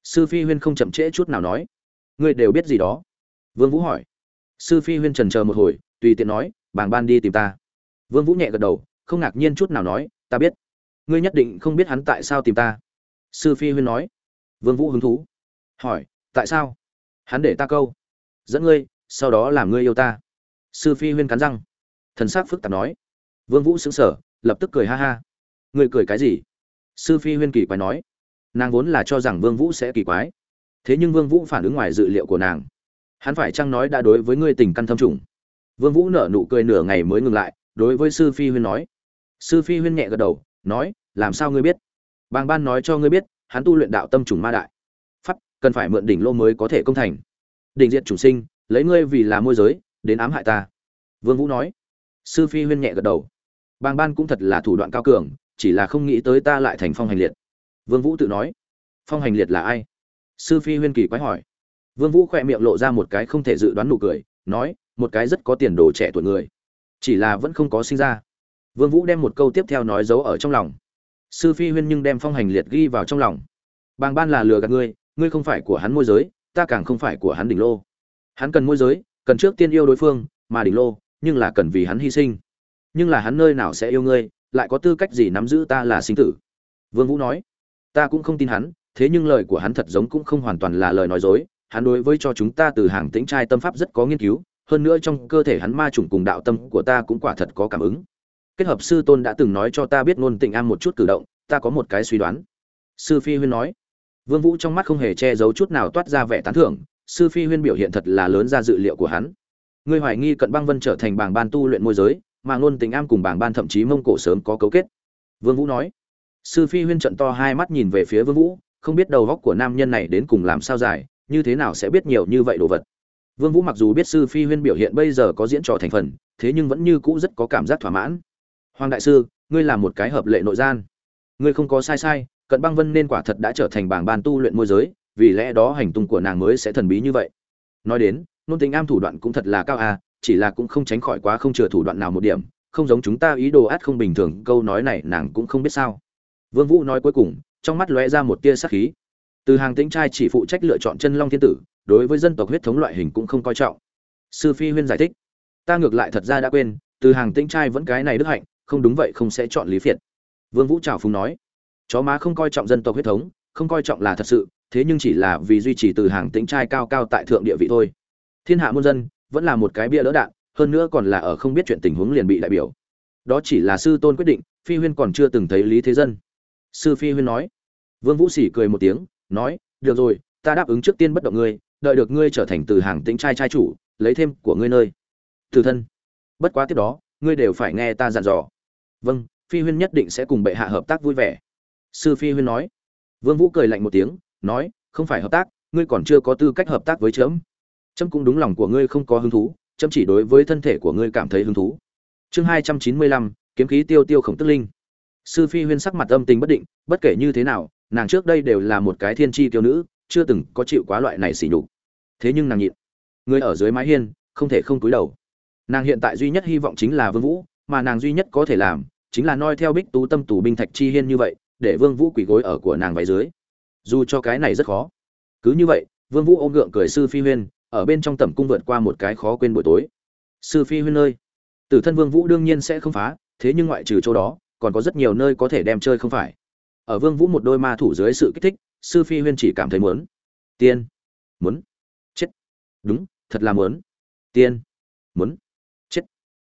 Sư phi huyên không chậm trễ chút nào nói. Ngươi đều biết gì đó? Vương vũ hỏi. Sư phi huyên trần chờ một hồi, tùy tiện nói, bàng ban đi tìm ta. Vương vũ nhẹ gật đầu, không ngạc nhiên chút nào nói, ta biết. Ngươi nhất định không biết hắn tại sao tìm ta. Sư phi huyên nói. Vương vũ hứng thú. Hỏi, tại sao? Hắn để ta câu. Dẫn ngươi sau đó làm ngươi yêu ta. Sư phi huyên cắn răng. Thần sắc phức tạp nói. Vương vũ sững sờ, lập tức cười ha ha. Ngươi cười cái gì? Sư phi huyên kỳ quái nói. Nàng vốn là cho rằng vương vũ sẽ kỳ quái. Thế nhưng vương vũ phản ứng ngoài dự liệu của nàng. Hắn phải chăng nói đã đối với ngươi tình căn thâm trùng? Vương vũ nở nụ cười nửa ngày mới ngừng lại, đối với sư phi huyên nói. Sư phi huyên nhẹ gật đầu, nói, làm sao ngươi biết? Bàng ban nói cho ngươi biết, hắn tu luyện đạo tâm trùng ma đại. Pháp, cần phải mượn đỉnh lô mới có thể công thành. Đỉnh diệt chủ sinh lấy ngươi vì là môi giới, đến ám hại ta. Vương vũ nói. Sư phi huyên nhẹ gật đầu. Bàng ban cũng thật là thủ đoạn cao cường, chỉ là không nghĩ tới ta lại thành phong hành liệt. Vương vũ tự nói. Phong hành liệt là ai? Sư phi huyên kỳ quái hỏi. Vương vũ khỏe miệng lộ ra một cái không thể dự đoán nụ cười, nói, một cái rất có tiền đồ trẻ tuổi người. Chỉ là vẫn không có sinh ra. Vương vũ đem một câu tiếp theo nói giấu ở trong lòng. Sư phi huyên nhưng đem phong hành liệt ghi vào trong lòng. Bàng ban là lừa gạt ngươi ngươi không phải của hắn môi giới, ta càng không phải của hắn đỉnh lô hắn cần môi giới, cần trước tiên yêu đối phương, mà đỉnh lô, nhưng là cần vì hắn hy sinh. Nhưng là hắn nơi nào sẽ yêu ngươi, lại có tư cách gì nắm giữ ta là sinh tử? Vương vũ nói. Ta cũng không tin hắn, thế nhưng lời của hắn thật giống cũng không hoàn toàn là lời nói dối. Hắn đối với cho chúng ta từ hàng tĩnh trai tâm pháp rất có nghiên cứu, hơn nữa trong cơ thể hắn ma trùng cùng đạo tâm của ta cũng quả thật có cảm ứng. Kết hợp sư tôn đã từng nói cho ta biết ngôn tình am một chút cử động, ta có một cái suy đoán. Sư phi huyên nói. Vương vũ trong mắt không hề che giấu chút nào toát ra vẻ tán thưởng sư phi huyên biểu hiện thật là lớn ra dự liệu của hắn. Ngươi hoài nghi cận băng vân trở thành bảng ban tu luyện môi giới mà ngôn tình am cùng bảng ban thậm chí mông cổ sớm có cấu kết. Vương vũ nói sư phi huyên trận to hai mắt nhìn về phía vương vũ không biết đầu góc của nam nhân này đến cùng làm sao giải, như thế nào sẽ biết nhiều như vậy đồ vật. Vương vũ mặc dù biết sư phi huyên biểu hiện bây giờ có diễn trò thành phần thế nhưng vẫn như cũ rất có cảm giác thỏa mãn. Hoàng đại sư ngươi là một cái hợp lệ nội gian. Ngươi không có sai sai cận băng vân nên quả thật đã trở thành bảng ban tu luyện môi giới vì lẽ đó hành tung của nàng mới sẽ thần bí như vậy. Nói đến, nôn tính am thủ đoạn cũng thật là cao à chỉ là cũng không tránh khỏi quá không chừa thủ đoạn nào một điểm, không giống chúng ta ý đồ át không bình thường, câu nói này nàng cũng không biết sao. Vương vũ nói cuối cùng, trong mắt lóe ra một tia sắc khí. Từ hàng tính trai chỉ phụ trách lựa chọn chân long thiên tử, đối với dân tộc huyết thống loại hình cũng không coi trọng. Sư phi huyên giải thích, ta ngược lại thật ra đã quên, từ hàng tính trai vẫn cái này đức hạnh, không đúng vậy không sẽ chọn lý phiệt. Vương vũ trào phúng nói, chó má không coi trọng dân tộc huyết thống, không coi trọng là thật sự thế nhưng chỉ là vì duy trì từ hàng tính trai cao cao tại thượng địa vị thôi. Thiên hạ muôn dân vẫn là một cái bia lỡ đạn, hơn nữa còn là ở không biết chuyện tình huống liền bị đại biểu. Đó chỉ là sư tôn quyết định, phi huyên còn chưa từng thấy lý thế dân. Sư phi huyên nói. Vương vũ sỉ cười một tiếng, nói, được rồi, ta đáp ứng trước tiên bất động ngươi, đợi được ngươi trở thành từ hàng tính trai trai chủ, lấy thêm của ngươi nơi. Từ thân. Bất quá tiếp đó, ngươi đều phải nghe ta dặn dò. Vâng phi huyên nhất định sẽ cùng bệ hạ hợp tác vui vẻ. Sư phi huyên nói. Vương vũ cười lạnh một tiếng nói, không phải hợp tác, ngươi còn chưa có tư cách hợp tác với trẫm. Trẫm cũng đúng lòng của ngươi không có hứng thú, trẫm chỉ đối với thân thể của ngươi cảm thấy hứng thú. Chương hai trăm chín mươi lăm, kiếm khí tiêu tiêu khổng tức linh. Sư phi huyên sắc mặt âm tình bất định, bất kể như thế nào, nàng trước đây đều là một cái thiên tri kiêu nữ, chưa từng có chịu quá loại này xỉ nhục. Thế nhưng nàng nhịn. Người ở dưới mái hiên, không thể không cúi đầu. Nàng hiện tại duy nhất hy vọng chính là vương vũ, mà nàng duy nhất có thể làm, chính là noi theo bích tú tâm tù binh thạch chi hiên như vậy, để vương vũ quỳ gối ở của nàng váy dưới dù cho cái này rất khó. Cứ như vậy, vương vũ ôm gượng cười sư phi huyên, ở bên trong tẩm cung vượt qua một cái khó quên buổi tối. Sư phi huyên nơi tử thân vương vũ đương nhiên sẽ không phá, thế nhưng ngoại trừ chỗ đó, còn có rất nhiều nơi có thể đem chơi không phải. Ở vương vũ một đôi ma thủ dưới sự kích thích, sư phi huyên chỉ cảm thấy muốn. Tiên. Muốn. Chết. Đúng, thật là muốn. Tiên. Muốn. Chết.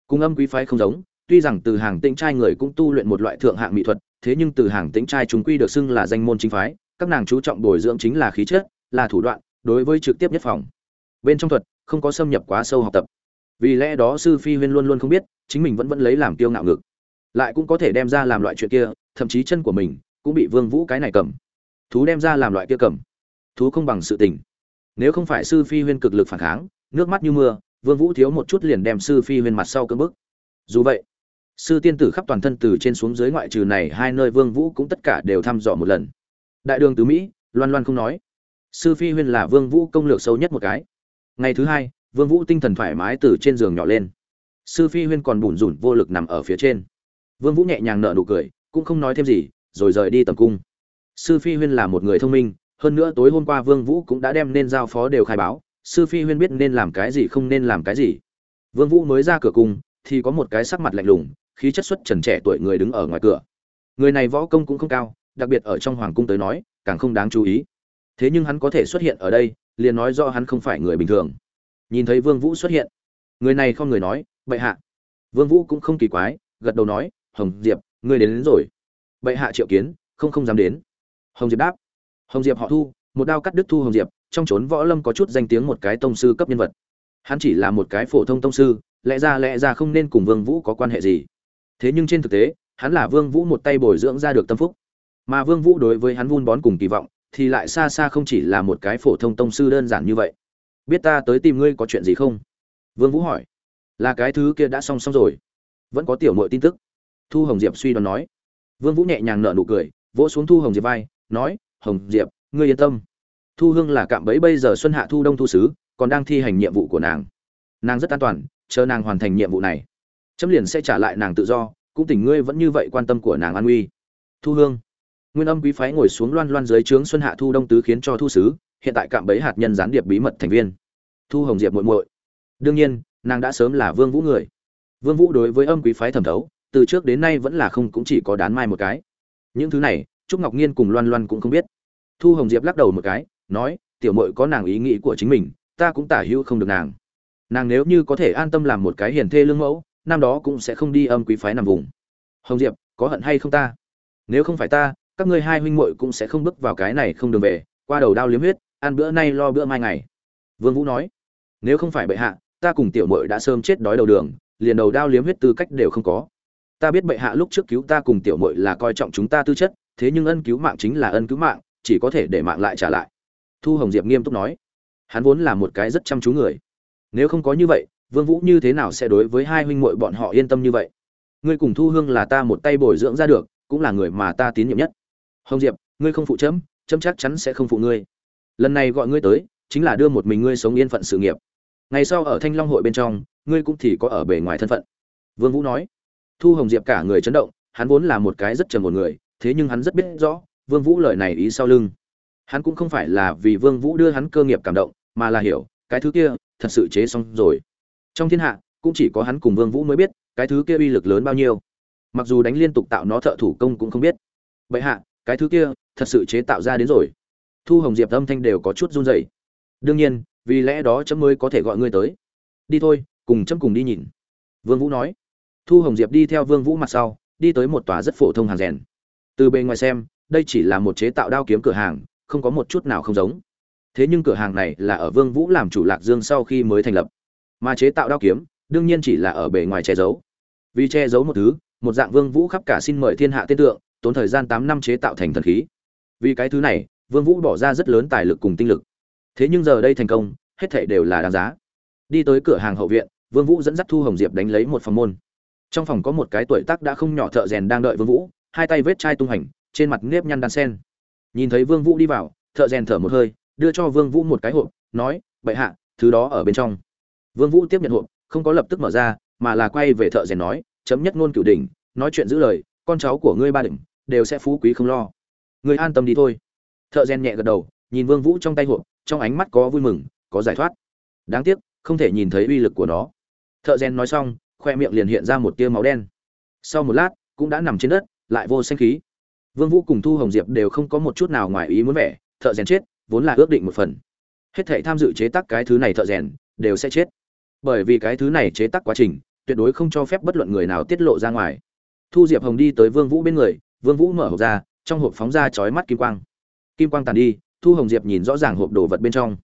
Cung âm quý phái không giống, tuy rằng từ hàng tĩnh trai người cũng tu luyện một loại thượng hạng mỹ thuật, thế nhưng từ hàng tĩnh trai chúng quy được xưng là danh môn chính phái các nàng chú trọng bồi dưỡng chính là khí chất, là thủ đoạn, đối với trực tiếp nhất phòng. Bên trong thuật, không có xâm nhập quá sâu học tập. Vì lẽ đó sư phi huyên luôn luôn không biết, chính mình vẫn vẫn lấy làm tiêu ngạo ngực. Lại cũng có thể đem ra làm loại chuyện kia, thậm chí chân của mình cũng bị vương vũ cái này cầm. Thú đem ra làm loại kia cầm. Thú không bằng sự tình. Nếu không phải sư phi huyên cực lực phản kháng, nước mắt như mưa, vương vũ thiếu một chút liền đem sư phi huyên mặt sau cưỡng bức dù vậy, sư tiên tử khắp toàn thân từ trên xuống dưới ngoại trừ này hai nơi vương vũ cũng tất cả đều thăm dò một lần đại đường tứ mỹ, loan loan không nói. Sư phi huyên là vương vũ công lược sâu nhất một cái. Ngày thứ hai, vương vũ tinh thần thoải mái từ trên giường nhỏ lên. Sư phi huyên còn bủn rủn vô lực nằm ở phía trên. Vương vũ nhẹ nhàng nở nụ cười, cũng không nói thêm gì, rồi rời đi tầm cung. Sư phi huyên là một người thông minh, hơn nữa tối hôm qua vương vũ cũng đã đem nên giao phó đều khai báo. Sư phi huyên biết nên làm cái gì không nên làm cái gì. Vương vũ mới ra cửa cung, thì có một cái sắc mặt lạnh lùng, khí chất xuất trần trẻ tuổi người đứng ở ngoài cửa. Người này võ công cũng không cao đặc biệt ở trong hoàng cung tới nói càng không đáng chú ý. Thế nhưng hắn có thể xuất hiện ở đây liền nói rõ hắn không phải người bình thường. Nhìn thấy vương vũ xuất hiện người này không người nói bệ hạ. Vương vũ cũng không kỳ quái gật đầu nói hồng diệp ngươi đến, đến rồi. Bệ hạ triệu kiến không không dám đến. Hồng diệp đáp. Hồng diệp họ thu một đao cắt đứt thu hồng diệp trong chốn võ lâm có chút danh tiếng một cái tông sư cấp nhân vật. Hắn chỉ là một cái phổ thông tông sư lẽ ra lẽ ra không nên cùng vương vũ có quan hệ gì. Thế nhưng trên thực tế hắn là vương vũ một tay bồi dưỡng ra được tâm phúc mà vương vũ đối với hắn vun bón cùng kỳ vọng, thì lại xa xa không chỉ là một cái phổ thông tông sư đơn giản như vậy. Biết ta tới tìm ngươi có chuyện gì không? Vương vũ hỏi. Là cái thứ kia đã xong xong rồi. Vẫn có tiểu muội tin tức. Thu hồng diệp suy đoán nói. Vương vũ nhẹ nhàng nở nụ cười, vỗ xuống thu hồng diệp vai, nói, hồng diệp, ngươi yên tâm. Thu hương là cạm bẫy bây giờ xuân hạ thu đông thu sứ, còn đang thi hành nhiệm vụ của nàng. Nàng rất an toàn, chờ nàng hoàn thành nhiệm vụ này, chấm liền sẽ trả lại nàng tự do, cũng tỉnh ngươi vẫn như vậy quan tâm của nàng an uy thu hương nguyên âm quý phái ngồi xuống loan loan dưới trướng xuân hạ thu đông tứ khiến cho thu sứ, hiện tại cạm bẫy hạt nhân gián điệp bí mật thành viên. Thu hồng diệp muội muội. Đương nhiên, nàng đã sớm là vương vũ người. Vương vũ đối với âm quý phái thẩm thấu, từ trước đến nay vẫn là không cũng chỉ có đán mai một cái. Những thứ này, trúc ngọc nhiên cùng loan loan cũng không biết. Thu hồng diệp lắc đầu một cái, nói, tiểu muội có nàng ý nghĩ của chính mình, ta cũng tả hữu không được nàng. Nàng nếu như có thể an tâm làm một cái hiền thê lương mẫu, năm đó cũng sẽ không đi âm quý phái nằm vùng. Hồng diệp, có hận hay không ta? Nếu không phải ta các ngươi hai huynh muội cũng sẽ không bước vào cái này không đường về, qua đầu đao liếm huyết, ăn bữa nay lo bữa mai ngày. Vương vũ nói. Nếu không phải bệ hạ, ta cùng tiểu muội đã sớm chết đói đầu đường, liền đầu đao liếm huyết tư cách đều không có. Ta biết bệ hạ lúc trước cứu ta cùng tiểu muội là coi trọng chúng ta tư chất, thế nhưng ân cứu mạng chính là ân cứu mạng, chỉ có thể để mạng lại trả lại. Thu hồng diệp nghiêm túc nói. Hắn vốn là một cái rất chăm chú người. Nếu không có như vậy, vương vũ như thế nào sẽ đối với hai huynh muội bọn họ yên tâm như vậy? Ngươi cùng thu hương là ta một tay bồi dưỡng ra được, cũng là người mà ta tín nhiệm nhất hồng diệp, ngươi không phụ chấm chấm chắc chắn sẽ không phụ ngươi. Lần này gọi ngươi tới, chính là đưa một mình ngươi sống yên phận sự nghiệp. Ngày sau ở thanh long hội bên trong, ngươi cũng thì có ở bề ngoài thân phận. Vương vũ nói. Thu hồng diệp cả người chấn động, hắn vốn là một cái rất trầm một người, thế nhưng hắn rất biết rõ, vương vũ lời này ý sau lưng. Hắn cũng không phải là vì vương vũ đưa hắn cơ nghiệp cảm động, mà là hiểu, cái thứ kia, thật sự chế xong rồi. Trong thiên hạ, cũng chỉ có hắn cùng vương vũ mới biết, cái thứ kia uy lực lớn bao nhiêu. Mặc dù đánh liên tục tạo nó thợ thủ công cũng không biết. Vậy hạ cái thứ kia thật sự chế tạo ra đến rồi. Thu hồng diệp âm thanh đều có chút run rẩy. Đương nhiên, vì lẽ đó chấm mới có thể gọi ngươi tới. Đi thôi, cùng chấm cùng đi nhìn. Vương vũ nói. Thu hồng diệp đi theo vương vũ mặt sau, đi tới một tòa rất phổ thông hàng rèn. Từ bên ngoài xem, đây chỉ là một chế tạo đao kiếm cửa hàng, không có một chút nào không giống. Thế nhưng cửa hàng này là ở vương vũ làm chủ lạc dương sau khi mới thành lập. Mà chế tạo đao kiếm, đương nhiên chỉ là ở bề ngoài che giấu. Vì che giấu một thứ, một dạng vương vũ khắp cả xin mời thiên hạ tên tượng tốn thời gian 8 năm chế tạo thành thần khí. Vì cái thứ này, vương vũ bỏ ra rất lớn tài lực cùng tinh lực. Thế nhưng giờ đây thành công, hết thảy đều là đáng giá. Đi tới cửa hàng hậu viện, vương vũ dẫn dắt thu hồng diệp đánh lấy một phòng môn. Trong phòng có một cái tuổi tác đã không nhỏ thợ rèn đang đợi vương vũ, hai tay vết chai tung hành, trên mặt nếp nhăn đan sen. Nhìn thấy vương vũ đi vào, thợ rèn thở một hơi, đưa cho vương vũ một cái hộp, nói, bệ hạ, thứ đó ở bên trong. Vương vũ tiếp nhận hộp, không có lập tức mở ra, mà là quay về thợ rèn nói, chấm nhất ngôn cửu đỉnh, nói chuyện giữ lời, con cháu của ngươi ba đỉnh đều sẽ phú quý không lo. Người an tâm đi thôi. Thợ rèn nhẹ gật đầu, nhìn vương vũ trong tay hộp, trong ánh mắt có vui mừng, có giải thoát. Đáng tiếc, không thể nhìn thấy uy lực của nó. Thợ rèn nói xong, khoe miệng liền hiện ra một tia máu đen. Sau một lát, cũng đã nằm trên đất, lại vô sinh khí. Vương vũ cùng thu hồng diệp đều không có một chút nào ngoài ý muốn vẻ, thợ rèn chết, vốn là ước định một phần. Hết thảy tham dự chế tác cái thứ này thợ rèn, đều sẽ chết. Bởi vì cái thứ này chế tác quá trình, tuyệt đối không cho phép bất luận người nào tiết lộ ra ngoài. Thu diệp hồng đi tới vương vũ bên người vương vũ mở hộp ra, trong hộp phóng ra chói mắt kim quang. Kim quang tàn đi, thu hồng diệp nhìn rõ ràng hộp đồ vật bên trong.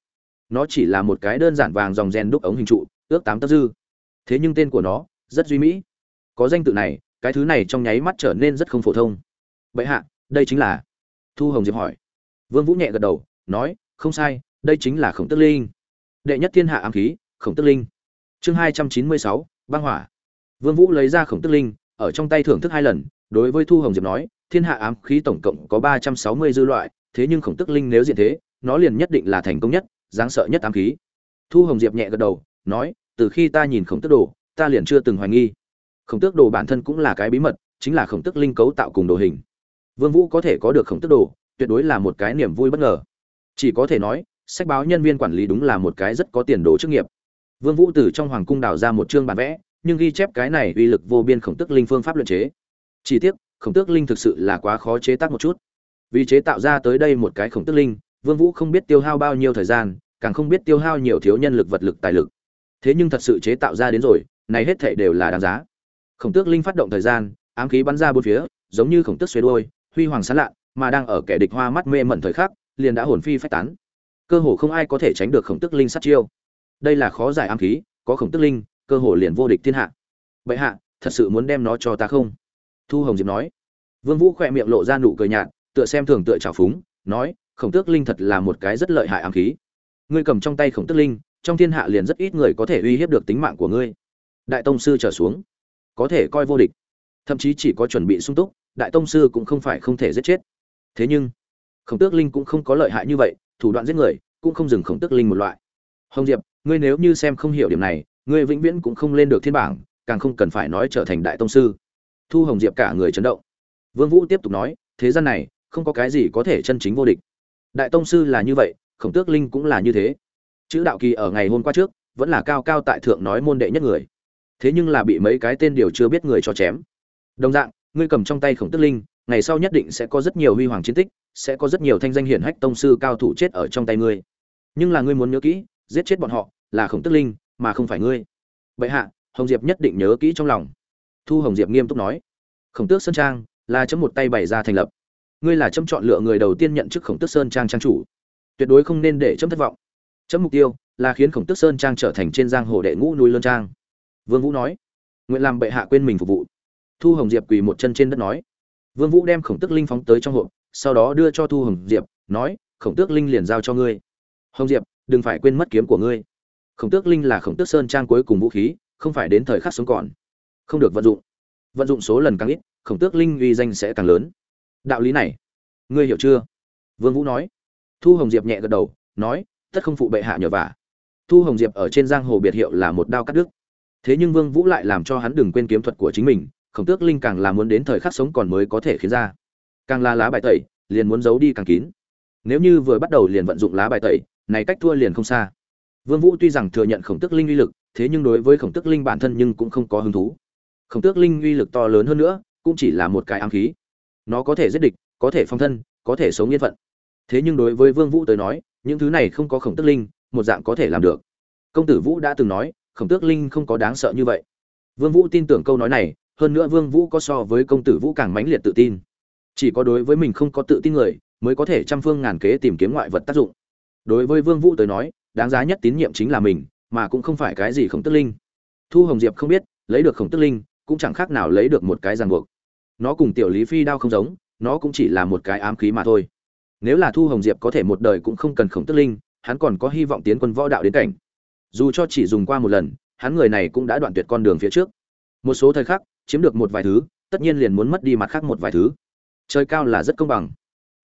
Nó chỉ là một cái đơn giản vàng dòng gen đúc ống hình trụ, ước tám tấc dư. Thế nhưng tên của nó, rất duy mỹ. Có danh tự này, cái thứ này trong nháy mắt trở nên rất không phổ thông. Bệ hạ, đây chính là thu hồng diệp hỏi. Vương vũ nhẹ gật đầu, nói, không sai, đây chính là khổng tức linh. Đệ nhất thiên hạ ám khí, khổng tức linh. Chương hai trăm chín mươi sáu, băng hỏa. Vương vũ lấy ra khổng tức linh, ở trong tay thưởng thức hai lần đối với thu hồng diệp nói, thiên hạ ám khí tổng cộng có ba trăm sáu mươi dư loại, thế nhưng khổng tức linh nếu diện thế, nó liền nhất định là thành công nhất đáng sợ nhất ám khí. Thu hồng diệp nhẹ gật đầu, nói, từ khi ta nhìn khổng tức đồ, ta liền chưa từng hoài nghi. Khổng tước đồ bản thân cũng là cái bí mật, chính là khổng tức linh cấu tạo cùng đồ hình. Vương vũ có thể có được khổng tức đồ, tuyệt đối là một cái niềm vui bất ngờ. Chỉ có thể nói, sách báo nhân viên quản lý đúng là một cái rất có tiền đồ chức nghiệp. Vương vũ từ trong hoàng cung đào ra một chương bản vẽ, nhưng ghi chép cái này uy lực vô biên khổng tức linh phương pháp luyện chế chỉ tiếc, khổng tước linh thực sự là quá khó chế tác một chút. Vì chế tạo ra tới đây một cái khổng tước linh, vương vũ không biết tiêu hao bao nhiêu thời gian, càng không biết tiêu hao nhiều thiếu nhân lực vật lực tài lực. Thế nhưng thật sự chế tạo ra đến rồi, này hết thảy đều là đáng giá. Khổng tước linh phát động thời gian, ám khí bắn ra bốn phía, giống như khổng tước xoay đuôi, huy hoàng sáng lạ, mà đang ở kẻ địch hoa mắt mê mẩn thời khắc, liền đã hồn phi phách tán. Cơ hồ không ai có thể tránh được khổng tước linh sát chiêu. Đây là khó giải ám khí, có khổng tước linh, cơ hồ liền vô địch thiên hạ. Bệ hạ, thật sự muốn đem nó cho ta không? Thu hồng diệp nói. Vương vũ khỏe miệng lộ ra nụ cười nhạt, tựa xem thường tựa trào phúng, nói, khổng tước linh thật là một cái rất lợi hại ám khí. Ngươi cầm trong tay khổng tước linh, trong thiên hạ liền rất ít người có thể uy hiếp được tính mạng của ngươi. Đại tông sư trở xuống. Có thể coi vô địch. Thậm chí chỉ có chuẩn bị sung túc, đại tông sư cũng không phải không thể giết chết. Thế nhưng, khổng tước linh cũng không có lợi hại như vậy, thủ đoạn giết người, cũng không dừng khổng tước linh một loại. Hồng diệp, ngươi nếu như xem không hiểu điểm này, ngươi vĩnh viễn cũng không lên được thiên bảng, càng không cần phải nói trở thành đại tông sư thu hồng diệp cả người chấn động. Vương vũ tiếp tục nói, thế gian này, không có cái gì có thể chân chính vô địch. Đại tông sư là như vậy, khổng tước linh cũng là như thế. Chữ đạo kỳ ở ngày hôm qua trước, vẫn là cao cao tại thượng nói môn đệ nhất người. Thế nhưng là bị mấy cái tên điều chưa biết người cho chém. Đồng dạng, ngươi cầm trong tay khổng tước linh, ngày sau nhất định sẽ có rất nhiều huy hoàng chiến tích, sẽ có rất nhiều thanh danh hiển hách tông sư cao thủ chết ở trong tay ngươi. Nhưng là ngươi muốn nhớ kỹ, giết chết bọn họ là khổng tước linh, mà không phải ngươi. Vậy hạ, hồng diệp nhất định nhớ kỹ trong lòng thu hồng diệp nghiêm túc nói, khổng tước sơn trang là chấm một tay bày ra thành lập. Ngươi là chấm chọn lựa người đầu tiên nhận chức khổng tước sơn trang trang chủ. Tuyệt đối không nên để chấm thất vọng. Chấm mục tiêu là khiến khổng tước sơn trang trở thành trên giang hồ đệ ngũ núi lơn trang. Vương vũ nói, nguyện làm bệ hạ quên mình phục vụ. Thu hồng diệp quỳ một chân trên đất nói, vương vũ đem khổng tước linh phóng tới trong hộp, sau đó đưa cho thu hồng diệp, nói, khổng tước linh liền giao cho ngươi. Hồng diệp, đừng phải quên mất kiếm của ngươi. Khổng tước linh là khổng tước sơn trang cuối cùng vũ khí, không phải đến thời khắc sống còn không được vận dụng. Vận dụng số lần càng ít, khổng tước linh uy danh sẽ càng lớn. Đạo lý này, ngươi hiểu chưa? Vương vũ nói. Thu hồng diệp nhẹ gật đầu, nói, tất không phụ bệ hạ nhờ vả. Thu hồng diệp ở trên giang hồ biệt hiệu là một đao cắt đứt. Thế nhưng vương vũ lại làm cho hắn đừng quên kiếm thuật của chính mình, khổng tước linh càng là muốn đến thời khắc sống còn mới có thể khiến ra. Càng là lá bài tẩy, liền muốn giấu đi càng kín. Nếu như vừa bắt đầu liền vận dụng lá bài tẩy, này cách thua liền không xa. Vương vũ tuy rằng thừa nhận khổng tước linh uy lực, thế nhưng đối với khổng tước linh bản thân nhưng cũng không có hứng thú khổng tước linh uy lực to lớn hơn nữa, cũng chỉ là một cái ám khí. Nó có thể giết địch, có thể phong thân, có thể sống yên phận. Thế nhưng đối với vương vũ tới nói, những thứ này không có khổng tước linh, một dạng có thể làm được. Công tử vũ đã từng nói, khổng tước linh không có đáng sợ như vậy. Vương vũ tin tưởng câu nói này, hơn nữa vương vũ có so với công tử vũ càng mãnh liệt tự tin. Chỉ có đối với mình không có tự tin người, mới có thể trăm phương ngàn kế tìm kiếm ngoại vật tác dụng. Đối với vương vũ tới nói, đáng giá nhất tín nhiệm chính là mình, mà cũng không phải cái gì khổng tước linh. Thu hồng diệp không biết, lấy được khổng tước linh cũng chẳng khác nào lấy được một cái ràng buộc. Nó cùng tiểu lý phi đao không giống, nó cũng chỉ là một cái ám khí mà thôi. Nếu là thu hồng diệp có thể một đời cũng không cần khổng tức linh, hắn còn có hy vọng tiến quân võ đạo đến cảnh. Dù cho chỉ dùng qua một lần, hắn người này cũng đã đoạn tuyệt con đường phía trước. Một số thời khắc, chiếm được một vài thứ, tất nhiên liền muốn mất đi mặt khác một vài thứ. Trời cao là rất công bằng.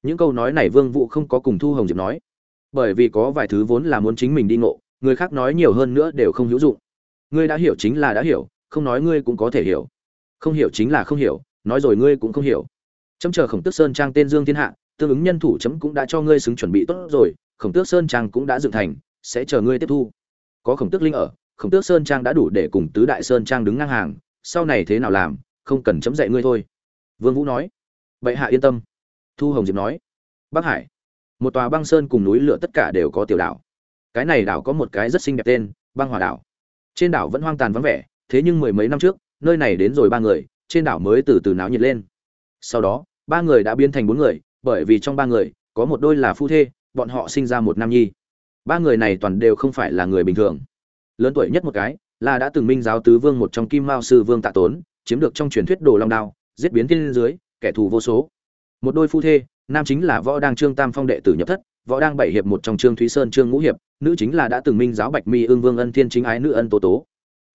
Những câu nói này vương vũ không có cùng thu hồng diệp nói. Bởi vì có vài thứ vốn là muốn chính mình đi ngộ, người khác nói nhiều hơn nữa đều không hữu dụng. Ngươi đã hiểu chính là đã hiểu không nói ngươi cũng có thể hiểu. Không hiểu chính là không hiểu, nói rồi ngươi cũng không hiểu. Chấm chờ khổng tước sơn trang tên dương thiên hạ, tương ứng nhân thủ chấm cũng đã cho ngươi xứng chuẩn bị tốt rồi, khổng tước sơn trang cũng đã dựng thành, sẽ chờ ngươi tiếp thu. Có khổng tước linh ở, khổng tước sơn trang đã đủ để cùng tứ đại sơn trang đứng ngang hàng, sau này thế nào làm, không cần chấm dạy ngươi thôi. Vương vũ nói. Bệ hạ yên tâm. Thu hồng diệp nói. Bắc hải, một tòa băng sơn cùng núi lửa tất cả đều có tiểu đảo. Cái này đảo có một cái rất xinh đẹp tên, băng hòa đảo. Trên đảo vẫn hoang tàn vắng vẻ thế nhưng mười mấy năm trước, nơi này đến rồi ba người, trên đảo mới từ từ náo nhiệt lên. Sau đó, ba người đã biến thành bốn người, bởi vì trong ba người, có một đôi là phu thê, bọn họ sinh ra một nam nhi. Ba người này toàn đều không phải là người bình thường. Lớn tuổi nhất một cái, là đã từng minh giáo tứ vương một trong kim mao sư vương tạ tốn, chiếm được trong truyền thuyết đồ long đao, giết biến thiên dưới, kẻ thù vô số. Một đôi phu thê, nam chính là võ đang trương tam phong đệ tử nhập thất, võ đang bảy hiệp một trong trương thúy sơn trương ngũ hiệp, nữ chính là đã từng minh giáo bạch mi ương vương ân thiên chính ái nữ ân tố tố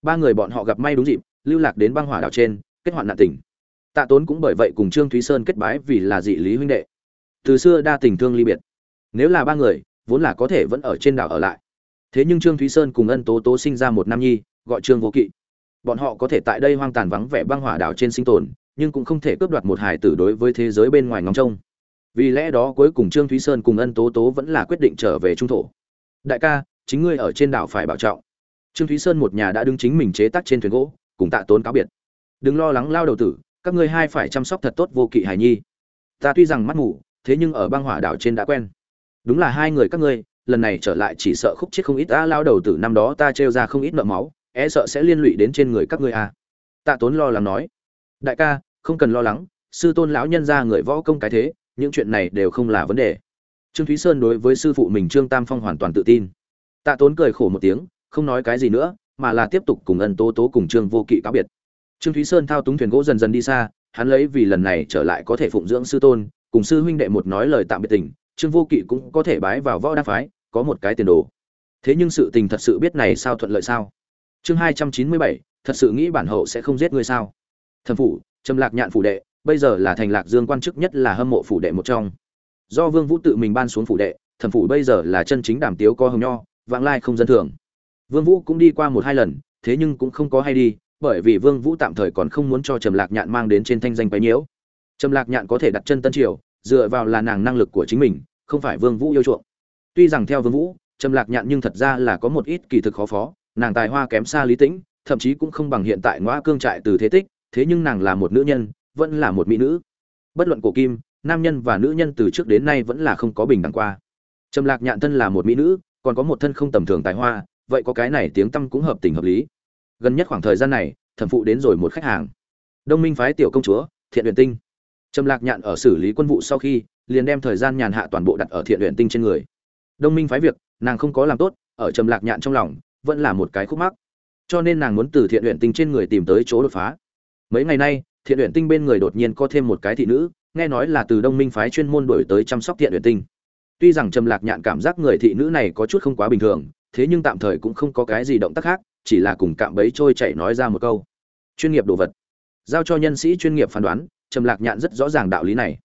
ba người bọn họ gặp may đúng dịp, lưu lạc đến băng hỏa đảo trên, kết hoạn nạn tình. Tạ tốn cũng bởi vậy cùng trương thúy sơn kết bái vì là dị lý huynh đệ. Từ xưa đa tình thương ly biệt. Nếu là ba người, vốn là có thể vẫn ở trên đảo ở lại. Thế nhưng trương thúy sơn cùng ân tố tố sinh ra một nam nhi, gọi trương vô kỵ. Bọn họ có thể tại đây hoang tàn vắng vẻ băng hỏa đảo trên sinh tồn, nhưng cũng không thể cướp đoạt một hải tử đối với thế giới bên ngoài ngóng trông. Vì lẽ đó cuối cùng trương thúy sơn cùng ân tố tố vẫn là quyết định trở về trung thổ. Đại ca, chính ngươi ở trên đảo phải bảo trọng trương thúy sơn một nhà đã đứng chính mình chế tác trên thuyền gỗ, cùng tạ tốn cáo biệt. Đừng lo lắng lao đầu tử, các ngươi hai phải chăm sóc thật tốt vô kỵ hải nhi. Ta tuy rằng mắt ngủ, thế nhưng ở băng hỏa đảo trên đã quen. Đúng là hai người các ngươi, lần này trở lại chỉ sợ khúc chết không ít ta lao đầu tử năm đó ta trêu ra không ít nợ máu e sợ sẽ liên lụy đến trên người các ngươi à. tạ tốn lo lắng nói. Đại ca, không cần lo lắng, sư tôn lão nhân ra người võ công cái thế, những chuyện này đều không là vấn đề. Trương thúy sơn đối với sư phụ mình trương tam phong hoàn toàn tự tin. Tạ tốn cười khổ một tiếng không nói cái gì nữa, mà là tiếp tục cùng ân tố tố cùng trương vô kỵ cáo biệt. Trương thúy sơn thao túng thuyền gỗ dần dần đi xa, hắn lấy vì lần này trở lại có thể phụng dưỡng sư tôn, cùng sư huynh đệ một nói lời tạm biệt tình, trương vô kỵ cũng có thể bái vào võ đa phái, có một cái tiền đồ. Thế nhưng sự tình thật sự biết này sao thuận lợi sao? Chương hai trăm chín mươi bảy, thật sự nghĩ bản hậu sẽ không giết ngươi sao? Thần phủ, trầm lạc nhạn phủ đệ, bây giờ là thành lạc dương quan chức nhất là hâm mộ phủ đệ một trong. Do vương vũ tự mình ban xuống phủ đệ, thần phủ bây giờ là chân chính đàm tiếu co hồng nho, vãng lai không dân thường vương vũ cũng đi qua một hai lần, thế nhưng cũng không có hay đi, bởi vì vương vũ tạm thời còn không muốn cho trầm lạc nhạn mang đến trên thanh danh bấy nhiễu. Trầm lạc nhạn có thể đặt chân tân triều, dựa vào là nàng năng lực của chính mình, không phải vương vũ yêu chuộng. Tuy rằng theo vương vũ, trầm lạc nhạn nhưng thật ra là có một ít kỳ thực khó phó, nàng tài hoa kém xa lý tĩnh, thậm chí cũng không bằng hiện tại ngõa cương trại từ thế tích, thế nhưng nàng là một nữ nhân, vẫn là một mỹ nữ. Bất luận cổ kim, nam nhân và nữ nhân từ trước đến nay vẫn là không có bình đẳng qua. Trầm lạc nhạn thân là một mỹ nữ, còn có một thân không tầm thường tài hoa vậy có cái này tiếng tâm cũng hợp tình hợp lý. Gần nhất khoảng thời gian này, thẩm phụ đến rồi một khách hàng. Đông minh phái tiểu công chúa, thiện luyện tinh. Trầm lạc nhạn ở xử lý quân vụ sau khi, liền đem thời gian nhàn hạ toàn bộ đặt ở thiện luyện tinh trên người. Đông minh phái việc, nàng không có làm tốt, ở trầm lạc nhạn trong lòng, vẫn là một cái khúc mắc. Cho nên nàng muốn từ thiện luyện tinh trên người tìm tới chỗ đột phá. Mấy ngày nay, thiện luyện tinh bên người đột nhiên có thêm một cái thị nữ, nghe nói là từ đông minh phái chuyên môn đổi tới chăm sóc thiện luyện tinh. Tuy rằng trầm lạc nhạn cảm giác người thị nữ này có chút không quá bình thường thế nhưng tạm thời cũng không có cái gì động tác khác, chỉ là cùng cạm bấy trôi chảy nói ra một câu. Chuyên nghiệp đồ vật. Giao cho nhân sĩ chuyên nghiệp phán đoán, trầm lạc nhạn rất rõ ràng đạo lý này.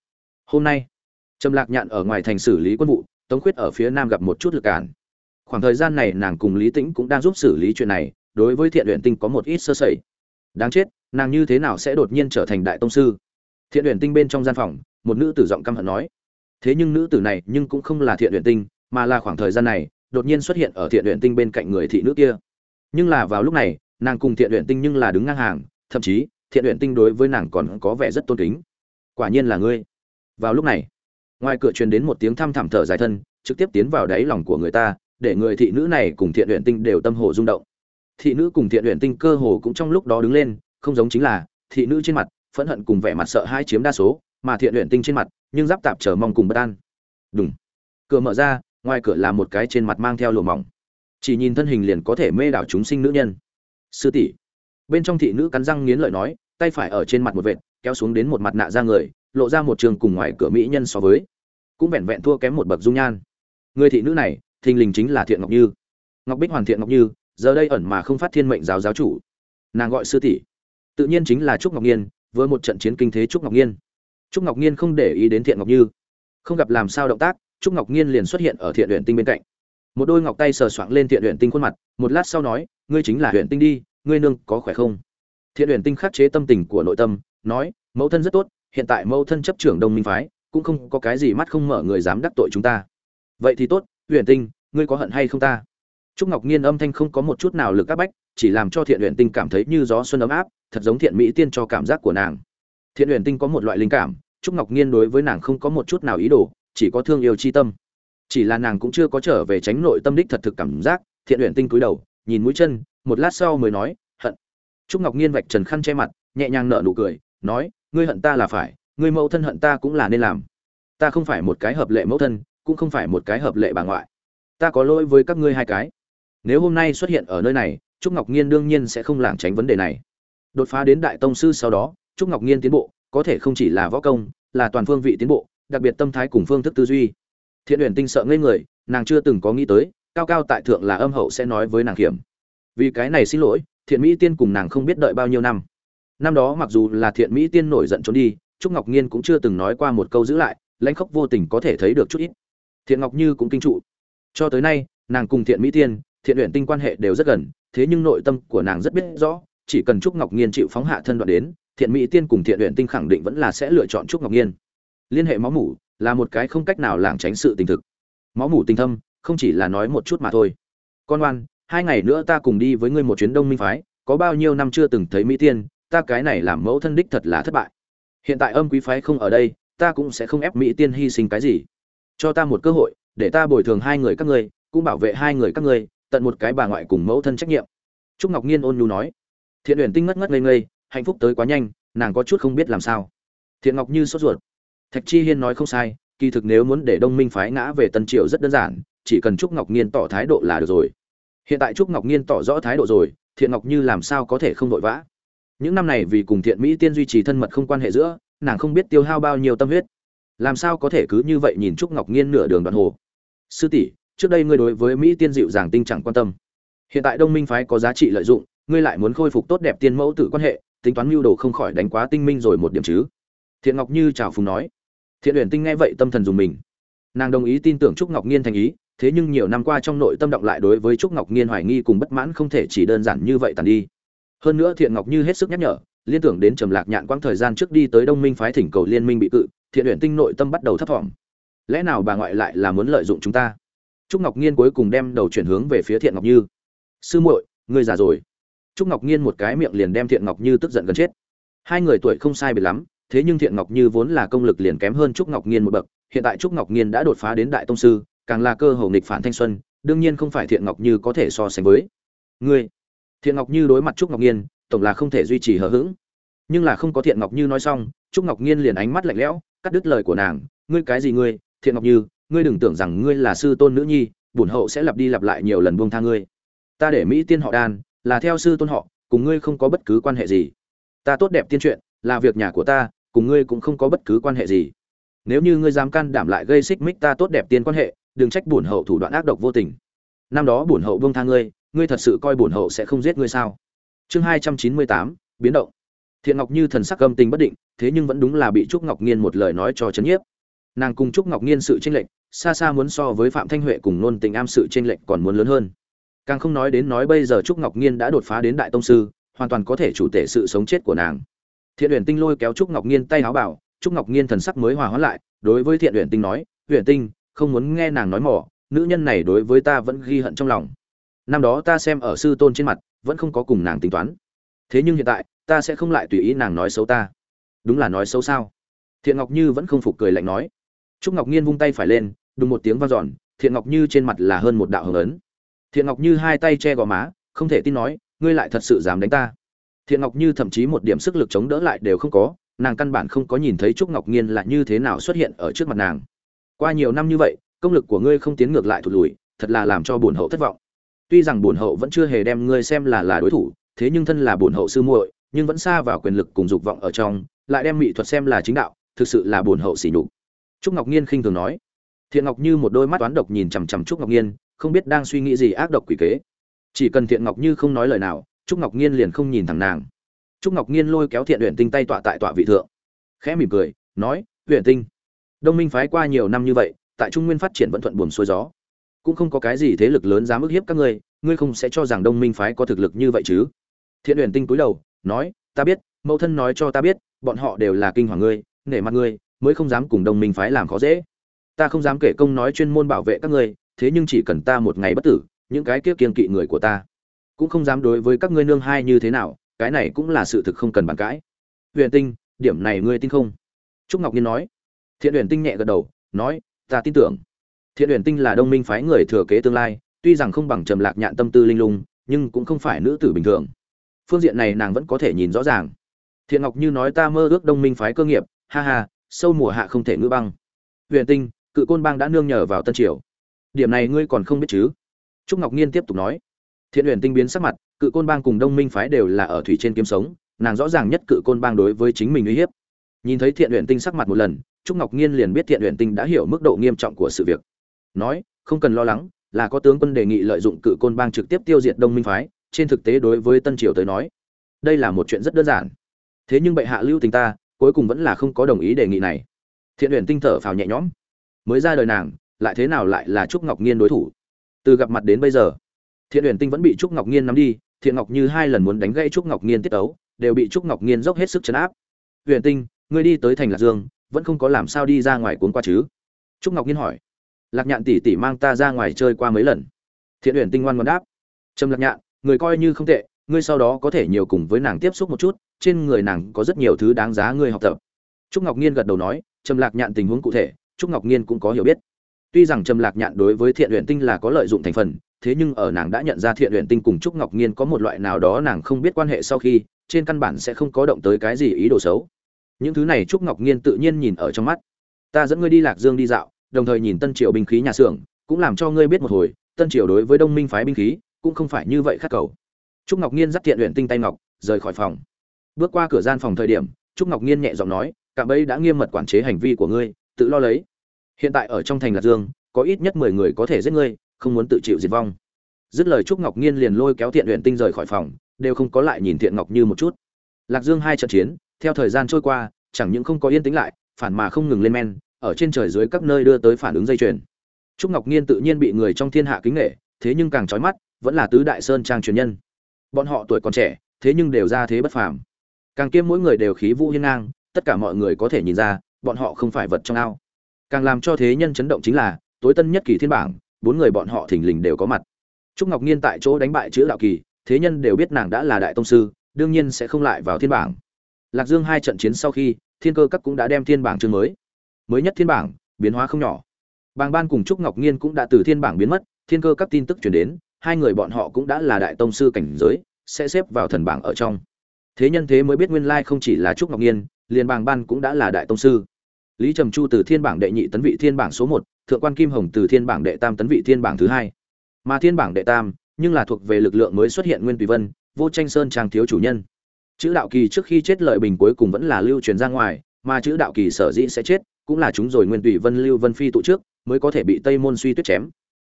Hôm nay, trầm lạc nhạn ở ngoài thành xử lý quân vụ, tống khuyết ở phía nam gặp một chút lực cản. Khoảng thời gian này nàng cùng lý tĩnh cũng đang giúp xử lý chuyện này, đối với thiện luyện tinh có một ít sơ sẩy. Đáng chết, nàng như thế nào sẽ đột nhiên trở thành đại tông sư? Thiện luyện tinh bên trong gian phòng, một nữ tử giọng căm hận nói. Thế nhưng nữ tử này nhưng cũng không là thiện luyện tinh, mà là khoảng thời gian này đột nhiên xuất hiện ở thiện luyện tinh bên cạnh người thị nữ kia. Nhưng là vào lúc này, nàng cùng thiện luyện tinh nhưng là đứng ngang hàng, thậm chí, thiện luyện tinh đối với nàng còn có vẻ rất tôn kính. Quả nhiên là ngươi. Vào lúc này, ngoài cửa truyền đến một tiếng thăm thẳm thở dài thân, trực tiếp tiến vào đáy lòng của người ta, để người thị nữ này cùng thiện luyện tinh đều tâm hồ rung động. Thị nữ cùng thiện luyện tinh cơ hồ cũng trong lúc đó đứng lên, không giống chính là, thị nữ trên mặt, phẫn hận cùng vẻ mặt sợ hãi chiếm đa số, mà thiện luyện tinh trên mặt, nhưng giáp tạp chờ mong cùng bất an. Đúng cửa mở ra ngoài cửa là một cái trên mặt mang theo lùa mỏng. Chỉ nhìn thân hình liền có thể mê đảo chúng sinh nữ nhân. Sư tỷ. Bên trong thị nữ cắn răng nghiến lợi nói, tay phải ở trên mặt một vệt, kéo xuống đến một mặt nạ ra người, lộ ra một trường cùng ngoài cửa mỹ nhân so với. Cũng vẹn vẹn thua kém một bậc dung nhan. Người thị nữ này, thình lình chính là thiện ngọc như. Ngọc bích hoàn thiện ngọc như, giờ đây ẩn mà không phát thiên mệnh giáo giáo chủ. Nàng gọi sư tỷ. Tự nhiên chính là trúc ngọc nhiên, với một trận chiến kinh thế trúc ngọc nhiên. Trúc ngọc nhiên không để ý đến thiện ngọc như. Không gặp làm sao động tác trúc ngọc nhiên liền xuất hiện ở thiện luyện tinh bên cạnh. Một đôi ngọc tay sờ soạng lên thiện luyện tinh khuôn mặt, một lát sau nói, ngươi chính là luyện tinh đi, ngươi nương có khỏe không? Thiện luyện tinh khắc chế tâm tình của nội tâm, nói, mẫu thân rất tốt, hiện tại mẫu thân chấp trưởng đông minh phái, cũng không có cái gì mắt không mở người dám đắc tội chúng ta. Vậy thì tốt luyện tinh, ngươi có hận hay không ta? Trúc ngọc nhiên âm thanh không có một chút nào lực áp bách, chỉ làm cho thiện luyện tinh cảm thấy như gió xuân ấm áp, thật giống thiện mỹ tiên cho cảm giác của nàng. Thiện luyện tinh có một loại linh cảm, trúc ngọc nhiên đối với nàng không có một chút nào ý đồ chỉ có thương yêu chi tâm. Chỉ là nàng cũng chưa có trở về tránh nội tâm đích thật thực cảm giác, thiện luyện tinh cúi đầu, nhìn mũi chân, một lát sau mới nói, hận. Trúc ngọc nghiên vạch trần khăn che mặt, nhẹ nhàng nở nụ cười, nói, ngươi hận ta là phải, ngươi mẫu thân hận ta cũng là nên làm. Ta không phải một cái hợp lệ mẫu thân, cũng không phải một cái hợp lệ bà ngoại. Ta có lỗi với các ngươi hai cái. Nếu hôm nay xuất hiện ở nơi này, trúc ngọc nhiên đương nhiên sẽ không lảng tránh vấn đề này. Đột phá đến đại tông sư sau đó, trúc ngọc nhiên tiến bộ, có thể không chỉ là võ công, là toàn phương vị tiến bộ đặc biệt tâm thái cùng phương thức tư duy. Thiện uyển tinh sợ ngây người, nàng chưa từng có nghĩ tới, cao cao tại thượng là âm hậu sẽ nói với nàng kiểm vì cái này xin lỗi, thiện mỹ tiên cùng nàng không biết đợi bao nhiêu năm. Năm đó mặc dù là thiện mỹ tiên nổi giận trốn đi, trúc ngọc nhiên cũng chưa từng nói qua một câu giữ lại, lãnh khốc vô tình có thể thấy được chút ít. Thiện ngọc như cũng kinh trụ. Cho tới nay, nàng cùng thiện mỹ tiên, thiện luyện tinh quan hệ đều rất gần, thế nhưng nội tâm của nàng rất biết rõ, chỉ cần trúc ngọc nhiên chịu phóng hạ thân đoạn đến, thiện mỹ tiên cùng thiện luyện tinh khẳng định vẫn là sẽ lựa chọn trúc ngọc nhiên liên hệ máu mủ là một cái không cách nào lảng tránh sự tình thực. Máu mủ tình thâm, không chỉ là nói một chút mà thôi. Con oan, hai ngày nữa ta cùng đi với ngươi một chuyến đông minh phái, có bao nhiêu năm chưa từng thấy mỹ tiên, ta cái này làm mẫu thân đích thật là thất bại. Hiện tại âm quý phái không ở đây, ta cũng sẽ không ép mỹ tiên hy sinh cái gì. Cho ta một cơ hội, để ta bồi thường hai người các ngươi, cũng bảo vệ hai người các ngươi, tận một cái bà ngoại cùng mẫu thân trách nhiệm. Trúc ngọc nhiên ôn nhu nói. Thiện uyển tinh ngất ngất ngây ngây, hạnh phúc tới quá nhanh, nàng có chút không biết làm sao. Thiện ngọc như sốt ruột thạch chi hiên nói không sai, kỳ thực nếu muốn để đông minh phái ngã về tân triều rất đơn giản, chỉ cần trúc ngọc nhiên tỏ thái độ là được rồi. Hiện tại trúc ngọc nhiên tỏ rõ thái độ rồi, thiện ngọc như làm sao có thể không vội vã? Những năm này vì cùng thiện mỹ tiên duy trì thân mật không quan hệ giữa, nàng không biết tiêu hao bao nhiêu tâm huyết. Làm sao có thể cứ như vậy nhìn trúc ngọc nhiên nửa đường đoạn hồ? Sư tỷ, trước đây ngươi đối với mỹ tiên dịu dàng tinh chẳng quan tâm. Hiện tại đông minh phái có giá trị lợi dụng, ngươi lại muốn khôi phục tốt đẹp tiên mẫu tử quan hệ, tính toán mưu đồ không khỏi đánh quá tinh minh rồi một điểm chứ. Thiện ngọc như chào phùng nói thiện uyển tinh nghe vậy tâm thần dùng mình. Nàng đồng ý tin tưởng trúc ngọc nhiên thành ý, thế nhưng nhiều năm qua trong nội tâm động lại đối với trúc ngọc nhiên hoài nghi cùng bất mãn không thể chỉ đơn giản như vậy tàn đi. Hơn nữa thiện ngọc như hết sức nhắc nhở, liên tưởng đến trầm lạc nhạn quãng thời gian trước đi tới đông minh phái thỉnh cầu liên minh bị cự, thiện uyển tinh nội tâm bắt đầu thấp thỏm. Lẽ nào bà ngoại lại là muốn lợi dụng chúng ta? Trúc ngọc nhiên cuối cùng đem đầu chuyển hướng về phía thiện ngọc như. Sư muội, ngươi già rồi. Trúc ngọc nhiên một cái miệng liền đem thiện ngọc như tức giận gần chết. Hai người tuổi không sai biệt lắm thế nhưng thiện ngọc như vốn là công lực liền kém hơn trúc ngọc nghiên một bậc, hiện tại trúc ngọc nghiên đã đột phá đến đại tông sư, càng là cơ hồ nghịch phản thanh xuân, đương nhiên không phải thiện ngọc như có thể so sánh với ngươi. Thiện ngọc như đối mặt trúc ngọc nghiên, tổng là không thể duy trì hờ hững. Nhưng là không có thiện ngọc như nói xong, trúc ngọc nghiên liền ánh mắt lạnh lẽo, cắt đứt lời của nàng, ngươi cái gì ngươi, thiện ngọc như, ngươi đừng tưởng rằng ngươi là sư tôn nữ nhi, bổn hậu sẽ lặp đi lặp lại nhiều lần buông tha ngươi. Ta để mỹ tiên họ đan, là theo sư tôn họ, cùng ngươi không có bất cứ quan hệ gì. Ta tốt đẹp tiên truyện, là việc nhà của ta cùng ngươi cũng không có bất cứ quan hệ gì. Nếu như ngươi dám can đảm lại gây xích mích ta tốt đẹp tiên quan hệ, đừng trách bổn hậu thủ đoạn ác độc vô tình. Năm đó bổn hậu buông tha ngươi ngươi thật sự coi bổn hậu sẽ không giết ngươi sao? Chương hai trăm chín mươi tám, biến động. Thiện ngọc như thần sắc âm tình bất định, thế nhưng vẫn đúng là bị trúc ngọc nhiên một lời nói cho chấn nhiếp. Nàng cùng trúc ngọc nhiên sự tranh lệch, xa xa muốn so với phạm thanh huệ cùng nôn tình am sự tranh lệch còn muốn lớn hơn. Càng không nói đến nói bây giờ trúc ngọc nhiên đã đột phá đến đại tông sư, hoàn toàn có thể chủ tể sự sống chết của nàng thiện uyển tinh lôi kéo trúc ngọc nghiên tay áo bảo, trúc ngọc nghiên thần sắc mới hòa hóa lại, đối với thiện uyển tinh nói, uyển tinh, không muốn nghe nàng nói mỏ, nữ nhân này đối với ta vẫn ghi hận trong lòng. Năm đó ta xem ở sư tôn trên mặt, vẫn không có cùng nàng tính toán. Thế nhưng hiện tại, ta sẽ không lại tùy ý nàng nói xấu ta. Đúng là nói xấu sao? Thiện ngọc như vẫn không phục cười lạnh nói. Trúc ngọc nghiên vung tay phải lên đùng một tiếng vang dọn, thiện ngọc như trên mặt là hơn một đạo hồng ấn thiện ngọc như hai tay che gò má, không thể tin nói, ngươi lại thật sự dám đánh ta thiện ngọc như thậm chí một điểm sức lực chống đỡ lại đều không có, nàng căn bản không có nhìn thấy trúc ngọc nhiên là như thế nào xuất hiện ở trước mặt nàng. Qua nhiều năm như vậy, công lực của ngươi không tiến ngược lại thụt lùi, thật là làm cho bổn hậu thất vọng. Tuy rằng bổn hậu vẫn chưa hề đem ngươi xem là là đối thủ, thế nhưng thân là bổn hậu sư muội, nhưng vẫn xa vào quyền lực cùng dục vọng ở trong, lại đem mỹ thuật xem là chính đạo, thực sự là bổn hậu sỉ nhục. Trúc ngọc nhiên khinh thường nói. Thiện ngọc như một đôi mắt toán độc nhìn chằm chằm trúc ngọc nhiên, không biết đang suy nghĩ gì ác độc quỷ kế. Chỉ cần thiện ngọc như không nói lời nào trúc ngọc nhiên liền không nhìn thẳng nàng. Trúc ngọc nhiên lôi kéo thiện huyện tinh tay tọa tại tọa vị thượng. Khẽ mỉm cười, nói huyện tinh, đông minh phái qua nhiều năm như vậy, tại trung nguyên phát triển vẫn thuận buồm xuôi gió. Cũng không có cái gì thế lực lớn dám ức hiếp các ngươi ngươi không sẽ cho rằng đông minh phái có thực lực như vậy chứ? Thiện Uyển tinh cúi đầu, nói, ta biết, mẫu thân nói cho ta biết, bọn họ đều là kinh hoàng ngươi, nể mặt ngươi, mới không dám cùng đông minh phái làm khó dễ. Ta không dám kể công nói chuyên môn bảo vệ các ngươi, thế nhưng chỉ cần ta một ngày bất tử, những cái kiếp kiên kỵ người của ta cũng không dám đối với các ngươi nương hai như thế nào, cái này cũng là sự thực không cần bàn cãi. Huyền tinh, điểm này ngươi tin không? Trúc ngọc nhiên nói. Thiện huyền tinh nhẹ gật đầu, nói, ta tin tưởng. Thiện huyền tinh là đông minh phái người thừa kế tương lai, tuy rằng không bằng trầm lạc nhạn tâm tư linh lung, nhưng cũng không phải nữ tử bình thường. Phương diện này nàng vẫn có thể nhìn rõ ràng. Thiện ngọc như nói ta mơ ước đông minh phái cơ nghiệp, ha ha, sâu mùa hạ không thể ngữ băng. Huyền tinh, cự côn bang đã nương nhờ vào tân triều. Điểm này ngươi còn không biết chứ? Trúc ngọc nhiên tiếp tục nói thiện huyền tinh biến sắc mặt, cự côn bang cùng đông minh phái đều là ở thủy trên kiếm sống, nàng rõ ràng nhất cự côn bang đối với chính mình uy hiếp. Nhìn thấy thiện huyền tinh sắc mặt một lần, trúc ngọc nhiên liền biết thiện huyền tinh đã hiểu mức độ nghiêm trọng của sự việc. Nói, không cần lo lắng, là có tướng quân đề nghị lợi dụng cự côn bang trực tiếp tiêu diệt đông minh phái, trên thực tế đối với tân triều tới nói, đây là một chuyện rất đơn giản. Thế nhưng bệ hạ lưu tình ta, cuối cùng vẫn là không có đồng ý đề nghị này. Thiện huyền tinh thở phào nhẹ nhõm. Mới ra đời nàng, lại thế nào lại là trúc ngọc nhiên đối thủ? Từ gặp mặt đến bây giờ thiện huyền tinh vẫn bị trúc ngọc nhiên nắm đi, thiện ngọc như hai lần muốn đánh gãy trúc ngọc nhiên tiết ấu đều bị trúc ngọc nhiên dốc hết sức chấn áp. Huyền tinh, ngươi đi tới thành lạc dương, vẫn không có làm sao đi ra ngoài cuốn qua chứ? Trúc ngọc nhiên hỏi. Lạc nhạn tỷ tỷ mang ta ra ngoài chơi qua mấy lần? Thiện huyền tinh ngoan ngoan đáp. Trầm lạc nhạn, người coi như không tệ, ngươi sau đó có thể nhiều cùng với nàng tiếp xúc một chút, trên người nàng có rất nhiều thứ đáng giá ngươi học tập. Trúc ngọc nhiên gật đầu nói. Trầm lạc nhạn tình huống cụ thể, trúc ngọc nhiên cũng có hiểu biết. Tuy rằng trầm lạc nhạn đối với thiện Uyển tinh là có lợi dụng thành phần thế nhưng ở nàng đã nhận ra thiện luyện tinh cùng trúc ngọc nhiên có một loại nào đó nàng không biết quan hệ sau khi, trên căn bản sẽ không có động tới cái gì ý đồ xấu. Những thứ này trúc ngọc nhiên tự nhiên nhìn ở trong mắt. Ta dẫn ngươi đi lạc dương đi dạo, đồng thời nhìn tân triều binh khí nhà xưởng, cũng làm cho ngươi biết một hồi, tân triều đối với đông minh phái binh khí, cũng không phải như vậy khắc cầu. Trúc ngọc nhiên dắt thiện luyện tinh tay ngọc, rời khỏi phòng. Bước qua cửa gian phòng thời điểm, trúc ngọc nhiên nhẹ giọng nói, cạm bấy đã nghiêm mật quản chế hành vi của ngươi, tự lo lấy. Hiện tại ở trong thành lạc dương, có ít nhất mười người có thể giết ngươi không muốn tự chịu diệt vong. Dứt lời trúc ngọc nhiên liền lôi kéo thiện luyện tinh rời khỏi phòng, đều không có lại nhìn thiện ngọc như một chút. Lạc dương hai trận chiến, theo thời gian trôi qua, chẳng những không có yên tĩnh lại, phản mà không ngừng lên men, ở trên trời dưới các nơi đưa tới phản ứng dây chuyền. Trúc ngọc nhiên tự nhiên bị người trong thiên hạ kính nghệ thế nhưng càng trói mắt, vẫn là tứ đại sơn trang truyền nhân. Bọn họ tuổi còn trẻ, thế nhưng đều ra thế bất phàm. Càng kiêm mỗi người đều khí vũ hiên ngang, tất cả mọi người có thể nhìn ra, bọn họ không phải vật trong ao. Càng làm cho thế nhân chấn động chính là, tối tân nhất kỳ thiên bảng bốn người bọn họ thình lình đều có mặt. Trúc ngọc nhiên tại chỗ đánh bại chữ đạo kỳ, thế nhân đều biết nàng đã là đại tông sư, đương nhiên sẽ không lại vào thiên bảng. Lạc dương hai trận chiến sau khi, thiên cơ các cũng đã đem thiên bảng chương mới. Mới nhất thiên bảng, biến hóa không nhỏ. Bàng ban cùng trúc ngọc nhiên cũng đã từ thiên bảng biến mất, thiên cơ các tin tức chuyển đến, hai người bọn họ cũng đã là đại tông sư cảnh giới, sẽ xếp vào thần bảng ở trong. Thế nhân thế mới biết nguyên lai không chỉ là trúc ngọc nhiên liền bàng ban cũng đã là đại tông sư. Lý trầm chu từ thiên bảng đệ nhị tấn vị thiên bảng số một thượng quan kim hồng từ thiên bảng đệ tam tấn vị thiên bảng thứ hai. Mà thiên bảng đệ tam, nhưng là thuộc về lực lượng mới xuất hiện nguyên tùy vân, vô tranh sơn trang thiếu chủ nhân. Chữ đạo kỳ trước khi chết lợi bình cuối cùng vẫn là lưu truyền ra ngoài, mà chữ đạo kỳ sở dĩ sẽ chết, cũng là chúng rồi nguyên tùy vân, lưu vân phi tụ trước, mới có thể bị tây môn suy tuyết chém.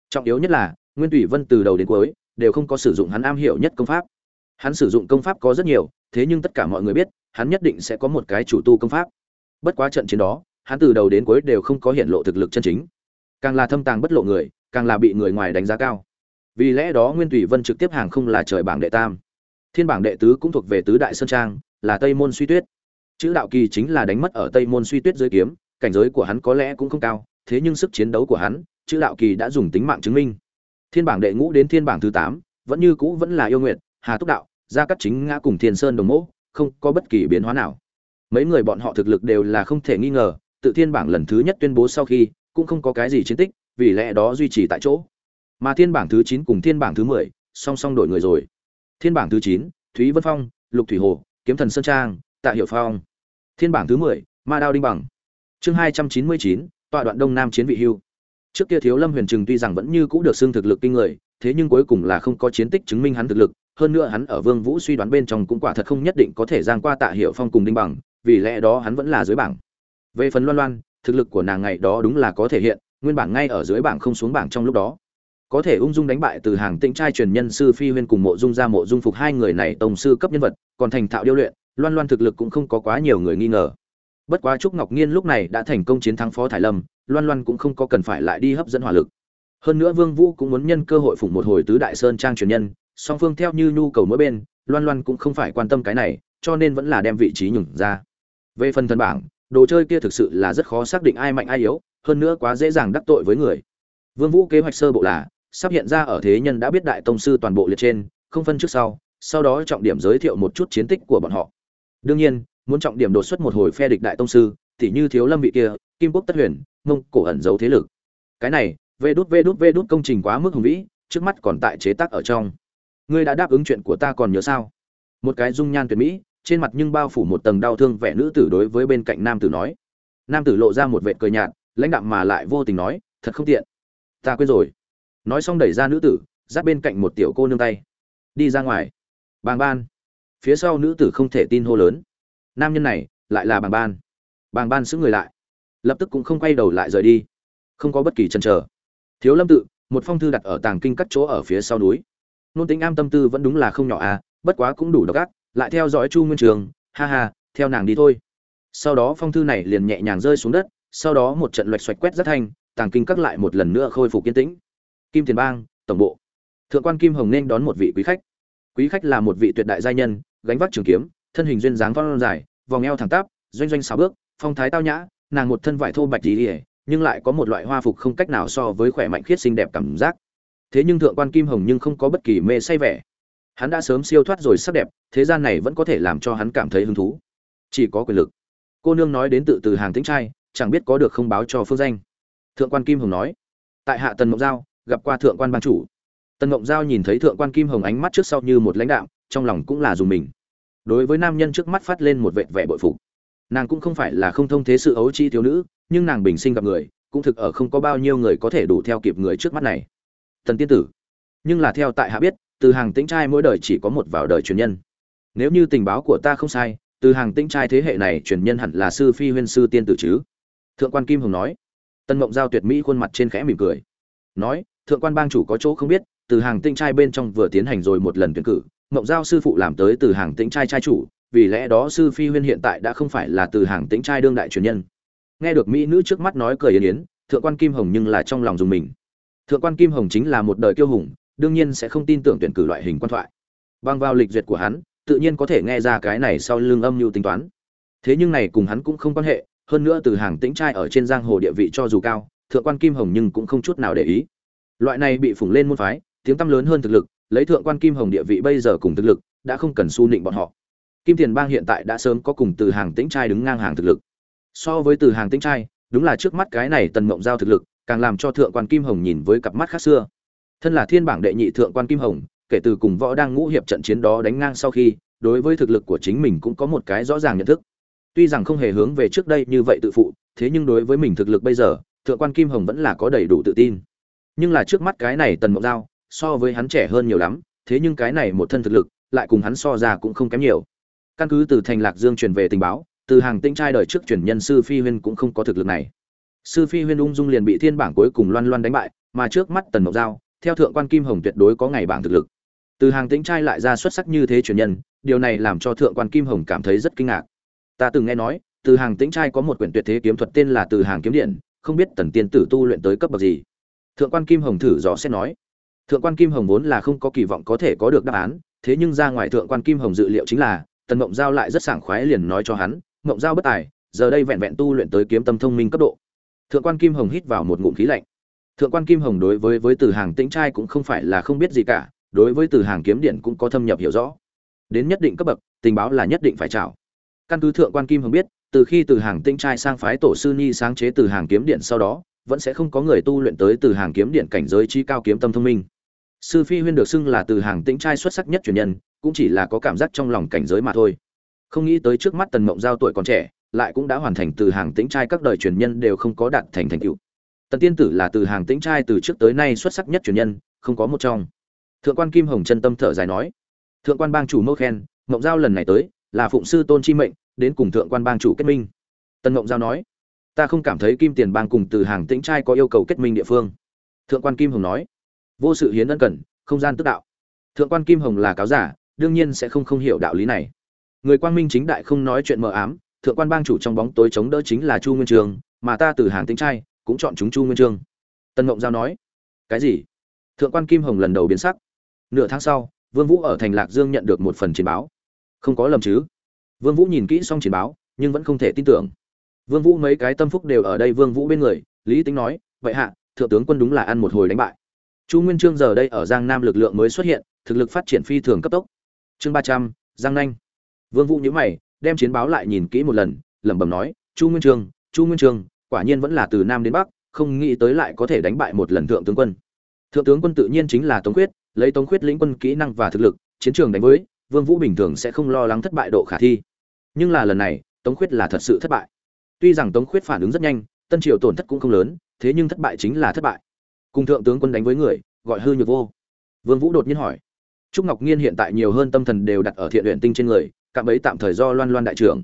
Trọng yếu nhất là, nguyên tùy vân từ đầu đến cuối, đều không có sử dụng hắn am hiểu nhất công pháp. Hắn sử dụng công pháp có rất nhiều, thế nhưng tất cả mọi người biết, hắn nhất định sẽ có một cái chủ tu công pháp. Bất quá trận chiến đó, hắn từ đầu đến cuối đều không có hiện lộ thực lực chân chính càng là thâm tàng bất lộ người, càng là bị người ngoài đánh giá cao. Vì lẽ đó nguyên tùy vân trực tiếp hàng không là trời bảng đệ tam. Thiên bảng đệ tứ cũng thuộc về tứ đại sơn trang, là tây môn suy tuyết. Chữ đạo kỳ chính là đánh mất ở tây môn suy tuyết dưới kiếm, cảnh giới của hắn có lẽ cũng không cao, thế nhưng sức chiến đấu của hắn, chữ đạo kỳ đã dùng tính mạng chứng minh. Thiên bảng đệ ngũ đến thiên bảng thứ tám, vẫn như cũ vẫn là yêu nguyện hà túc đạo, gia cắt chính ngã cùng thiên sơn đồng mẫu không có bất kỳ biến hóa nào. Mấy người bọn họ thực lực đều là không thể nghi ngờ, tự thiên bảng lần thứ nhất tuyên bố sau khi cũng không có cái gì chiến tích, vì lẽ đó duy trì tại chỗ. Mà thiên bảng thứ chín cùng thiên bảng thứ mười, song song đổi người rồi. Thiên bảng thứ chín, thúy vân phong, lục thủy hồ, kiếm thần sơn trang, tạ hiệu phong. Thiên bảng thứ mười, ma đao đinh bằng. Chương hai trăm chín mươi chín, tọa đoạn đông nam chiến vị hưu. Trước kia thiếu lâm huyền trừng tuy rằng vẫn như cũ được xưng thực lực kinh người, thế nhưng cuối cùng là không có chiến tích chứng minh hắn thực lực. Hơn nữa hắn ở vương vũ suy đoán bên trong cũng quả thật không nhất định có thể giang qua tạ hiệu phong cùng đinh bằng, vì lẽ đó hắn vẫn là dưới bảng. Về phần loan loan thực lực của nàng ngày đó đúng là có thể hiện, nguyên bản ngay ở dưới bảng không xuống bảng trong lúc đó. Có thể ung dung đánh bại từ hàng tĩnh trai truyền nhân sư phi huyên cùng mộ dung ra mộ dung phục hai người này tổng sư cấp nhân vật, còn thành thạo điêu luyện, loan loan thực lực cũng không có quá nhiều người nghi ngờ. Bất quá trúc ngọc nghiên lúc này đã thành công chiến thắng phó thải lâm, loan loan cũng không có cần phải lại đi hấp dẫn hỏa lực. Hơn nữa vương vũ cũng muốn nhân cơ hội phụng một hồi tứ đại sơn trang truyền nhân, song phương theo như nhu cầu mỗi bên, loan loan cũng không phải quan tâm cái này, cho nên vẫn là đem vị trí nhường ra. Về phần thần bảng đồ chơi kia thực sự là rất khó xác định ai mạnh ai yếu, hơn nữa quá dễ dàng đắc tội với người. Vương vũ kế hoạch sơ bộ là, sắp hiện ra ở thế nhân đã biết đại tông sư toàn bộ liệt trên, không phân trước sau sau đó trọng điểm giới thiệu một chút chiến tích của bọn họ. Đương nhiên, muốn trọng điểm đột xuất một hồi phe địch đại tông sư, thì như thiếu lâm vị kia, kim quốc tất huyền, mông, cổ ẩn giấu thế lực. Cái này, vê đút vê đút vê đút công trình quá mức hùng vĩ, trước mắt còn tại chế tác ở trong. Ngươi đã đáp ứng chuyện của ta còn nhớ sao? Một cái dung nhan tuyệt mỹ trên mặt nhưng bao phủ một tầng đau thương vẻ nữ tử đối với bên cạnh nam tử nói. Nam tử lộ ra một vệ cười nhạt, lãnh đạm mà lại vô tình nói, thật không tiện. Ta quên rồi. Nói xong đẩy ra nữ tử giáp bên cạnh một tiểu cô nương tay. Đi ra ngoài. Bàng ban. Phía sau nữ tử không thể tin hô lớn. Nam nhân này, lại là bàng ban. Bàng ban xứng người lại. Lập tức cũng không quay đầu lại rời đi. Không có bất kỳ chần chờ. Thiếu lâm tự, một phong thư đặt ở tàng kinh các chỗ ở phía sau núi. Nôn tính am tâm tư vẫn đúng là không nhỏ à bất quá cũng đủ độc ác lại theo dõi chu nguyên trường, ha ha, theo nàng đi thôi. Sau đó phong thư này liền nhẹ nhàng rơi xuống đất, sau đó một trận loạch xoạch quét rất thanh, tàng kinh các lại một lần nữa khôi phục kiên tĩnh. Kim tiền bang, tổng bộ. Thượng quan kim hồng nên đón một vị quý khách. Quý khách là một vị tuyệt đại gia nhân, gánh vác trường kiếm, thân hình duyên dáng phong dài, vòng eo thẳng tắp, doanh doanh sáu bước, phong thái tao nhã, nàng một thân vải thô bạch tí nhưng lại có một loại hoa phục không cách nào so với khỏe mạnh khiết xinh đẹp cảm giác. Thế nhưng thượng quan kim hồng nhưng không có bất kỳ mê say vẻ hắn đã sớm siêu thoát rồi sắc đẹp, thế gian này vẫn có thể làm cho hắn cảm thấy hứng thú. Chỉ có quyền lực. Cô nương nói đến tự từ hàng tính trai, chẳng biết có được không báo cho phương danh. Thượng quan kim hồng nói, tại hạ tần mộng giao, gặp qua thượng quan ban chủ. Tần mộng giao nhìn thấy thượng quan kim hồng ánh mắt trước sau như một lãnh đạo, trong lòng cũng là dùng mình. Đối với nam nhân trước mắt phát lên một vệ vẻ bội phục. Nàng cũng không phải là không thông thế sự ấu chi thiếu nữ, nhưng nàng bình sinh gặp người, cũng thực ở không có bao nhiêu người có thể đủ theo kịp người trước mắt này. Tần tiên tử, nhưng là theo tại hạ biết từ hàng tĩnh trai mỗi đời chỉ có một vào đời truyền nhân. Nếu như tình báo của ta không sai, từ hàng tĩnh trai thế hệ này truyền nhân hẳn là sư phi huyên sư tiên tử chứ? Thượng quan kim hồng nói. Tân mộng giao tuyệt mỹ khuôn mặt trên khẽ mỉm cười. Nói, thượng quan bang chủ có chỗ không biết, từ hàng tĩnh trai bên trong vừa tiến hành rồi một lần tuyển cử, mộng giao sư phụ làm tới từ hàng tĩnh trai trai chủ, vì lẽ đó sư phi huyên hiện tại đã không phải là từ hàng tĩnh trai đương đại truyền nhân. Nghe được mỹ nữ trước mắt nói cười yên yến, thượng quan kim hồng nhưng là trong lòng dùng mình. Thượng quan kim hồng chính là một đời kiêu hùng đương nhiên sẽ không tin tưởng tuyển cử loại hình quan thoại. Bằng vào lịch duyệt của hắn, tự nhiên có thể nghe ra cái này sau lưng âm mưu tính toán. Thế nhưng này cùng hắn cũng không quan hệ, hơn nữa từ hàng tĩnh trai ở trên giang hồ địa vị cho dù cao, thượng quan kim hồng nhưng cũng không chút nào để ý. Loại này bị phủng lên môn phái, tiếng tăm lớn hơn thực lực, lấy thượng quan kim hồng địa vị bây giờ cùng thực lực, đã không cần su nịnh bọn họ. Kim tiền bang hiện tại đã sớm có cùng từ hàng tĩnh trai đứng ngang hàng thực lực. So với từ hàng tĩnh trai, đúng là trước mắt cái này tần mộng giao thực lực, càng làm cho thượng quan kim hồng nhìn với cặp mắt khác xưa thân là thiên bảng đệ nhị thượng quan kim hồng, kể từ cùng võ đang ngũ hiệp trận chiến đó đánh ngang sau khi, đối với thực lực của chính mình cũng có một cái rõ ràng nhận thức. Tuy rằng không hề hướng về trước đây như vậy tự phụ, thế nhưng đối với mình thực lực bây giờ, thượng quan kim hồng vẫn là có đầy đủ tự tin. Nhưng là trước mắt cái này tần mộng giao, so với hắn trẻ hơn nhiều lắm, thế nhưng cái này một thân thực lực, lại cùng hắn so ra cũng không kém nhiều. Căn cứ từ thành lạc dương truyền về tình báo, từ hàng tinh trai đời trước truyền nhân sư phi huyên cũng không có thực lực này. Sư phi huyên ung dung liền bị thiên bảng cuối cùng loan loan đánh bại, mà trước mắt tần mộng giao theo thượng quan kim hồng tuyệt đối có ngày bảng thực lực. Từ hàng tĩnh trai lại ra xuất sắc như thế truyền nhân, điều này làm cho thượng quan kim hồng cảm thấy rất kinh ngạc. Ta từng nghe nói, từ hàng tĩnh trai có một quyển tuyệt thế kiếm thuật tên là từ hàng kiếm điện, không biết tần tiên tử tu luyện tới cấp bậc gì. Thượng quan kim hồng thử dò xét nói, thượng quan kim hồng vốn là không có kỳ vọng có thể có được đáp án, thế nhưng ra ngoài thượng quan kim hồng dự liệu chính là, tần mộng giao lại rất sảng khoái liền nói cho hắn, mộng giao bất tài, giờ đây vẹn vẹn tu luyện tới kiếm tâm thông minh cấp độ. Thượng quan kim hồng hít vào một ngụm khí lạnh thượng quan kim hồng đối với với từ hàng tĩnh trai cũng không phải là không biết gì cả, đối với từ hàng kiếm điện cũng có thâm nhập hiểu rõ. Đến nhất định cấp bậc, tình báo là nhất định phải trào. Căn cứ thượng quan kim hồng biết, từ khi từ hàng tĩnh trai sang phái tổ sư nhi sáng chế từ hàng kiếm điện sau đó, vẫn sẽ không có người tu luyện tới từ hàng kiếm điện cảnh giới chi cao kiếm tâm thông minh. Sư phi huyên được xưng là từ hàng tĩnh trai xuất sắc nhất truyền nhân, cũng chỉ là có cảm giác trong lòng cảnh giới mà thôi. Không nghĩ tới trước mắt tần mộng giao tuổi còn trẻ, lại cũng đã hoàn thành từ hàng tĩnh trai các đời truyền nhân đều không có đạt thành thành tựu tần tiên tử là từ hàng tĩnh trai từ trước tới nay xuất sắc nhất truyền nhân, không có một trong. Thượng quan kim hồng chân tâm thở dài nói, thượng quan bang chủ mâu khen ngộng giao lần này tới, là phụng sư tôn chi mệnh, đến cùng thượng quan bang chủ kết minh. Tần ngộng giao nói, ta không cảm thấy kim tiền bang cùng từ hàng tĩnh trai có yêu cầu kết minh địa phương. Thượng quan kim hồng nói, vô sự hiến ân cần, không gian tức đạo. Thượng quan kim hồng là cáo giả, đương nhiên sẽ không không hiểu đạo lý này. Người quan minh chính đại không nói chuyện mờ ám, thượng quan bang chủ trong bóng tối chống đỡ chính là chu nguyên trường, mà ta từ hàng tĩnh trai cũng chọn chúng chu nguyên trương. Tân mộng giao nói, cái gì? Thượng quan kim hồng lần đầu biến sắc. Nửa tháng sau, vương vũ ở thành lạc dương nhận được một phần chiến báo. Không có lầm chứ? Vương vũ nhìn kỹ xong chiến báo, nhưng vẫn không thể tin tưởng. Vương vũ mấy cái tâm phúc đều ở đây vương vũ bên người, lý tính nói, vậy hạ, thượng tướng quân đúng là ăn một hồi đánh bại. Chu nguyên trương giờ đây ở giang nam lực lượng mới xuất hiện, thực lực phát triển phi thường cấp tốc. Chương ba trăm, giang nanh. Vương vũ nhíu mày, đem chiến báo lại nhìn kỹ một lần, lẩm bẩm nói, chu nguyên trương, chu nguyên trương quả nhiên vẫn là từ nam đến bắc, không nghĩ tới lại có thể đánh bại một lần thượng tướng quân. Thượng tướng quân tự nhiên chính là tống khuyết, lấy tống khuyết lĩnh quân kỹ năng và thực lực, chiến trường đánh với, vương vũ bình thường sẽ không lo lắng thất bại độ khả thi. Nhưng là lần này, tống khuyết là thật sự thất bại. Tuy rằng tống khuyết phản ứng rất nhanh, tân triều tổn thất cũng không lớn, thế nhưng thất bại chính là thất bại. Cùng thượng tướng quân đánh với người, gọi hư nhược vô. Vương vũ đột nhiên hỏi. Trúc ngọc nhiên hiện tại nhiều hơn tâm thần đều đặt ở thiện luyện tinh trên người, cạm bẫy tạm thời do loan loan đại trưởng.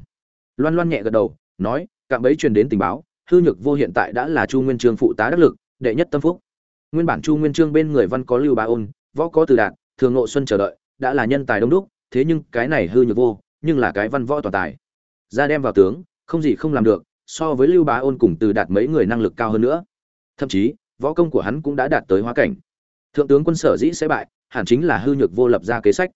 Loan loan nhẹ gật đầu, nói, cạm bẫy truyền đến tình báo hư nhược vô hiện tại đã là chu nguyên trương phụ tá đắc lực, đệ nhất tâm phúc. Nguyên bản chu nguyên trương bên người văn có lưu bá ôn, võ có từ đạt, thường nội xuân chờ đợi, đã là nhân tài đông đúc, thế nhưng cái này hư nhược vô, nhưng là cái văn võ toàn tài. Ra đem vào tướng, không gì không làm được, so với lưu bá ôn cùng từ đạt mấy người năng lực cao hơn nữa. Thậm chí, võ công của hắn cũng đã đạt tới hóa cảnh. Thượng tướng quân sở dĩ sẽ bại, hẳn chính là hư nhược vô lập ra kế sách.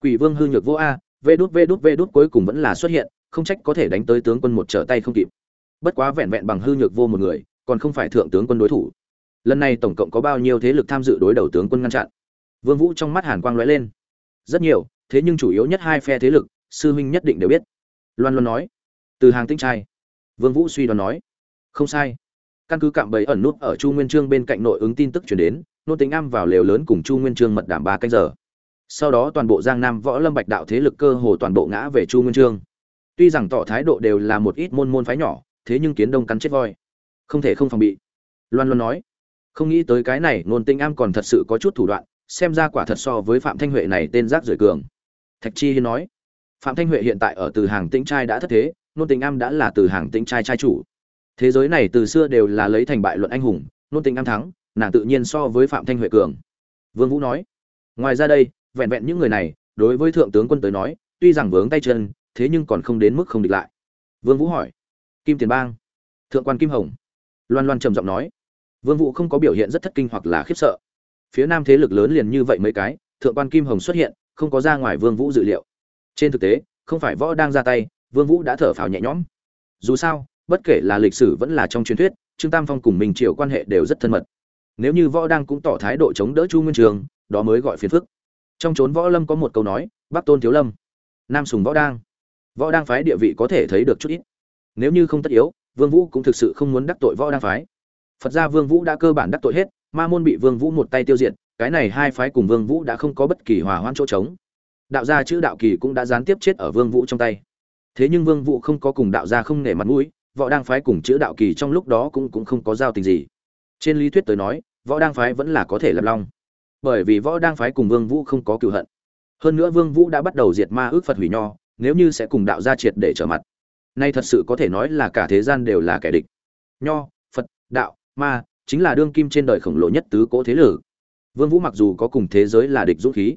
Quỷ vương hư nhược vô a, vê đút vê đút vê đút cuối cùng vẫn là xuất hiện, không trách có thể đánh tới tướng quân một trở tay không kịp bất quá vẹn vẹn bằng hư nhược vô một người, còn không phải thượng tướng quân đối thủ. Lần này tổng cộng có bao nhiêu thế lực tham dự đối đầu tướng quân ngăn chặn? Vương vũ trong mắt hàn quang lóe lên. Rất nhiều, thế nhưng chủ yếu nhất hai phe thế lực, sư huynh nhất định đều biết. Loan loan nói. Từ hàng tinh trai. Vương vũ suy đoán nói. Không sai. Căn cứ cạm bẫy ẩn nút ở chu nguyên trương bên cạnh nội ứng tin tức truyền đến, nô tính âm vào lều lớn cùng chu nguyên trương mật đảm ba canh giờ. Sau đó toàn bộ giang nam võ lâm bạch đạo thế lực cơ hồ toàn bộ ngã về chu nguyên trương. Tuy rằng tỏ thái độ đều là một ít môn môn phái nhỏ thế nhưng kiến đông cắn chết voi. Không thể không phòng bị. Loan loan nói, không nghĩ tới cái này ngôn tinh am còn thật sự có chút thủ đoạn, xem ra quả thật so với phạm thanh huệ này tên giác rời cường. Thạch chi hiên nói, phạm thanh huệ hiện tại ở từ hàng tĩnh trai đã thất thế ngôn Tinh am đã là từ hàng tĩnh trai trai chủ. Thế giới này từ xưa đều là lấy thành bại luận anh hùng ngôn Tinh am thắng, nàng tự nhiên so với phạm thanh huệ cường. Vương vũ nói, ngoài ra đây, vẹn vẹn những người này, đối với thượng tướng quân tới nói, tuy rằng vướng tay chân, thế nhưng còn không đến mức không địch lại. Vương vũ hỏi kim tiền bang. Thượng quan kim hồng. Loan loan trầm giọng nói. Vương vũ không có biểu hiện rất thất kinh hoặc là khiếp sợ. Phía nam thế lực lớn liền như vậy mấy cái, thượng quan kim hồng xuất hiện, không có ra ngoài vương vũ dự liệu. Trên thực tế, không phải võ đang ra tay, vương vũ đã thở phào nhẹ nhõm. Dù sao, bất kể là lịch sử vẫn là trong truyền thuyết, trương tam phong cùng mình triều quan hệ đều rất thân mật. Nếu như võ đang cũng tỏ thái độ chống đỡ chu nguyên trường, đó mới gọi phiền phức. Trong chốn võ lâm có một câu nói, bắc tôn thiếu lâm, nam sùng võ đang. Võ đang phái địa vị có thể thấy được chút ít nếu như không tất yếu, vương vũ cũng thực sự không muốn đắc tội võ Đang phái. Phật gia vương vũ đã cơ bản đắc tội hết, ma môn bị vương vũ một tay tiêu diệt, cái này hai phái cùng vương vũ đã không có bất kỳ hòa hoãn chỗ trống. Đạo gia chữ đạo kỳ cũng đã gián tiếp chết ở vương vũ trong tay. Thế nhưng vương vũ không có cùng đạo gia không nể mặt mũi, võ Đang phái cùng chữ đạo kỳ trong lúc đó cũng cũng không có giao tình gì. Trên lý thuyết tới nói, võ Đang phái vẫn là có thể lập long. Bởi vì võ Đang phái cùng vương vũ không có cựu hận. Hơn nữa vương vũ đã bắt đầu diệt ma ước phật hủy nho, nếu như sẽ cùng đạo gia triệt để trở mặt nay thật sự có thể nói là cả thế gian đều là kẻ địch. Nho, phật, đạo, ma, chính là đương kim trên đời khổng lồ nhất tứ cỗ thế lực. Vương vũ mặc dù có cùng thế giới là địch dũng khí,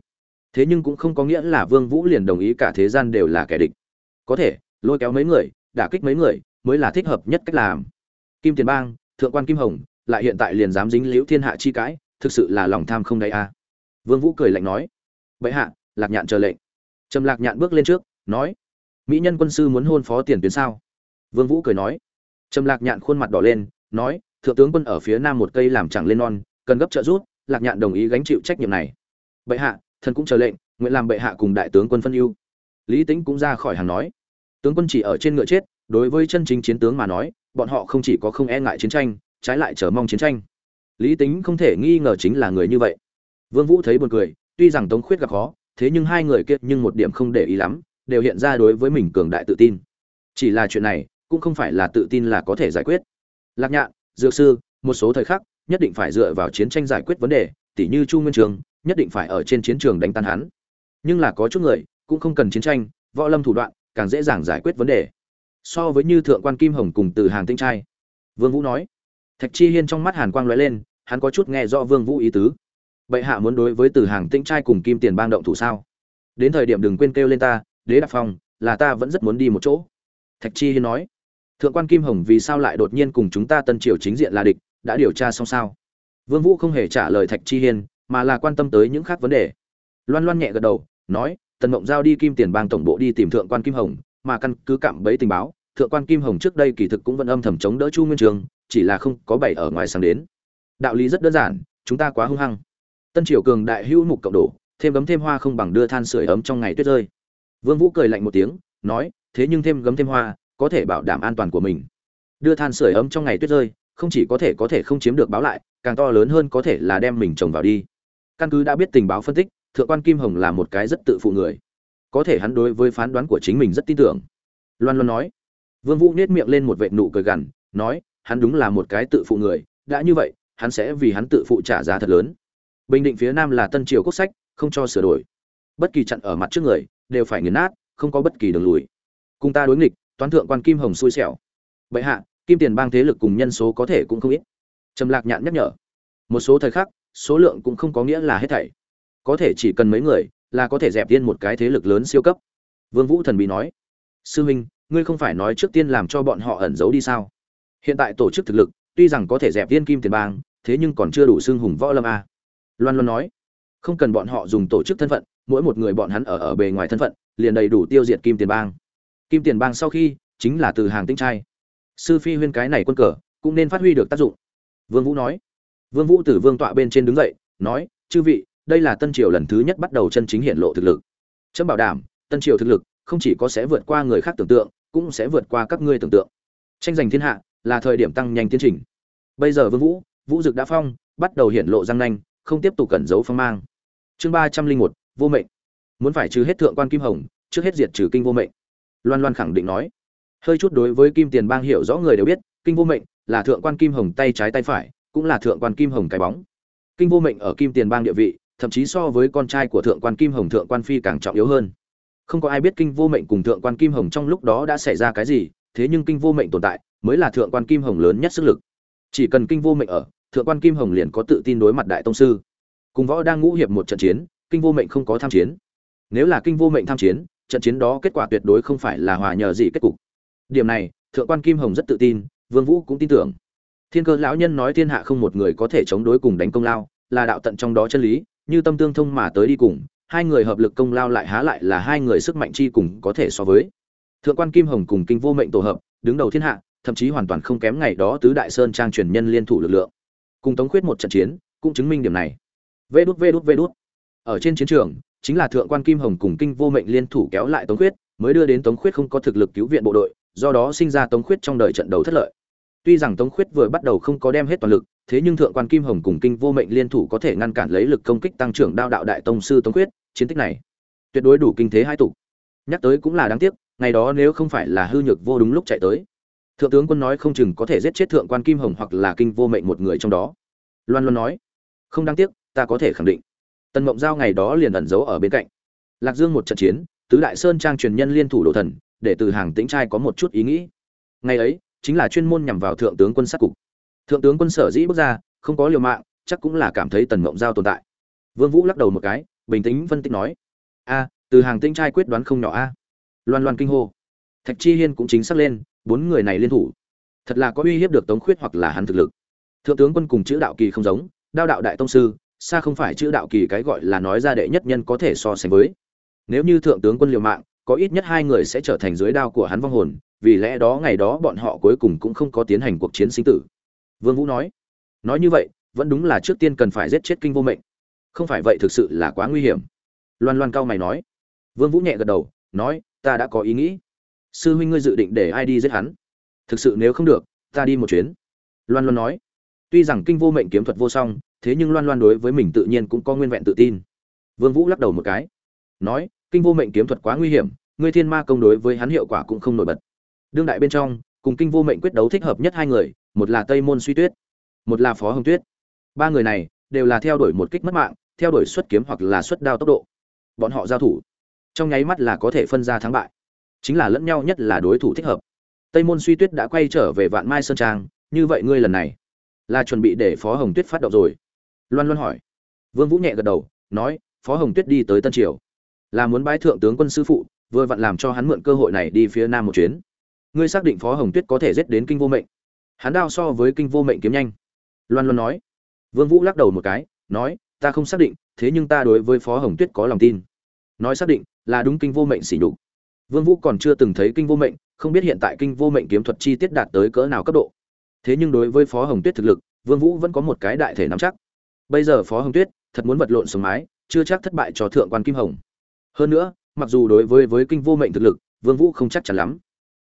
thế nhưng cũng không có nghĩa là vương vũ liền đồng ý cả thế gian đều là kẻ địch. Có thể, lôi kéo mấy người, đả kích mấy người, mới là thích hợp nhất cách làm. Kim tiền bang, thượng quan kim hồng, lại hiện tại liền dám dính liễu thiên hạ chi cãi, thực sự là lòng tham không đáy a. Vương vũ cười lạnh nói. Bệ hạ, lạc nhạn chờ lệnh. Trầm lạc nhạn bước lên trước, nói mỹ nhân quân sư muốn hôn phó tiền tuyến sao? Vương vũ cười nói. Trầm lạc nhạn khuôn mặt đỏ lên, nói, thượng tướng quân ở phía nam một cây làm chẳng lên non, cần gấp trợ giúp, lạc nhạn đồng ý gánh chịu trách nhiệm này. Bệ hạ, thần cũng chờ lệnh, nguyện làm bệ hạ cùng đại tướng quân phân ưu. Lý tính cũng ra khỏi hàng nói. Tướng quân chỉ ở trên ngựa chết, đối với chân chính chiến tướng mà nói, bọn họ không chỉ có không e ngại chiến tranh, trái lại chờ mong chiến tranh. Lý tính không thể nghi ngờ chính là người như vậy. Vương vũ thấy buồn cười, tuy rằng tống khuyết gặp khó, thế nhưng hai người kia nhưng một điểm không để ý lắm đều hiện ra đối với mình cường đại tự tin. Chỉ là chuyện này, cũng không phải là tự tin là có thể giải quyết. Lạc nhạn, dược sư, một số thời khắc, nhất định phải dựa vào chiến tranh giải quyết vấn đề, tỉ như chu nguyên trường, nhất định phải ở trên chiến trường đánh tan hắn. Nhưng là có chút người, cũng không cần chiến tranh, võ lâm thủ đoạn, càng dễ dàng giải quyết vấn đề. So với như thượng quan kim hồng cùng từ hàng tinh trai. Vương vũ nói, thạch chi hiên trong mắt hàn quang lóe lên, hắn có chút nghe rõ vương vũ ý tứ. Bệ hạ muốn đối với từ hàng tinh trai cùng kim tiền bang động thủ sao? Đến thời điểm đừng quên kêu lên ta đế đạp phong, là ta vẫn rất muốn đi một chỗ. Thạch chi hiên nói, thượng quan kim hồng vì sao lại đột nhiên cùng chúng ta tân triều chính diện là địch, đã điều tra xong sao? Vương vũ không hề trả lời thạch chi hiên, mà là quan tâm tới những khác vấn đề. Loan loan nhẹ gật đầu, nói, tần mộng giao đi kim tiền bang tổng bộ đi tìm thượng quan kim hồng, mà căn cứ cạm bẫy tình báo, thượng quan kim hồng trước đây kỳ thực cũng vẫn âm thầm chống đỡ chu nguyên trường, chỉ là không có bảy ở ngoài sáng đến. Đạo lý rất đơn giản, chúng ta quá hung hăng. Tân triều cường đại hữu mục cộng đổ, thêm ấm thêm hoa không bằng đưa than sưởi ấm trong ngày tuyết rơi vương vũ cười lạnh một tiếng, nói, thế nhưng thêm gấm thêm hoa, có thể bảo đảm an toàn của mình. Đưa than sưởi ấm trong ngày tuyết rơi, không chỉ có thể có thể không chiếm được báo lại, càng to lớn hơn có thể là đem mình trồng vào đi. Căn cứ đã biết tình báo phân tích, thượng quan kim hồng là một cái rất tự phụ người. Có thể hắn đối với phán đoán của chính mình rất tin tưởng. Loan loan nói. Vương vũ nhếch miệng lên một vệt nụ cười gằn, nói, hắn đúng là một cái tự phụ người, đã như vậy, hắn sẽ vì hắn tự phụ trả giá thật lớn. Bình định phía nam là tân triều quốc sách, không cho sửa đổi. Bất kỳ chặn ở mặt trước người đều phải nghiền nát, không có bất kỳ đường lùi. Cùng ta đối nghịch, toán thượng quan kim hồng xui xẻo. Bệ hạ, kim tiền bang thế lực cùng nhân số có thể cũng không ít. Trầm lạc nhạn nhắc nhở. Một số thời khắc, số lượng cũng không có nghĩa là hết thảy. Có thể chỉ cần mấy người, là có thể dẹp tiên một cái thế lực lớn siêu cấp. Vương vũ thần bí nói. Sư huynh ngươi không phải nói trước tiên làm cho bọn họ ẩn giấu đi sao? Hiện tại tổ chức thực lực, tuy rằng có thể dẹp tiên kim tiền bang, thế nhưng còn chưa đủ xương hùng võ lâm a. Loan loan nói. Không cần bọn họ dùng tổ chức thân phận mỗi một người bọn hắn ở ở bề ngoài thân phận, liền đầy đủ tiêu diệt kim tiền bang. Kim tiền bang sau khi chính là từ hàng tinh trai. Sư phi huyên cái này quân cờ cũng nên phát huy được tác dụng. Vương vũ nói. Vương vũ từ vương tọa bên trên đứng dậy, nói, chư vị, đây là tân triều lần thứ nhất bắt đầu chân chính hiện lộ thực lực. Chấm bảo đảm, tân triều thực lực không chỉ có sẽ vượt qua người khác tưởng tượng, cũng sẽ vượt qua các ngươi tưởng tượng. Tranh giành thiên hạ là thời điểm tăng nhanh tiến trình. Bây giờ vương vũ vũ dực đã phong, bắt đầu hiện lộ răng nanh, không tiếp tục cẩn giấu phong mang. Chương ba trăm linh một vô mệnh. Muốn phải trừ hết thượng quan kim hồng, trước hết diệt trừ kinh vô mệnh. Loan loan khẳng định nói. Hơi chút đối với kim tiền bang hiểu rõ người đều biết, kinh vô mệnh là thượng quan kim hồng tay trái tay phải, cũng là thượng quan kim hồng cái bóng. Kinh vô mệnh ở kim tiền bang địa vị, thậm chí so với con trai của thượng quan kim hồng thượng quan phi càng trọng yếu hơn. Không có ai biết kinh vô mệnh cùng thượng quan kim hồng trong lúc đó đã xảy ra cái gì, thế nhưng kinh vô mệnh tồn tại mới là thượng quan kim hồng lớn nhất sức lực. Chỉ cần kinh vô mệnh ở, thượng quan kim hồng liền có tự tin đối mặt đại tông sư. Cùng võ đang ngũ hiệp một trận chiến kinh vô mệnh không có tham chiến. Nếu là kinh vô mệnh tham chiến, trận chiến đó kết quả tuyệt đối không phải là hòa nhờ gì kết cục. Điểm này, thượng quan kim hồng rất tự tin, vương vũ cũng tin tưởng. Thiên cơ lão nhân nói thiên hạ không một người có thể chống đối cùng đánh công lao, là đạo tận trong đó chân lý, như tâm tương thông mà tới đi cùng, hai người hợp lực công lao lại há lại là hai người sức mạnh chi cùng có thể so với. Thượng quan kim hồng cùng kinh vô mệnh tổ hợp, đứng đầu thiên hạ, thậm chí hoàn toàn không kém ngày đó tứ đại sơn trang truyền nhân liên thủ lực lượng. Cùng tống khuyết một trận chiến, cũng chứng minh điểm này. Vê đút vê đút vê đút ở trên chiến trường, chính là thượng quan kim hồng cùng kinh vô mệnh liên thủ kéo lại tống khuyết, mới đưa đến tống khuyết không có thực lực cứu viện bộ đội, do đó sinh ra tống khuyết trong đời trận đấu thất lợi. Tuy rằng tống khuyết vừa bắt đầu không có đem hết toàn lực, thế nhưng thượng quan kim hồng cùng kinh vô mệnh liên thủ có thể ngăn cản lấy lực công kích tăng trưởng đao đạo đại tông sư tống khuyết, chiến tích này tuyệt đối đủ kinh thế hai tục nhắc tới cũng là đáng tiếc, ngày đó nếu không phải là hư nhược vô đúng lúc chạy tới, thượng tướng quân nói không chừng có thể giết chết thượng quan kim hồng hoặc là kinh vô mệnh một người trong đó. Loan loan nói, không đáng tiếc, ta có thể khẳng định tần mộng giao ngày đó liền ẩn giấu ở bên cạnh. Lạc dương một trận chiến, tứ đại sơn trang truyền nhân liên thủ đồ thần, để từ hàng tĩnh trai có một chút ý nghĩ. Ngày ấy, chính là chuyên môn nhằm vào thượng tướng quân sát cục. Thượng tướng quân sở dĩ bước ra, không có liều mạng, chắc cũng là cảm thấy tần mộng giao tồn tại. Vương vũ lắc đầu một cái, bình tĩnh phân tích nói, a, từ hàng tĩnh trai quyết đoán không nhỏ a. Loan loan kinh hô. Thạch chi hiên cũng chính xác lên, bốn người này liên thủ. Thật là có uy hiếp được tống khuyết hoặc là hắn thực lực. Thượng tướng quân cùng chữ đạo kỳ không giống, đao đạo đại tông sư xa không phải chữ đạo kỳ cái gọi là nói ra đệ nhất nhân có thể so sánh với. Nếu như thượng tướng quân liều mạng, có ít nhất hai người sẽ trở thành dưới đao của hắn vong hồn, vì lẽ đó ngày đó bọn họ cuối cùng cũng không có tiến hành cuộc chiến sinh tử. Vương vũ nói nói như vậy, vẫn đúng là trước tiên cần phải giết chết kinh vô mệnh. Không phải vậy thực sự là quá nguy hiểm. Loan loan cao mày nói. Vương vũ nhẹ gật đầu, nói, ta đã có ý nghĩ. Sư huynh ngươi dự định để ai đi giết hắn? Thực sự nếu không được, ta đi một chuyến. Loan loan nói, tuy rằng kinh vô mệnh kiếm thuật vô song thế nhưng loan loan đối với mình tự nhiên cũng có nguyên vẹn tự tin. Vương vũ lắc đầu một cái, nói, kinh vô mệnh kiếm thuật quá nguy hiểm, ngươi thiên ma công đối với hắn hiệu quả cũng không nổi bật. Đương đại bên trong, cùng kinh vô mệnh quyết đấu thích hợp nhất hai người, một là tây môn suy tuyết, một là phó hồng tuyết. Ba người này đều là theo đuổi một kích mất mạng, theo đuổi xuất kiếm hoặc là xuất đao tốc độ. Bọn họ giao thủ, trong nháy mắt là có thể phân ra thắng bại. Chính là lẫn nhau nhất là đối thủ thích hợp. Tây môn suy tuyết đã quay trở về vạn mai sơn trang, như vậy ngươi lần này là chuẩn bị để phó hồng tuyết phát động rồi loan loan hỏi. Vương vũ nhẹ gật đầu, nói, phó hồng tuyết đi tới tân triều. Là muốn bái thượng tướng quân sư phụ, vừa vặn làm cho hắn mượn cơ hội này đi phía nam một chuyến. Ngươi xác định phó hồng tuyết có thể giết đến kinh vô mệnh? Hắn đao so với kinh vô mệnh kiếm nhanh. Loan loan nói. Vương vũ lắc đầu một cái, nói, ta không xác định, thế nhưng ta đối với phó hồng tuyết có lòng tin. Nói xác định, là đúng kinh vô mệnh xỉ nhục. Vương vũ còn chưa từng thấy kinh vô mệnh, không biết hiện tại kinh vô mệnh kiếm thuật chi tiết đạt tới cỡ nào cấp độ. Thế nhưng đối với phó hồng tuyết thực lực, vương vũ vẫn có một cái đại thể nắm chắc bây giờ phó hồng tuyết thật muốn vật lộn sống mái, chưa chắc thất bại cho thượng quan kim hồng. Hơn nữa, mặc dù đối với với kinh vô mệnh thực lực, vương vũ không chắc chắn lắm.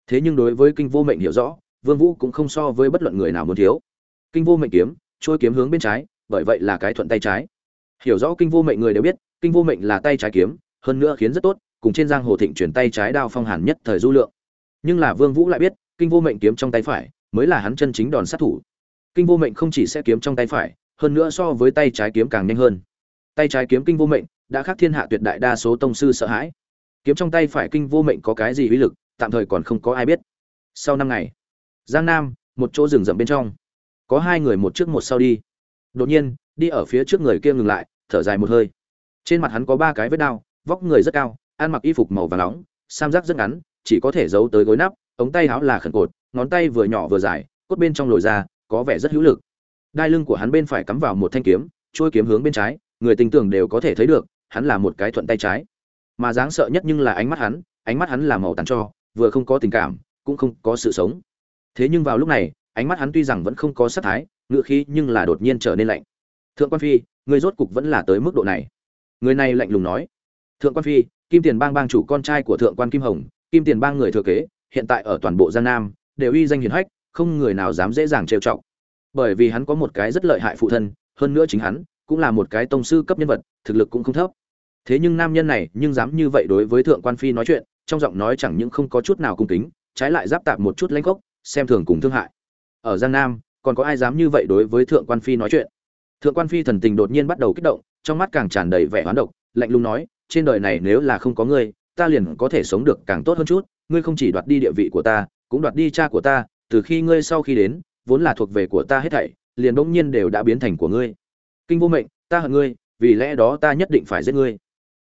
Thế nhưng đối với kinh vô mệnh hiểu rõ, vương vũ cũng không so với bất luận người nào muốn thiếu. Kinh vô mệnh kiếm, trôi kiếm hướng bên trái, bởi vậy là cái thuận tay trái. Hiểu rõ kinh vô mệnh người đều biết, kinh vô mệnh là tay trái kiếm, hơn nữa khiến rất tốt, cùng trên giang hồ thịnh chuyển tay trái đao phong hàn nhất thời du lượng. Nhưng là vương vũ lại biết, kinh vô mệnh kiếm trong tay phải, mới là hắn chân chính đòn sát thủ. Kinh vô mệnh không chỉ sẽ kiếm trong tay phải hơn nữa so với tay trái kiếm càng nhanh hơn. Tay trái kiếm kinh vô mệnh, đã khác thiên hạ tuyệt đại đa số tông sư sợ hãi. Kiếm trong tay phải kinh vô mệnh có cái gì uy lực, tạm thời còn không có ai biết. Sau năm ngày, giang nam, một chỗ rừng rậm bên trong. Có hai người một trước một sau đi. Đột nhiên, đi ở phía trước người kia ngừng lại, thở dài một hơi. Trên mặt hắn có ba cái vết đao, vóc người rất cao, ăn mặc y phục màu vàng nóng, sam giác rất ngắn, chỉ có thể giấu tới gối nắp, ống tay áo là khẩn cột, ngón tay vừa nhỏ vừa dài, cốt bên trong lồi ra, có vẻ rất hữu lực đai lưng của hắn bên phải cắm vào một thanh kiếm trôi kiếm hướng bên trái, người tình tưởng đều có thể thấy được, hắn là một cái thuận tay trái. Mà dáng sợ nhất nhưng là ánh mắt hắn, ánh mắt hắn là màu tàn cho, vừa không có tình cảm, cũng không có sự sống. Thế nhưng vào lúc này, ánh mắt hắn tuy rằng vẫn không có sát thái, ngựa khí nhưng là đột nhiên trở nên lạnh. Thượng quan phi người rốt cục vẫn là tới mức độ này? Người này lạnh lùng nói. Thượng quan phi, kim tiền bang bang chủ con trai của thượng quan kim hồng, kim tiền bang người thừa kế, hiện tại ở toàn bộ giang nam, đều uy danh hiển hách, không người nào dám dễ dàng trêu chọc bởi vì hắn có một cái rất lợi hại phụ thân, hơn nữa chính hắn cũng là một cái tông sư cấp nhân vật, thực lực cũng không thấp. Thế nhưng nam nhân này nhưng dám như vậy đối với thượng quan phi nói chuyện, trong giọng nói chẳng những không có chút nào cung kính, trái lại giáp tạp một chút lãnh gốc, xem thường cùng thương hại. Ở giang nam, còn có ai dám như vậy đối với thượng quan phi nói chuyện? Thượng quan phi thần tình đột nhiên bắt đầu kích động, trong mắt càng tràn đầy vẻ hoán độc, lạnh lùng nói, trên đời này nếu là không có ngươi, ta liền có thể sống được càng tốt hơn chút, ngươi không chỉ đoạt đi địa vị của ta, cũng đoạt đi cha của ta, từ khi ngươi sau khi đến vốn là thuộc về của ta hết thảy, liền bỗng nhiên đều đã biến thành của ngươi. Kinh vô mệnh, ta hận ngươi, vì lẽ đó ta nhất định phải giết ngươi.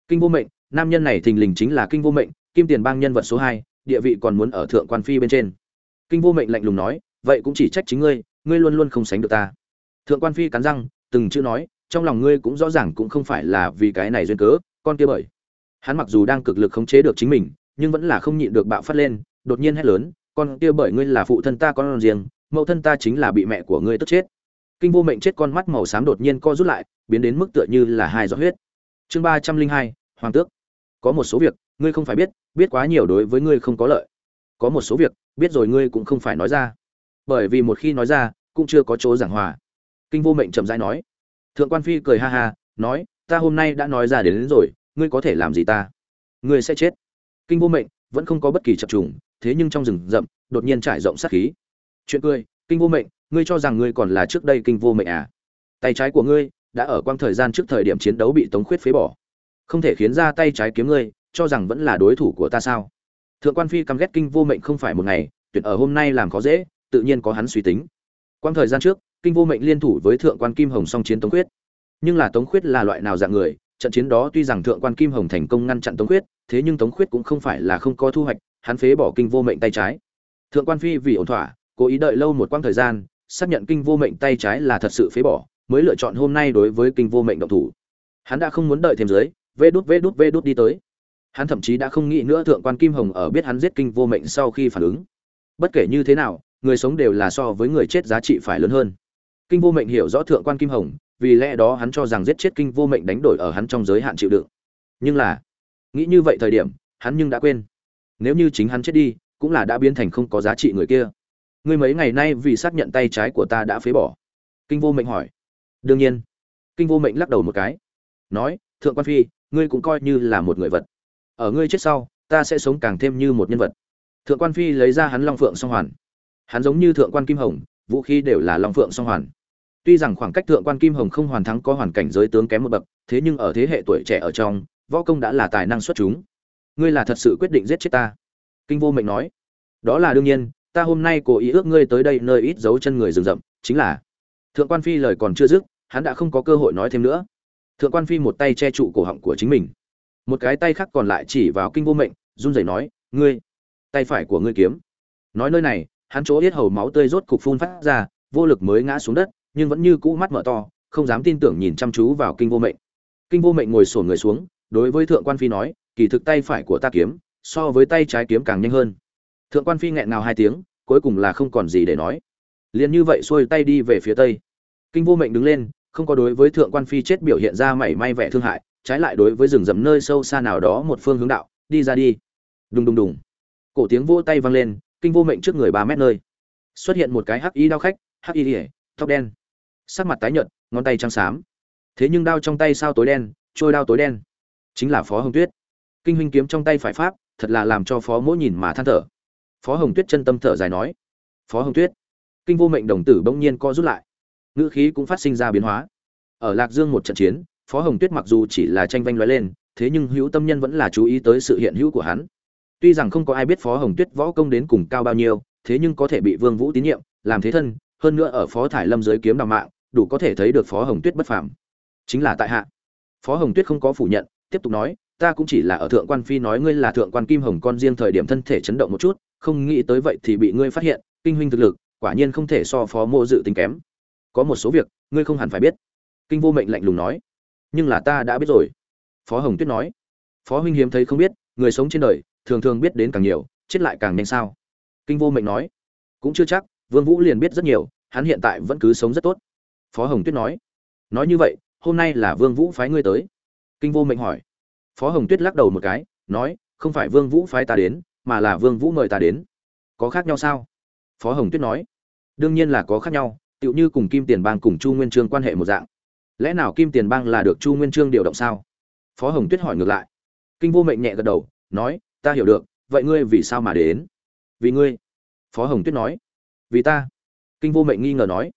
Kinh vô mệnh, nam nhân này thình lình chính là kinh vô mệnh, kim tiền bang nhân vật số hai, địa vị còn muốn ở thượng quan phi bên trên. Kinh vô mệnh lạnh lùng nói, vậy cũng chỉ trách chính ngươi ngươi luôn luôn không sánh được ta. Thượng quan phi cắn răng, từng chữ nói, trong lòng ngươi cũng rõ ràng cũng không phải là vì cái này duyên cớ, con kia bởi. Hắn mặc dù đang cực lực khống chế được chính mình, nhưng vẫn là không nhịn được bạo phát lên, đột nhiên hét lớn, con kia bởi ngươi là phụ thân ta con riêng mẫu thân ta chính là bị mẹ của ngươi tức chết. Kinh vô mệnh chết con mắt màu xám đột nhiên co rút lại biến đến mức tựa như là hai giọt huyết. Chương ba trăm linh hai hoàng tước. Có một số việc ngươi không phải biết biết quá nhiều đối với ngươi không có lợi. Có một số việc biết rồi ngươi cũng không phải nói ra. Bởi vì một khi nói ra cũng chưa có chỗ giảng hòa. Kinh vô mệnh chậm rãi nói. Thượng quan phi cười ha ha nói ta hôm nay đã nói ra đến, đến rồi ngươi có thể làm gì ta? Ngươi sẽ chết. Kinh vô mệnh vẫn không có bất kỳ chập trùng thế nhưng trong rừng rậm đột nhiên trải rộng sát khí chuyện cười, kinh vô mệnh, ngươi cho rằng ngươi còn là trước đây kinh vô mệnh à? Tay trái của ngươi đã ở quang thời gian trước thời điểm chiến đấu bị tống khuyết phế bỏ. Không thể khiến ra tay trái kiếm ngươi, cho rằng vẫn là đối thủ của ta sao? Thượng quan phi căm ghét kinh vô mệnh không phải một ngày, tuyệt ở hôm nay làm khó dễ, tự nhiên có hắn suy tính. Quang thời gian trước, kinh vô mệnh liên thủ với thượng quan kim hồng song chiến tống khuyết. Nhưng là tống khuyết là loại nào dạng người? Trận chiến đó tuy rằng thượng quan kim hồng thành công ngăn chặn tống khuyết, thế nhưng tống khuyết cũng không phải là không có thu hoạch, hắn phế bỏ kinh vô mệnh tay trái. Thượng quan phi vì ổn thỏa cố ý đợi lâu một quãng thời gian, xác nhận kinh vô mệnh tay trái là thật sự phế bỏ, mới lựa chọn hôm nay đối với kinh vô mệnh động thủ. Hắn đã không muốn đợi thêm dưới, vê đút vê đút vê đút đi tới. Hắn thậm chí đã không nghĩ nữa thượng quan kim hồng ở biết hắn giết kinh vô mệnh sau khi phản ứng. Bất kể như thế nào, người sống đều là so với người chết giá trị phải lớn hơn. Kinh vô mệnh hiểu rõ thượng quan kim hồng, vì lẽ đó hắn cho rằng giết chết kinh vô mệnh đánh đổi ở hắn trong giới hạn chịu đựng. Nhưng là, nghĩ như vậy thời điểm, hắn nhưng đã quên. Nếu như chính hắn chết đi, cũng là đã biến thành không có giá trị người kia ngươi mấy ngày nay vì xác nhận tay trái của ta đã phế bỏ. Kinh vô mệnh hỏi. Đương nhiên. Kinh vô mệnh lắc đầu một cái. Nói, thượng quan phi, ngươi cũng coi như là một người vật. Ở ngươi chết sau, ta sẽ sống càng thêm như một nhân vật. Thượng quan phi lấy ra hắn long phượng song hoàn. Hắn giống như thượng quan kim hồng, vũ khí đều là long phượng song hoàn. Tuy rằng khoảng cách thượng quan kim hồng không hoàn thắng có hoàn cảnh giới tướng kém một bậc, thế nhưng ở thế hệ tuổi trẻ ở trong, võ công đã là tài năng xuất chúng. Ngươi là thật sự quyết định giết chết ta. Kinh vô mệnh nói. Đó là đương nhiên ta hôm nay cố ý ước ngươi tới đây nơi ít dấu chân người rừng rậm, chính là, thượng quan phi lời còn chưa dứt, hắn đã không có cơ hội nói thêm nữa. Thượng quan phi một tay che trụ cổ họng của chính mình. Một cái tay khác còn lại chỉ vào kinh vô mệnh, run rẩy nói, ngươi, tay phải của ngươi kiếm. Nói nơi này, hắn chỗ yết hầu máu tươi rốt cục phun phát ra, vô lực mới ngã xuống đất, nhưng vẫn như cũ mắt mở to, không dám tin tưởng nhìn chăm chú vào kinh vô mệnh. Kinh vô mệnh ngồi sổn người xuống, đối với thượng quan phi nói, kỳ thực tay phải của ta kiếm, so với tay trái kiếm càng nhanh hơn thượng quan phi nghẹn ngào hai tiếng, cuối cùng là không còn gì để nói. Liền như vậy xuôi tay đi về phía tây. Kinh vô mệnh đứng lên, không có đối với thượng quan phi chết biểu hiện ra mảy may vẻ thương hại, trái lại đối với rừng rậm nơi sâu xa nào đó một phương hướng đạo, đi ra đi. Đùng đùng đùng. Cổ tiếng vỗ tay vang lên, kinh vô mệnh trước người ba mét nơi. Xuất hiện một cái hắc y đao khách, hắc y ỉa tóc đen. Sắc mặt tái nhợt, ngón tay trắng xám. Thế nhưng đao trong tay sao tối đen, trôi đao tối đen. Chính là phó hồng tuyết. Kinh huynh kiếm trong tay phải pháp, thật là làm cho phó mỗi nhìn mà than thở phó hồng tuyết chân tâm thở dài nói. Phó hồng tuyết, kinh vô mệnh đồng tử bỗng nhiên co rút lại. Ngữ khí cũng phát sinh ra biến hóa. Ở lạc dương một trận chiến, phó hồng tuyết mặc dù chỉ là tranh vanh nói lên, thế nhưng hữu tâm nhân vẫn là chú ý tới sự hiện hữu của hắn. Tuy rằng không có ai biết phó hồng tuyết võ công đến cùng cao bao nhiêu, thế nhưng có thể bị vương vũ tín nhiệm, làm thế thân, hơn nữa ở phó thải lâm dưới kiếm đào mạng, đủ có thể thấy được phó hồng tuyết bất phàm. Chính là tại hạ. Phó hồng tuyết không có phủ nhận, tiếp tục nói, ta cũng chỉ là ở thượng quan phi nói ngươi là thượng quan kim hồng con riêng thời điểm thân thể chấn động một chút không nghĩ tới vậy thì bị ngươi phát hiện, kinh huynh thực lực, quả nhiên không thể so phó mô dự tính kém. Có một số việc, ngươi không hẳn phải biết. Kinh vô mệnh lạnh lùng nói. Nhưng là ta đã biết rồi. Phó hồng tuyết nói. Phó huynh hiếm thấy không biết, người sống trên đời, thường thường biết đến càng nhiều, chết lại càng nhanh sao? Kinh vô mệnh nói. Cũng chưa chắc, vương vũ liền biết rất nhiều, hắn hiện tại vẫn cứ sống rất tốt. Phó hồng tuyết nói. Nói như vậy, hôm nay là vương vũ phái ngươi tới. Kinh vô mệnh hỏi. Phó hồng tuyết lắc đầu một cái, nói, không phải vương vũ phái ta đến mà là vương vũ mời ta đến. Có khác nhau sao? Phó hồng tuyết nói. Đương nhiên là có khác nhau, tựu như cùng kim tiền bang cùng chu nguyên trương quan hệ một dạng. Lẽ nào kim tiền bang là được chu nguyên trương điều động sao? Phó hồng tuyết hỏi ngược lại. Kinh vô mệnh nhẹ gật đầu, nói, ta hiểu được, vậy ngươi vì sao mà đến? Vì ngươi. Phó hồng tuyết nói. Vì ta. Kinh vô mệnh nghi ngờ nói.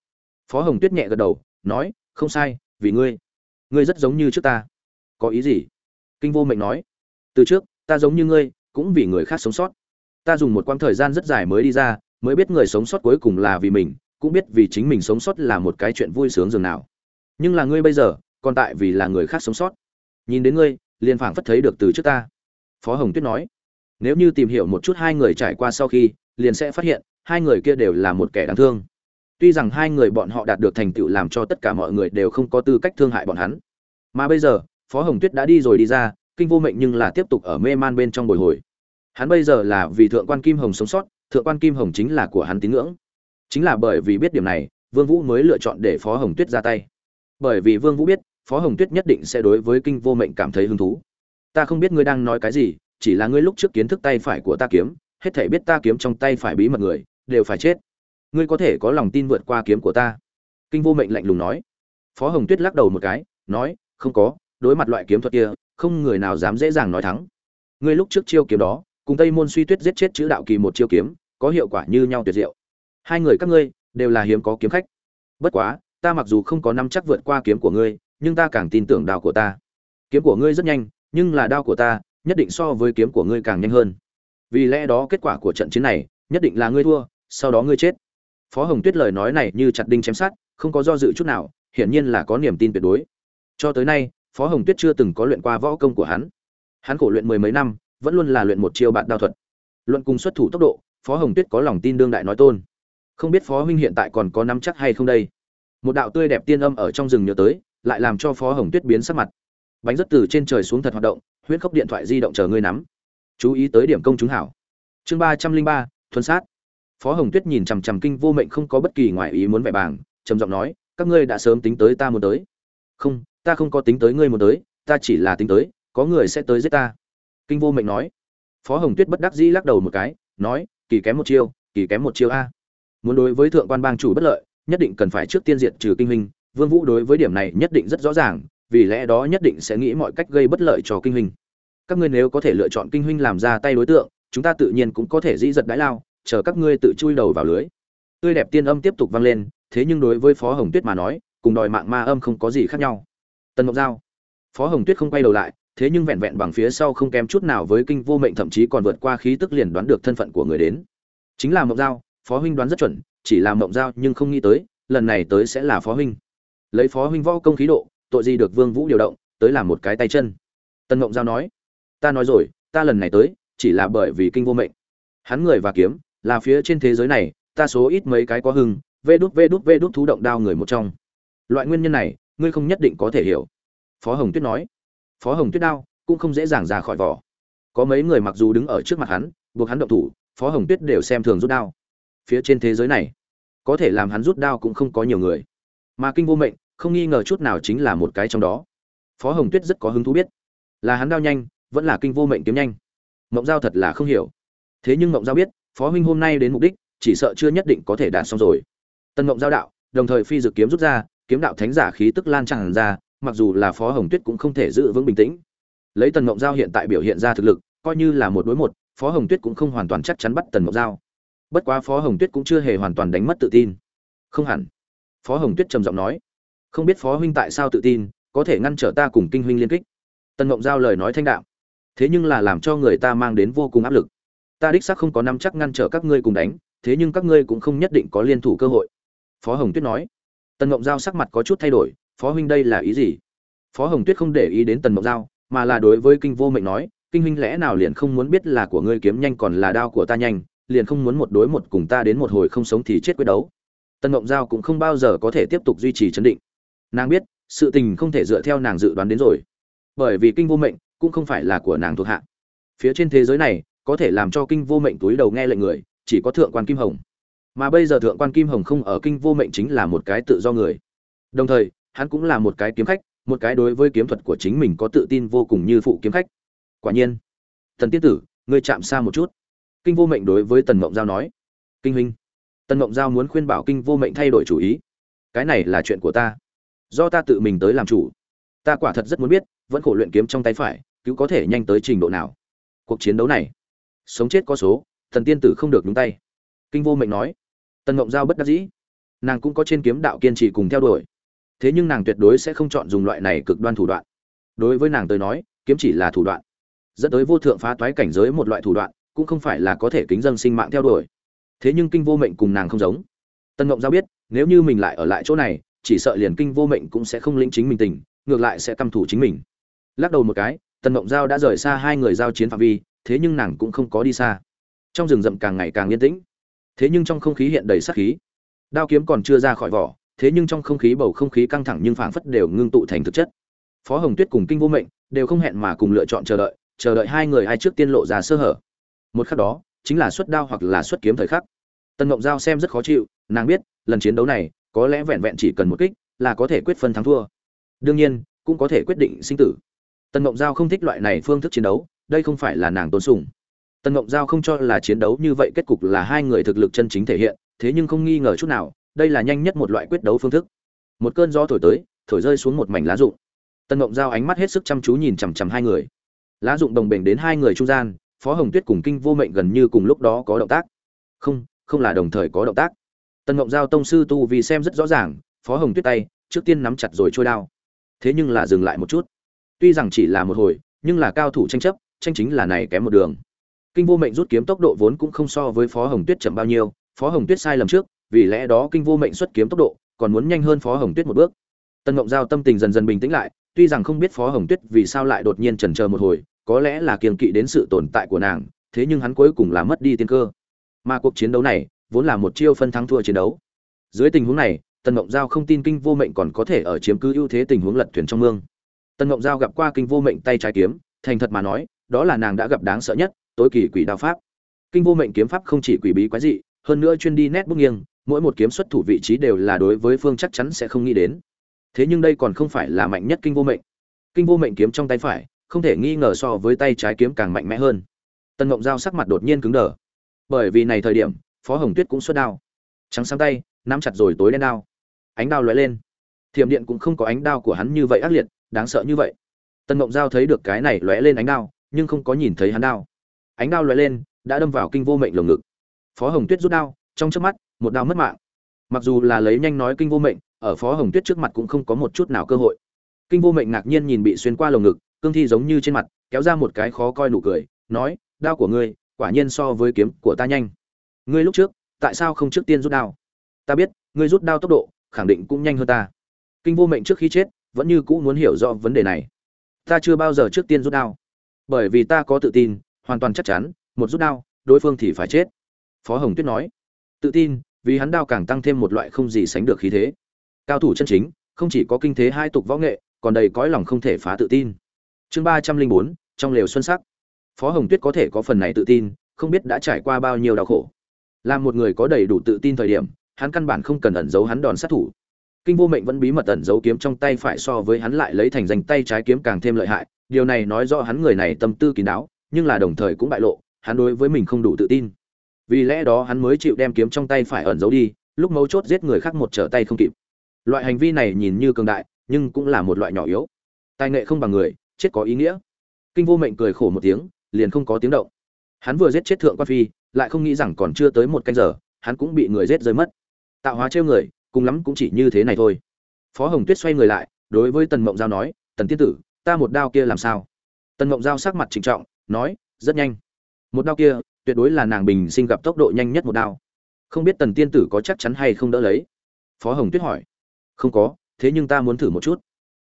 Phó hồng tuyết nhẹ gật đầu, nói, không sai, vì ngươi. Ngươi rất giống như trước ta. Có ý gì? Kinh vô mệnh nói. Từ trước, ta giống như ngươi cũng vì người khác sống sót. Ta dùng một quãng thời gian rất dài mới đi ra, mới biết người sống sót cuối cùng là vì mình, cũng biết vì chính mình sống sót là một cái chuyện vui sướng dường nào. Nhưng là ngươi bây giờ, còn tại vì là người khác sống sót. Nhìn đến ngươi, liền phảng phất thấy được từ trước ta. Phó hồng tuyết nói, nếu như tìm hiểu một chút hai người trải qua sau khi, liền sẽ phát hiện, hai người kia đều là một kẻ đáng thương. Tuy rằng hai người bọn họ đạt được thành tựu làm cho tất cả mọi người đều không có tư cách thương hại bọn hắn. Mà bây giờ, phó hồng tuyết đã đi rồi đi ra kinh vô mệnh nhưng là tiếp tục ở mê man bên trong bồi hồi. Hắn bây giờ là vì thượng quan kim hồng sống sót, thượng quan kim hồng chính là của hắn tín ngưỡng. Chính là bởi vì biết điểm này, vương vũ mới lựa chọn để phó hồng tuyết ra tay. Bởi vì vương vũ biết, phó hồng tuyết nhất định sẽ đối với kinh vô mệnh cảm thấy hứng thú. Ta không biết ngươi đang nói cái gì, chỉ là ngươi lúc trước kiến thức tay phải của ta kiếm, hết thể biết ta kiếm trong tay phải bí mật người, đều phải chết. Ngươi có thể có lòng tin vượt qua kiếm của ta. Kinh vô mệnh lạnh lùng nói. Phó hồng tuyết lắc đầu một cái, nói, không có, đối mặt loại kiếm thuật kia không người nào dám dễ dàng nói thắng. Ngươi lúc trước chiêu kiếm đó, cùng tây môn suy tuyết giết chết chữ đạo kỳ một chiêu kiếm, có hiệu quả như nhau tuyệt diệu. Hai người các ngươi, đều là hiếm có kiếm khách. Bất quá, ta mặc dù không có năm chắc vượt qua kiếm của ngươi, nhưng ta càng tin tưởng đao của ta. Kiếm của ngươi rất nhanh, nhưng là đao của ta, nhất định so với kiếm của ngươi càng nhanh hơn. Vì lẽ đó kết quả của trận chiến này, nhất định là ngươi thua, sau đó ngươi chết. Phó hồng tuyết lời nói này như chặt đinh chém sát không có do dự chút nào, hiển nhiên là có niềm tin tuyệt đối. Cho tới nay phó hồng tuyết chưa từng có luyện qua võ công của hắn. Hắn khổ luyện mười mấy năm, vẫn luôn là luyện một chiêu bạn đao thuật. Luận cùng xuất thủ tốc độ, phó hồng tuyết có lòng tin đương đại nói tôn. Không biết phó huynh hiện tại còn có nắm chắc hay không đây? Một đạo tươi đẹp tiên âm ở trong rừng nhớ tới, lại làm cho phó hồng tuyết biến sắc mặt. Bánh rất từ trên trời xuống thật hoạt động, huyết khốc điện thoại di động chờ ngươi nắm. Chú ý tới điểm công chúng hảo. Chương ba trăm linh ba, thuần sát. Phó hồng tuyết nhìn chằm chằm kinh vô mệnh không có bất kỳ ngoại ý muốn vẻ bàng, trầm giọng nói, các ngươi đã sớm tính tới ta muốn tới. Không ta không có tính tới ngươi muốn tới, ta chỉ là tính tới, có người sẽ tới giết ta. Kinh vô mệnh nói. Phó hồng tuyết bất đắc dĩ lắc đầu một cái, nói, kỳ kém một chiêu, kỳ kém một chiêu a. Muốn đối với thượng quan bang chủ bất lợi, nhất định cần phải trước tiên diệt trừ kinh huynh vương vũ đối với điểm này nhất định rất rõ ràng, vì lẽ đó nhất định sẽ nghĩ mọi cách gây bất lợi cho kinh huynh các ngươi nếu có thể lựa chọn kinh huynh làm ra tay đối tượng, chúng ta tự nhiên cũng có thể dĩ giật đái lao, chờ các ngươi tự chui đầu vào lưới. Tươi đẹp tiên âm tiếp tục vang lên, thế nhưng đối với phó hồng tuyết mà nói, cùng đòi mạng ma âm không có gì khác nhau tần ngọc giao. Phó hồng tuyết không quay đầu lại, thế nhưng vẹn vẹn bằng phía sau không kém chút nào với kinh vô mệnh thậm chí còn vượt qua khí tức liền đoán được thân phận của người đến. Chính là mộng giao, phó huynh đoán rất chuẩn, chỉ là mộng giao nhưng không nghĩ tới, lần này tới sẽ là phó huynh. Lấy phó huynh võ công khí độ, tội gì được vương vũ điều động, tới làm một cái tay chân. Tân mộng giao nói, ta nói rồi, ta lần này tới, chỉ là bởi vì kinh vô mệnh. Hắn người và kiếm, là phía trên thế giới này, ta số ít mấy cái có hưng, vê đút vê đút vê đút thú động đao người một trong. Loại nguyên nhân này ngươi không nhất định có thể hiểu. Phó hồng tuyết nói. Phó hồng tuyết đao cũng không dễ dàng ra khỏi vỏ. Có mấy người mặc dù đứng ở trước mặt hắn, buộc hắn động thủ, phó hồng tuyết đều xem thường rút đao. Phía trên thế giới này, có thể làm hắn rút đao cũng không có nhiều người. Mà kinh vô mệnh, không nghi ngờ chút nào chính là một cái trong đó. Phó hồng tuyết rất có hứng thú biết, là hắn đao nhanh, vẫn là kinh vô mệnh kiếm nhanh. Mộng giao thật là không hiểu. Thế nhưng mộng giao biết, phó huynh hôm nay đến mục đích, chỉ sợ chưa nhất định có thể đạt xong rồi. Tân mộng giao đạo, đồng thời phi dự kiếm rút ra kiếm đạo thánh giả khí tức lan tràn ra, mặc dù là phó hồng tuyết cũng không thể giữ vững bình tĩnh. Lấy tần mộng giao hiện tại biểu hiện ra thực lực, coi như là một đối một, phó hồng tuyết cũng không hoàn toàn chắc chắn bắt tần mộng giao. Bất quá phó hồng tuyết cũng chưa hề hoàn toàn đánh mất tự tin. Không hẳn. Phó hồng tuyết trầm giọng nói, không biết phó huynh tại sao tự tin, có thể ngăn trở ta cùng kinh huynh liên kích? Tần mộng giao lời nói thanh đạo thế nhưng là làm cho người ta mang đến vô cùng áp lực. Ta đích xác không có nắm chắc ngăn trở các ngươi cùng đánh, thế nhưng các ngươi cũng không nhất định có liên thủ cơ hội. Phó hồng tuyết nói tần mộng giao sắc mặt có chút thay đổi, phó huynh đây là ý gì? Phó hồng tuyết không để ý đến tần mộng giao, mà là đối với kinh vô mệnh nói, kinh huynh lẽ nào liền không muốn biết là của ngươi kiếm nhanh còn là đao của ta nhanh, liền không muốn một đối một cùng ta đến một hồi không sống thì chết quyết đấu. Tần mộng giao cũng không bao giờ có thể tiếp tục duy trì chấn định. Nàng biết, sự tình không thể dựa theo nàng dự đoán đến rồi. Bởi vì kinh vô mệnh cũng không phải là của nàng thuộc hạ. Phía trên thế giới này, có thể làm cho kinh vô mệnh túi đầu nghe lệnh người, chỉ có thượng quan kim hồng mà bây giờ thượng quan kim hồng không ở kinh vô mệnh chính là một cái tự do người. Đồng thời, hắn cũng là một cái kiếm khách, một cái đối với kiếm thuật của chính mình có tự tin vô cùng như phụ kiếm khách. Quả nhiên thần tiên tử, ngươi chạm xa một chút. Kinh vô mệnh đối với tần mộng giao nói. Kinh huynh, tần mộng giao muốn khuyên bảo kinh vô mệnh thay đổi chủ ý. Cái này là chuyện của ta. Do ta tự mình tới làm chủ. Ta quả thật rất muốn biết, vẫn khổ luyện kiếm trong tay phải, cứu có thể nhanh tới trình độ nào. Cuộc chiến đấu này, sống chết có số thần tiên tử không được nhúng tay. Kinh vô mệnh nói tần ngộng giao bất đắc dĩ. Nàng cũng có trên kiếm đạo kiên trì cùng theo đuổi. Thế nhưng nàng tuyệt đối sẽ không chọn dùng loại này cực đoan thủ đoạn. Đối với nàng tới nói, kiếm chỉ là thủ đoạn. Dẫn tới vô thượng phá toái cảnh giới một loại thủ đoạn, cũng không phải là có thể kính dân sinh mạng theo đuổi. Thế nhưng kinh vô mệnh cùng nàng không giống. Tân ngộng giao biết, nếu như mình lại ở lại chỗ này, chỉ sợ liền kinh vô mệnh cũng sẽ không lĩnh chính mình tình, ngược lại sẽ căm thủ chính mình. Lắc đầu một cái, tần ngộng giao đã rời xa hai người giao chiến phạm vi, thế nhưng nàng cũng không có đi xa. Trong rừng rậm càng ngày càng yên tĩnh thế nhưng trong không khí hiện đầy sát khí. Đao kiếm còn chưa ra khỏi vỏ, thế nhưng trong không khí bầu không khí căng thẳng nhưng phảng phất đều ngưng tụ thành thực chất. Phó hồng tuyết cùng kinh vô mệnh đều không hẹn mà cùng lựa chọn chờ đợi chờ đợi hai người ai trước tiên lộ ra sơ hở. Một khắc đó, chính là xuất đao hoặc là xuất kiếm thời khắc. Tần ngộng giao xem rất khó chịu, nàng biết, lần chiến đấu này, có lẽ vẹn vẹn chỉ cần một kích, là có thể quyết phân thắng thua. Đương nhiên, cũng có thể quyết định sinh tử. Tần ngộng giao không thích loại này phương thức chiến đấu, đây không phải là nàng tôn sùng tần ngộng giao không cho là chiến đấu như vậy kết cục là hai người thực lực chân chính thể hiện, thế nhưng không nghi ngờ chút nào, đây là nhanh nhất một loại quyết đấu phương thức. Một cơn gió thổi tới, thổi rơi xuống một mảnh lá rụng. Tần ngộng giao ánh mắt hết sức chăm chú nhìn chằm chằm hai người. Lá rụng đồng bình đến hai người trung gian, phó hồng tuyết cùng kinh vô mệnh gần như cùng lúc đó có động tác. Không không là đồng thời có động tác. Tần ngộng giao tông sư tu vì xem rất rõ ràng, phó hồng tuyết tay, trước tiên nắm chặt rồi trôi đao. Thế nhưng là dừng lại một chút. Tuy rằng chỉ là một hồi, nhưng là cao thủ tranh chấp, tranh chính là này kém một đường kinh vô mệnh rút kiếm tốc độ vốn cũng không so với phó hồng tuyết chậm bao nhiêu, phó hồng tuyết sai lầm trước, vì lẽ đó kinh vô mệnh xuất kiếm tốc độ còn muốn nhanh hơn phó hồng tuyết một bước. Tân ngộng giao tâm tình dần dần bình tĩnh lại, tuy rằng không biết phó hồng tuyết vì sao lại đột nhiên chần chờ một hồi, có lẽ là kiềm kỵ đến sự tồn tại của nàng, thế nhưng hắn cuối cùng là mất đi tiên cơ. Mà cuộc chiến đấu này vốn là một chiêu phân thắng thua chiến đấu. Dưới tình huống này tân ngộng giao không tin kinh vô mệnh còn có thể ở chiếm cứ ưu thế tình huống lật thuyền trong mương. Tân ngộng giao gặp qua kinh vô mệnh tay trái kiếm, thành thật mà nói, đó là nàng đã gặp đáng sợ nhất tối kỳ quỷ đao pháp. Kinh vô mệnh kiếm pháp không chỉ quỷ bí quái dị, hơn nữa chuyên đi nét bút nghiêng, mỗi một kiếm xuất thủ vị trí đều là đối với phương chắc chắn sẽ không nghĩ đến. Thế nhưng đây còn không phải là mạnh nhất kinh vô mệnh. Kinh vô mệnh kiếm trong tay phải, không thể nghi ngờ so với tay trái kiếm càng mạnh mẽ hơn. Tân ngộng giao sắc mặt đột nhiên cứng đờ. Bởi vì này thời điểm, phó hồng tuyết cũng xuất đao. Trắng sáng tay, nắm chặt rồi tối đen đao. Ánh đao lóe lên. Thiểm điện cũng không có ánh đao của hắn như vậy ác liệt, đáng sợ như vậy. Tân ngộng giao thấy được cái này lóe lên ánh đao, nhưng không có nhìn thấy hắn đao ánh đao lóe lên, đã đâm vào kinh vô mệnh lồng ngực. Phó hồng tuyết rút đao, trong chớp mắt, một đao mất mạng. Mặc dù là lấy nhanh nói kinh vô mệnh, ở phó hồng tuyết trước mặt cũng không có một chút nào cơ hội. Kinh vô mệnh ngạc nhiên nhìn bị xuyên qua lồng ngực, cương thi giống như trên mặt, kéo ra một cái khó coi nụ cười, nói, đao của ngươi, quả nhiên so với kiếm của ta nhanh. Ngươi lúc trước, tại sao không trước tiên rút đao? Ta biết, ngươi rút đao tốc độ, khẳng định cũng nhanh hơn ta. Kinh vô mệnh trước khi chết, vẫn như cũ muốn hiểu rõ vấn đề này. Ta chưa bao giờ trước tiên rút đao, bởi vì ta có tự tin hoàn toàn chắc chắn, một rút đao, đối phương thì phải chết. Phó hồng tuyết nói. Tự tin, vì hắn đao càng tăng thêm một loại không gì sánh được khí thế. Cao thủ chân chính, không chỉ có kinh thế hai tục võ nghệ, còn đầy cõi lòng không thể phá tự tin. Chương ba trăm linh bốn, trong lều xuân sắc. Phó hồng tuyết có thể có phần này tự tin, không biết đã trải qua bao nhiêu đau khổ. Là một người có đầy đủ tự tin thời điểm, hắn căn bản không cần ẩn giấu hắn đòn sát thủ. Kinh vô mệnh vẫn bí mật ẩn giấu kiếm trong tay phải so với hắn lại lấy thành danh tay trái kiếm càng thêm lợi hại, điều này nói rõ hắn người này tâm tư kín đáo nhưng là đồng thời cũng bại lộ, hắn đối với mình không đủ tự tin. Vì lẽ đó hắn mới chịu đem kiếm trong tay phải ẩn giấu đi, lúc mấu chốt giết người khác một trở tay không kịp. Loại hành vi này nhìn như cường đại, nhưng cũng là một loại nhỏ yếu. Tài nghệ không bằng người, chết có ý nghĩa. Kinh vô mệnh cười khổ một tiếng, liền không có tiếng động. Hắn vừa giết chết thượng quan phi, lại không nghĩ rằng còn chưa tới một canh giờ, hắn cũng bị người giết rơi mất. Tạo hóa trêu người, cùng lắm cũng chỉ như thế này thôi. Phó hồng tuyết xoay người lại, đối với tần mộng giao nói, tần tiên tử, ta một đao kia làm sao? Tần mộng giao sắc mặt trịnh trọng nói, rất nhanh. Một đao kia, tuyệt đối là nàng bình sinh gặp tốc độ nhanh nhất một đao. Không biết tần tiên tử có chắc chắn hay không đỡ lấy? Phó hồng tuyết hỏi. Không có, thế nhưng ta muốn thử một chút.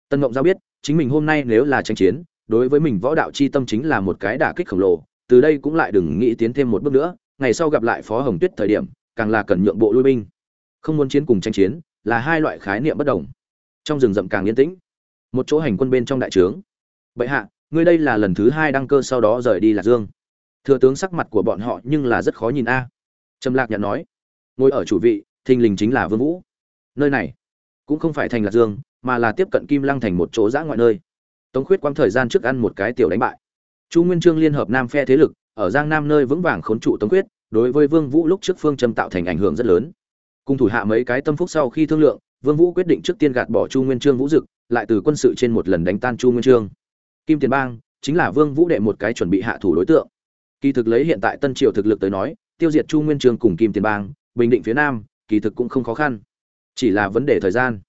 Tần ngộng giao biết, chính mình hôm nay nếu là tranh chiến, đối với mình võ đạo chi tâm chính là một cái đả kích khổng lồ, từ đây cũng lại đừng nghĩ tiến thêm một bước nữa, ngày sau gặp lại phó hồng tuyết thời điểm, càng là cần nhượng bộ lui binh. Không muốn chiến cùng tranh chiến, là hai loại khái niệm bất đồng. Trong rừng rậm càng yên tĩnh, một chỗ hành quân bên trong đại trướng. Bệ hạ ngươi đây là lần thứ hai đăng cơ sau đó rời đi lạc dương. Thừa tướng sắc mặt của bọn họ nhưng là rất khó nhìn a. Trầm lạc nhận nói, ngồi ở chủ vị, thình lình chính là vương vũ. Nơi này cũng không phải thành lạc dương, mà là tiếp cận kim lăng thành một chỗ giã ngoại nơi. Tống khuyết quang thời gian trước ăn một cái tiểu đánh bại. Chu nguyên trương liên hợp nam phe thế lực, ở giang nam nơi vững vàng khốn trụ tống khuyết, đối với vương vũ lúc trước phương châm tạo thành ảnh hưởng rất lớn. Cùng thủ hạ mấy cái tâm phúc sau khi thương lượng, vương vũ quyết định trước tiên gạt bỏ chu nguyên trương vũ dực, lại từ quân sự trên một lần đánh tan chu nguyên trương kim tiền bang chính là vương vũ đệ một cái chuẩn bị hạ thủ đối tượng. Kỳ thực lấy hiện tại tân triều thực lực tới nói, tiêu diệt chu nguyên Trường cùng kim tiền bang, bình định phía nam, kỳ thực cũng không khó khăn. Chỉ là vấn đề thời gian.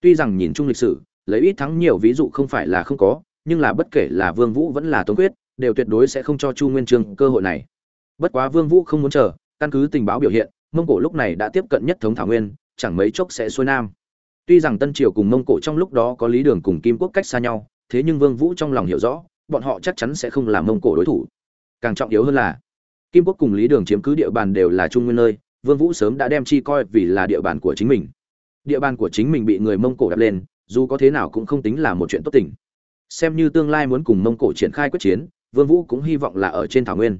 Tuy rằng nhìn chung lịch sử, lấy ít thắng nhiều ví dụ không phải là không có, nhưng là bất kể là vương vũ vẫn là tống quyết, đều tuyệt đối sẽ không cho chu nguyên Trường cơ hội này. Bất quá vương vũ không muốn chờ, căn cứ tình báo biểu hiện, mông cổ lúc này đã tiếp cận nhất thống thảo nguyên, chẳng mấy chốc sẽ xuôi nam. Tuy rằng tân triều cùng mông cổ trong lúc đó có lý đường cùng kim quốc cách xa nhau thế nhưng vương vũ trong lòng hiểu rõ, bọn họ chắc chắn sẽ không làm mông cổ đối thủ. Càng trọng yếu hơn là, kim quốc cùng lý đường chiếm cứ địa bàn đều là trung nguyên nơi, vương vũ sớm đã đem chi coi vì là địa bàn của chính mình. Địa bàn của chính mình bị người mông cổ đập lên, dù có thế nào cũng không tính là một chuyện tốt tình. Xem như tương lai muốn cùng mông cổ triển khai quyết chiến, vương vũ cũng hy vọng là ở trên thảo nguyên.